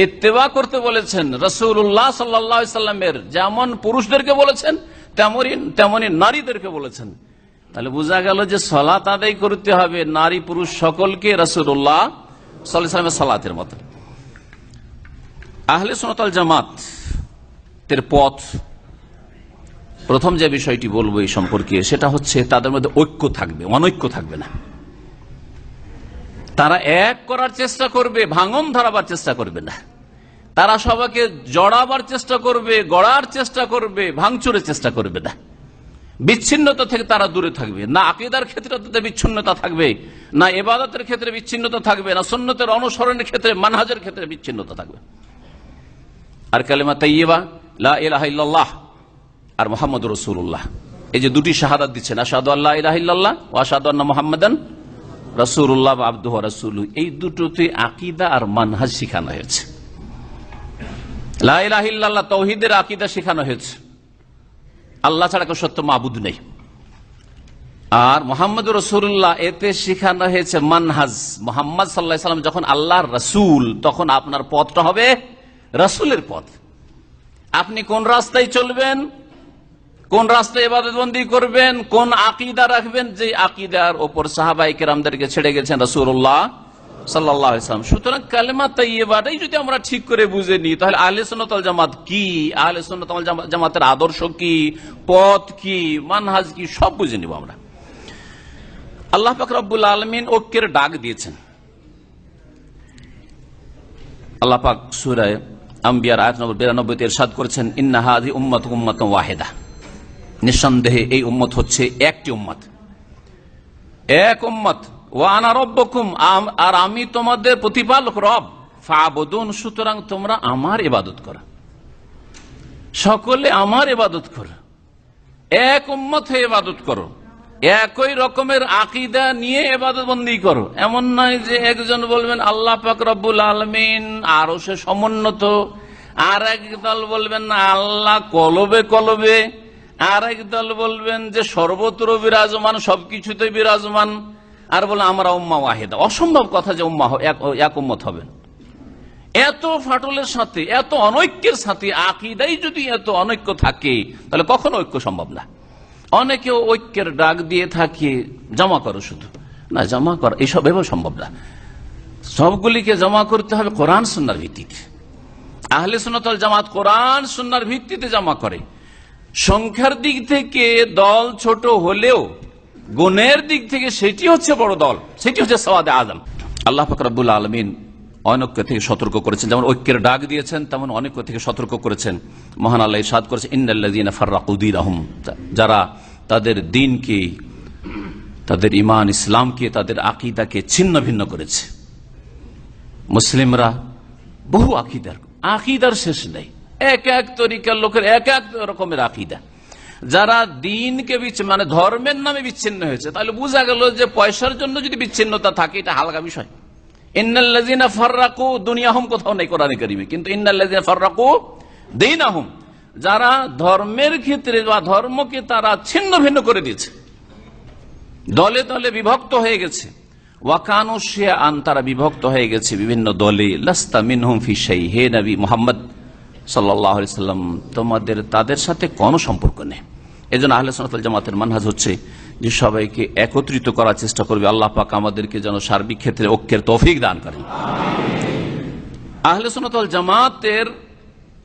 এত্তেবা করতে বলেছেন রসুল্লাহ সাল্লামের যেমন পুরুষদেরকে বলেছেন তেমনই তেমনই নারীদেরকে বলেছেন। তাহলে বোঝা গেল যে সলাত আদায় করতে হবে নারী পুরুষ সকলকে রসুল্লাহ সাল্লামের সালাতের মতো। আহলে সোনাতাল জামাত পথ প্রথম যে বিষয়টি বলব এই সম্পর্কে, সেটা হচ্ছে তাদের মধ্যে ঐক্য থাকবে, অনৈক্য থাকবে না। তারা এক করার চেষ্টা করবে, ভাঙন ধরাবার চেষ্টা করবে না। তারা সবাইকে জড়াবার চেষ্টা করবে, গড়ার চেষ্টা করবে, ভাঙচুরের চেষ্টা করবে না। বিচ্ছিন্নতা থেকে তারা দূরে থাকবে। না আকিদার ক্ষেত্রে বিচ্ছিন্নতা থাকবে, না এবাদতের ক্ষেত্রে বিচ্ছিন্নতা থাকবে, না সন্ন্যতের অনুসরণের ক্ষেত্রে, মানহাজের ক্ষেত্রে বিচ্ছিন্নতা থাকবে। আর কালেমা তাইয়েবা, লা ইলাহা ইল্লাল্লাহ। আর মোহাম্মদ রসুল্লাহ এই যে দুটি শাহাদাত দিচ্ছেন আসাদু আল্লাহ ইলাহিল্লাহ ও আসাদু আল্লাহ মোহাম্মদান রসুল্লাহ আব্দুহ রসুল এই দুটোতে আকিদা আর মানহাজ শিখানো হয়েছে। লাহিল্লাহ তৌহিদের আকিদা শেখানো হয়েছে। আল্লাহ ছাড়া কেউ সত্য মাবুদ নেই। আর মোহাম্মদ রসুল্লাহ এতে শিখানো হয়েছে মানহাজ। মোহাম্মদ সাল্লাহ সাল্লাম যখন আল্লাহর রসুল, তখন আপনার পথটা হবে রসুলের পথ। আপনি কোন রাস্তায় চলবেন? কোন রাস্তায় ইবাদতবন্দি করবেন, কোন আকিদা রাখবেন যে আকিদার ওপর সাহাবাই কেরামদেরকে ছেড়ে গেছেন রসুল্লাহ সাল্লাম। সুতরাং কালেমা যদি আমরা ঠিক করে বুঝে নিই, তাহলে কি? জামাতের আদর্শ কি? পথ কি? মানহাজ কি? সব বুঝে নিব আমরা। আল্লাহ ডাক দিয়েছেন। করেছেন ইন্নাহাদি উম্মত উম্মত ওয়াহেদা। নিঃসন্দেহে এই উম্মত হচ্ছে একটি উম্মত। এক উম্মত ও আনা আর আমি তোমাদের প্রতিপালক রব। ফাবুন সুতরাং তোমরা আমার ইবাদত করো। সকলে আমার ইবাদত করো। এক উম্মত হয়ে ইবাদত করো। একই রকমের আকিদা নিয়ে এবাদত বন্দি করো। এমন নয় যে একজন বলবেন, আল্লাহ পাক রব্বুল আলমিন আরও সে সমুন্নত। আর এক দল বলবেন না আল্লাহ কলবে কলবে আর দল বলবেন যে সর্বত্র বিরাজমান সবকিছুতে বিরাজমান। আর বলে, আমরা উম্মা ওয়াহেদা। অসম্ভব কথা যে উম্মা এক উম্মত হবেন। এত ফাটলের সাথে, এত অনৈক্যের সাথে, আকিদাই যদি এত অনৈক্য থাকে, তাহলে কখনো ঐক্য সম্ভব না। অনেকে ঐক্যের ডাক দিয়ে থাকে, জমা করো শুধু। না, জমা করা এইসব এভাবে সম্ভব না। সবগুলিকে জমা করতে হবে কোরআন, সুন্নার ভিত্তিতে। আহলে সুনতল জামাত কোরআন, সুন্নার ভিত্তিতে জমা করে। সংখ্যার দিক থেকে দল ছোট হলেও গুণের দিক থেকে সেটি হচ্ছে বড় দল, সেটি হচ্ছে সওয়াদে আজম। আল্লাহ ফকরাবুল আলমিন অনৈক্য থেকে সতর্ক করেছেন। যেমন ঐক্যের ডাক দিয়েছেন, তেমন অনেক থেকে সতর্ক করেছেন। মহান আল্লাহ সাদ করেছেন ইন্দিন ফার্রাকুদ্দিন আহম যারা তাদের দিনকে, তাদের ইমান ইসলামকে, তাদের আকিদাকে ছিন্ন ভিন্ন করেছে। মুসলিমরা বহু আকিদার আকিদার শেষ নেই। এক এক তরিকার লোকের এক এক রকমের আকিদা। যারা দিনকে মানে ধর্মের নামে বিচ্ছিন্ন হয়েছে, তাহলে বোঝা গেল যে পয়সার জন্য যদি বিচ্ছিন্নতা থাকে, এটা হালকা বিষয়। কোথাও নেই কিন্তু দিন যারা ধর্মের ক্ষেত্রে বা ধর্মকে তারা ছিন্ন ভিন্ন করে দিয়েছে, দলে দলে বিভক্ত হয়ে গেছে। আন তারা বিভক্ত হয়ে গেছে বিভিন্ন দলে। লাস্তা মিনহুম ফিসাই হে নবী মোহাম্মদ সাল্লাম, তোমাদের, তাদের সাথে কোনো সম্পর্ক নেই। এই জন্য আহলে জামাতের মানহাজ হচ্ছে যে সবাইকে একত্রিত করার চেষ্টা করবে। আল্লাহ পাক আমাদেরকে যেন সার্বিক ক্ষেত্রে ঐক্যের তৌফিক দান করেন। আহলে সোনাতল জামাতের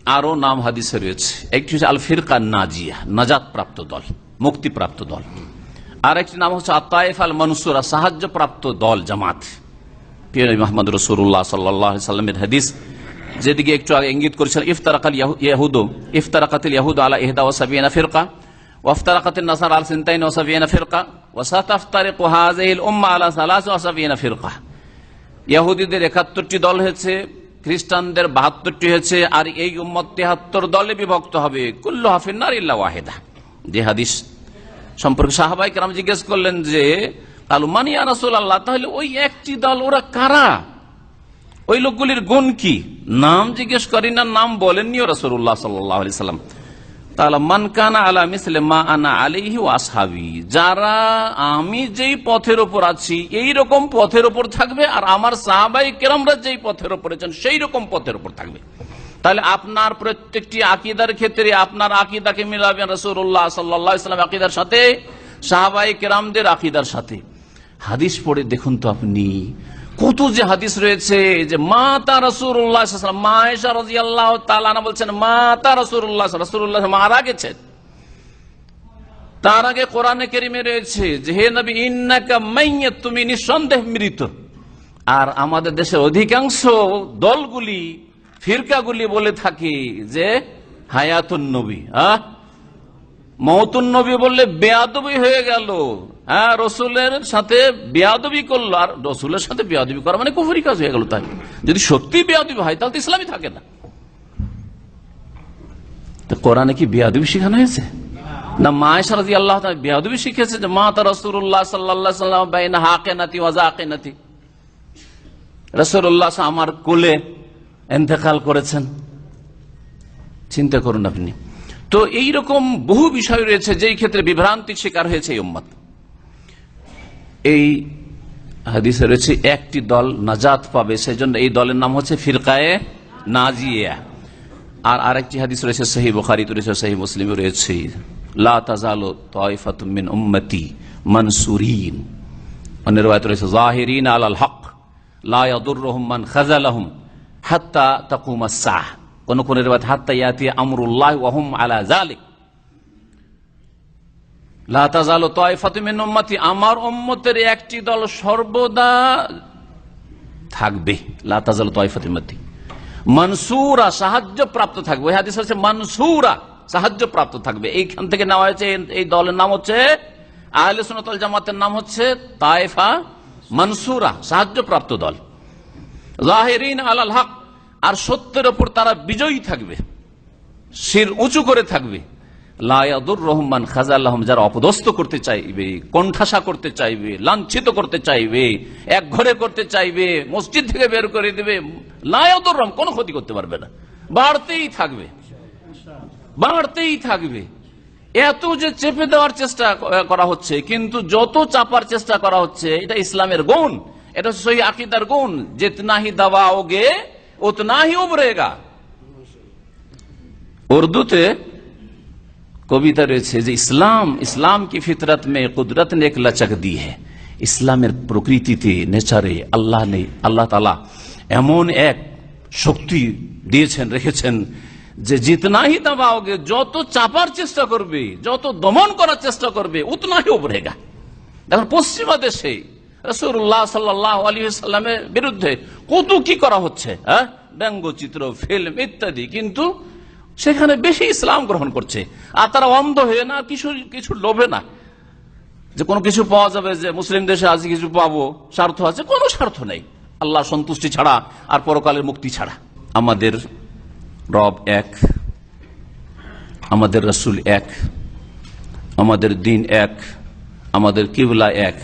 আরও নাম হাদিসে রয়েছে। একটি হচ্ছে আল ফিরকা নাজিয়া নাজাত প্রাপ্ত দল, মুক্তিপ্রাপ্ত দল। আর একটি নাম হচ্ছে আতায়েফ আল মনসুরা সাহায্য প্রাপ্ত দল, জামাত। পিয় মোহাম্মদ রসুল্লাহ সাল্লাহ সাল্লামের হাদিস যেদিকে একটু আগে ইঙ্গিত করেছিলেন ইফতারাকাল ইয়াহুদ, ইফতারাকাতিল ইয়াহুদ আলা ইহদা ওয়াসাবিয়ানা ফিরকা ওয়াফতারাকাতিল নাসার আল সিনতাইন ওয়াসাবিয়ানা ফিরকা ওয়াসাতাফতারিক হাযিহিল উম্মাহ আলা সালাস ওয়াসাবিয়ানা ফিরকা। ইয়াহুদীদের 71টি দল হয়েছে, খ্রিস্টানদের 72টি হয়েছে, আর এই উম্মত 73 দলে বিভক্ত হবে। কুল্লু হাফিন্নার ইল্লা ওয়াহিদা। যে হাদিস সম্পর্কে সাহাবাই কেরাম জিজ্ঞেস করলেন যে আলু মানিয়া রাসূলুল্লাহ, তাহলে ওই একটি দল ওরা কারা? ওই লোকগুলির গুণ কি? নাম জিজ্ঞেস করি না, নাম বলেননি রসুল্লাহ সাল্লাহ সাল্লাম। তাহলে মানকানা আলা মিসলে মা আনা আলিহি ওয়াসহাবি যারা আমি যেই পথের ওপর আছি এই রকম পথের ওপর থাকবে, আর আমার সাহাবাই কেরামরা যেই পথের ওপর আছেন সেই রকম পথের ওপর থাকবে। তাহলে, আপনার প্রত্যেকটি আকিদার ক্ষেত্রে আপনার আকিদাকে মিলাবেন রসুল্লাহ সাল্লাম আকিদার সাথে, সাহাবাই কেরামদের আকিদার সাথে। হাদিস পড়ে দেখুন তো আপনি কত যে হাদিস রয়েছে যে মা তা বলছেন মারা গেছেন। তার আগে কোরআনে কেরিমে রয়েছে যে, হে নবী তুমি নিঃসন্দেহ মৃত। আর আমাদের দেশের অধিকাংশ দলগুলি, ফিরকাগুলি বলে থাকে যে, হায়াতুন নবী হ্যাঁ মহতুন নবী বললে বেয়াদবি হয়ে গেল। হ্যাঁ রসুলের সাথে বেয়াদবি করল। আর রসুলের সাথে বেয়াদবি করা মানে কুফুরি কাজ হয়ে গেল তাই। যদি সত্যি বেয়াদবি হয়, তাহলে তো থাকে না। কোরআনে কি বেয়াদবি শেখানো হয়েছে? না মা সারাজি আল্লাহ বেয়াদবি শিখেছে যে, মা তা রসুল্লাহ সাল্লাহ বাইনা হাকে নাতি ওয়াজা আকে নাতি রসুল্লাহ আমার কোলে এন্তেকাল করেছেন। চিন্তা করুন আপনি। তো এই রকম বহু বিষয় রয়েছে যেই ক্ষেত্রে বিভ্রান্তির শিকার হয়েছে এই এই হাদিসে রয়েছে, একটি দল নাজাত পাবে, সেজন্য এই দলের নাম হচ্ছে ফিরকায়ে নাজিয়া। আর আরেকটি হাদিস রয়েছে সহি বুখারি রয়েছে সহি মুসলিম রয়েছে। লা উম্মতি রয়েছে, জাহিরিন আলাল হক, লা ইয়াদুররুহুম মান খাযালাহুম হাত্তা তাকুম কোন কোন উম্মতি। আমার উম্মতের একটি দল সর্বদা থাকবে। লা তাজালু তাইফাতুম উম্মতি। মনসুরা সাহায্য প্রাপ্ত থাকবে। ওই হাদিস হচ্ছে মনসুরা সাহায্য প্রাপ্ত থাকবে। এইখান থেকে নেওয়া হয়েছে, এই- দলের নাম হচ্ছে, আহলে সুন্নাতুল জামাতের নাম হচ্ছে তাইফা মনসুরা সাহায্য প্রাপ্ত দল। জাহিরিন আলাল হক। আর সত্যের ওপর তারা বিজয়ী থাকবে, শির উঁচু করে থাকবে। লায়াদুর রহমান খাজা আল্লাহম, যারা অপদস্থ করতে চাইবে, কণ্ঠাসা করতে চাইবে, লাঞ্ছিত করতে চাইবে, এক ঘরে করতে চাইবে, মসজিদ থেকে বের করে দেবে লায়াদুর রহম কোনো ক্ষতি করতে পারবে না। বাড়তেই থাকবে। বাড়তেই থাকবে। এত যে চেপে দেওয়ার চেষ্টা করা হচ্ছে, কিন্তু যত চাপার চেষ্টা করা হচ্ছে, এটা ইসলামের গুণ, এটা সহি আকিদার গুণ। জিতনা হি দাবাওগে উতনা হি উবরেগা উর্দুতে কবিতা রয়েছে যে ইসলাম ইসলাম কি ফিতরত মে কুদরত ने एक लचक दी है ইসলামের প্রকৃতিতে নেচারে আল্লাহ নেই আল্লাহ তালা এমন এক শক্তি দিয়েছেন রেখেছেন যে জিতনাহি দাবাওগে যত চাপার চেষ্টা করবে যত দমন করার চেষ্টা করবে উতনাহি উবরেগা দেখুন পশ্চিমা দেশে রসুল্লাহ সাল্লাহ আলী সাল্লামের বিরুদ্ধে কত কি করা হচ্ছে হ্যাঁ? ব্যঙ্গচিত্র, ফিল্ম ইত্যাদি, কিন্তু সেখানে বেশি ইসলাম গ্রহণ করছে। আর তারা অন্ধ হয়ে না, কিছু কিছু লোভে না। যে কোনো কিছু পাওয়া যাবে যে মুসলিম দেশে আজ কিছু পাবো, স্বার্থ আছে, কোনো স্বার্থ নেই। আল্লাহ সন্তুষ্টি ছাড়া আর পরকালের মুক্তি ছাড়া। আমাদের রব এক, আমাদের রসুল এক, আমাদের দিন এক, আমাদের কিবলা এক।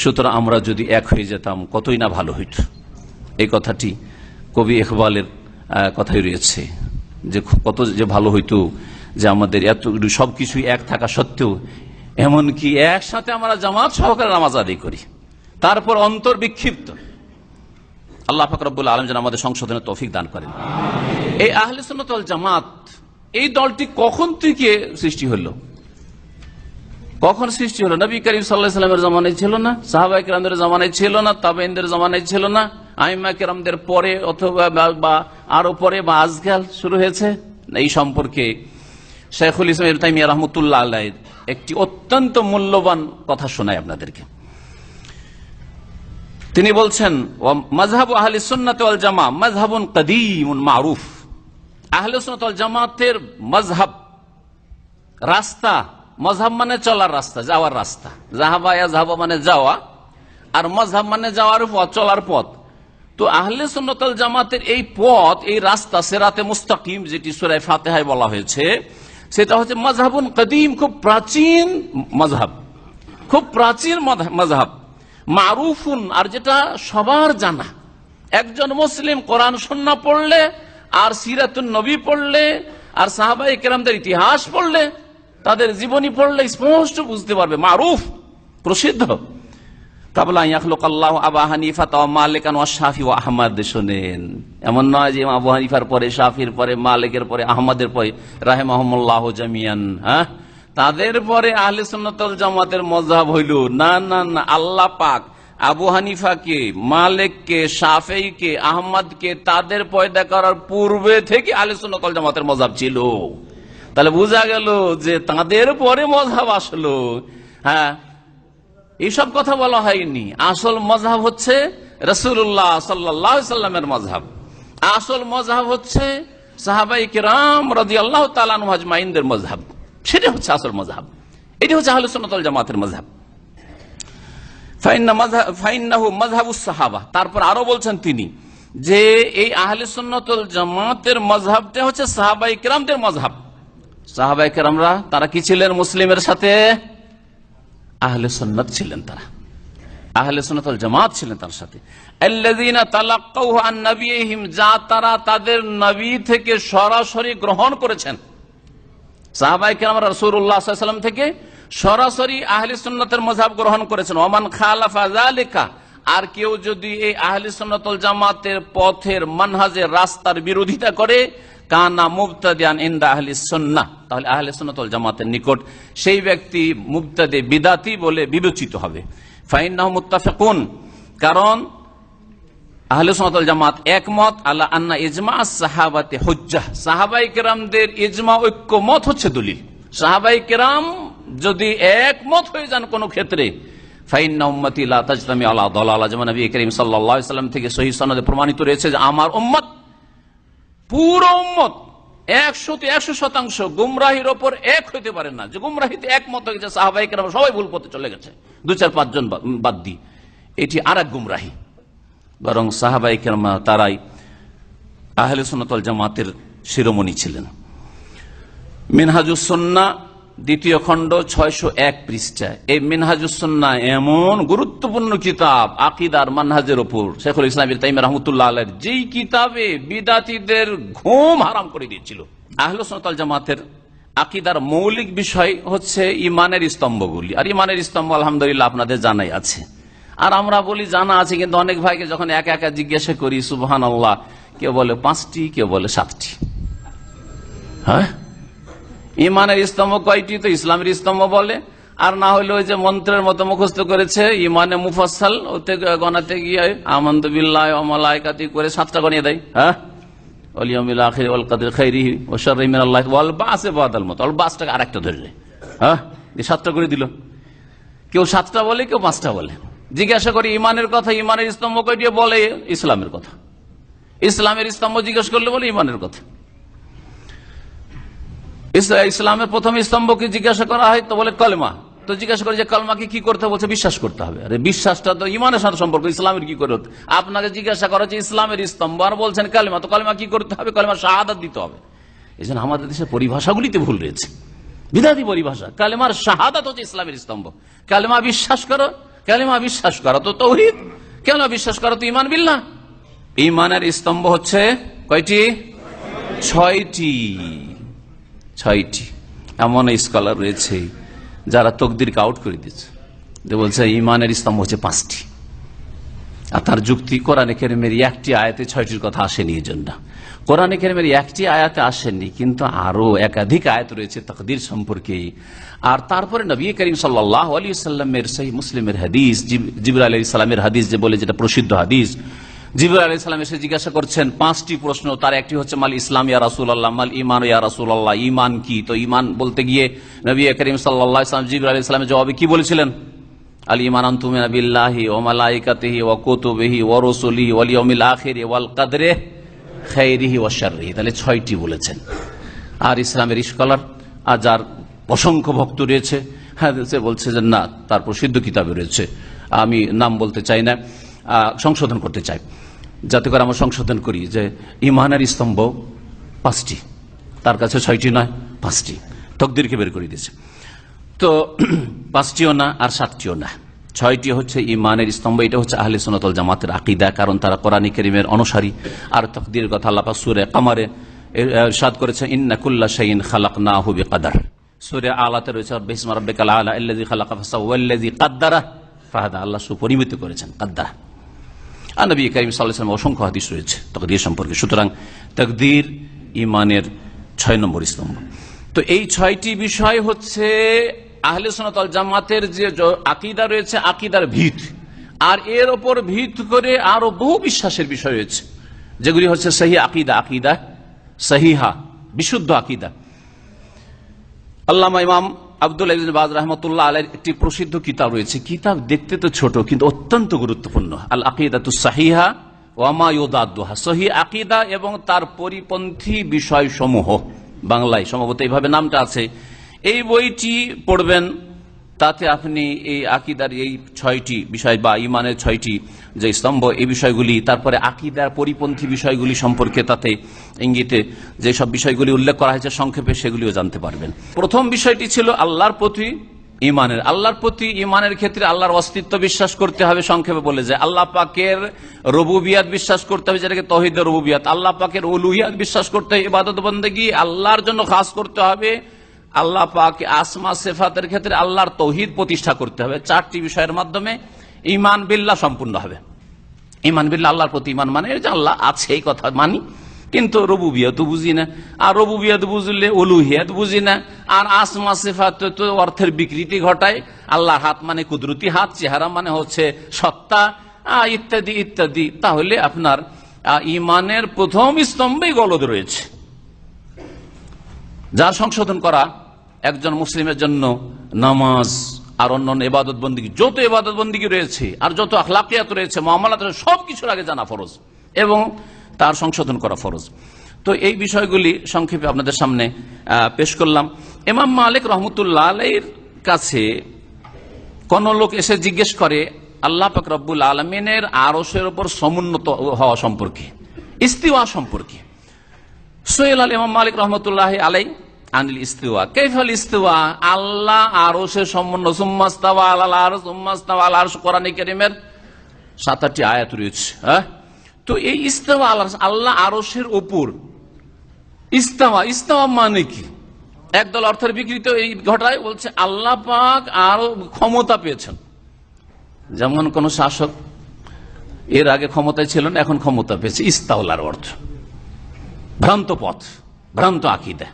সুতরাং আমরা যদি এক হয়ে যেতাম, কতই না ভালো হইত। এই কথাটি কবি ইকবালের কথাই রয়েছে যে কত যে ভালো হইতো যে আমাদের এত সবকিছুই এক থাকা সত্ত্বেও, এমনকি একসাথে আমরা জামাত সহকারে নামাজ আদায় করি। তারপর অন্তর বিক্ষিপ্ত। আল্লাহ ফাকরবুল আলম যেন আমাদের সংশোধনের তৌফিক দান করেন। এই আহলে জামাত, এই দলটি কখন থেকে সৃষ্টি হলো? কখন সৃষ্টি হলো? নবী করিম সাল্লাহ সাল্লামের জমানায় ছিল না? সাহাবাই কিরামদের জমানায় ছিল না? তাবেনদের জমানায় ছিল না? আইমা কিরামদের পরে অথবা বা- আরও পরে বা আজকাল শুরু হয়েছে? এই সম্পর্কে শেখুল ইসলাম তাইমিয়া রহমতুল্লাহ আল্লাহ একটি অত্যন্ত মূল্যবান কথা শোনায় আপনাদেরকে। তিনি বলছেন মজহাব আহলি সুন্নাত ওয়াল জামা মজহাবুন কদিমুন মারুফ। আহলে সুন্নাত জামাতের মজহাব রাস্তা মজহাব মানে চলার রাস্তা, যাওয়ার রাস্তা। জাহাবা জাহাবা মানে যাওয়া, আর মজহাব মানে যাওয়ার পথ, চলার পথ। তো আহলে সুন্নতল জামাতের এই পথ, এই রাস্তা সেরাতে মুস্তাকিম, যেটি সুরায় ফাতেহায় বলা হয়েছে, সেটা হচ্ছে মজহাবুন কদিম, খুব প্রাচীন মজহাব। খুব প্রাচীন মজহাব। মারুফুন, আর যেটা সবার জানা। একজন মুসলিম কোরআন সন্না পড়লে, আর সিরাতুন নবী পড়লে, আর সাহাবাই কেরামদের ইতিহাস পড়লে তাদের জীবনী পড়লে স্পষ্ট বুঝতে পারবে, মারুফ, প্রসিদ্ধ। কাবলা ইয়াখলুক আল্লাহ আবা হানিফা, তাও মালিকান ওয়া শাফি ও আহমদ শোনেন। এমন নয় যে আবু হানিফার পরে, শাফির পরে, মালিকের পরে পরে জামিয়ান হ্যাঁ? তাদের পরে আহলে জামাতের মজাব হইল, না না না, আল্লাহ পাক আবু হানিফাকে, মালিককে শাফেইকে আহমদকে তাদের পয়দা করার পূর্বে থেকে আহলে জামাতের মজাব ছিল। তাহলে বোঝা গেল যে তাদের পরে মজাব আসলো। হ্যাঁ এইসব কথা বলা হয়নি। আসল মজাব হচ্ছে রসুল্লাহ সাল্লাহ সাল্লামের মজাব আসল মজাব হচ্ছে সাহাবাই কিরাম রাজি আল্লাহ তালানদের মজাব সেটা হচ্ছে আসল মজাব এটি হচ্ছে আহলে সুন্নতল জামাতের মজাব সাহাবা। তারপর আরও বলছেন তিনি যে এই আহলে সুন্নতল জামাতের মজহাবটা হচ্ছে সাহাবাই কিরামদের মজহাব। সাহাবাই কিরামরা, তারা কি ছিলেন মুসলিমের সাথে? আহলে সন্ন্যত ছিলেন তারা। আহলে সন্ন্যতল জামাত ছিলেন তার সাথে। যা তারা তাদের নবী থেকে সরাসরি গ্রহণ করেছেন। সাহাবাইকে আমরা রসুল্লাহাম থেকে সরাসরি আহলি সুন্নতের মজাব গ্রহণ করেছেন। ওমান খালাফা জালিকা আর কেউ যদি এই আহলি সুন্নতল জামাতের পথের মানহাজের রাস্তার বিরোধিতা করে, কানা মুবতাদিয়ান ইন্দা আহলি সুন্নাহ, তাহলে আহলে সুন্নতল জামাতের নিকট সেই ব্যক্তি মুবতাদে বিদাতি বলে বিবেচিত হবে। ফাইন্নাহ মুত্তাফিকুন, কারণ আহলে সুন্নাতুল জামাত একমত আল্লাহ আন্না ইজমা সাহাবাতে হুজ্জাহ। সাহাবাই কেরামদের ইজমা ঐক্যমত হচ্ছে দলিল। সাহাবাই কেরাম যদি একমত হয়ে যান কোন ক্ষেত্রে ফাইন্না উম্মতি লা তাজতামি আলা দালালা। যেমন নবী করিম আলাইহি সাল্লাম থেকে সহিহ সনদে প্রমাণিত রয়েছে যে আমার উম্মত, পুরো উম্মত একশো একশো শতাংশ গুমরাহির ওপর এক হইতে পারে না। যে গুমরাহিতে একমত হয়ে গেছে সবাই ভুল পথে চলে গেছে। দু চার পাঁচজন বাদ দি এটি আর এক গুমরাহি। বরং সাহাবাই কেরামা তারাই আহলে সুন্নতল জামাতের শিরোমণি ছিলেন। মিনহাজুসন্না দ্বিতীয় খণ্ড ছয়শো এক পৃষ্ঠা এই মিনহাজুসন্না এমন গুরুত্বপূর্ণ কিতাব, আকিদার মানহাজের ওপর। শেখুল ইসলাম তাইম রহমতুল্লাহ আলের যেই কিতাবে বিদাতিদের ঘুম হারাম করে দিয়েছিল। আহলে সুন্নতল জামাতের আকিদার মৌলিক বিষয় হচ্ছে ইমানের স্তম্ভগুলি। আর ইমানের স্তম্ভ আলহামদুলিল্লাহ আপনাদের জানাই আছে। আর আমরা বলি জানা আছে, কিন্তু অনেক ভাইকে যখন একা একা জিজ্ঞাসা করি সুবহান আল্লাহ কেউ বলে পাঁচটি, কেউ বলে সাতটি। হ্যাঁ? ইমানের স্তম্ভ কয়টি? তো ইসলামের স্তম্ভ বলে। আর না হলে ওই যে মন্ত্রের মতো মুখস্থ করেছে, ইমানে মুফাসাল ওতে গনাতে গিয়ে আমন্ত বিল্লাহ করে সাতটা গনিয়ে দেয়। হ্যাঁ? মত ওয়াল বাসটাকে আরেকটা ধরে নেয়। হ্যাঁ? সাতটা করে দিল। কেউ সাতটা বলে, কেউ পাঁচটা বলে। জিজ্ঞাসা কথা স্তম্ভ কয়টি? বলে, ইসলামের কথা। ইসলামের স্তম্ভ জিজ্ঞাসা করলে বলে, ইমানের কথা। ইসলামের প্রথম স্তম্ভকে জিজ্ঞাসা করা হয়, তো বলে কলমা। তো জিজ্ঞাসা করে যে, কলমাকে কি করতে? বলছে? বিশ্বাস করতে হবে। আরে বিশ্বাসটা তো ইমানের সাথে সম্পর্ক, ইসলামের কি করে? আপনাকে জিজ্ঞাসা করা হচ্ছে, ইসলামের স্তম্ভ। আর বলছেন কালিমা। তো কালিমা কি করতে হবে? কালিমা শাহাদাত দিতে হবে। এই জন্য আমাদের দেশের পরিভাষাগুলিতে ভুল রয়েছে। বিদাতি পরিভাষা। কালেমার শাহাদাত হচ্ছে ইসলামের স্তম্ভ। কালেমা বিশ্বাস করো, কালেমা বিশ্বাস করো তো তৌহিদ। কেন বিশ্বাস করো? তো ইমান বিল্লাহ ইমানের স্তম্ভ হচ্ছে কয়টি? ছয়টি। ছয়টি। এমন স্কলার রয়েছে যারা তকদিরকে আউট করে দিচ্ছে যে বলছে ইমানের স্তম্ভ হচ্ছে পাঁচটি। আর তার যুক্তি কোরআনে কেরিমের একটি আয়াতে ছয়টির কথা আসেনি এই জন্য। কোরআনে কেরিমের একটি আয়াতে আসেনি, কিন্তু আরও একাধিক আয়াত রয়েছে তকদির সম্পর্কে। আর তারপরে নবী করিম সাল্লাহ আলী সাল্লামের সেই মুসলিমের হাদিস জিবর আলী সাল্লামের হাদিস যে বলে যেটা প্রসিদ্ধ হাদিস জিবর আলী সাল্লাম এসে জিজ্ঞাসা করছেন, পাঁচটি প্রশ্ন, তার একটি হচ্ছে, মাল ইসলাম, ইয়া রাসুল আল্লাহ মাল ইমান ইয়া রাসুল আল্লাহ ইমান কি? তো ইমান বলতে গিয়ে নবী করিম সাল্লাহ ইসলাম জিবর আলী সাল্লামের জবাবে কি বলেছিলেন? আল ইমান আন্তুমিনা বিল্লাহি ও মালাইকাতিহি ও কুতুবিহি ও রসুলিহি ওয়াল ইয়াউমিল আখিরি ওয়াল কাদরে খাইরিহি ওয়া শাররিহি। তাহলে ছয়টি বলেছেন। আর ইসলামের স্কলার আর যার অসংখ্য ভক্ত রয়েছে হ্যাঁ সে বলছে যে না, তার প্রসিদ্ধ কিতাবে রয়েছে। আমি নাম বলতে চাই না। সংশোধন করতে চাই। যাতে করে আমরা সংশোধন করি যে ইমানের স্তম্ভ পাঁচটি, তার কাছে ছয়টি নয়, পাঁচটি। তকদিরকে বের করে দিয়েছে। তো পাঁচটিও না আর সাতটিও না। ছয়টি হচ্ছে ইমানের স্তম্ভ, এটা হচ্ছে আহলে সোনাতল জামাতের আকিদা, কারণ তারা কোরআনী করিমের অনুসারী। আর তকদির কথা আল্লাহ পাক সুরে কামারে সাদ করেছে, ইন্না কুল্লা শাইন খালাক না হুবি কাদার সুরে আলাতে রয়েছে, আলা কাদ্দারা ফাহাদা, আল্লাহ সুপরিমিত করেছেন কাদ্দারা আর নবী করিম সাল্লাহ অসংখ্য হাদিস রয়েছে তকদির সম্পর্কে। সুতরাং তকদির ইমানের ছয় নম্বর স্তম্ভ। তো এই ছয়টি বিষয় হচ্ছে আহলে সোনাতল জামাতের যে আকিদা রয়েছে, আকিদার ভিত। আর এর ওপর ভিত করে আরও বহু বিশ্বাসের বিষয় রয়েছে। যেগুলি হচ্ছে সহি আকিদা আকিদা, সহিহা, বিশুদ্ধ আকিদা। আল্লামা ইমাম আব্দুল আজিজ বাজ রহমতুল্লাহ আলের একটি প্রসিদ্ধ কিতাব রয়েছে। কিতাব দেখতে তো ছোট, কিন্তু অত্যন্ত গুরুত্বপূর্ণ। আল আকিদাতু সাহিহা ওয়ামা ইউদাদুহা। সহি আকিদা এবং তার পরিপন্থী বিষয়সমূহ। বাংলায় সম্ভবত এইভাবে নামটা আছে। এই বইটি পড়বেন, তাতে আপনি এই আকিদার এই ছয়টি বিষয় বা ইমানের ছয়টি যে স্তম্ভ, এই বিষয়গুলি, তারপরে আকিদার পরিপন্থী বিষয়গুলি সম্পর্কে তাতে ইঙ্গিতে যে সব বিষয়গুলি উল্লেখ করা হয়েছে সংক্ষেপে, সেগুলিও জানতে পারবেন। প্রথম বিষয়টি ছিল আল্লাহর প্রতি ইমানের আল্লাহর প্রতি ইমানের ক্ষেত্রে আল্লাহর অস্তিত্ব বিশ্বাস করতে হবে, সংক্ষেপে বলে যে আল্লাহ পাকের রবুবিয়াত বিশ্বাস করতে হবে, যেটাকে তহিদের রবুবিয়াত। আল্লাহ পাকের উলুহিয়াত বিশ্বাস করতে হবে, ইবাদত বন্দী আল্লাহর জন্য খাস করতে হবে। আল্লাহ পাক আসমা, সেফাতের ক্ষেত্রে আল্লাহর তৌহিদ প্রতিষ্ঠা করতে হবে। চারটি বিষয়ের মাধ্যমে ইমান বিল্লাহ সম্পূর্ণ হবে। ইমান বিল্লাহ, আল্লাহর প্রতি ইমান মানে যে আল্লাহ আছে এই কথা মানি। কিন্তু রবু রবুবিয়াত বুঝি না, আর রবু রবুবিয়াত বুঝলে অলুহিয়াত বুঝি না, আর আসমা সেফাত তো অর্থের বিকৃতি ঘটায়। আল্লাহর হাত মানে কুদরতি হাত, চেহারা মানে হচ্ছে সত্তা ইত্যাদি ইত্যাদি। তাহলে আপনার ইমানের প্রথম স্তম্ভে গলদ রয়েছে। যার সংশোধন করা একজন মুসলিমের জন্য নামাজ আর অন্যান্য এবাদত বন্দী, যত এবাদত বন্দী রয়েছে, আর যত আখলাকিয়াত রয়েছে মামলাত রয়েছে সব কিছুর আগে জানা ফরজ, এবং তার সংশোধন করা ফরজ। তো এই বিষয়গুলি সংক্ষেপে আপনাদের সামনে পেশ করলাম। এমাম মালিক রহমতুল্লাহ আলাইর কাছে কোন লোক এসে জিজ্ঞেস করে, আল্লাহ পাক রব্বুল আলমিনের আরসের ওপর সমুন্নত হওয়া সম্পর্কে, ইস্তিওয়া সম্পর্কে। সোহেল আল ইমাম মালিক রহমতুল্লাহ আলাই আনিল ইস্তিওয়া। কেফল ইস্তিওয়া? আল্লাহ আরও সে সম্পন্ন সুম্মাস্তাওয়া আল্লাহ আর সুম্মাস্তাওয়া আল্লাহ কোরআন করিমের সাত আটটি আয়াত রয়েছে হ্যাঁ? তো এই ইস্তাওয়া আল্লাহ আল্লাহ আরসের ওপর ইস্তাওয়া ইস্তাওয়া মানে কি? একদল অর্থের বিকৃত এই ঘটায় বলছে, আল্লাহ পাক আরও ক্ষমতা পেয়েছেন। যেমন কোন শাসক এর আগে ক্ষমতায় ছিলেন, এখন ক্ষমতা পেয়েছে। ইস্তাওলার অর্থ। ভ্রান্ত পথ, ভ্রান্ত আকিদা।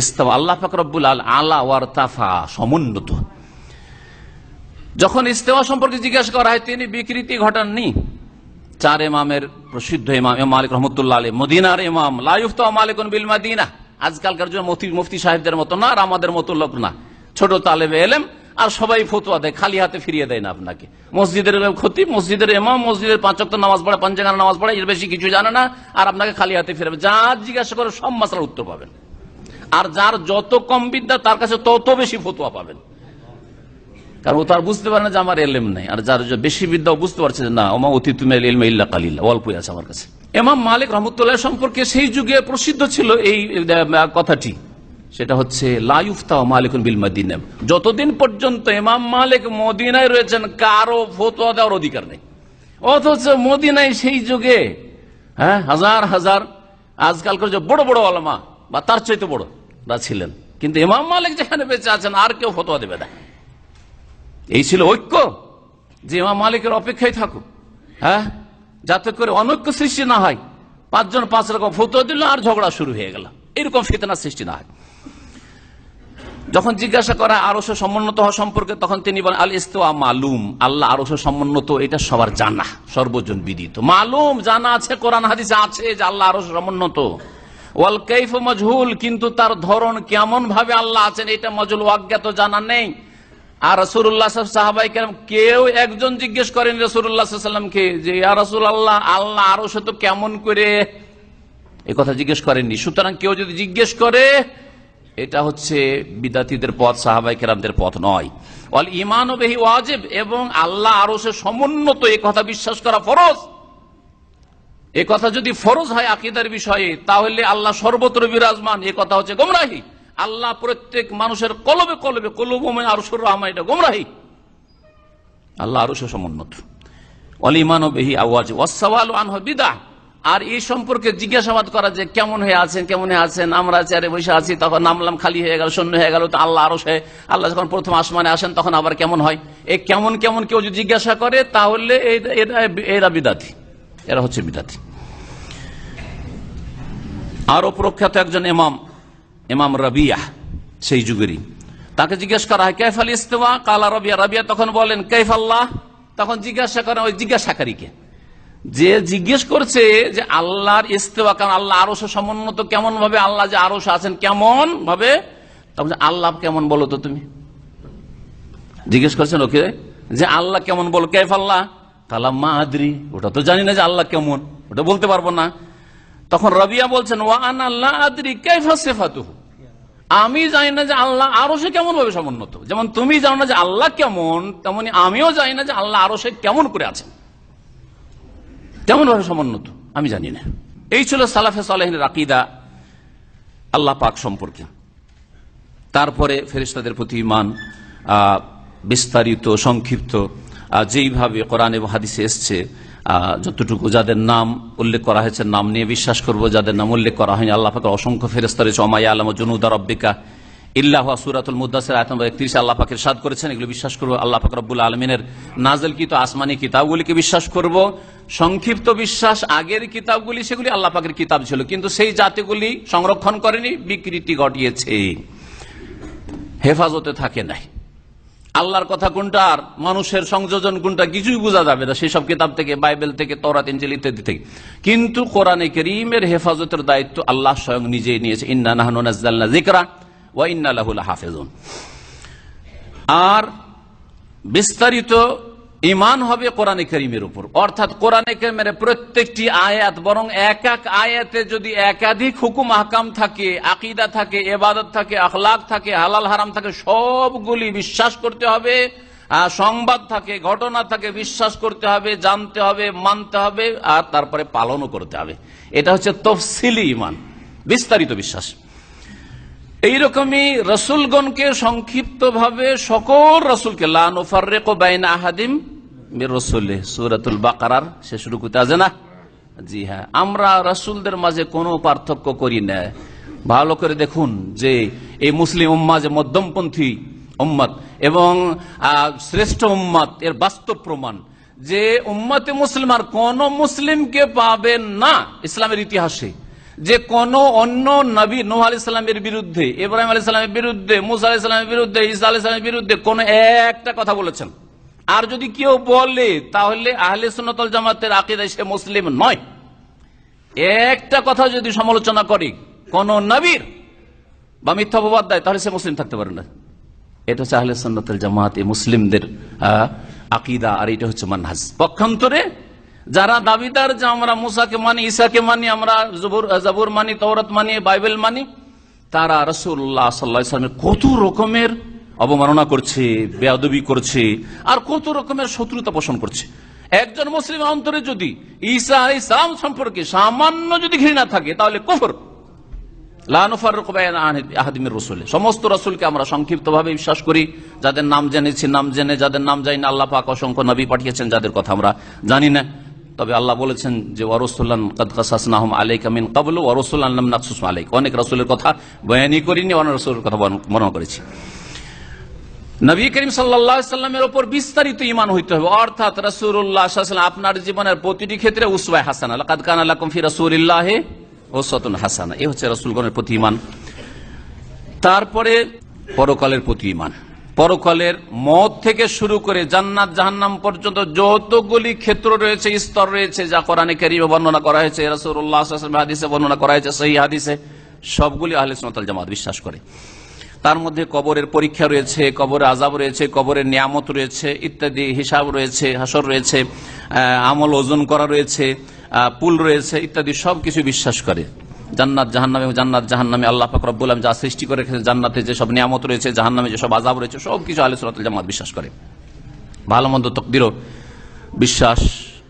ইস্তাও আল্লাহ ফাকরবুল আল, আলা ওয়ার তাফা, সমুন্নত। যখন ইস্তেওয়া সম্পর্কে জিজ্ঞাসা করা হয়, তিনি বিকৃতি ঘটাননি। চার ইমামের প্রসিদ্ধ ইমাম মালিক রহমতুল্লাহ আলী মদিনার ইমাম লাইফতা মালিকুন বিল মাদিনা। আজকালকার জন্য মুফতি মুফতি সাহেবদের মতো না, আর আমাদের মতো লোক না। ছোট তালেবে এলেম, আর সবাই ফতুয়া দেয়, খালি হাতে ফিরিয়ে দেয় না আপনাকে। মসজিদের ক্ষতি, মসজিদের ইমাম, মসজিদের পাঁচক্ত নামাজ পড়ে পাঞ্জাগান নামাজ পড়ে, এর বেশি কিছু জানে না, আর আপনাকে খালি হাতে ফিরাবে। যা জিজ্ঞাসা করে সব মাসলার উত্তর পাবেন। আর যার যত কম বিদ্যা, তার কাছে তত বেশি ফতুয়া পাবেন। কারণ ও তার বুঝতে পারে না যে আমার এলেম নেই। আর যার বেশি বিদ্যা বুঝতে পারছে না, ওমা অতি তুমি এলমে ইল্লা কালিল্লা অল্পই আছে আমার কাছে। এমাম মালিক রহমতুল্লাহ সম্পর্কে সেই যুগে প্রসিদ্ধ ছিল এই কথাটি। সেটা হচ্ছে লাইফতা মালিকুন বিল যতদিন পর্যন্ত ইমাম মালিক মদিনায় রয়েছেন, কারও ফতোয়া দেওয়ার অধিকার নেই। অথচ মদিনায় সেই যুগে হ্যাঁ হাজার হাজার, আজকালকার যে বড় বড় আলমা, বা তার চাইতে বড় ছিলেন। কিন্তু ইমাম মালিক যেখানে বেঁচে আছেন, আর কেউ ফতোয়া দেবে না। এই ছিল ঐক্য যে ইমাম মালিকের অপেক্ষায় থাকুক। হ্যাঁ? যাতে করে অনৈক্য সৃষ্টি না হয়। পাঁচজন পাঁচ রকম ফতোয়া দিল, আর ঝগড়া শুরু হয়ে গেল। এরকম ফিতনা সৃষ্টি না হয়। যখন জিজ্ঞাসা করা আরও সমুন্নত হওয়া সম্পর্কে, তখন তিনি বলেন, আল ইস্তোয়া মালুম। আল্লাহ আরও সমুন্নত, এটা সবার জানা, সর্বজন বিদিত। মালুম জানা আছে, কোরআন, হাদিসে আছে যে আল্লাহ আরও সমুন্নত। ওয়াল কৈফ মজহুল, কিন্তু তার ধরন কেমন ভাবে আল্লাহ আছেন এটা মজুল অজ্ঞাত জানা নেই। আর রসুল্লাহ সাহাবাই কেউ একজন জিজ্ঞেস করেন রসুল্লাহামকে যে রসুল আল্লাহ আল্লাহ আরও সে তো কেমন করে? এ কথা জিজ্ঞেস করেননি। সুতরাং কেউ যদি জিজ্ঞেস করে, এটা হচ্ছে বিদ্যার্থীদের পথ, সাহাবাই কেরামদের পথ নয়। অল ইমান ও বেহি ওয়াজেব, এবং আল্লাহ আরও সে সমুন্নত এ কথা বিশ্বাস করা ফরজ। এ কথা যদি ফরজ হয় আকিদার বিষয়ে, তাহলে আল্লাহ সর্বত্র বিরাজমান। এ কথা হচ্ছে গোমরাহী। আল্লাহ প্রত্যেক মানুষের কলবে কলবে কলবে আরশুর রহমান এটা গোমরাহী। আল্লাহ আরও সে সমুন্নত বিদা আর এই সম্পর্কে জিজ্ঞাসাবাদ করা যে কেমন হয়ে আছেন, কেমন হয়ে আছেন, আমরা চেয়ারে বসে আছি, তখন নামলাম, খালি হয়ে গেল, শূন্য হয়ে গেল, তো আল্লাহ আরও সে আল্লাহ যখন প্রথম আসমানে আসেন, তখন আবার কেমন হয়? এই কেমন কেমন কেউ যদি জিজ্ঞাসা করে, তাহলে এরা বিদাতি। এরা হচ্ছে বিদাতি। আরও প্রখ্যাত একজন এমাম এমাম রাবিয়া, সেই যুগেরই। তাকে জিজ্ঞেস করা হয় কেফ আল ইস্তেমা? কালা রবিয়া। রবিয়া তখন বলেন কেফ আল্লাহ তখন জিজ্ঞাসা করেন ওই জিজ্ঞাসাকারীকে? যে জিজ্ঞেস করছে যে আল্লাহর ইস্তেওয়া কারণ আল্লাহ আরও সমুন্নত কেমন ভাবে আল্লাহ যে আরও আছেন কেমন ভাবে তখন আল্লাহ কেমন বলো তো তুমি? জিজ্ঞেস করছেন, ওকে, যে আল্লাহ কেমন বলো কেফ আল্লাহ মা আদ্রি ওটা তো জানি না যে আল্লাহ কেমন, ওটা বলতে পারব না। তখন রবিয়া বলছেন ওয়ান আল্লাহ আদ্রি কেফা আমি জানি না যে আল্লাহ আরও সে কেমন ভাবে সমুন্নত। যেমন তুমি জানো না যে আল্লাহ কেমন, তেমনি আমিও জানি না যে আল্লাহ আরও সে কেমন করে আছেন। কেমন ভাবে সমুন্নত, আমি জানি না। এই ছিল সালাফে সালাহিনের আকিদা, আল্লাহ পাক সম্পর্কে। তারপরে ফেরিস্তাদের প্রতি ইমান বিস্তারিত, সংক্ষিপ্ত যেইভাবে কোরআন এবং হাদিসে এসছে যতটুকু যাদের নাম উল্লেখ করা হয়েছে, নাম নিয়ে বিশ্বাস করব, যাদের নাম উল্লেখ করা হয়নি, আল্লাহ পাকের অসংখ্য ফেরেস্তা রয়েছে অমাই আলম জনুদা রব্বিকা ইল্লাহ সুরাতুল মুদাসের আয়তম একত্রিশে আল্লাহ পাকের সাদ করেছেন, এগুলো বিশ্বাস করব, আল্লাহ পাক রব্বুল আলমিনের নাজেল কিত আসমানি কিতাবগুলিকে বিশ্বাস করব, সংক্ষিপ্ত বিশ্বাস, আগের কিতাবগুলি, সেগুলি আল্লাহ পাকের কিতাব ছিল, কিন্তু সেই জাতিগুলি সংরক্ষণ করেনি, বিকৃতি ঘটিয়েছে। হেফাজতে থাকে নাই। আল্লাহর কথা কোনটা আর মানুষের সংযোজন কোনটা কিছুই বোঝা যাবে না। সেসব কিতাব থেকে, বাইবেল থেকে তরাত ইঞ্জিল ইত্যাদি থেকে। কিন্তু কোরআনে করিমের হেফাজতের দায়িত্ব আল্লাহ স্বয়ং নিজেই নিয়েছে। ইন্না নাহনু জিকরা ওয়া ইন্না হাফেজ আর বিস্তারিত ইমান হবে কোরআনে করিমের উপর। অর্থাৎ কোরআনে করিমের প্রত্যেকটি আয়াত বরং এক এক আয়াতে যদি একাধিক হুকুম, আহকাম থাকে, আকিদা থাকে এবাদত থাকে, আখলাক থাকে, হালাল, হারাম থাকে, সবগুলি বিশ্বাস করতে হবে সংবাদ থাকে, ঘটনা থাকে, বিশ্বাস করতে হবে, জানতে হবে, মানতে হবে, আর তারপরে পালনও করতে হবে। এটা হচ্ছে তফসিলি ইমান। বিস্তারিত বিশ্বাস। এইরকমই রসুলগণকে সংক্ষিপ্ত ভাবে সকল রসুলকে লাফারেকাইন আহাদিম রসুল্লে সুরাতুল বাকারার শেষ রুকুতে আছে না? জি হ্যাঁ। আমরা রসুলদের মাঝে কোনো পার্থক্য করি না। ভালো করে দেখুন যে এই মুসলিম উম্মা যে মধ্যমপন্থী উম্মত এবং শ্রেষ্ঠ উম্মত এর বাস্তব প্রমাণ যে উম্মতে মুসলিম আর কোন মুসলিমকে পাবেন না ইসলামের ইতিহাসে। যে কোন অন্য নবী নোহ আলি সাল্লামের বিরুদ্ধে, ইব্রাহিম আলী সাল্লামের বিরুদ্ধে, মুসা আলি সাল্লামের বিরুদ্ধে ইসা আলি সাল্লামের বিরুদ্ধে কোন একটা কথা বলেছেন। আর যদি কেউ বলে, তাহলে আহলে সুন্নতল জামাতের আকিদা সে মুসলিম নয়। একটা কথা যদি সমালোচনা করে, কোন নবীর বা মিথ্যা অপবাদ দেয়, তাহলে সে মুসলিম থাকতে পারে না। এটা হচ্ছে আহলে সন্ন্যতের জামাত মুসলিমদের আকিদা, আর এটা হচ্ছে মানহাজ। পক্ষান্তরে যারা দাবিদার যে আমরা মুসাকে মানি, ঈসাকে মানি, আমরা জবুর মানি তৌরত মানি, বাইবেল মানি, তারা রসুল্লাহ সাল্লাহ ইসলামের কত রকমের অবমাননা করছে, বেয়াদবি করছে, আর কত রকমের শত্রুতা পোষণ করছে। একজন মুসলিম অন্তরে যদি ঈসা ইসলাম সম্পর্কে সামান্য যদি ঘৃণা থাকে, তাহলে কফর। সমস্ত রসুলকে আমরা সংক্ষিপ্ত ভাবে বিশ্বাস করি, যাদের নাম জেনেছি, নাম জেনে যাদের নাম জানি না আল্লাহ পাক অসংখ্য নবী পাঠিয়েছেন, যাদের কথা আমরা জানি না। তবে আল্লাহ বলেছেন যে ওয়ারসুল্লান কাদকাসাসনাহম আলাইক আমিন কাবল ওয়ারসুল্লাহ নাকসুস আলাইক। অনেক রসুলের কথা বয়ানি করিনি, অনেক রসুলের কথা বর্ণনা করেছি। নবী করিম সাল্লামের ওপর বিস্তারিত ইমান হইতে হবে। অর্থাৎ রসুল্লাহ আপনার জীবনের প্রতিটি ক্ষেত্রে উসওয়ায় হাসান। আল্লাহ কাদকান আল্লাহ কমফি রসুল্লাহ ওসতুন হাসানা। এ হচ্ছে রসুলগণের প্রতি ইমান তারপরে পরকালের প্রতি ইমান পরকালের মত থেকে শুরু করে জান্নাত জাহান্নাম পর্যন্ত যতগুলি ক্ষেত্র রয়েছে, স্তর রয়েছে, যা কোরআনে কেরিমে বর্ণনা করা হয়েছে রসুল্লাহ হাদিসে বর্ণনা করা হয়েছে সেই হাদিসে, সবগুলি আহলে সুনতাল জামাত বিশ্বাস করে। তার মধ্যে কবরের পরীক্ষা রয়েছে, কবরের আজাব রয়েছে, কবরের নিয়ামত রয়েছে, ইত্যাদি হিসাব রয়েছে, হাসর রয়েছে আমল ওজন করা রয়েছে পুল রয়েছে, ইত্যাদি সব কিছু বিশ্বাস করে। জান্নাত, জাহান্নামে এবং জান্নাত, জাহান্নামে আল্লাহ পাক রব্বুল যা সৃষ্টি করে রেখেছে জান্নাতে যেসব নিয়ামত রয়েছে, জাহান্নামে যেসব আজাব রয়েছে সব কিছু আহলে জামাত বিশ্বাস করে। ভালো মন্দ তকদিরও বিশ্বাস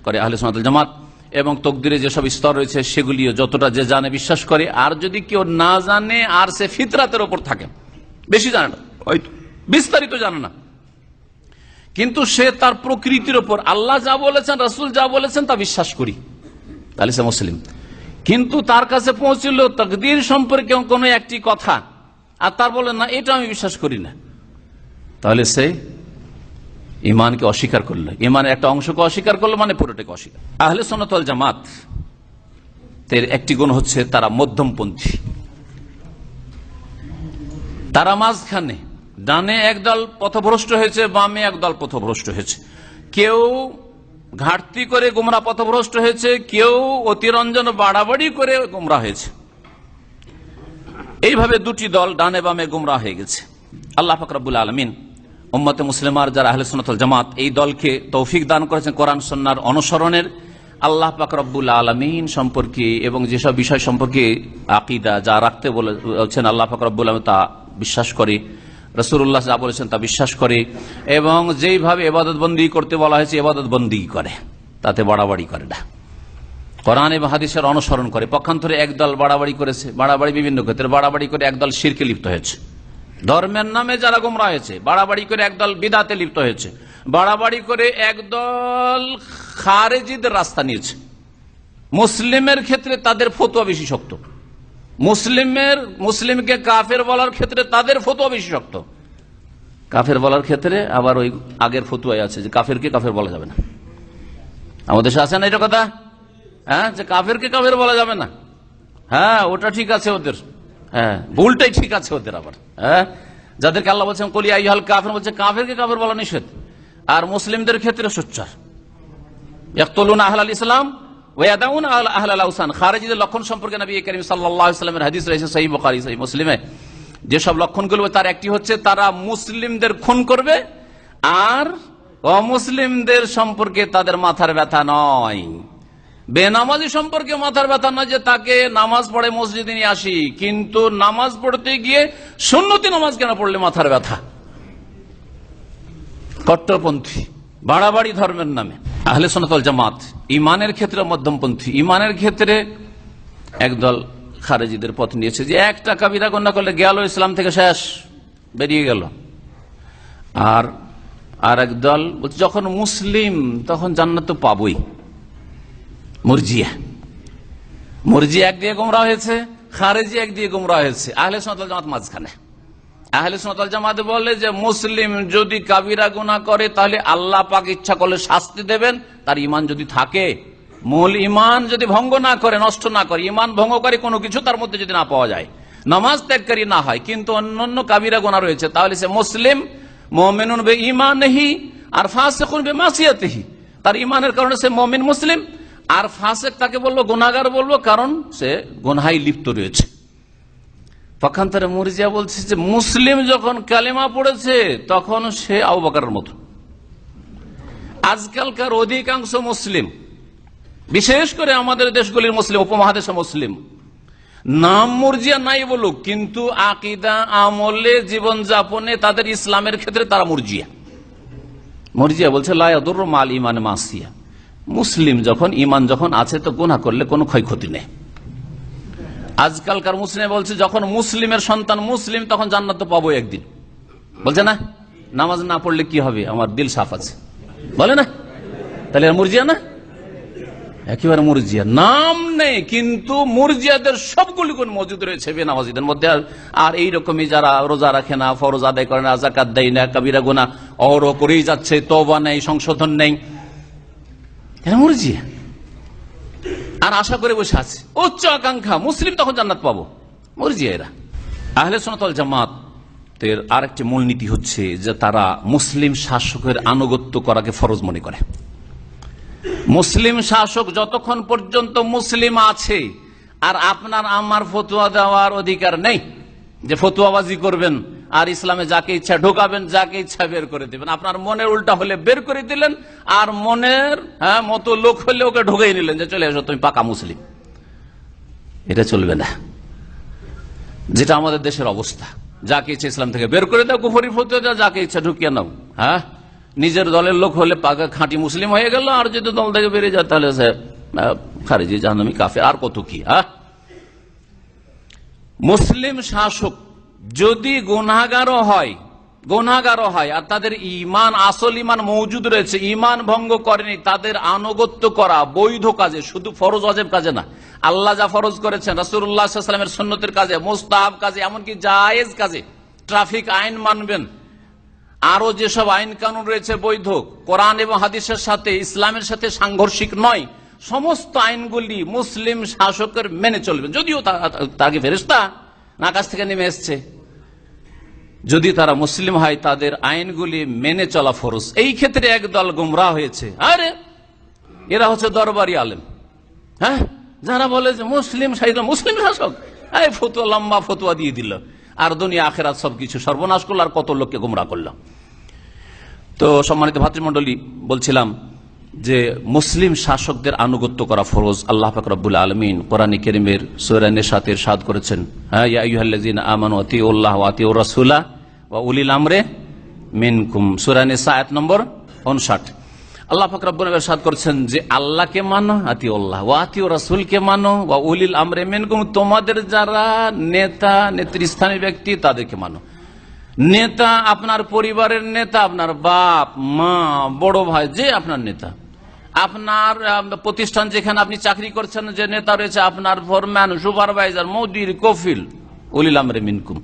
করে আহলে সুন্নাতুল জামাত এবং তকদিরে যেসব স্তর রয়েছে, সেগুলিও যতটা যে জানে বিশ্বাস করে, আর যদি কেউ না জানে, আর সে ফিতরাতের ওপর থাকে। বেশি জানে না হয়তো বিস্তারিত জানে না। কিন্তু সে তার প্রকৃতির ওপর আল্লাহ যা বলেছেন, রাসুল যা বলেছেন তা বিশ্বাস করি। তাহলে সে মুসলিম। কিন্তু তার কাছে পৌঁছিল তকদির সম্পর্কে কোনো একটি কথা। আর তার বলে, না, এটা আমি বিশ্বাস করি না। তাহলে সে ইমানকে অস্বীকার করল। ইমানের একটা অংশকে অস্বীকার করল মানে পুরোটাকে অস্বীকার। আহলে সোনাতল জামাত, এর একটি গুণ হচ্ছে তারা মধ্যমপন্থী। তারা মাঝখানে, ডানে একদল পথভ্রষ্ট হয়েছে, বামে একদল পথভ্রষ্ট হয়েছে। কেউ ঘাটতি করে গুমরা পথভ্রষ্ট হয়েছে, কেউ অতিরঞ্জন বাড়াবাড়ি করে গুমরা হয়েছে। এইভাবে দুটি দল ডানে বামে গুমরা হয়ে গেছে। আল্লাহ ফকরাবুল আলমিন উম্মতে মুসলিমার যারা আহলে জামাত, এই দলকে তৌফিক দান করেছেন কোরআন সন্ন্যার অনুসরণের। আল্লাহ রব্বুল আলমিন সম্পর্কে এবং যেসব বিষয় সম্পর্কে আকিদা যা রাখতে বলেছেন আল্লাহ রব্বুল আলম তা বিশ্বাস করে। রসুল্লাহ যা বলেছেন তা বিশ্বাস করে এবং যেইভাবে এবাদত বন্দি করতে বলা হয়েছে এবাদত বন্দি করে। তাতে বাড়াবাড়ি করে না। কোরআন এবং হাদিসের অনুসরণ করে। পক্ষান্তরে একদল বাড়াবাড়ি করেছে, বাড়াবাড়ি বিভিন্ন ক্ষেত্রে বাড়াবাড়ি করে একদল শিরকে লিপ্ত হয়েছে। ধর্মের নামে যারা গোমরা হয়েছে, বাড়াবাড়ি করে একদল বিদাতে লিপ্ত হয়েছে। বাড়াবাড়ি করে একদল খারেজিদের রাস্তা নিয়েছে। মুসলিমের ক্ষেত্রে তাদের ফতুয়া বেশি শক্ত। মুসলিমের, মুসলিমকে কাফের বলার ক্ষেত্রে তাদের ফতুয়া বেশি শক্ত। কাফের বলার ক্ষেত্রে আবার ওই আগের ফতুয়াই আছে, যে কাফেরকে কাফের বলা যাবে না। আমাদের দেশে আছে না এটা কথা? হ্যাঁ যে কাফেরকে কাফের বলা যাবে না। হ্যাঁ ওটা ঠিক আছে ওদের। হ্যাঁ ভুলটাই ঠিক আছে ওদের আবার। হ্যাঁ যাদেরকে আল্লাহ বলছেন কলিয়া ইহাল কাফের বলছে, কাফেরকে কাফের বলা নিষেধ। আর মুসলিমদের ক্ষেত্রে সোচ্চার। ইয়াকতুলুন আহলাল ইসলাম ওয়াদাউন আহলাল আউসান খারেজিদের লক্ষণ সম্পর্কে নবী করিম সাল্লাল্লাহু আলাইহি মুসলিমে যেসব লক্ষণগুলো তার একটি হচ্ছে তারা মুসলিমদের খুন করবে আর অমুসলিমদের সম্পর্কে তাদের মাথার ব্যথা নয়। বেনামাজি সম্পর্কে মাথার ব্যথা নয় যে তাকে নামাজ পড়ে মসজিদে নিয়ে আসি, কিন্তু নামাজ পড়তে গিয়ে সুন্নতি নামাজ কেন পড়লে মাথার ব্যথা? কট্টরপন্থী, বাড়াবাড়ি ধর্মের নামে। আহলে সোনাতল জামাত ইমানের ক্ষেত্রে মধ্যমপন্থী। ইমানের ক্ষেত্রে একদল খারেজিদের পথ নিয়েছে যে একটা কাবিরা গণ্য করলে গেল ইসলাম থেকে শেষ, বেরিয়ে গেল। আর আর একদল বলছে, যখন মুসলিম, তখন জান্নাত তো পাবই। মুরজিয়া। মুরজিয়া এক দিয়ে গোমরা হয়েছে, খারেজি এক দিয়ে গোমরা হয়েছে। আহলে সোনাতল জামাত মাঝখানে। আহলে সোনাতল জামাত বলে যে, মুসলিম যদি কাবিরা গুণা করে, তাহলে আল্লাহ পাক ইচ্ছা করলে শাস্তি দেবেন। তার ইমান যদি থাকে, মূল ইমান যদি ভঙ্গ না করে, নষ্ট না করে ইমান ভঙ্গকারী কোনো কিছু তার মধ্যে যদি না পাওয়া যায়, নামাজ ত্যাগকারী না হয়, কিন্তু অন্যান্য কাবিরা গোনা রয়েছে, তাহলে সে মুসলিম, মোমেনুন বে ইমানহি আর ফাসেকুন বে মাসিয়াতেহি তার ইমানের কারণে সে মমিন, মুসলিম, আর ফাসেক তাকে বলব গুনাগার বলব, কারণ সে গুনহাই লিপ্ত রয়েছে। পক্ষান্তরে মুরজিয়া বলছে যে, মুসলিম যখন কালেমা পড়েছে, তখন সে আবু বকারের মতো। আজকালকার অধিকাংশ মুসলিম, বিশেষ করে আমাদের দেশগুলির মুসলিম, উপমহাদেশে মুসলিম, নাম মুরজিয়া নাই বলুক, কিন্তু আকিদা, আমলে জীবন যাপনে তাদের ইসলামের ক্ষেত্রে তারা মুরজিয়া। মুরজিয়া বলছে লায়াদুর মাল ইমান মাসিয়া। মুসলিম যখন ইমান যখন আছে, তো গুণা করলে কোনো ক্ষয়ক্ষতি নেই। আজকালকার মুসলিম বলছে, যখন মুসলিমের সন্তান মুসলিম, তখন জান্নাত তো পাবো একদিন। বলছে না? নামাজ না পড়লে কি হবে? আমার দিল সাফ আছে। বলে না? তাহলে মুরজিয়া না? একেবারে মুরজিয়া। নাম নেই, কিন্তু মুরজিয়াদের সবগুলি গুণ মজুদ রয়েছে বেনামাজিদের মধ্যে। আর- এইরকমই যারা রোজা রাখে না, ফরজ আদায় করে না জাকাত দেয় না, কাবিরা গুনা অর করেই যাচ্ছে তবা নেই, সংশোধন নেই। মুরজিয়া। আর আশা করে বসে আছে। উচ্চ আকাঙ্ক্ষা, মুসলিম তখন জান্নাত পাবো। মর্জি এরা। আহলে সোনাতল জামাতের আরেকটি মূলনীতি হচ্ছে যে তারা মুসলিম শাসকের আনুগত্য করাকে ফরজ মনে করে। মুসলিম শাসক যতক্ষণ পর্যন্ত মুসলিম আছে, আর আপনার আমার ফতুয়া দেওয়ার অধিকার নেই, যে ফতুয়াবাজি করবেন আর ইসলামে যাকে ইচ্ছা ঢোকাবেন, যাকে ইচ্ছা বের করে দিবেন। আপনার মনের উল্টা হলে বের করে দিলেন, আর মনের হ্যাঁ মতো লোক হলে ওকে ঢোকাই নিলেন যে, চলে এসো, তুমি পাকা মুসলিম। এটা চলবে না। যেটা আমাদের দেশের অবস্থা। যাকে ইচ্ছা ইসলাম থেকে বের করে দাও, কুফরি ফতুয়া দাও, যাকে ইচ্ছা ঢুকিয়ে নাও হ্যাঁ? নিজের দলের লোক হলে পাকা খাঁটি মুসলিম হয়ে গেল, আর যদি দল থেকে বেরিয়ে যায়, তাহলে খারিজি জাহান্নামী কাফে আর কত কি হ্যাঁ? মুসলিম শাসক যদি গুনাগারও হয় গুনাগারও হয়, আর তাদের ইমান আসল ইমান মজুদ রয়েছে ইমান ভঙ্গ করেনি, তাদের আনুগত্য করা বৈধ কাজে, শুধু ফরজ অজেব কাজে না। আল্লাহ যা ফরজ করেছেন রাসুল্লাহামের সন্ন্যতের কাজে, মোস্তাহাব কাজে, এমনকি জায়েজ কাজে, ট্রাফিক আইন মানবেন। আরও যেসব আইন কানুন রয়েছে বৈধ, কোরআন এবং হাদিসের সাথে, ইসলামের সাথে সাংঘর্ষিক নয়, সমস্ত আইনগুলি মুসলিম শাসকের মেনে চলবেন যদিও তাকে ফেরেস্তা আকাশ থেকে নেমে এসছে। যদি তারা মুসলিম হয়, তাদের আইনগুলি মেনে চলা ফরজ। এই ক্ষেত্রে একদল গুমরা হয়েছে। আরে, এরা হচ্ছে দরবারি আলেম। হ্যাঁ? যারা বলে যে মুসলিম মুসলিম শাসক। এই ফতুয়া, লম্বা ফতুয়া দিয়ে দিল। আর দুনিয়া, আখেরাত সবকিছু সর্বনাশ করল, আর কত লোককে গুমরা করলাম তো সম্মানিত ভাতৃমন্ডলী বলছিলাম যে মুসলিম শাসকদের আনুগত্য করা ফরজ, আল্লাহ ফাকরাবুল আলমিন কোরআন করিমের সৈরানের সাথে সাদ করেছেন। হ্যাঁ ইয়াহ্লাজিন আমানু আতি উল্লাহ আতি ও রাসুল্লাহ ওয়া উলিল আমরে মিনকুম। সুরানে সায়াত নম্বর উনষাট আল্লাহ ফাকরাবুল সাদ করেছেন যে আল্লাহকে মানো আতি উল্লাহ ও আতি ও রাসুলকে মানো, ওয়া উলিল আমরে মিনকুম। তোমাদের যারা নেতা নেতৃস্থানীয় ব্যক্তি, তাদেরকে মানো। নেতা আপনার পরিবারের নেতা, আপনার বাপ, মা, বড় ভাই, যে আপনার নেতা। আপনার প্রতিষ্ঠান যেখানে আপনি চাকরি করছেন, যে নেতা রয়েছে, আপনার ফোরম্যান সুপারভাইজার মৌদির, কফিল, উলিল আমরে মিনকুম।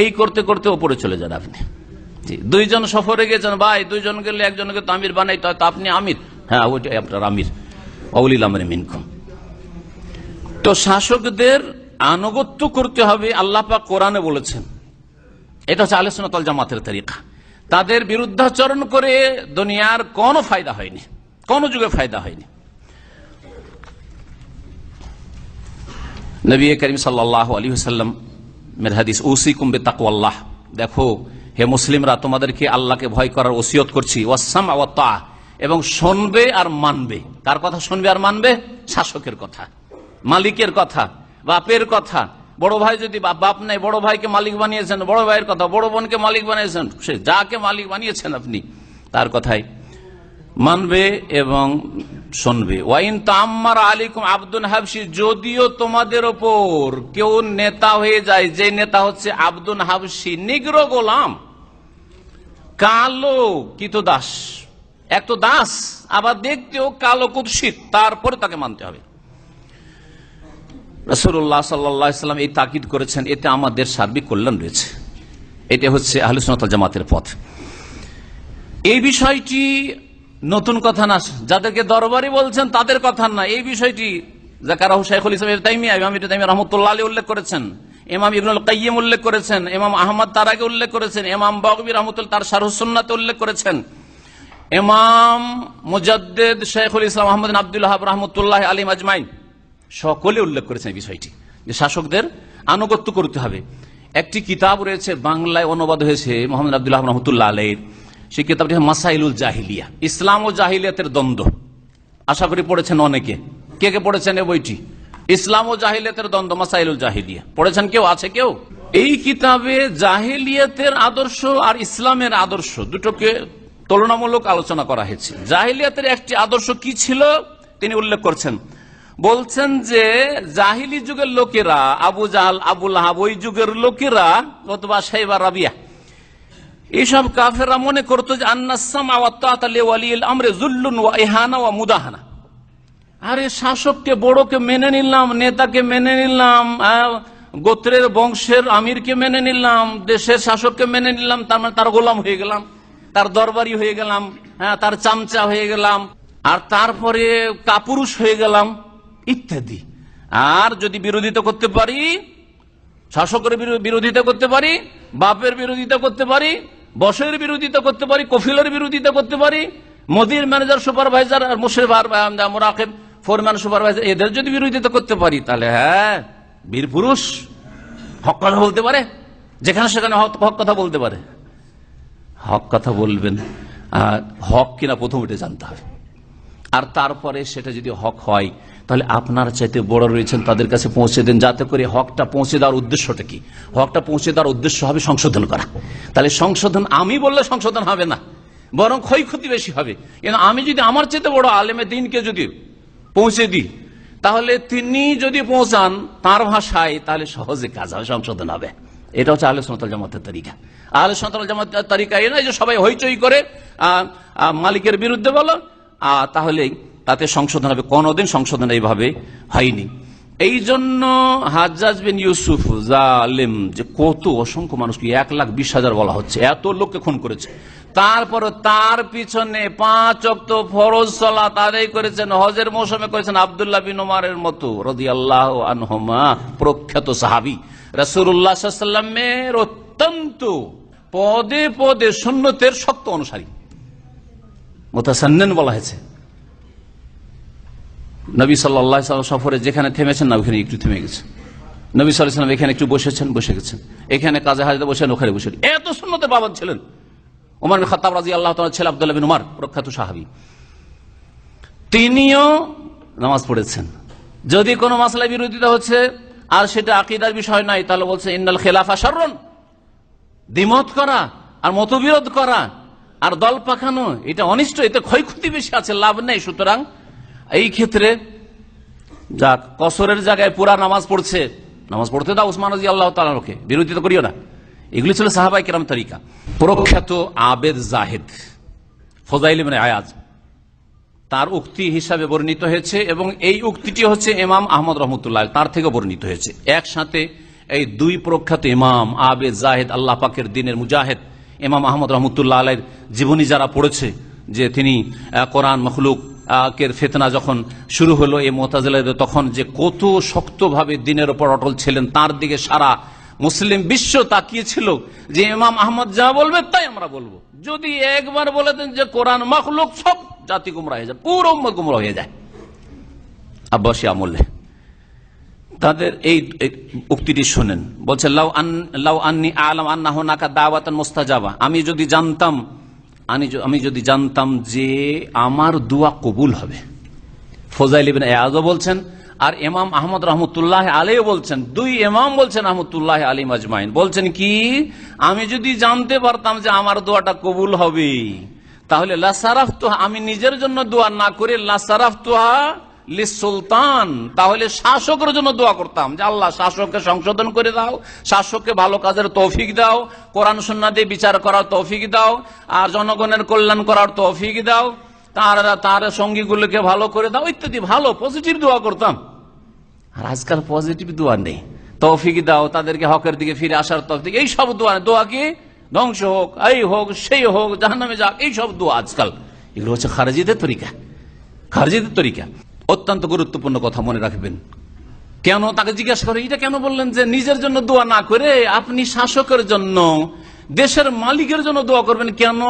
এই করতে করতে ওপরে চলে যান আপনি। দুইজন সফরে গেছেন, ভাই, দুইজন গেলে একজনকে তো আমির বানাইতে হয়, তো আপনি আমির। হ্যাঁ ওইটাই আপনার আমির অলিল আমরে মিনকুম। তো শাসকদের আনুগত্য করতে হবে, আল্লাহ পাক কোরআনে বলেছেন। এটা হচ্ছে আলোচনা তল জামাতের তরিকা। তাদের বিরুদ্ধাচরণ করে দুনিয়ার কোনো ফায়দা হয়নি। কোনো যুগে ফায়দা হয়নি। নবী করিম সাল্লাহ আলী সাল্লাম মের ওসি কুম্বে তাকুয়াল্লাহ দেখো, হে মুসলিমরা, তোমাদেরকে আল্লাহকে ভয় করার ওসিয়ত করছি ওয়াসাম আওয়াত্তা এবং শুনবে আর মানবে। কার কথা শুনবে আর মানবে? শাসকের কথা, মালিকের কথা, বাপের কথা। বড় ভাই যদি বাপ বাপ নাই, বড় ভাইকে মালিক বানিয়েছেন, বড় ভাইয়ের কথা, বড় বোনকে মালিক বানিয়েছেন, সে যাকে মালিক বানিয়েছেন আপনি, তার কথাই মানবে এবং শুনবে। ওয়াইন তাম্মার আলিকুম আব্দুল হাবসি যদিও তোমাদের ওপর কেউ নেতা হয়ে যায়, যে নেতা হচ্ছে আব্দুল হাবসি নিগ্র গোলাম, কালো কিত দাস এক তো দাস, আবার দেখতেও কালো কুৎসিত, তারপরে তাকে মানতে হবে। রসুল্লাহ সাল্লাম এই তাকিদ করেছেন, এতে আমাদের সার্বিক কল্যাণ রয়েছে। এটা হচ্ছে আহলুসনাত জামাতের পথ। এই বিষয়টি নতুন কথা না, যাদেরকে দরবারি বলছেন তাদের কথা না। এই বিষয়টি শাইখুল ইসলাম ইমাম আলী উল্লেখ করেছেন। উল্লেখ করেছেন। আহমদ তারাকে উল্লেখ করেছেন। তার উল্লেখ করেছেন। সকলে উল্লেখ করেছেন এই বিষয়টি যে শাসকদের আনুগত্য করতে হবে। একটি কিতাব রয়েছে, বাংলায় অনুবাদ হয়েছে মোহাম্মদ আব্দুল্লাহ রহমতুল্লাহ আলহীর সেই কিতাবটি মাসাইলুল জাহিলিয়া। ইসলাম ও জাহিলিয়াতের দ্বন্দ্ব। আশা করি পড়েছেন অনেকে। কে কে পড়েছেন এ বইটি? ইসলাম ও জাহিলিয়াতের দ্বন্দ্ব, মাসাইলুল জাহিলিয়া। পড়েছেন কেউ? আছে কেউ? এই কিতাবে জাহিলিয়াতের আদর্শ আর ইসলামের আদর্শ দুটোকে তুলনামূলক আলোচনা করা হয়েছে। জাহিলিয়াতের একটি আদর্শ কি ছিল? তিনি উল্লেখ করছেন। বলছেন যে, জাহিলি যুগের লোকেরা, আবু জাহাল, আবুল ওই যুগের লোকেরা, অথবা সাইবা রাবিয়া এইসব কাফেরা মনে করতো যে আমরে জুল্লুন ওয়া ইহানা ওয়া মুদাহানা। আরে শাসককে, বড়কে মেনে নিলাম, নেতাকে মেনে নিলাম গোত্রের বংশের আমিরকে মেনে নিলাম, দেশের শাসককে মেনে নিলাম, তার মানে তার গোলাম হয়ে গেলাম, তার দরবারি হয়ে গেলাম হ্যাঁ তার চামচা হয়ে গেলাম, আর তারপরে কাপুরুষ হয়ে গেলাম, ইত্যাদি। আর যদি বিরোধিতা করতে পারি, শাসকের বিরো- বিরোধিতা করতে পারি, বাপের বিরোধিতা করতে পারি বসের বিরোধিতা করতে পারি, কফিলের বিরোধিতা করতে পারি, মোদির ম্যানেজার সুপারভাইজার আর মুশেফার মোরাকেব ফোরম্যান সুপারভাইজার এদের যদি বিরোধিতা করতে পারি, তাহলে হ্যাঁ বীর পুরুষ, হক কথা বলতে পারে, যেখানে সেখানে হক কথা বলতে পারে। হক কথা বলবেন, আর হক কিনা প্রথম এটা জানতে হবে। আর তারপরে সেটা যদি হক হয়, তাহলে আপনার চাইতে বড় রয়েছেন তাদের কাছে পৌঁছে দেন। যাতে করে হকটা পৌঁছে দেওয়ার উদ্দেশ্যটা কি? হকটা পৌঁছে দেওয়ার উদ্দেশ্য হবে সংশোধন করা। তাহলে সংশোধন আমি বললে সংশোধন হবে না, বরং ক্ষয়ক্ষতি বেশি হবে। কিন্তু আমি যদি আমার চাইতে বড় আলেমে দিনকে যদি পৌঁছে দিই, তাহলে তিনি যদি পৌঁছান তার ভাষায়, তাহলে সহজে কাজ হবে, সংশোধন হবে। এটা হচ্ছে আলোচনা জামাতের তরিকা। আলোচনা জামাতের তরিকা এ নয় যে সবাই হইচই করে মালিকের বিরুদ্ধে বলো তাহলেই তাতে সংশোধন হবে। কোনোদিন সংশোধন এইভাবে হয়নি। এই জন্য হাজাজ বিন ইউসুফ জালেম, যে কত অসংখ্য মানুষকে এক লাখ বিশ হাজার বলা হচ্ছে, এত লোককে খুন করেছে। তারপর তার পিছনে পাঁচ অক্ত ফরজ সলা তাদের করেছেন, হজের মৌসুমে করেছেন আবদুল্লাহ বিন ওমারের মতো রদি আল্লাহ আনহমা, প্রখ্যাত সাহাবি। রসুল্লাহামের অত্যন্ত পদে পদে সুন্নতের শক্ত অনুসারী। মোতাসান্নেন বলা হয়েছে। নবী সাল্লাহ সফরে যেখানে থেমেছেন না, ওখানে একটু থেমে গেছে। নবী সাল্লাম এখানে একটু বসেছেন, বসে গেছেন। এখানে কাজে হাজতে বসেন, ওখানে বসে এত সুন্নতে বাবাদ ছিলেন। বিন খতাব রাজি আল্লাহ ছেলে আব্দুল্লাহ বিন উমার, প্রখ্যাত সাহাবী। তিনিও নামাজ পড়েছেন। যদি কোনো মাসলায় বিরোধিতা হচ্ছে, আর সেটা আকিদার বিষয় নাই তাহলে বলছে, ইন্নাল খেলাফা সারণ দ্বিমত করা আর মতবিরোধ করা আর দল পাখানো এটা অনিষ্ট, এতে ক্ষয়ক্ষতি বেশি আছে, লাভ নেই। সুতরাং এই ক্ষেত্রে যাক কসরের জায়গায় পুরা নামাজ পড়ছে, নামাজ পড়তে দাও উসমান রাজি আল্লাহ তালাকে বিরোধিতা করিও না। এগুলি ছিল সাহাবাই কেরাম তরিকা। প্রখ্যাত আবেদ জাহেদ, ফজাইল মানে আয়াজ, তার উক্তি হিসাবে বর্ণিত হয়েছে এবং এই উক্তিটি হচ্ছে ইমাম আহমদ রহমতুল্লাহ, তার থেকে বর্ণিত হয়েছে। একসাথে এই দুই প্রখ্যাত ইমাম, আবেদ জাহেদ, আল্লাহ পাকের দিনের মুজাহেদ ইমাম আহমদ রহমতুল্লাহ আলের জীবনী যারা পড়েছে, যে তিনি কোরআন মখলুক কের ফেতনা যখন শুরু হলো, এই মোতাজিলাদের তখন যে কত শক্তভাবে দিনের ওপর অটল ছিলেন, তার দিকে সারা মুসলিম বিশ্ব তাকিয়েছিল যে ইমাম আহমদ যা বলবে তাই আমরা বলব। যদি একবার বলে দেন যে কোরআন মখলুক, সব জাতি গুমরা হয়ে যায় পুরো গুমরা হয়ে যায়। আব্বাসী আমলে। তাদের এই উক্তিটি শোনেন। বলছে, লাউ আন, লাউ আন্নি আলম আন্না হোনাকা দাওয়াতান মুস্তাজাবা। আমি যদি জানতাম, আমি আমি যদি জানতাম যে আমার দোয়া কবুল হবে। ফজাইল ইবিন এয়াজও বলছেন, আর এমাম আহমদ রহমতুল্লাহ আলীও বলছেন, দুই এমাম বলছেন রহমতুল্লাহ আলী মাজমাইন। বলছেন কি, আমি যদি জানতে পারতাম যে আমার দোয়াটা কবুল হবে তাহলে লাসারাফ তো আমি নিজের জন্য দোয়া না করে লাসারাফ তোহা সুলতান, তাহলে শাসকের জন্য দোয়া করতাম যে আল্লাহ শাসককে সংশোধন করে দাও, শাসককে ভালো কাজের তৌফিক দাও, কোরআন সুন্না দিয়ে বিচার করার তৌফিক দাও, আর জনগণের কল্যাণ করার তৌফিক দাও, তার তার সঙ্গীগুলোকে ভালো করে দাও, ইত্যাদি, ভালো পজিটিভ দোয়া করতাম। আর আজকাল পজিটিভ দোয়া নেই। তৌফিক দাও, তাদেরকে হকের দিকে ফিরে আসার তৌফিক, এই সব দোয়া দোয়া কি? ধ্বংস হোক, এই হোক, সেই হোক, জাহান্নামে যাক, এই সব দোয়া আজকাল। এগুলো হচ্ছে খারেজিদের তরিকা। খারেজিদের তরিকা। অত্যন্ত গুরুত্বপূর্ণ কথা মনে রাখবেন। কেন? তাকে জিজ্ঞাসা করে, এটা কেন বললেন যে নিজের জন্য দোয়া না করে আপনি শাসকের জন্য, দেশের মালিকের জন্য দোয়া করবেন কেন?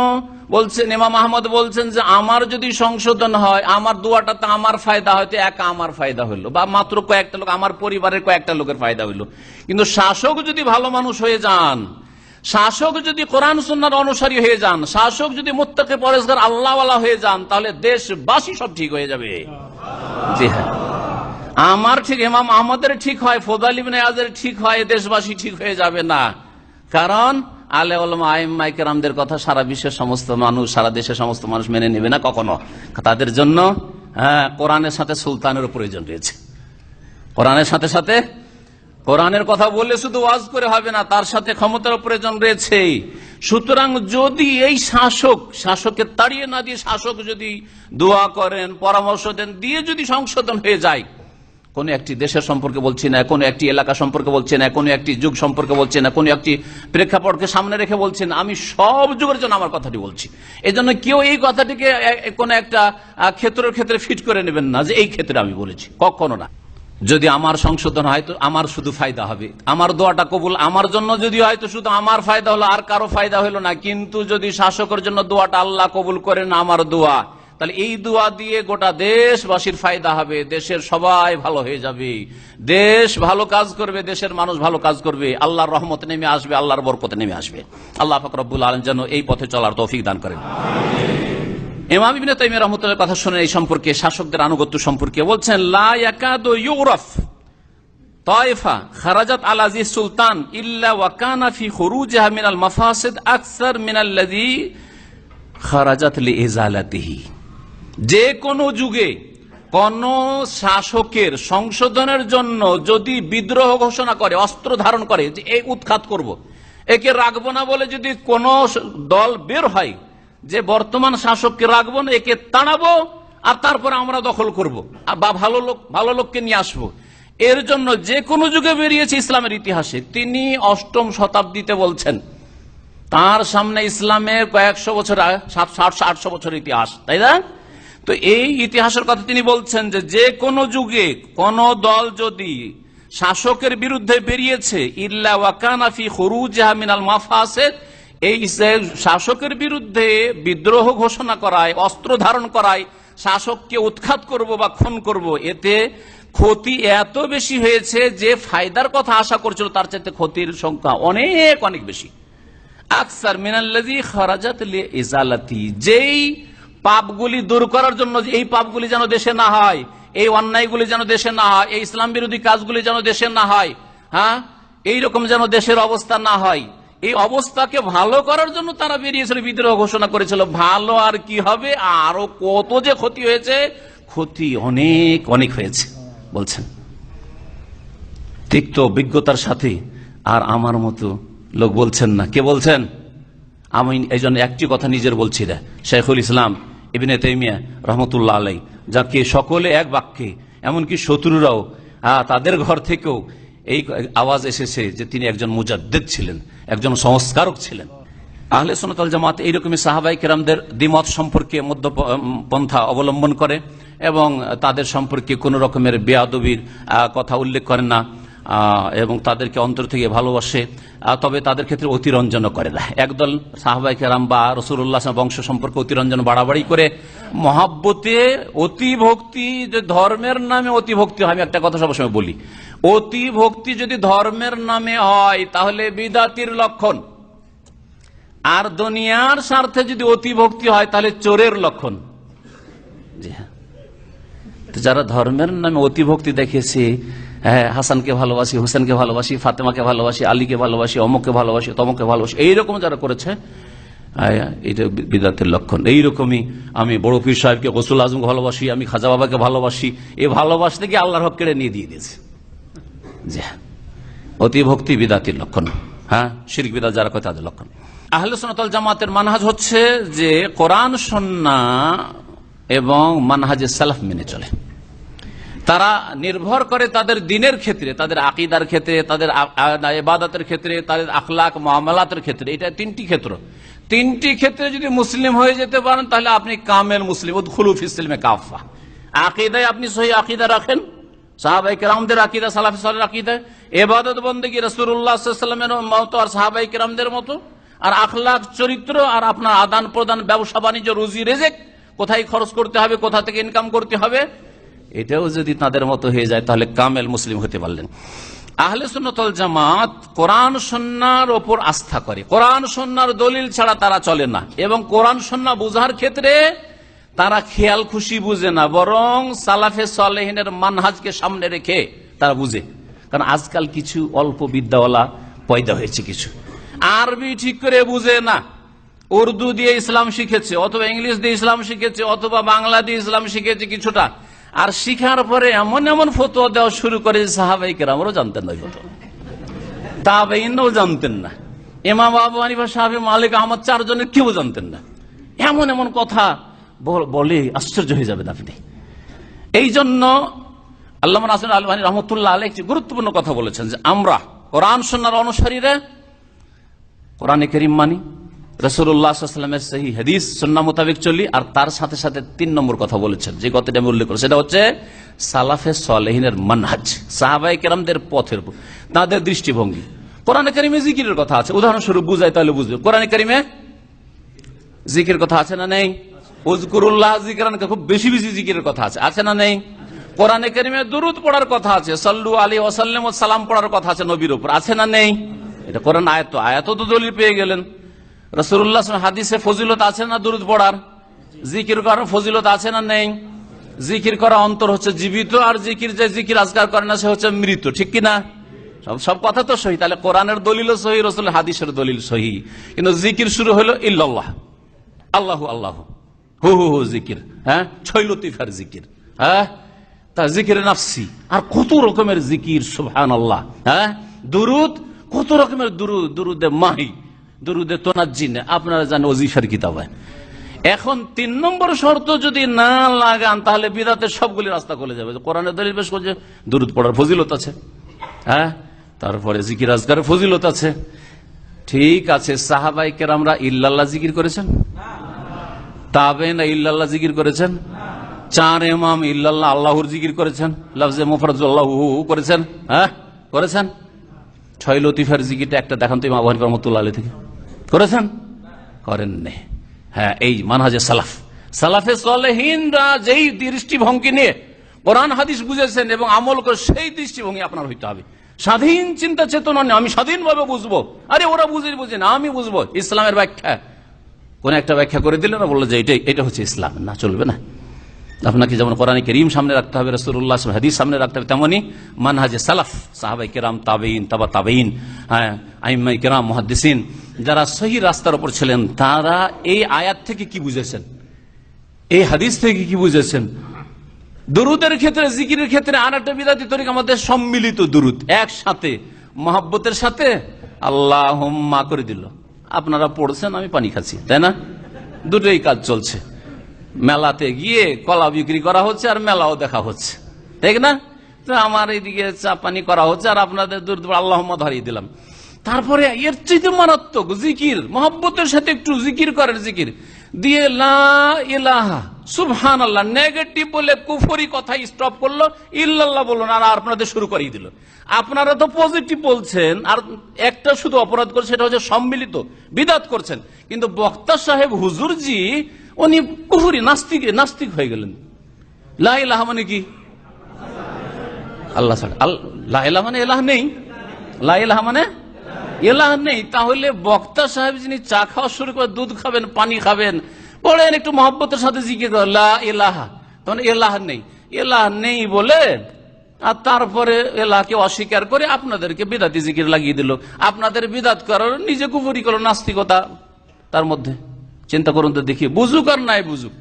বলছেন, ইমাম আহমদ বলছেন যে আমার যদি সংশোধন হয়, আমার দোয়াটা তো আমার ফায়দা হয়তো একা আমার ফায়দা হইল, বা মাত্র কয়েকটা লোক, আমার পরিবারের কয়েকটা লোকের ফায়দা হইল। কিন্তু শাসক যদি ভালো মানুষ হয়ে যান শাসক যদি কোরআন সুন্নার অনুসারী হয়ে যান, শাসক যদি মোত্তাকে পরেশগার আল্লাহওয়ালা হয়ে যান, তাহলে দেশবাসী সব ঠিক হয়ে যাবে। জি হ্যাঁ। আমার ঠিক এমাম আহমদের ঠিক হয় ফোদালিবিন আজের ঠিক হয় দেশবাসী ঠিক হয়ে যাবে না। কারণ আলে আইমাইকেরামদের কথা সারা বিশ্বের সমস্ত মানুষ, সারা দেশের সমস্ত মানুষ মেনে নেবে না কখনো। তাদের জন্য হ্যাঁ কোরআনের সাথে সুলতানের প্রয়োজন রয়েছে। কোরআনের সাথে সাথে কোরআনের কথা বললে শুধু ওয়াজ করে হবে না, তার সাথে ক্ষমতার প্রয়োজন রয়েছে। সুতরাং যদি এই শাসক, শাসকের তাড়িয়ে না দিয়ে শাসক যদি দোয়া করেন, পরামর্শ দেন, দিয়ে যদি সংশোধন হয়ে যায়, কোন একটি দেশের সম্পর্কে বলছি না, কোন একটি এলাকা সম্পর্কে বলছি না, কোন একটি যুগ সম্পর্কে বলছি না, কোন একটি প্রেক্ষাপটকে সামনে রেখে বলছি না, আমি সব যুগের জন্য আমার কথাটি বলছি। এই জন্য কেউ এই কথাটিকে কোন একটা ক্ষেত্রের ক্ষেত্রে ফিট করে নেবেন না যে এই ক্ষেত্রে আমি বলেছি, কখনো না। যদি আমার সংশোধন হয় তো আমার শুধু ফায়দা হবে। আমার দোয়াটা কবুল আমার জন্য যদি হয়, তো শুধু আমার ফায়দা হলো, আর কারও ফায়দা হলো না। কিন্তু যদি শাসকের জন্য দোয়াটা আল্লাহ কবুল করেন, আমার দোয়া, তাহলে এই দোয়া দিয়ে গোটা দেশবাসীর ফায়দা হবে। দেশের সবাই ভালো হয়ে যাবে। দেশ ভালো কাজ করবে, দেশের মানুষ ভালো কাজ করবে। আল্লাহর রহমত নেমে আসবে, আল্লাহর বরকত নেমে আসবে। আল্লাহ ফকরবুল আলম যেন এই পথে চলার তৌফিক দান করেন। ইমাম ইবনে তাইমিয়া রাহমাতুল্লাহ কথা শুনে এই সম্পর্কে, শাসকদের আনুগত্য সম্পর্কে বলছেন খারাজাত সুলতান ইল্লা মিনাল খারাজাত লিইজালাতিহি যে কোনো যুগে কোন শাসকের সংশোধনের জন্য যদি বিদ্রোহ ঘোষণা করে, অস্ত্র ধারণ করে, যে এই উৎখাত করব। একে রাখব না বলে যদি কোন দল বের হয় যে বর্তমান শাসককে রাখব না একে তাড়াবো আর তারপরে আমরা দখল করব। বা ভালো লোক ভালো লোককে নিয়ে আসব। এর জন্য যে কোনো যুগে বেরিয়েছে ইসলামের ইতিহাসে। তিনি অষ্টম শতাব্দীতে বলছেন তার সামনে ইসলামের কয়েকশো বছর আগে, আটশো বছর ইতিহাস তাই না? তো এই ইতিহাসের কথা তিনি বলছেন যে যে কোনো যুগে কোন দল যদি শাসকের বিরুদ্ধে বেরিয়েছে ইল্লা ওয়াকানাফি হরুজাহা মিনাল মাফাসেদ এই শাসকের বিরুদ্ধে বিদ্রোহ ঘোষণা করায়, অস্ত্র ধারণ করায়, শাসককে উৎখাত করব বা খুন করব, এতে ক্ষতি এত বেশি হয়েছে যে ফায়দার কথা আশা করছিল, তার চাইতে ক্ষতির সংখ্যা অনেক অনেক বেশি। আকসার মিনাল্লাজি খরাজাত ইজালাতি যেই পাপগুলি দূর করার জন্য এই পাপগুলি যেন দেশে না হয়, এই অন্যায়গুলি যেন দেশে না হয়, এই ইসলাম বিরোধী কাজগুলি যেন দেশে না হয় হ্যাঁ? এইরকম যেন দেশের অবস্থা না হয়। এই অবস্থাকে ভালো করার জন্য তারা বেরিয়েছিল, বিদ্রোহ ঘোষণা করেছিল। ভালো আর কি হবে, আরও কত যে ক্ষতি হয়েছে, ক্ষতি অনেক অনেক হয়েছে, বলছেন। তিক্ত অভিজ্ঞতার সাথে আর আমার মতো লোক বলছেন না। কে বলছেন? আমি এই জন্য একটি কথা নিজের বলছি না। শেখুল ইসলাম ইবিনে তেমিয়া রহমতুল্লাহ আলাই যাকে সকলে এক বাক্যে, এমনকি শত্রুরাও তাদের ঘর থেকেও এই আওয়াজ এসেছে যে তিনি একজন মুজাদ্দেদ ছিলেন। একজন সংস্কারক ছিলেন। আহলে সোনাত জামাত এইরকমই সাহাবাই কেরামদের দ্বিমত সম্পর্কে মধ্যপন্থা অবলম্বন করে এবং তাদের সম্পর্কে কোনো রকমের বেয়াদবির কথা উল্লেখ করেন না। এবং তাদেরকে অন্তর থেকে ভালোবাসে তবে তাদের ক্ষেত্রে অতিরঞ্জন করে না। একদল সাহাবাই কেরাম বা রসুল্লাহ বংশ সম্পর্কে অতিরঞ্জন বাড়াবাড়ি করে মহাব্বতে অতিভক্তি যে ধর্মের নামে অতিভক্তি হয়, আমি একটা কথা সবসময় বলি, অতিভক্তি যদি ধর্মের নামে হয়, তাহলে বিদাতির লক্ষণ। আর দুনিয়ার স্বার্থে যদি অতিভক্তি হয়, তাহলে চোরের লক্ষণ। জি হ্যাঁ। যারা ধর্মের নামে অতিভক্তি দেখেছে হ্যাঁ হাসানকে ভালোবাসি, হোসেনকে ভালোবাসি, ফাতেমাকে ভালোবাসি, আলীকে ভালোবাসি, অমুককে ভালোবাসি, তমককে ভালোবাসি, এইরকম যারা করেছে এটা বিদাতের লক্ষণ। এইরকমই আমি বড় পীর সাহেবকে, গসুল আজমকে ভালোবাসি, আমি খাজা বাবাকে ভালোবাসি এই ভালোবাসতে গিয়ে আল্লাহর হক কেড়ে নিয়ে দিয়ে দিয়েছে। জি হ্যাঁ। অতিভক্তি বিদাতির লক্ষণ। হ্যাঁ শিরিক বিদাত যারা কয় তাদের লক্ষণ। আহলে সোনাতল জামাতের মানহাজ হচ্ছে যে কোরআন, সন্না এবং মানহাজে সালাফ মেনে চলে। তারা নির্ভর করে তাদের দিনের ক্ষেত্রে, তাদের আকিদার ক্ষেত্রে, তাদের ইবাদতের ক্ষেত্রে, তাদের আখলাক মামলাতের ক্ষেত্রে, এটা তিনটি ক্ষেত্র। তিনটি ক্ষেত্রে যদি মুসলিম হয়ে যেতে পারেন, তাহলে আপনি কামেল মুসলিম। খুলুফ ইসলিমে কাফা আকিদায় আপনি সহি আকিদা রাখেন। আকিদা এবাদত আর মতো। আর আখলাক, চরিত্র আর আপনার আদান প্রদান ব্যবসা বাণিজ্য রুজি রেজেক কোথায় খরচ করতে হবে, কোথা থেকে ইনকাম করতে হবে এটাও যদি তাদের মতো হয়ে যায়, তাহলে কামেল মুসলিম হতে পারলেন। আহলে সুন্নতল জামাত কোরআন সন্ন্যার ওপর আস্থা করে। কোরআন সন্ন্যার দলিল ছাড়া তারা চলে না। এবং কোরআন, সন্না বোঝার ক্ষেত্রে তারা খেয়াল খুশি বুঝে না, বরং সালাফে সালেহিনের মানহাজকে সামনে রেখে তারা বুঝে। কারণ আজকাল কিছু অল্প বিদ্যাওয়ালা পয়দা হয়েছে কিছু। আরবি ঠিক করে বুঝে না। উর্দু দিয়ে ইসলাম শিখেছে, অথবা ইংলিশ দিয়ে ইসলাম শিখেছে, অথবা বাংলা দিয়ে ইসলাম শিখেছে কিছুটা। আর শিখার পরে এমন এমন ফতোয়া দেওয়া শুরু করে সাহাবাই কেরামরাও জানতেন না ফটো তাবেইনও জানতেন না। এমাম আবু হানিফা সাহাবি মালিক, আহমদ চারজনের কেউ জানতেন না। এমন এমন কথা বল- আশ্চর্য হয়ে যাবেন আপনি। এই জন্য আল্লাহ নাসির আলহানি রহমতুল্লাহ আলী একটি গুরুত্বপূর্ণ কথা বলেছেন যে আমরা কোরআন সন্ন্যার অনুসারীরা কোরআনে করিম মানি রসুল্লাহামের সেই হাদিস সন্না মোতাবেক চলি, আর তার সাথে সাথে তিন নম্বর কথা বলেছেন। যে কথাটা আমি উল্লেখ করি সেটা হচ্ছে সালাফে সালেহিনের মানহাজ সাহাবাই কেরামদের পথের তাদের দৃষ্টিভঙ্গি। কোরআনে করিমে জিকিরের কথা আছে, উদাহরণস্বরূপ বুঝাই তাহলে বুঝবে। কোরআনে করিমে জিকির কথা আছে না নেই? উজকুরুল্লাহ জিকিরান খুব বেশি বেশি জিকিরের কথা আছে আছে না নেই? কোরআনে করিমে দুরুদ পড়ার কথা আছে, সাল্লু আলী ওসাল্লাম সালাম পড়ার কথা আছে নবীর উপর, আছে না নেই? এটা কোরআন আয়াত আয়াত তো দলিল পেয়ে গেলেন। রসুল্লাহ হাদিসে ফজিলত আছে না দুরুদ পড়ার? জিকির করার ফজিলত আছে না নেই? জিকির করা অন্তর হচ্ছে জীবিত আর জিকির যে জিকির আজকার করে না, সে হচ্ছে মৃত, ঠিক কিনা সব সব কথা তো সহি, তাহলে কোরআনের দলিল সহি রসুল হাদিসের দলিল সহি। কিন্তু জিকির শুরু হলো ইল্লাল্লাহ। আল্লাহ আল্লাহ। হু হু হু, জিকির হ্যাঁ? ছয় লতিফার জিকির হ্যাঁ? তা জিকির নাফসি, আর কত রকমের জিকির সুবহান আল্লাহ হ্যাঁ? দুরুদ, কত রকমের দুরুদ, দুরুদে মাহি। দুরুদে তোনাজিনে আপনারা জানেন ওজিফার কিতাব হয়। এখন তিন নম্বর শর্ত যদি না লাগান, তাহলে বিদাতের সবগুলি রাস্তা খুলে যাবে। কোরআনের দলিল বেশ করছে, দুরুদ পড়ার ফজিলত আছে। হ্যাঁ? তারপরে জিকির আজকারের ফজিলত আছে। ঠিক আছে, সাহাবাই কেরামরা ইল্লাল্লাহ জিকির করেছেন? তাবে না ইল্লাল্লাহ জিকির করেছেন? চার এমাম ইল্লাল্লাহ আল্লাহর জিকির করেছেন? লফজে মুফরাজুল্লাহ করেছেন? হ্যাঁ? করেছেন? ছয় লতিফার জিকিরটা একটা দেখান তো ইমাম আবহান আলী থেকে। করেছেন? করেননি। হ্যাঁ এই মানহাজে সালাফ। সালাফে সলেহীনরা যেই দৃষ্টিভঙ্গি নিয়ে কোরআন, হাদিস বুঝেছেন এবং আমল করে সেই দৃষ্টিভঙ্গি আপনার হইতে হবে। স্বাধীন চিন্তা চেতনা নেই আমি স্বাধীনভাবে বুঝব। আরে ওরা বুঝে বুঝে না, আমি বুঝব। ইসলামের ব্যাখ্যা। কোন একটা ব্যাখ্যা করে দিলে না বলল যে এটা এটা হচ্ছে ইসলাম। না, চলবে না। আপনাকে যেমন কোরআন করিম সামনে রাখতে হবে রসুল্লাহ হাদিস সামনে রাখতে হবে, তেমনি মানহাজে সালাফ, সাহাবাই কেরাম তাবেইন তাবা তাবেইন হ্যাঁ আইমাই কেরাম, মহাদ্দিসিন, যারা সহি রাস্তার উপর ছিলেন, তারা এই আয়াত থেকে কি বুঝেছেন? এই হাদিস থেকে কি বুঝেছেন? দুরুদের ক্ষেত্রে, জিকিরের ক্ষেত্রে একটা বিদাতি তরিক আমাদের সম্মিলিত দুরুদ, একসাথে, মহাব্বতের সাথে আল্লাহ করে দিল। আপনারা পড়ছেন, আমি পানি খাচ্ছি, তাই না? দুটোই কাজ চলছে। মেলাতে গিয়ে কলা বিক্রি করা হচ্ছে আর মেলাও দেখা হচ্ছে। ঠিক না? তো আমার এইদিকে চা পানি করা হচ্ছে আর আপনাদের দূর আল্লাহ হারিয়ে দিলাম। তারপরে এর চাইতে মারাত্মক জিকির, মহব্বতের সাথে একটু জিকির করেন জিকির। দিয়ে লা সুবহান আল্লাহ নেগেটিভ বলে কুফরি কথা স্টপ করল, ইল্লাল্লাহ বলল, না আর আপনাদের শুরু করিয়ে দিল। আপনারা তো পজিটিভ বলছেন, আর একটা শুধু অপরাধ করছে, সেটা হচ্ছে সম্মিলিত বিদাত করছেন। কিন্তু বক্তা সাহেব, হুজুরজি উনি কুহুরি, নাস্তিক নাস্তিক হয়ে গেলেন। লা ইলাহা মানে কি? আল্লাহ ছাড়া। আল- লা মানে এলাহ নেই। লা ইলাহা মানে এলাহ নেই। তাহলে বক্তা সাহেব যিনি চা খাওয়া শুরু করে দুধ খাবেন, পানি খাবেন পড়েন একটু মহব্বতের সাথে জিজ্ঞেস লা ইলাহা। তখন এলাহ নেই। এলাহ নেই বলে আর তারপরে এলাহকে অস্বীকার করে আপনাদেরকে বিদাতি জিকির লাগিয়ে দিল। আপনাদের বিদাত করার নিজে কুফুরি করল, নাস্তিকতা তার মধ্যে। চিন্তা করুন তো দেখি। বুঝুক আর নাই বুঝুক।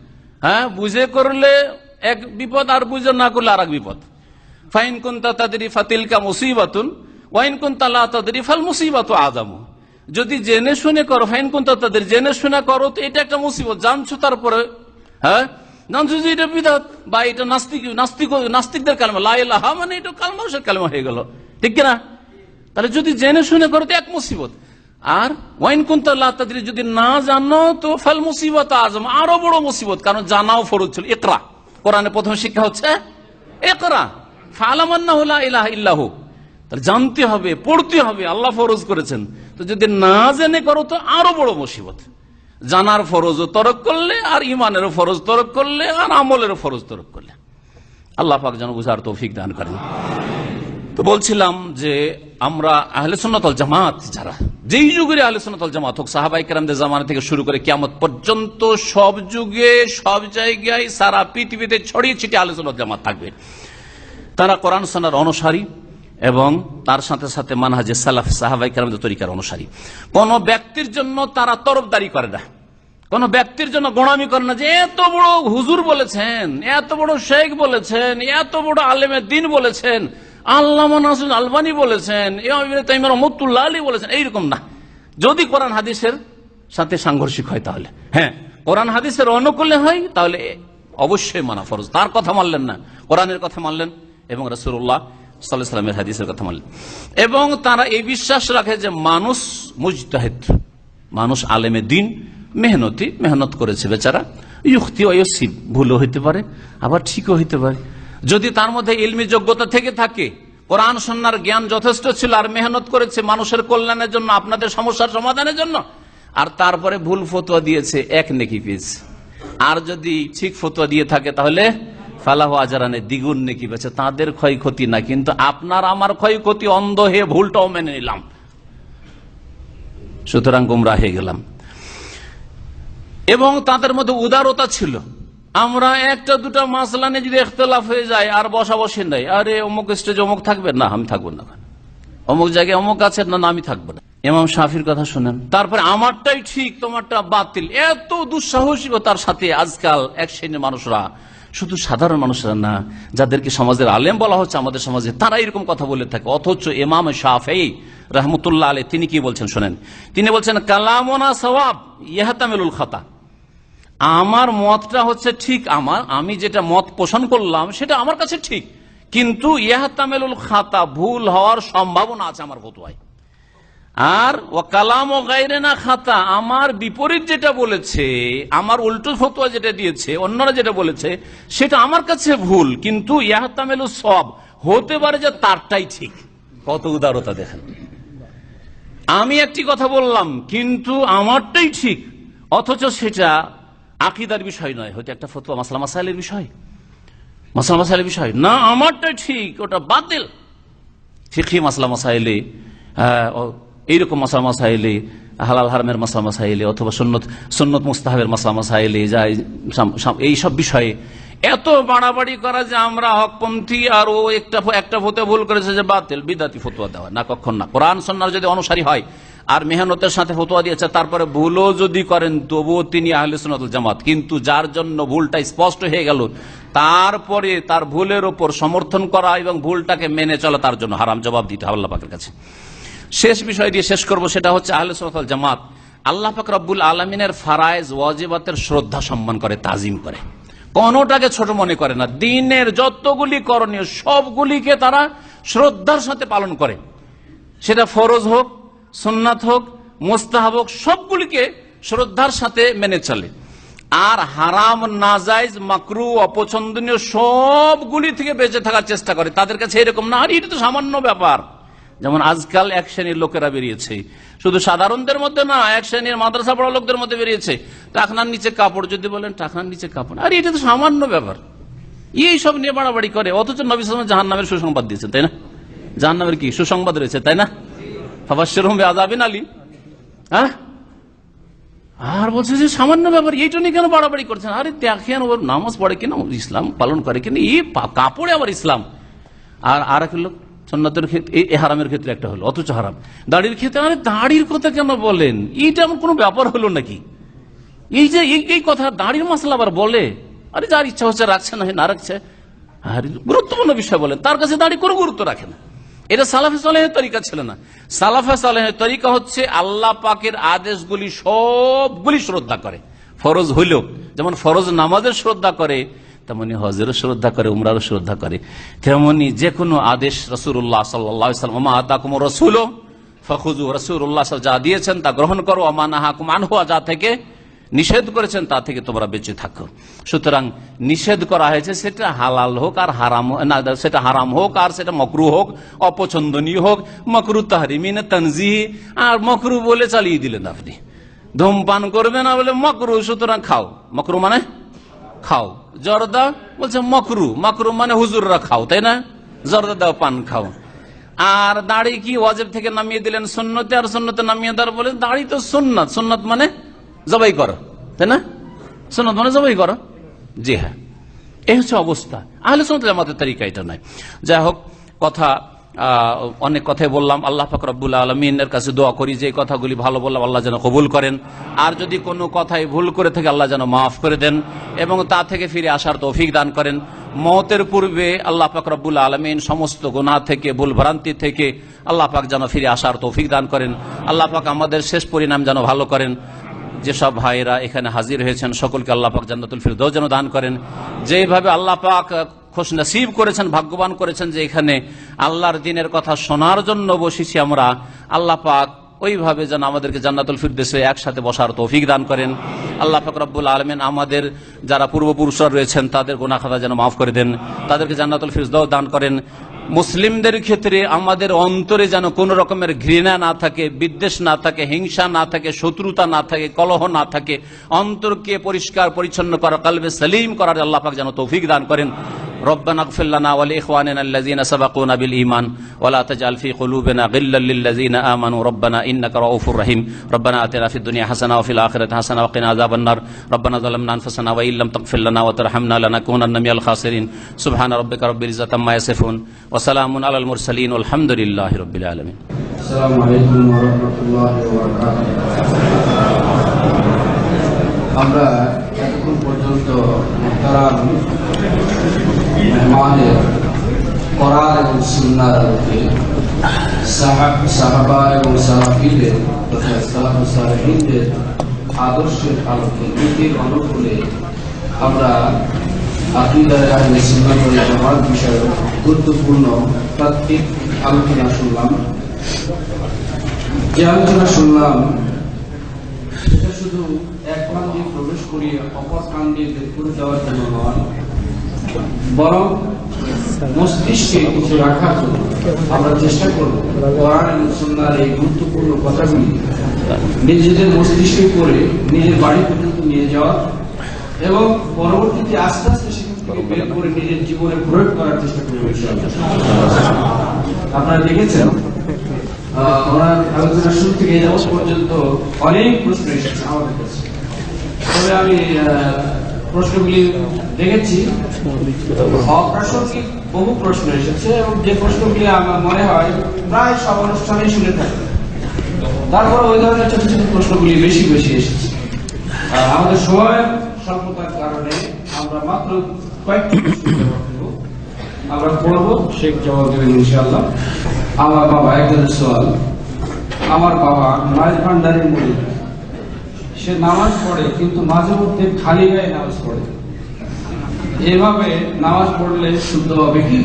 হ্যাঁ বুঝে করলে এক বিপদ আর বুঝে না করলে আর এক বিপদ। ফাইন কুন্তা তাদের ফাতিলকা মুসিবাতুন, ওয়াইন কুন্তা লা তাদরি ফাল মুসিবাতু আযামু। যদি জেনে শুনে করো, ফাইন কুন্তা তাদের, জেনে শুনে করো, তো এটা একটা মুসিবত। জানছো তারপরে হ্যাঁ? জানছো যে এটা বিদাত? বা এটা নাস্তিক নাস্তিক, নাস্তিকদের কালমা। লা ইলাহা মানে এটা কালমাসের কালমা হয়ে গেল। ঠিক কিনা? তাহলে যদি জেনে শুনে করো, তো এক মুসিবত। আর ওয়াইন কুন্তা লা তাদরি, যদি না জানো, তো ফাল মুসিবত আজম, আরও বড় মুসিবত, কারণ জানাও ফরজ ছিল, ইকরা। কোরআনে প্রথম শিক্ষা হচ্ছে একরা ফালামান্না জানতে হবে, পড়তে হবে, আল্লাহ ফরজ করেছেন। তো যদি না জেনে করো, তো আরও বড় মুসিবত। জানার ফরজও তরক করলে, আর ইমানেরও ফরজ তরক করলে, আর আমলেরও ফরজ তরক করলে। আল্লাহ পাক যেন বুঝার তৌফিক দান করেন। তো বলছিলাম যে, আমরা আহলে সুন্নতল জামাত যারা যেই যুগের আহলে সুন্নতল জামাত হোক সাহাবাই কেরামদের জামানা থেকে শুরু করে কিয়ামত পর্যন্ত সব যুগে, সব জায়গায় সারা পৃথিবীতে ছড়িয়ে ছিটিয়ে সুন্নত জামাত থাকবে। তারা কোরআন সন্ন্যার অনুসারী এবং তার সাথে সাথে মানহাজে সালাফ সাহাবাই কেরামদের তরিকার অনুসারী। কোন ব্যক্তির জন্য তারা তরফদারি করে না। কোন ব্যক্তির জন্য গোড়ামি করে না যে এত বড় হুজুর বলেছেন, এত বড় শেখ বলেছেন, এত বড় আলেমের দিন বলেছেন। আল্লামা নাসুল আলবানি বলেছেন রহমতুল্লাহ আলী বলেছেন, এইরকম না। যদি কোরআন হাদিসের সাথে সাংঘর্ষিক হয় তাহলে হ্যাঁ কোরআন হাদিসের অনুকূলে হয়, তাহলে অবশ্যই মানা ফরজ। তার কথা মানলেন না, কোরআনের কথা মানলেন এবং রসুল্লাহ সাল্লামের হাদিসের কথা মানলেন। এবং তারা এই বিশ্বাস রাখে যে মানুষ মুজতাহিদ, মানুষ আলেমে দিন, মেহনতি, মেহনত করেছে বেচারা। ইউক্তি অয়সিব ভুলও হইতে পারে, আবার ঠিকও হইতে পারে। যদি তার মধ্যে ইলমি যোগ্যতা থেকে থাকে, কোরআন সন্ন্যার জ্ঞান যথেষ্ট ছিল আর মেহনত করেছে মানুষের কল্যাণের জন্য, আপনাদের সমস্যার সমাধানের জন্য, আর তারপরে ভুল ফতোয়া দিয়েছে এক নেকি পেয়েছে আর যদি ঠিক ফতোয়া দিয়ে থাকে তাহলে ফালাহ আজারানে দ্বিগুণ নেকি পেয়েছে। তাদের ক্ষয়ক্ষতি না, কিন্তু আপনার আমার ক্ষয়ক্ষতি অন্ধ হয়ে ভুলটাও মেনে নিলাম। সুতরাং গুমরা হয়ে গেলাম। এবং তাদের মধ্যে উদারতা ছিল। আমরা একটা দুটা মাসলা নিয়ে যদি এখতলাফ হয়ে যায়, আর বসা বসে নাই, আরে অমুক স্টেজে অমুক থাকবে না, আমি থাকব না। অমুক জায়গায় অমুক আছে না আমি থাকব না। এমাম শাফির কথা শুনেন। তারপরে আমারটাই ঠিক, তোমারটা বাতিল। এত দুঃসাহসিকতার সাথে আজকাল এক শ্রেণির মানুষরা। শুধু সাধারণ মানুষরা না, যাদেরকে সমাজের আলেম বলা হচ্ছে আমাদের সমাজে, তারা এরকম কথা বলে থাকে। অথচ এমাম শাফেই রহমতুল্লাহ আলী তিনি কি বলছেন শোনেন? তিনি বলছেন, কালামনা সওয়াব ইহাতামেলুল খাতা। আমার মতটা হচ্ছে ঠিক আমার, আমি যেটা মত পোষণ করলাম সেটা আমার কাছে ঠিক। কিন্তু ইহাতামেলুল খাতা ভুল হওয়ার সম্ভাবনা আছে আমার ফতুয়ায়। আর ও কালাম ও গাইরে না খাতা, আমার বিপরীত যেটা বলেছে, আমার উল্টো ফতুয়া যেটা দিয়েছে, অন্যরা যেটা বলেছে, সেটা আমার কাছে ভুল, কিন্তু ইয়াহতামেলু সব হতে পারে যে তারটাই ঠিক। কত উদারতা দেখেন। আমি একটি কথা বললাম, কিন্তু আমারটাই ঠিক, অথচ সেটা আকিদার বিষয় নয়, হয়তো একটা ফতুয়া মাসলা মাসাইলের বিষয়। মাসলা মাসাইলের বিষয়। না আমারটা ঠিক, ওটা বাতিল। ফিকি মাসলা মাসাইলে এইরকম মাসলা মাসাইলে, হালাল হারামের মাসলা মাসাইলে, অথবা সন্নত সন্নত মুস্তাহাবের মাসলা মাসাইলে, যা এইসব বিষয়ে এত বাড়াবাড়ি করা যে আমরা হকপন্থী আর ও একটা একটা ফতে ভুল করেছে যে বাতিল। বিদাতি ফতুয়া দেওয়া, না কখন না। কোরআন সন্ন্যার যদি অনুসারী হয় আর মেহনতের সাথে ফতুয়া দিয়েছে। তারপরে ভুলও যদি করেন, তবুও তিনি আহলে জামাত। কিন্তু যার জন্য ভুলটা স্পষ্ট হয়ে গেল, তারপরে তার ভুলের ওপর সমর্থন করা এবং ভুলটাকে মেনে চলা তার জন্য হারাম জবাব দিতে হবে আল্লাহ পাকের কাছে। শেষ বিষয় দিয়ে শেষ করব, সেটা হচ্ছে আহলে জামাত। আল্লাহ পাক রব্বুল আলমিনের ফারায়জ, ওয়াজিবাতের শ্রদ্ধা সম্মান করে, তাজিম করে। কোনোটাকে ছোট মনে করে না। দিনের যতগুলি করণীয়, সবগুলিকে তারা শ্রদ্ধার সাথে পালন করে। সেটা ফরজ হোক সুন্নাত হোক, মোস্তাহাব হোক, সবগুলিকে শ্রদ্ধার সাথে মেনে চলে। আর হারাম, নাজাইজ, মাকরু, অপছন্দনীয় সবগুলি থেকে বেঁচে থাকার চেষ্টা করে। তাদের কাছে এরকম না, আর এটা তো সামান্য ব্যাপার। যেমন আজকাল এক শ্রেণির লোকেরা বেরিয়েছে। শুধু সাধারণদের মধ্যে না, এক শ্রেণির মাদ্রাসা পড়া লোকদের মধ্যে বেরিয়েছে। টাকনার নিচে কাপড়, যদি বলেন টাকনার নিচে কাপড়। আর, এটা তো সামান্য ব্যাপার। এই সব নিয়ে বাড়াবাড়ি করে, অথচ নবী জাহান নামের সুসংবাদ দিয়েছেন, তাই না? জাহান নামের কি সুসংবাদ রয়েছে, তাই না? ফাবাসের হুমবে আজাবিন আলী হ্যাঁ? আর বলছে যে সামান্য ব্যাপার এই জন্য কেন বাড়াবাড়ি করছেন? আরে দেখেন ওর নামাজ পড়ে কিনা ইসলাম পালন করে কিনা, এই কাপড়ে আবার ইসলাম। আর আর এক লোক, সন্ন্যতের ক্ষেত্রে এই হারামের ক্ষেত্রে একটা হলো, অথচ হারাম। দাড়ির ক্ষেত্রে আরে দাড়ির কথা কেন বলেন? এইটা এমন কোনো ব্যাপার হলো নাকি? এই যে, এই কথা, দাড়ির মশলা আবার বলে? আরে যার ইচ্ছা হচ্ছে রাখছে না না রাখছে। আর গুরুত্বপূর্ণ বিষয় বলেন, তার কাছে দাঁড়িয়ে কোনো গুরুত্ব রাখে না। এটা সালাফে সালেহের তরিকা ছিল না। সালাফে সালেহের তরিকা হচ্ছে আল্লাহ পাকের আদেশগুলি সবগুলি শ্রদ্ধা করে। ফরজ হইল, যেমন ফরজ নামাজের শ্রদ্ধা করে, তেমনি হজেরও শ্রদ্ধা করে, উমরারও শ্রদ্ধা করে। তেমনি যে কোনো আদেশ রসুল্লাহ সাল্লাম রসুল ফখুজু রসুল্লাহ যা দিয়েছেন তা গ্রহণ করো। অমানাহাকুম আনহুয়া যা থেকে নিষেধ করেছেন, তা থেকে তোমরা বেঁচে থাকো। সুতরাং নিষেধ করা হয়েছে, সেটা হালাল হোক আর হারাম না, সেটা হারাম হোক আর সেটা মকরু হোক, অপছন্দনীয় হোক, মকরু তাহরিমিন তনজি আর মকরু বলে চালিয়ে দিলেন আপনি। ধূমপান করবে না বলে মকরু, সুতরাং খাও। মকরু মানে? খাও। জর্দা বলছে মকরু মকরু মানে হুজুররা খাও, তাই না? জর্দা দাও, পান খাও। আর দাড়ি কি ওয়াজেব থেকে নামিয়ে দিলেন সুন্নতে, আর সুন্নতে নামিয়ে দেওয়ার বলে দাড়ি তো সুন্নত সুন্নত মানে? জবাই করো, তাই না? সুন্নত মানে জবাই করো। জি হ্যাঁ। এই হচ্ছে অবস্থা। আহলে সুন্নত আমাদের তালিকা এটা নয়। যাই হোক, কথা অনেক কথাই বললাম। আল্লাহ ফাকরাবুল আলমিনের কাছে দোয়া করি, যে কথাগুলি ভালো বললাম, আল্লাহ যেন কবুল করেন। আর যদি কোনো কথাই ভুল করে থাকে, আল্লাহ যেন মাফ করে দেন এবং তা থেকে ফিরে আসার তৌফিক দান করেন। মতের পূর্বে আল্লাহ পাক রব্বুল আলমিন সমস্ত গুনাহ থেকে, ভুল ভ্রান্তি থেকে আল্লাহ পাক যেন ফিরে আসার তৌফিক দান করেন। আল্লাহ পাক আমাদের শেষ পরিণাম যেন ভালো করেন। যেসব ভাইরা এখানে হাজির হয়েছেন, সকলকে আল্লাহ পাক জান্নাতুল ফিরদৌস যেন দান করেন। যেভাবে আল্লাহ পাক নসিব করেছেন, ভাগ্যবান করেছেন যে এখানে আল্লাহর দিনের কথা শোনার জন্য বসেছি আমরা, আল্লাহ পাক ওইভাবে যেন আমাদেরকে জান্নাতুল ফিরদেশে একসাথে বসার তৌফিক দান করেন। আল্লাহ পাক রব্বুল আলমেন আমাদের যারা পূর্বপুরুষরা রয়েছেন, তাদের গুনাখাতা যেন মাফ করে দেন, তাদেরকে জান্নাতুল ফিরদাও দান করেন। মুসলিমদের ক্ষেত্রে আমাদের অন্তরে যেন কোন রকমের ঘৃণা না থাকে বিদ্বেষ না থাকে হিংসা না থাকে শত্রুতা না থাকে কলহ না থাকে অন্তরকে পরিষ্কার পরিচ্ছন্ন করা কালবে সালিম করার আল্লাহ পাক যেন তৌফিক দান করেন ربنا اغفر لنا ولإخواننا الذين سبقونا بالإيمان ولا تجعل في قلوبنا غلا للذين آمنوا ربنا إنك رؤوف رحيم ربنا آتنا في الدنيا حسنة وفي الآخرة حسنة وقنا عذاب النار ربنا ظلمنا أنفسنا وإن لم تغفر لنا وترحمنا لنكونن من الخاسرين سبحان ربك رب العزة عما يصفون ওসালাম আল মুরসালিন, আলহামদুলিল্লাহ রবিল আলমিন। আমরা এতক্ষণ পর্যন্ত মেহমানের করার এবং সুন্নার আলোকে সাহাবা এবং সাহাবিদের তথা সালাফ সাহাবিদের আদর্শের আলোকে নীতির অনুকূলে আমরা আকিদার দ্বারা সুন্নাত ওয়াল জামাত বিষয়ে গুরুত্বপূর্ণ তাত্ত্বিক আলোচনা শুনলাম। যে আলোচনা শুনলাম, সেটা শুধু এক দিয়ে প্রবেশ করিয়ে অপর দিয়ে বের করে দেওয়ার জন্য নয়, বরং মস্তিষ্কে কিছু রাখার জন্য আমরা চেষ্টা করব। কোরআন এবং সুন্নাহর এই গুরুত্বপূর্ণ কথাগুলি নিজেদের মস্তিষ্কে করে নিজের বাড়ি পর্যন্ত নিয়ে যাওয়া এবং পরবর্তীতে আস্তে আস্তে বের করে নিজের জীবনে প্রয়োগ করার চেষ্টা আপনারা দেখেছেন প্রশ্ন এসেছে বহু প্রশ্ন এসেছে এবং যে প্রশ্নগুলি আমার মনে হয় প্রায় সব অনুষ্ঠানে শুনে তারপরে ওই ধরনের ছোট ছোট প্রশ্নগুলি বেশি বেশি এসেছে। আমাদের সময় স্বল্পতার কারণে আমরা মাত্র আমরা পড়ব জবাব দেবেন আমার বাবা সোয়াল আমার বাবা ভান্ডারের সে নামাজ পড়ে, কিন্তু মাঝে মধ্যে খালি গায়ে নামাজ পড়ে। এভাবে নামাজ পড়লে শুদ্ধ হবে কি?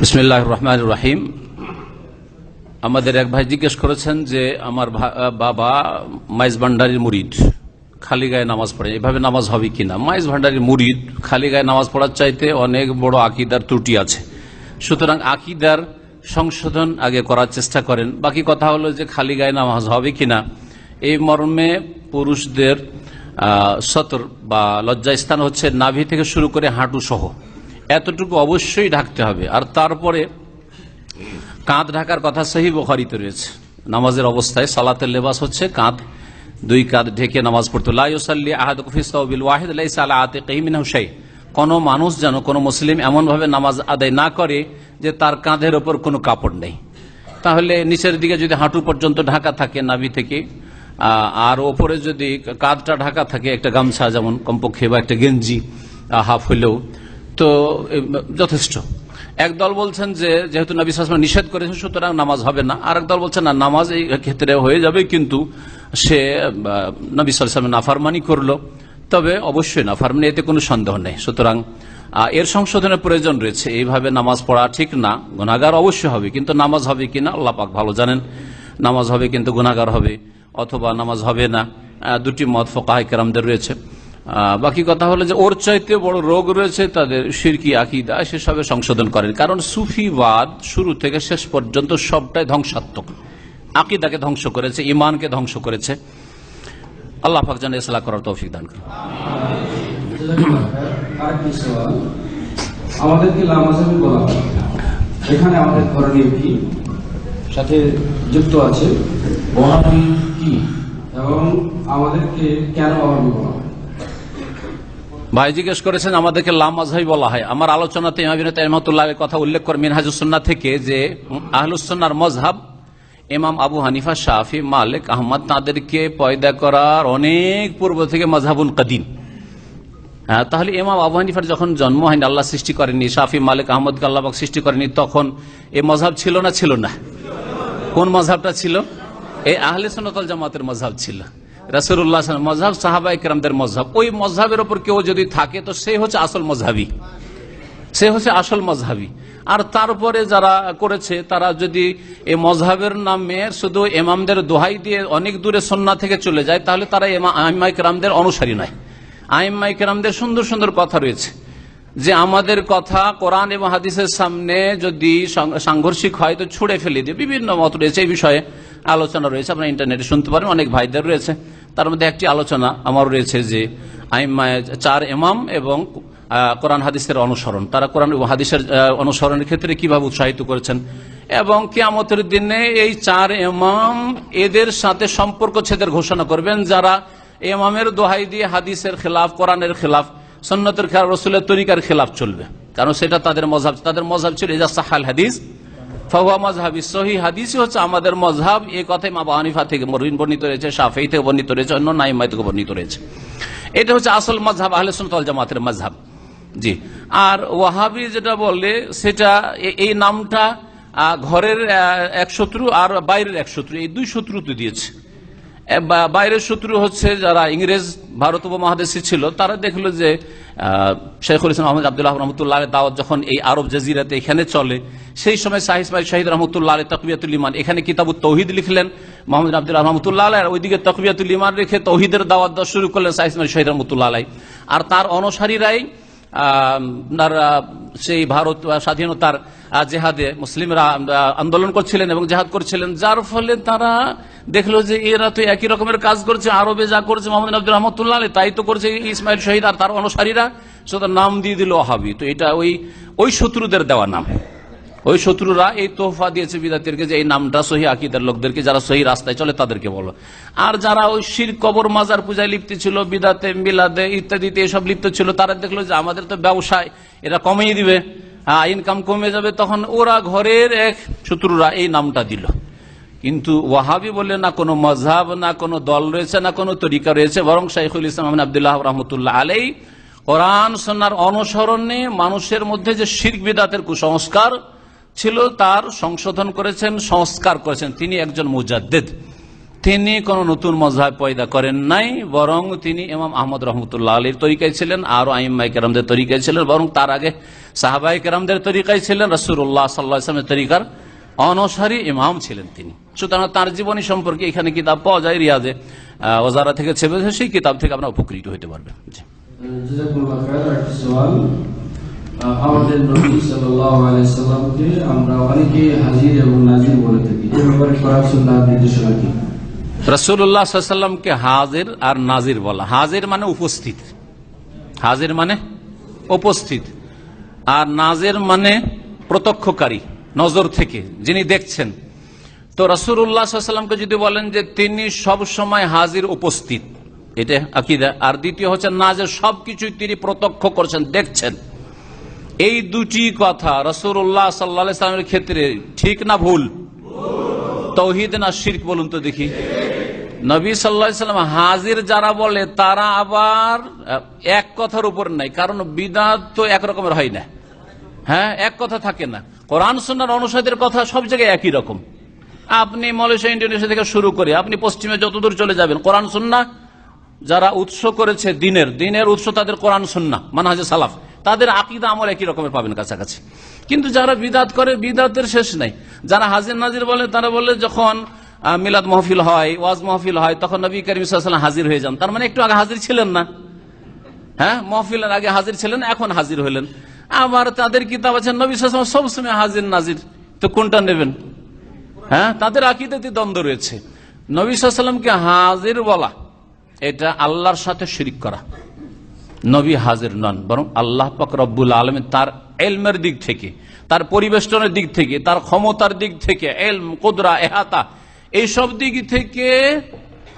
বিসমিল্লাহ রহমান রাহিম আমাদের এক ভাই জিজ্ঞেস করেছেন যে, আমার বাবা মাইজ ভান্ডারির মুরিদ। খালি গায়ে নামাজ পড়ে। এভাবে নামাজ হবে কিনা? মাইজ ভান্ডারির মুরিদ খালি গায়ে নামাজ পড়ার চাইতে অনেক বড় আকিদার ত্রুটি আছে। সুতরাং আকিদার সংশোধন আগে করার চেষ্টা করেন। বাকি কথা হলো যে খালি গায়ে নামাজ হবে কিনা? এই মর্মে পুরুষদের সতর বা লজ্জাস্থান হচ্ছে নাভি থেকে শুরু করে হাঁটু সহ। এতটুকু অবশ্যই ঢাকতে হবে। আর তারপরে কাঁধ ঢাকার কথা সহি বখারিতে রয়েছে। নামাজের অবস্থায় সালাতের লেবাস হচ্ছে কাঁধ দুই কাঁধ ঢেকে নামাজ পড়তো। লাইসাল্লি আহাদ কুফিসাউবিল ওয়াহিদ, লাইসা আলা আতে কাহিমিন হুসাই কোন মানুষ যেন কোন মুসলিম এমন ভাবে নামাজ আদায় না করে যে তার কাঁধের ওপর কোনো কাপড় নেই। তাহলে নিচের দিকে যদি হাঁটু পর্যন্ত ঢাকা থাকে নাভি থেকে আর ওপরে যদি কাঁধটা ঢাকা থাকে, একটা গামছা যেমন কমপক্ষে বা একটা গেঞ্জি হাফ হইলেও তো যথেষ্ট। একদল বলছেন যে, যেহেতু নবী সালাম নিষেধ করেছেন, সুতরাং নামাজ হবে না। আর দল বলছেন, না, নামাজ এই ক্ষেত্রে হয়ে যাবে, কিন্তু সে নবী সালাম নাফারমানি করল। তবে অবশ্যই নাফারমানি, এতে কোনো সন্দেহ নেই। সুতরাং এর সংশোধনের প্রয়োজন রয়েছে। এইভাবে নামাজ পড়া ঠিক না গুণাগার অবশ্যই হবে, কিন্তু নামাজ হবে কিনা আল্লাহ পাক ভালো জানেন। নামাজ হবে কিন্তু গুণাগার হবে, অথবা নামাজ হবে না। দুটি মত ফোকাহ কেরামদের রয়েছে। বাকি কথা হলো যে, ওর চাইতে বড় রোগ রয়েছে তাদের সিরকি আকিদা সেসবে সংশোধন করেন। কারণ সুফিবাদ শুরু থেকে শেষ পর্যন্ত সবটাই ধ্বংসাত্মক। আকিদাকে ধ্বংস করেছে ইমানকে ধ্বংস করেছে। আল্লাহ পাক যেন ইসলাম করার তৌফিক দান করেন। আমাদেরকে লামাজাবি বলা হয়। এখানে আমাদের করণীয় কি? সাথে যুক্ত আছে। ওয়াহাবি কি? এবং আমাদেরকে কেন ওয়াহাবি বলা হয়? ভাই জিজ্ঞেস করেছেন আমাদেরকে লামাজহাই বলা হয়। আমার আলোচনাতে ইমাবিন কথা উল্লেখ করে মিনহাজুসন্না থেকে যে আহলুসন্নার মজহাব ইমাম আবু হানিফা শাহি মালিক আহমদ তাদেরকে পয়দা করার অনেক পূর্ব থেকে মজহাবুল কদিম। হ্যাঁ, তাহলে ইমাম আবু হানিফার যখন জন্ম হয়নি আল্লাহ সৃষ্টি করেনি শাফি মালিক আহমদকে আল্লাহবাক সৃষ্টি করেনি তখন এ মজহাব ছিল না ছিল না? কোন মজহাবটা ছিল? এই আহলে সনতল জামাতের মজহাব ছিল। রাসুল্লাহ মজহাব সাহাবাই কেরামদের মজহাব ওই মজহাবের ওপর কেউ যদি থাকে তো সে হচ্ছে আসল মজহাবি সে হচ্ছে আসল মজহাবি। আর তারপরে যারা করেছে, তারা যদি এই মজহাবের নামে শুধু এমামদের দোহাই দিয়ে অনেক দূরে সন্না থেকে চলে যায়, তাহলে তারা আইমাই কেরামদের অনুসারী নয়। আইমাই কেরামদের সুন্দর সুন্দর কথা রয়েছে। যে আমাদের কথা কোরআন এবং হাদিসের সামনে যদি সাংঘর্ষিক হয়, তো ছুড়ে ফেলে দিয়ে বিভিন্ন মত রয়েছে। এই বিষয়ে আলোচনা রয়েছে। আপনার ইন্টারনেটে শুনতে পারেন, অনেক ভাইদের রয়েছে। তার মধ্যে একটি আলোচনা আমার রয়েছে যে, আইমায় চার এমাম এবং কোরআন হাদিসের অনুসরণ। তারা কোরআন হাদিসের অনুসরণের ক্ষেত্রে কীভাবে উৎসাহিত করেছেন? এবং কিয়ামতের দিনে এই চার এমাম এদের সাথে সম্পর্ক ছেদের ঘোষণা করবেন যারা এমামের দোহাই দিয়ে হাদিসের খেলাফ, কোরআনের খেলাফ সন্ন্যতের খেলাফ, রসুলের তরিকার খেলাফ চলবে। কারণ সেটা তাদের মজাব তাদের মজাব ছিল এজা সাহাল হাদিস, ফাহুয়া মজহাবি সহি হাদিসই হচ্ছে আমাদের মজহাব এই কথাই মা বাহানিফা থেকে বর্ণিত রয়েছে সাফেই থেকে বর্ণিত রয়েছে অন্য নাইমাই থেকে বর্ণিত রয়েছে। এটা হচ্ছে আসল মজহাব আহলে সুনতল জামাতের মজহাব জি। আর ওয়াহাবি যেটা বললে, সেটা এই নামটা ঘরের এক শত্রু আর বাইরের এক শত্রু, এই দুই শত্রু তো দিয়েছে বাইরের শত্রু হচ্ছে যারা ইংরেজ ভারত উপমহাদেশে ছিল, তারা দেখল যে শেখুল ইসলাম আহমদ আবদুল্লাহ রহমতুল্লাহ দাওয়াত যখন এই আরব জাজিরাতে এখানে চলে, সেই সময় সাহিস ভাই শাহিদ রহমতুল্লাহ তকবিয়াতুল ইমান এখানে কিতাবু তৌহিদ লিখলেন মোহাম্মদ আবদুল্লাহ রহমতুল্লাহ আলাই আর ওইদিকে তকবিয়াতুল ইমান রেখে তৌহিদের দাওয়াত দেওয়া শুরু করলেন সাহিস ভাই শাহিদ রহমতুল্লাহ আলাই আর তার অনুসারীরাই আপনার, সেই ভারত স্বাধীনতার জেহাদে মুসলিমরা আন্দোলন করছিলেন এবং জেহাদ করছিলেন। যার ফলে তারা দেখল যে এরা তো একই রকমের কাজ করছে আরবে যা করছে মোহাম্মদ আব্দুল রহমতুল্লাহ তাই তো করছে ইসমাইল শহীদ আর তার অনুসারীরা। সেটা নাম দিয়ে দিল হাবি তো এটা ওই ওই শত্রুদের দেওয়া নাম। ওই শত্রুরা এই তোহফা দিয়েছে বিদাতিরকে যে এই নামটা সহি আকিদার লোকদেরকে, যারা সহি রাস্তায় চলে তাদেরকে বলো। আর যারা ওই শির কবর মাজার পূজায় লিপ্ত ছিল, বিদাতে, মিলাদে ইত্যাদিতে এসব লিপ্ত ছিল, তারা দেখল যে আমাদের তো ব্যবসায় এরা কমিয়ে দিবে। হ্যাঁ ইনকাম কমে যাবে, তখন ওরা ঘরের এক শত্রুরা এই নামটা দিল। কিন্তু ওয়াহাবি বলে না, কোনো মজাব না, কোনো দল রয়েছে, না, কোনো তরিকা রয়েছে। বরং শাইখুল ইসলাম আবদুল্লাহ রহমতুল্লাহ আলাই কোরআন সন্ন্যার অনুসরণে মানুষের মধ্যে যে শির্ক, বিদাতের কুসংস্কার ছিল, তার সংশোধন করেছেন, সংস্কার করেছেন। তিনি একজন মুজাদ্দেদ। তিনি কোন নতুন মজাহ পয়দা করেন নাই, বরং তিনি ইমাম আহমদ রহমতুল্লাহ আলীর তরিকায় ছিলেন, আরও আইম্মাই কেরামদের তরিকায় ছিলেন, বরং তার আগে সাহাবাই কেরামদের তরিকায় ছিলেন রসুল্লাহ সাল্লাহ ইসলামের তরিকার অনসারী ইমাম ছিলেন তিনি। সুতরাং তার জীবনী সম্পর্কে এখানে কিতাব পাওয়া যায়, রিয়াজে ওজারা থেকে ছেপে সেই কিতাব থেকে আপনার উপকৃত হতে পারবেন। আমাদের নবী সাল্লামকে আমরা অনেকে হাজির এবং নাজির বলে থাকি। এ ব্যাপারে সুন্নাহর নির্দেশনা কি? রসুল্লাহ হাজির আর নাজির বলা। হাজির মানে উপস্থিত। হাজির মানে উপস্থিত। আর নাজির মানে প্রত্যক্ষকারী, নজর থেকে, যিনি দেখছেন। তো রসুল্লাহ সাল্লামকে যদি বলেন যে তিনি সব সময় হাজির, উপস্থিত, এটা আকিদা। আর দ্বিতীয় হচ্ছে না যে সবকিছুই তিনি প্রত্যক্ষ করছেন, দেখছেন। এই দুটি কথা রসুল্লাহ সাল্লা সাল্লামের ক্ষেত্রে ঠিক না ভুল? তৌহিদ না শির্ক বলুন তো দেখি। নবী সাল্লা সাল্লাম হাজির যারা বলে, তারা আবার এক কথার উপর নাই, কারণ বিদাত তো একরকমের হয় না। হ্যাঁ এক কথা থাকে না। কোরআন সুন্নার অনুসারীদের কথা সব জায়গায় একই রকম। আপনি মালয়েশিয়া ইন্ডোনেশিয়া থেকে শুরু করে, আপনি পশ্চিমে যতদূর চলে যাবেন, কোরআন সুন্না যারা উৎস করেছে দিনের দিনের উৎস তাদের কোরআন সুন্না মানহাজে সালাফ। তাদের আকিদা আমল একই রকমের পাবেন কাছাকাছি। কিন্তু যারা বিদাত করে, বিদাতের শেষ নাই। যারা হাজির নাজির বলে, তারা বলে যখন মিলাদ মহফিল হয়, ওয়াজ মহফিল হয়, তখন নবী করিম হাজির হয়ে যান। তার মানে একটু আগে হাজির ছিলেন না। হ্যাঁ মহফিলের আগে হাজির ছিলেন, এখন হাজির হলেন। আবার তাদের কিতাব আছে, নবী সাল্লাম সবসময় হাজির নাজির। তো কোনটা নেবেন? হ্যাঁ তাদের আকিদাতে দ্বন্দ্ব রয়েছে। নবী সাল্লামকে হাজির বলা, এটা আল্লাহর সাথে শিরিক করা। নবী হাজির নন, বরং আল্লাহ পাক রব্বুল আলম তার এলমের দিক থেকে, তার পরিবেষ্টনের দিক থেকে, তার ক্ষমতার দিক থেকে, এলম, কুদরা, এহাতা, এইসব দিক থেকে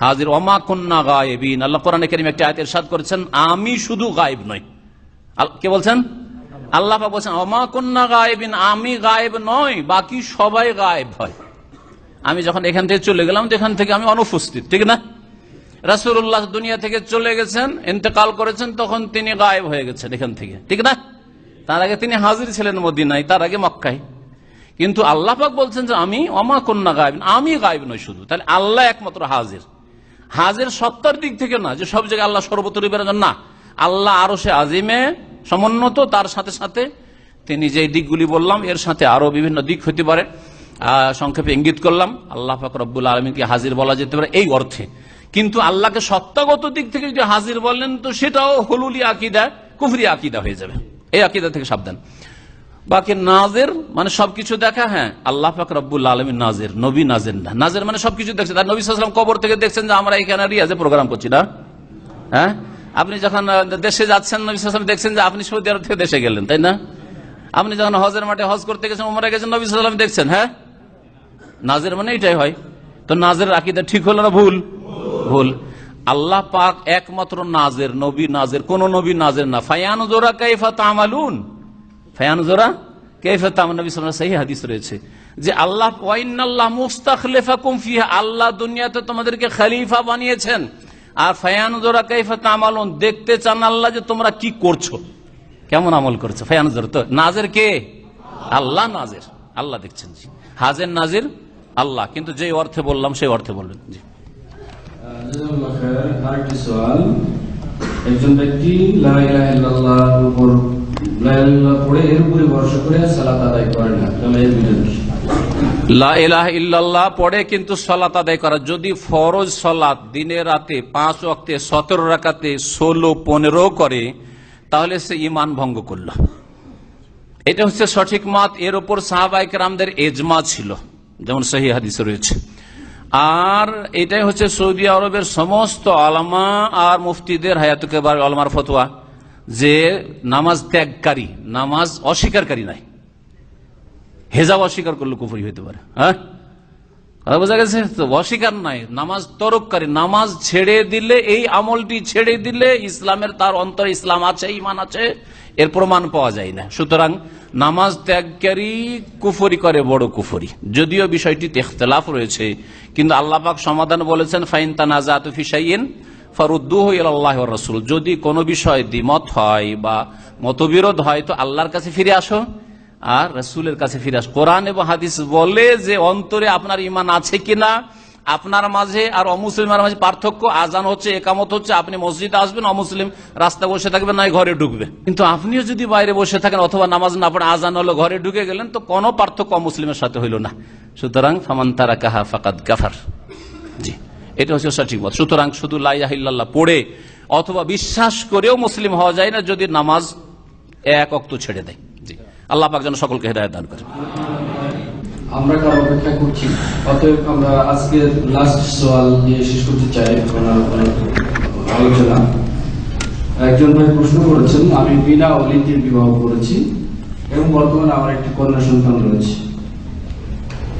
হাজির। অমা কন্যা গায়েবিন, আল্লাহ কোরআন করিম একটা আয়াতের সাদ করেছেন, আমি শুধু গায়েব নই। কে বলছেন? আল্লাহ বলছেন অমা কন্যা গায়েবিন, আমি গায়েব নই, বাকি সবাই গায়েব হয়। আমি যখন এখান থেকে চলে গেলাম এখান থেকে আমি অনুপস্থিত, ঠিক না? রাসুল্লাহ দুনিয়া থেকে চলে গেছেন, ইন্তেকাল করেছেন, তখন তিনি গায়েব হয়ে গেছেন এখান থেকে। ঠিক না? তার আগে তিনি হাজির ছিলেন মদিনায়, তার আগে মক্কায়। কিন্তু আল্লাহ পাক বলছেন যে, আমি অমা কন্যা গায়েব, আমি গায়েব নই শুধু। তাহলে আল্লাহ একমাত্র হাজির। হাজির সত্তার দিক থেকে না, যে সব জায়গায় আল্লাহ সর্বতরি বেরোজন না। আল্লাহ আরও সে আজিমে সমুন্নত, তার সাথে সাথে তিনি যে দিকগুলি বললাম, এর সাথে আরও বিভিন্ন দিক হতে পারে। সংক্ষেপে ইঙ্গিত করলাম, আল্লাহ পাক রব্বুল আলমীকে হাজির বলা যেতে পারে এই অর্থে। কিন্তু আল্লাহকে সত্তাগত দিক থেকে যদি হাজির বলেন, তো সেটাও হলুলি আকিদা, কুফরি আকিদা হয়ে যাবে। এই আকিদা থেকে সাবধান। বাকি নাজের মানে সবকিছু দেখা হ্যাঁ আল্লাহ পাক রব্বুল আলমী নাজের, নবী নাজের না। নাজের মানে সবকিছু দেখছে। তার নবী সাল্লাম কবর থেকে দেখছেন যে, আমরা এখানে রিয়াজে প্রোগ্রাম করছি না। হ্যাঁ? আপনি যখন দেশে যাচ্ছেন, নবী সাল্লাম দেখছেন যে, আপনি সৌদি আরব থেকে দেশে গেলেন, তাই না? আপনি যখন হজের মাঠে হজ করতে গেছেন, উমরা গেছেন, নবী সাল্লাম দেখছেন হ্যাঁ? নাজের মানে এটাই হয়। তো নাজের আকিদা ঠিক হলো না ভুল? ভুল। আল্লাহ পাক একমাত্র নাজের নবী নাজের, কোন নবী নাজের না। ফায়ান জোরা কাইফা তামালুন? ফায়ান জোরা কাইফা তামাল নবী আলাইহি হাদিস রয়েছে যে আল্লাহ ওয়াইনাল্লাহ মুস্তাখলিফাকুম ফিহা, আল্লাহ দুনিয়াতে তোমাদেরকে খলিফা বানিয়েছেন। আর ফায়ান জোরা কাইফা তামালুন, দেখতে চান আল্লাহ যে তোমরা কি করছ। কেমন আমল করছ? ফায়ান জোর তো নাজের কে? আল্লাহ নাজের। আল্লাহ দেখছেন, জি। হাজের, নাজির, আল্লাহ। কিন্তু যে অর্থে বললাম, সেই অর্থে বললেন, জি। আরেকটি সওয়াল। একজন ব্যক্তি পড়ে, এর উপরে ভরসা করে সালাত আদায় করে না। পড়ে কিন্তু সলাত আদায় করা। যদি ফরজ সলাত দিনে রাতে পাঁচ অক্টে সতেরো রাকাতে ষোলো, পনেরো করে, তাহলে সে ইমান ভঙ্গ করল। এটা হচ্ছে সঠিক মত। এর উপর সাহাবাইক রামদের এজমা ছিল। যেমন সহি হাদিসে রয়েছে। আর এটাই হচ্ছে সৌদি আরবের সমস্ত আলমা আর মুফতিদের হায়াতুকে আলমার ফতোয়া যে নামাজ ত্যাগকারী, নামাজ অস্বীকারী নাই। হেজাব অস্বীকার করলে কুফরি হইতে পারে হ্যাঁ? বোঝা গেছে অস্বীকার নাই। নামাজ তরককারী। নামাজ ছেড়ে দিলে, এই আমলটি ছেড়ে দিলে ইসলামের তার অন্তর ইসলাম আছে ইমান আছে, এর প্রমাণ পাওয়া যায় না। সুতরাং নামাজ ত্যাগকারী কুফরি করে, বড় কুফরি। যদিও বিষয়টিতে ইখতলাফ রয়েছে, কিন্তু আল্লাহ পাক সমাধান বলেছেন, ফাইন তানাজাত ফিসাইন ফারুদ্দুহ আল্লাহ রসুল। যদি কোনো বিষয় দ্বিমত হয় বা মতবিরোধ হয়, তো আল্লাহর কাছে ফিরে আসো। আর রসুলের কাছে ফিরে আস। কোরআন এবং হাদিস বলে যে অন্তরে আপনার ইমান আছে কিনা, আপনার মাঝে আর অমুসলিমের মাঝে পার্থক্য, আজান হচ্ছে, একামত হচ্ছে, আপনি মসজিদে আসবেন, অমুসলিম রাস্তা বসে থাকবেন না ঘরে ঢুকবে। কিন্তু আপনিও যদি বাইরে বসে থাকেন অথবা নামাজ না পড়ে, আজান হলো, ঘরে ঢুকে গেলেন, তো কোনো পার্থক্য অমুসলিমের সাথে হইল না। সুতরাং ফামান তারা কাহা ফাকাদ গাফার জি, এটা হচ্ছে সঠিক মত। সুতরাং শুধু লাইয়াহিল্লাহ পড়ে অথবা বিশ্বাস করেও মুসলিম হওয়া যায় না যদি নামাজ এক অক্ত ছেড়ে দেয়। আল্লাহ পাক যেন সকলকে হেদায়ত দান করে আমরা কার অপেক্ষা করছি অতএব আমরা আজকে লাস্ট দিয়ে শেষ করতে চাই। আলোচনা। একজন ভাই প্রশ্ন করেছেন, আমি বিনা অলিতে বিবাহ করেছি এবং বর্তমানে আমার একটি কন্যা সন্তান রয়েছে।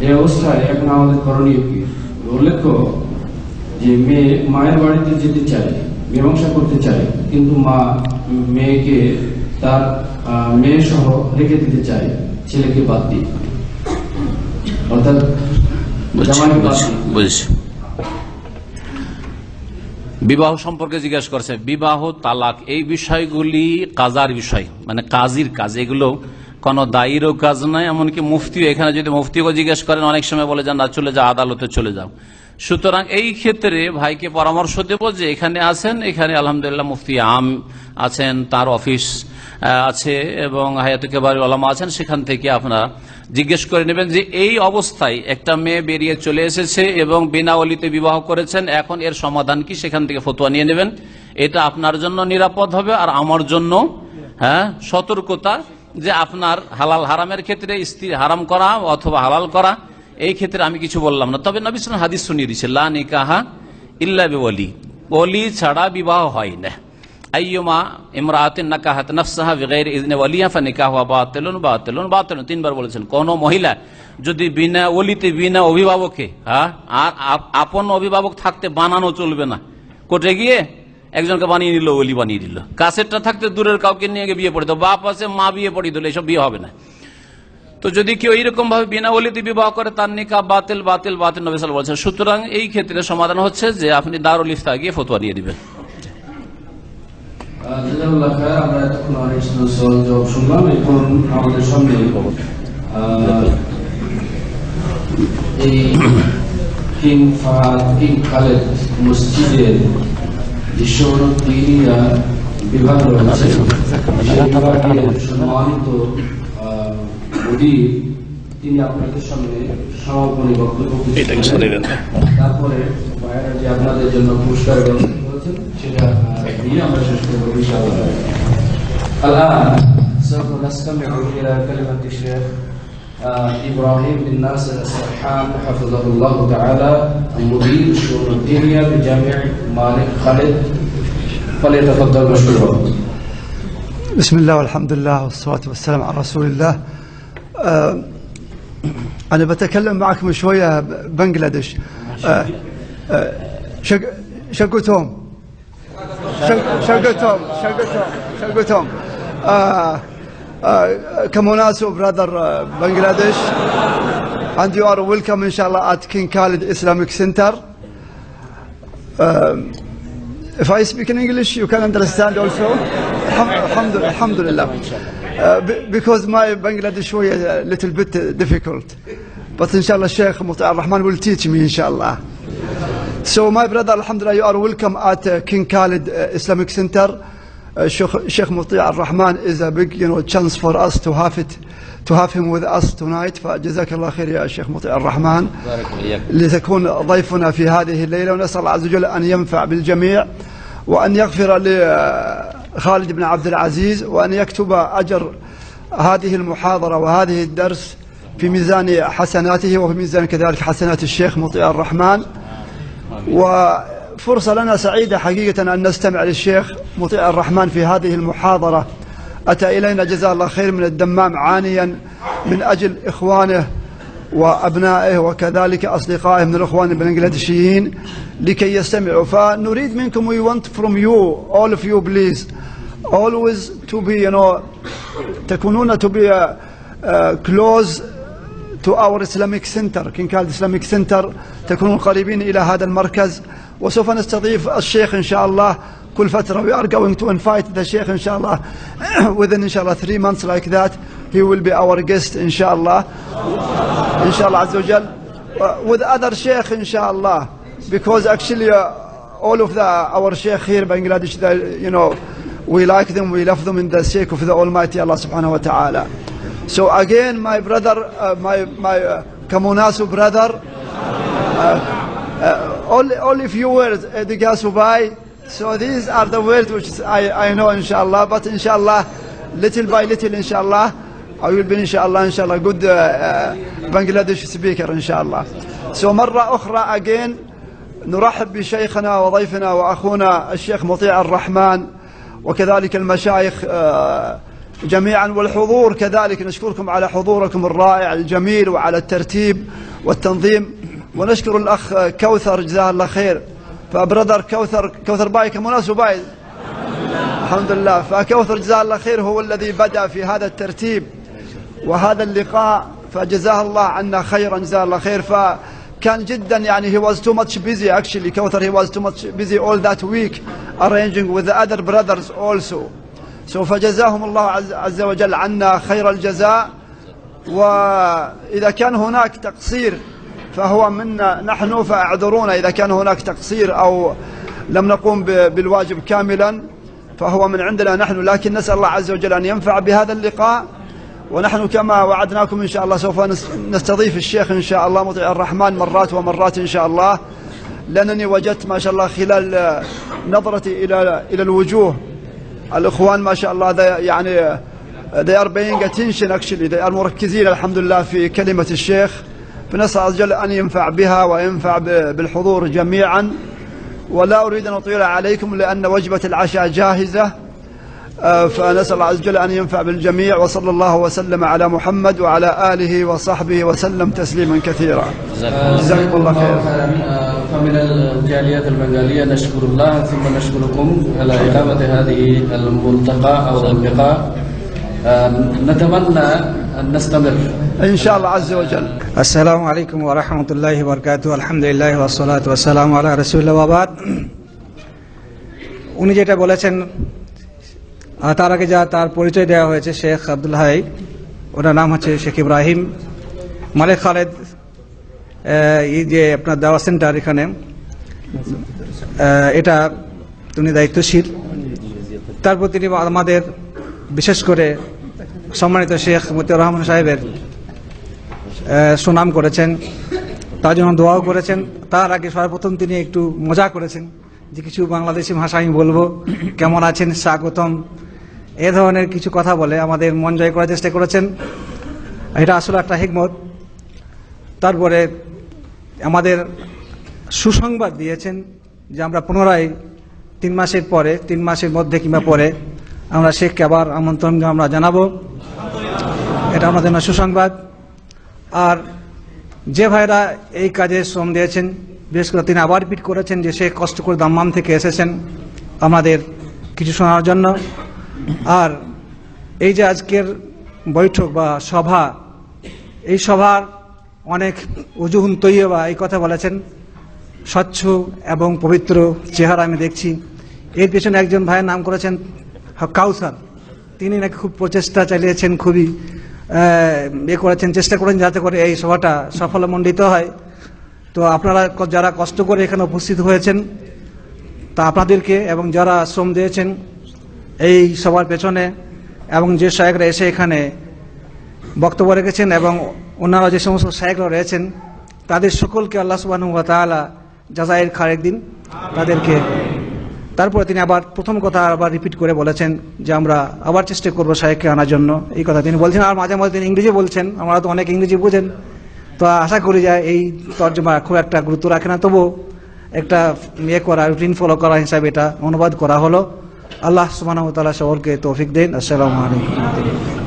এই অবস্থায় এখন আমাদের করণীয় কি? উল্লেখ্য যে মেয়ে মায়ের বাড়িতে যেতে চায়, মীমাংসা করতে চায়, কিন্তু মা মেয়েকে তার মেয়ে সহ রেখে দিতে চায় ছেলেকে বাদ দিয়ে। অর্থাৎ বিবাহ সম্পর্কে জিজ্ঞেস করছে বিবাহ তালাক এই বিষয়গুলি কাজার বিষয় মানে কাজীর কাজ এগুলো কোনো দায়ীরও কাজ নয় এমনকি মুফতিও এখানে যদি মুফতিকে জিজ্ঞেস করেন অনেক সময় বলে যান না চলে যাও আদালতে চলে যাও। সুতরাং এই ক্ষেত্রে ভাইকে পরামর্শ দেব যে এখানে আছেন এখানে আলহামদুলিল্লাহ মুফতি আম আছেন তার অফিস আছে এবং হায়াত কেবারি ওলামা আছেন, সেখান থেকে আপনারা জিজ্ঞেস করে নেবেন যে এই অবস্থায় একটা মেয়ে বেরিয়ে চলে এসেছে এবং বিনা অলিতে বিবাহ করেছেন, এখন এর সমাধান কি? সেখান থেকে ফতোয়া নিয়ে নেবেন। এটা আপনার জন্য নিরাপদ হবে আর আমার জন্য হ্যাঁ সতর্কতা যে আপনার হালাল হারামের ক্ষেত্রে স্ত্রী হারাম করা অথবা হালাল করা, এই ক্ষেত্রে আমি কিছু বললাম না। তবে নবী হাদিস শুনিয়ে দিচ্ছে লা নিকাহা ইল্লা বিওয়ালি। ওলি ছাড়া বিবাহ হয় না। আইয়ুমা ইমরাতিন নাকাহাত নাফসাহা বিগাইর ইজনে ওয়ালিয়া ফানিকাহুয়া বাতিলুন বাতিলুন বাতিলুন তিনবার বলেছেন, কোন মহিলা যদি বিনা ওলিতে বিনা অভিভাবকে হ্যাঁ আর আপন অভিভাবক থাকতে বানানো চলবে না। কোর্টে গিয়ে একজনকে বানিয়ে নিল ওলি বানিয়ে দিল। কাছেরটা থাকতে দূরের কাউকে নিয়ে গিয়ে বিয়ে পড়ে তো বাপ আছে, মা বিয়ে পড়িয়ে দিল, এসব বিয়ে হবে না। তো যদি কেউ এইরকম ভাবে বিনা ওলিতে বিবাহ করে, তার নিকা বাতিল বাতিল বাতিল। নবিসাল বলছেন, সুতরাং এই ক্ষেত্রে সমাধান হচ্ছে যে আপনি দারুল ইফতা গিয়ে ফতোয়া দিয়ে দিবেন। আমরা এতক্ষণ অনেক জবাব শুনলাম। এখন আমাদের সামনে আহ, এই কিং ফাহাদ কিং খালেদ মসজিদের যে বিভাগ রয়েছে। সম্মানিত মুদির তিনি আপনাদের সামনে সমাপনী বক্তব্য তারপরে ভাইয়েরা যে আপনাদের জন্য পুরস্কার ব্যবস্থা الآن سوف نستمع إلى كلمة الشيخ إبراهيم بن ناصر السرحان حفظه الله تعالى المدير الشؤون الدينية بجامع مالك خالد فليتفضل مشكورا بسم الله والحمد لله والصلاة والسلام على رسول الله أنا بتكلم معكم شوية بنجلاديش آه آه شقتهم شقتهم شقتهم آه، آه، كمناسب براذر بنجلاديش and you are welcome inshallah at King Khalid Islamic Center um, if I speak in English, you can understand also. Alhamdulillah. Alhamdulillah. Uh, be- because my Bangladesh is a little bit uh, difficult. But inshallah, Sheikh Muta al-Rahman will teach me, inshallah. So my brother, Alhamdulillah, you are welcome at uh, King Khalid uh, Islamic Center. Uh, Sheikh, Sheikh Muti al-Rahman is a big, you know, chance for us to have it, to have him with us tonight. فجزاك الله خير يا شيخ مطيع الرحمن. لتكون ضيفنا في هذه الليلة ونسأل الله عز وجل أن ينفع بالجميع وأن يغفر لخالد بن عبد العزيز وأن يكتب أجر هذه المحاضرة وهذه الدرس في ميزان حسناته وفي ميزان كذلك حسنات الشيخ مطيع الرحمن وفرصة لنا سعيدة حقيقة أن نستمع للشيخ مطيع الرحمن في هذه المحاضرة. أتى إلينا جزاه الله خير من الدمام عانيا من أجل إخوانه وأبنائه وكذلك أصدقائه من الإخوان البنغلاديشيين لكي يستمعوا. فنريد منكم we want from you all of you please always to be you know تكونون to be uh, uh, close our Islamic center King Khalid Islamic Center تكونون قريبين إلى هذا المركز وسوف نستضيف الشيخ إن شاء الله كل فترة we are going to invite the Sheikh إن شاء الله within إن شاء الله three months like that he will be our guest, inshallah. Inshallah Azza wa Jal. Uh, with other sheikh, inshallah. Because actually, uh, all of the, our sheikh here Bangladesh, they, you know, we like them, we love them in the sake of the Almighty Allah subhanahu wa ta'ala. So again, my brother, uh, my, my uh, Kamunasu brother, uh, only, only few words, uh, the Gasubai. So these are the words which I, I know inshallah, but inshallah, little by little inshallah, I will be inshallah, inshallah, good uh, uh, Bangladesh speaker inshallah. So مرة أخرى again نرحب بشيخنا وضيفنا وأخونا الشيخ مطيع الرحمن وكذلك المشايخ آه، جميعا والحضور كذلك. نشكركم على حضوركم الرائع الجميل وعلى الترتيب والتنظيم. ونشكر الأخ كوثر جزاه الله خير. فبرذر كوثر كوثر باي كمناسب باي. الحمد لله. فكوثر جزاه الله خير هو الذي بدأ في هذا الترتيب وهذا اللقاء. فجزاه الله عنا خيرا جزاه الله خير. فكان جدا يعني he was too much busy. Actually كوثر he was too much busy all that week arranging with the other brothers also. So فجزاهم الله عز, وجل عنا خير الجزاء. وإذا كان هناك تقصير فهو منا نحن فأعذرونا. إذا كان هناك تقصير أو لم نقوم بالواجب كاملا فهو من عندنا نحن. لكن نسأل الله عز وجل أن ينفع بهذا اللقاء. ونحن كما وعدناكم إن شاء الله سوف نس- نستضيف الشيخ إن شاء الله مطيع الرحمن مرات ومرات إن شاء الله. لأنني وجدت ما شاء الله خلال نظرتي إلى إلى الوجوه الإخوان ما شاء الله they- يعني آه، they are paying attention actually. They are مركزين الحمد لله في كلمة الشيخ. فنسأل عز وجل أن ينفع بها وينفع بالحضور جميعا. ولا أريد أن أطيل عليكم لأن وجبة العشاء جاهزة. فنسأل الله عز وجل أن ينفع بالجميع وصلى الله وسلم على محمد وعلى آله وصحبه وسلم تسليما كثيرا جزاكم الله خير فمن الجاليات البنغالية نشكر الله ثم نشكركم على إقامة هذه الملتقى أو اللقاء آه، نتمنى أن نستمر إن شاء الله عز وجل আসসালামু আলাইকুম ওয়া রাহমাতুল্লাহি ওয়া বারাকাতু আলহামদুলিল্লাহ ওয়া সালাতু ওয়া সালামু আলা রাসূলিল্লাহ ওয়া বাদ উনি যেটা বলেছেন আহ, তার আগে যা তার পরিচয় দেওয়া হয়েছে শেখ আব্দুল হাই, ওনার নাম হচ্ছে শেখ ইব্রাহিম মালেক খালেদ এই যে আপনার দাওয়া সেন্টার এখানে এটা তিনি দায়িত্বশীল। তারপর তিনি আমাদের বিশেষ করে সম্মানিত শেখ মতিউর রহমান সাহেবের সুনাম করেছেন, তার জন্য দোয়াও করেছেন। তার আগে সর্বপ্রথম তিনি একটু মজা করেছেন যে কিছু বাংলাদেশি ভাষা আমি বলব। কেমন আছেন? স্বাগতম। এ ধরনের কিছু কথা বলে আমাদের মন জয় করার চেষ্টা করেছেন। এটা আসলে একটা হিকমত। তারপরে আমাদের সুসংবাদ দিয়েছেন যে আমরা পুনরায় তিন মাসের পরে, তিন মাসের মধ্যে কিংবা পরে আমরা শেখকে আবার আমন্ত্রণ আমরা জানাব। এটা আমাদের জন্য সুসংবাদ। আর যে ভাইরা এই কাজে শ্রম দিয়েছেন, বিশেষ করে তিনি আবার পিট করেছেন যে সে কষ্ট করে দাম্মাম থেকে এসেছেন। আমাদের কিছু শোনার জন্য। আর এই যে আজকের বৈঠক বা সভা, এই সভার অনেক উজুহুন তৈবা এই কথা বলেছেন। স্বচ্ছ এবং পবিত্র চেহারা আমি দেখছি। এর পেছনে একজন ভাইয়ের নাম করেছেন কাউসার। তিনি নাকি খুব প্রচেষ্টা চালিয়েছেন, খুবই এ করেছেন, চেষ্টা করেন যাতে করে এই সভাটা সফলমণ্ডিত হয়। তো আপনারা যারা কষ্ট করে এখানে উপস্থিত হয়েছেন, তা আপনাদেরকে এবং যারা শ্রম দিয়েছেন এই সবার পেছনে এবং যে শায়করা এসে এখানে বক্তব্য রেখেছেন এবং অন্যান্য যে সমস্ত শায়করা রয়েছেন, তাদের সকলকে আল্লাহ সুবাহ তাআলা জাজাইর খারেক দিন তাদেরকে। তারপরে তিনি আবার প্রথম কথা আবার রিপিট করে বলেছেন যে আমরা আবার চেষ্টা করব শাহেককে আনার জন্য। এই কথা তিনি বলছেন আর মাঝে মাঝে তিনি ইংরেজি বলছেন, আমরা তো অনেক ইংরেজি বুঝেন। তো আশা করি যে এই তর্জমা খুব একটা গুরুত্ব রাখে না। তবু একটা ইয়ে করা রুটিন ফলো করা হিসাবে এটা অনুবাদ করা হলো। আল্লাহ সুবাহ তালা সকলকে তৌফিক দিন। আসসালামু আলাইকুম।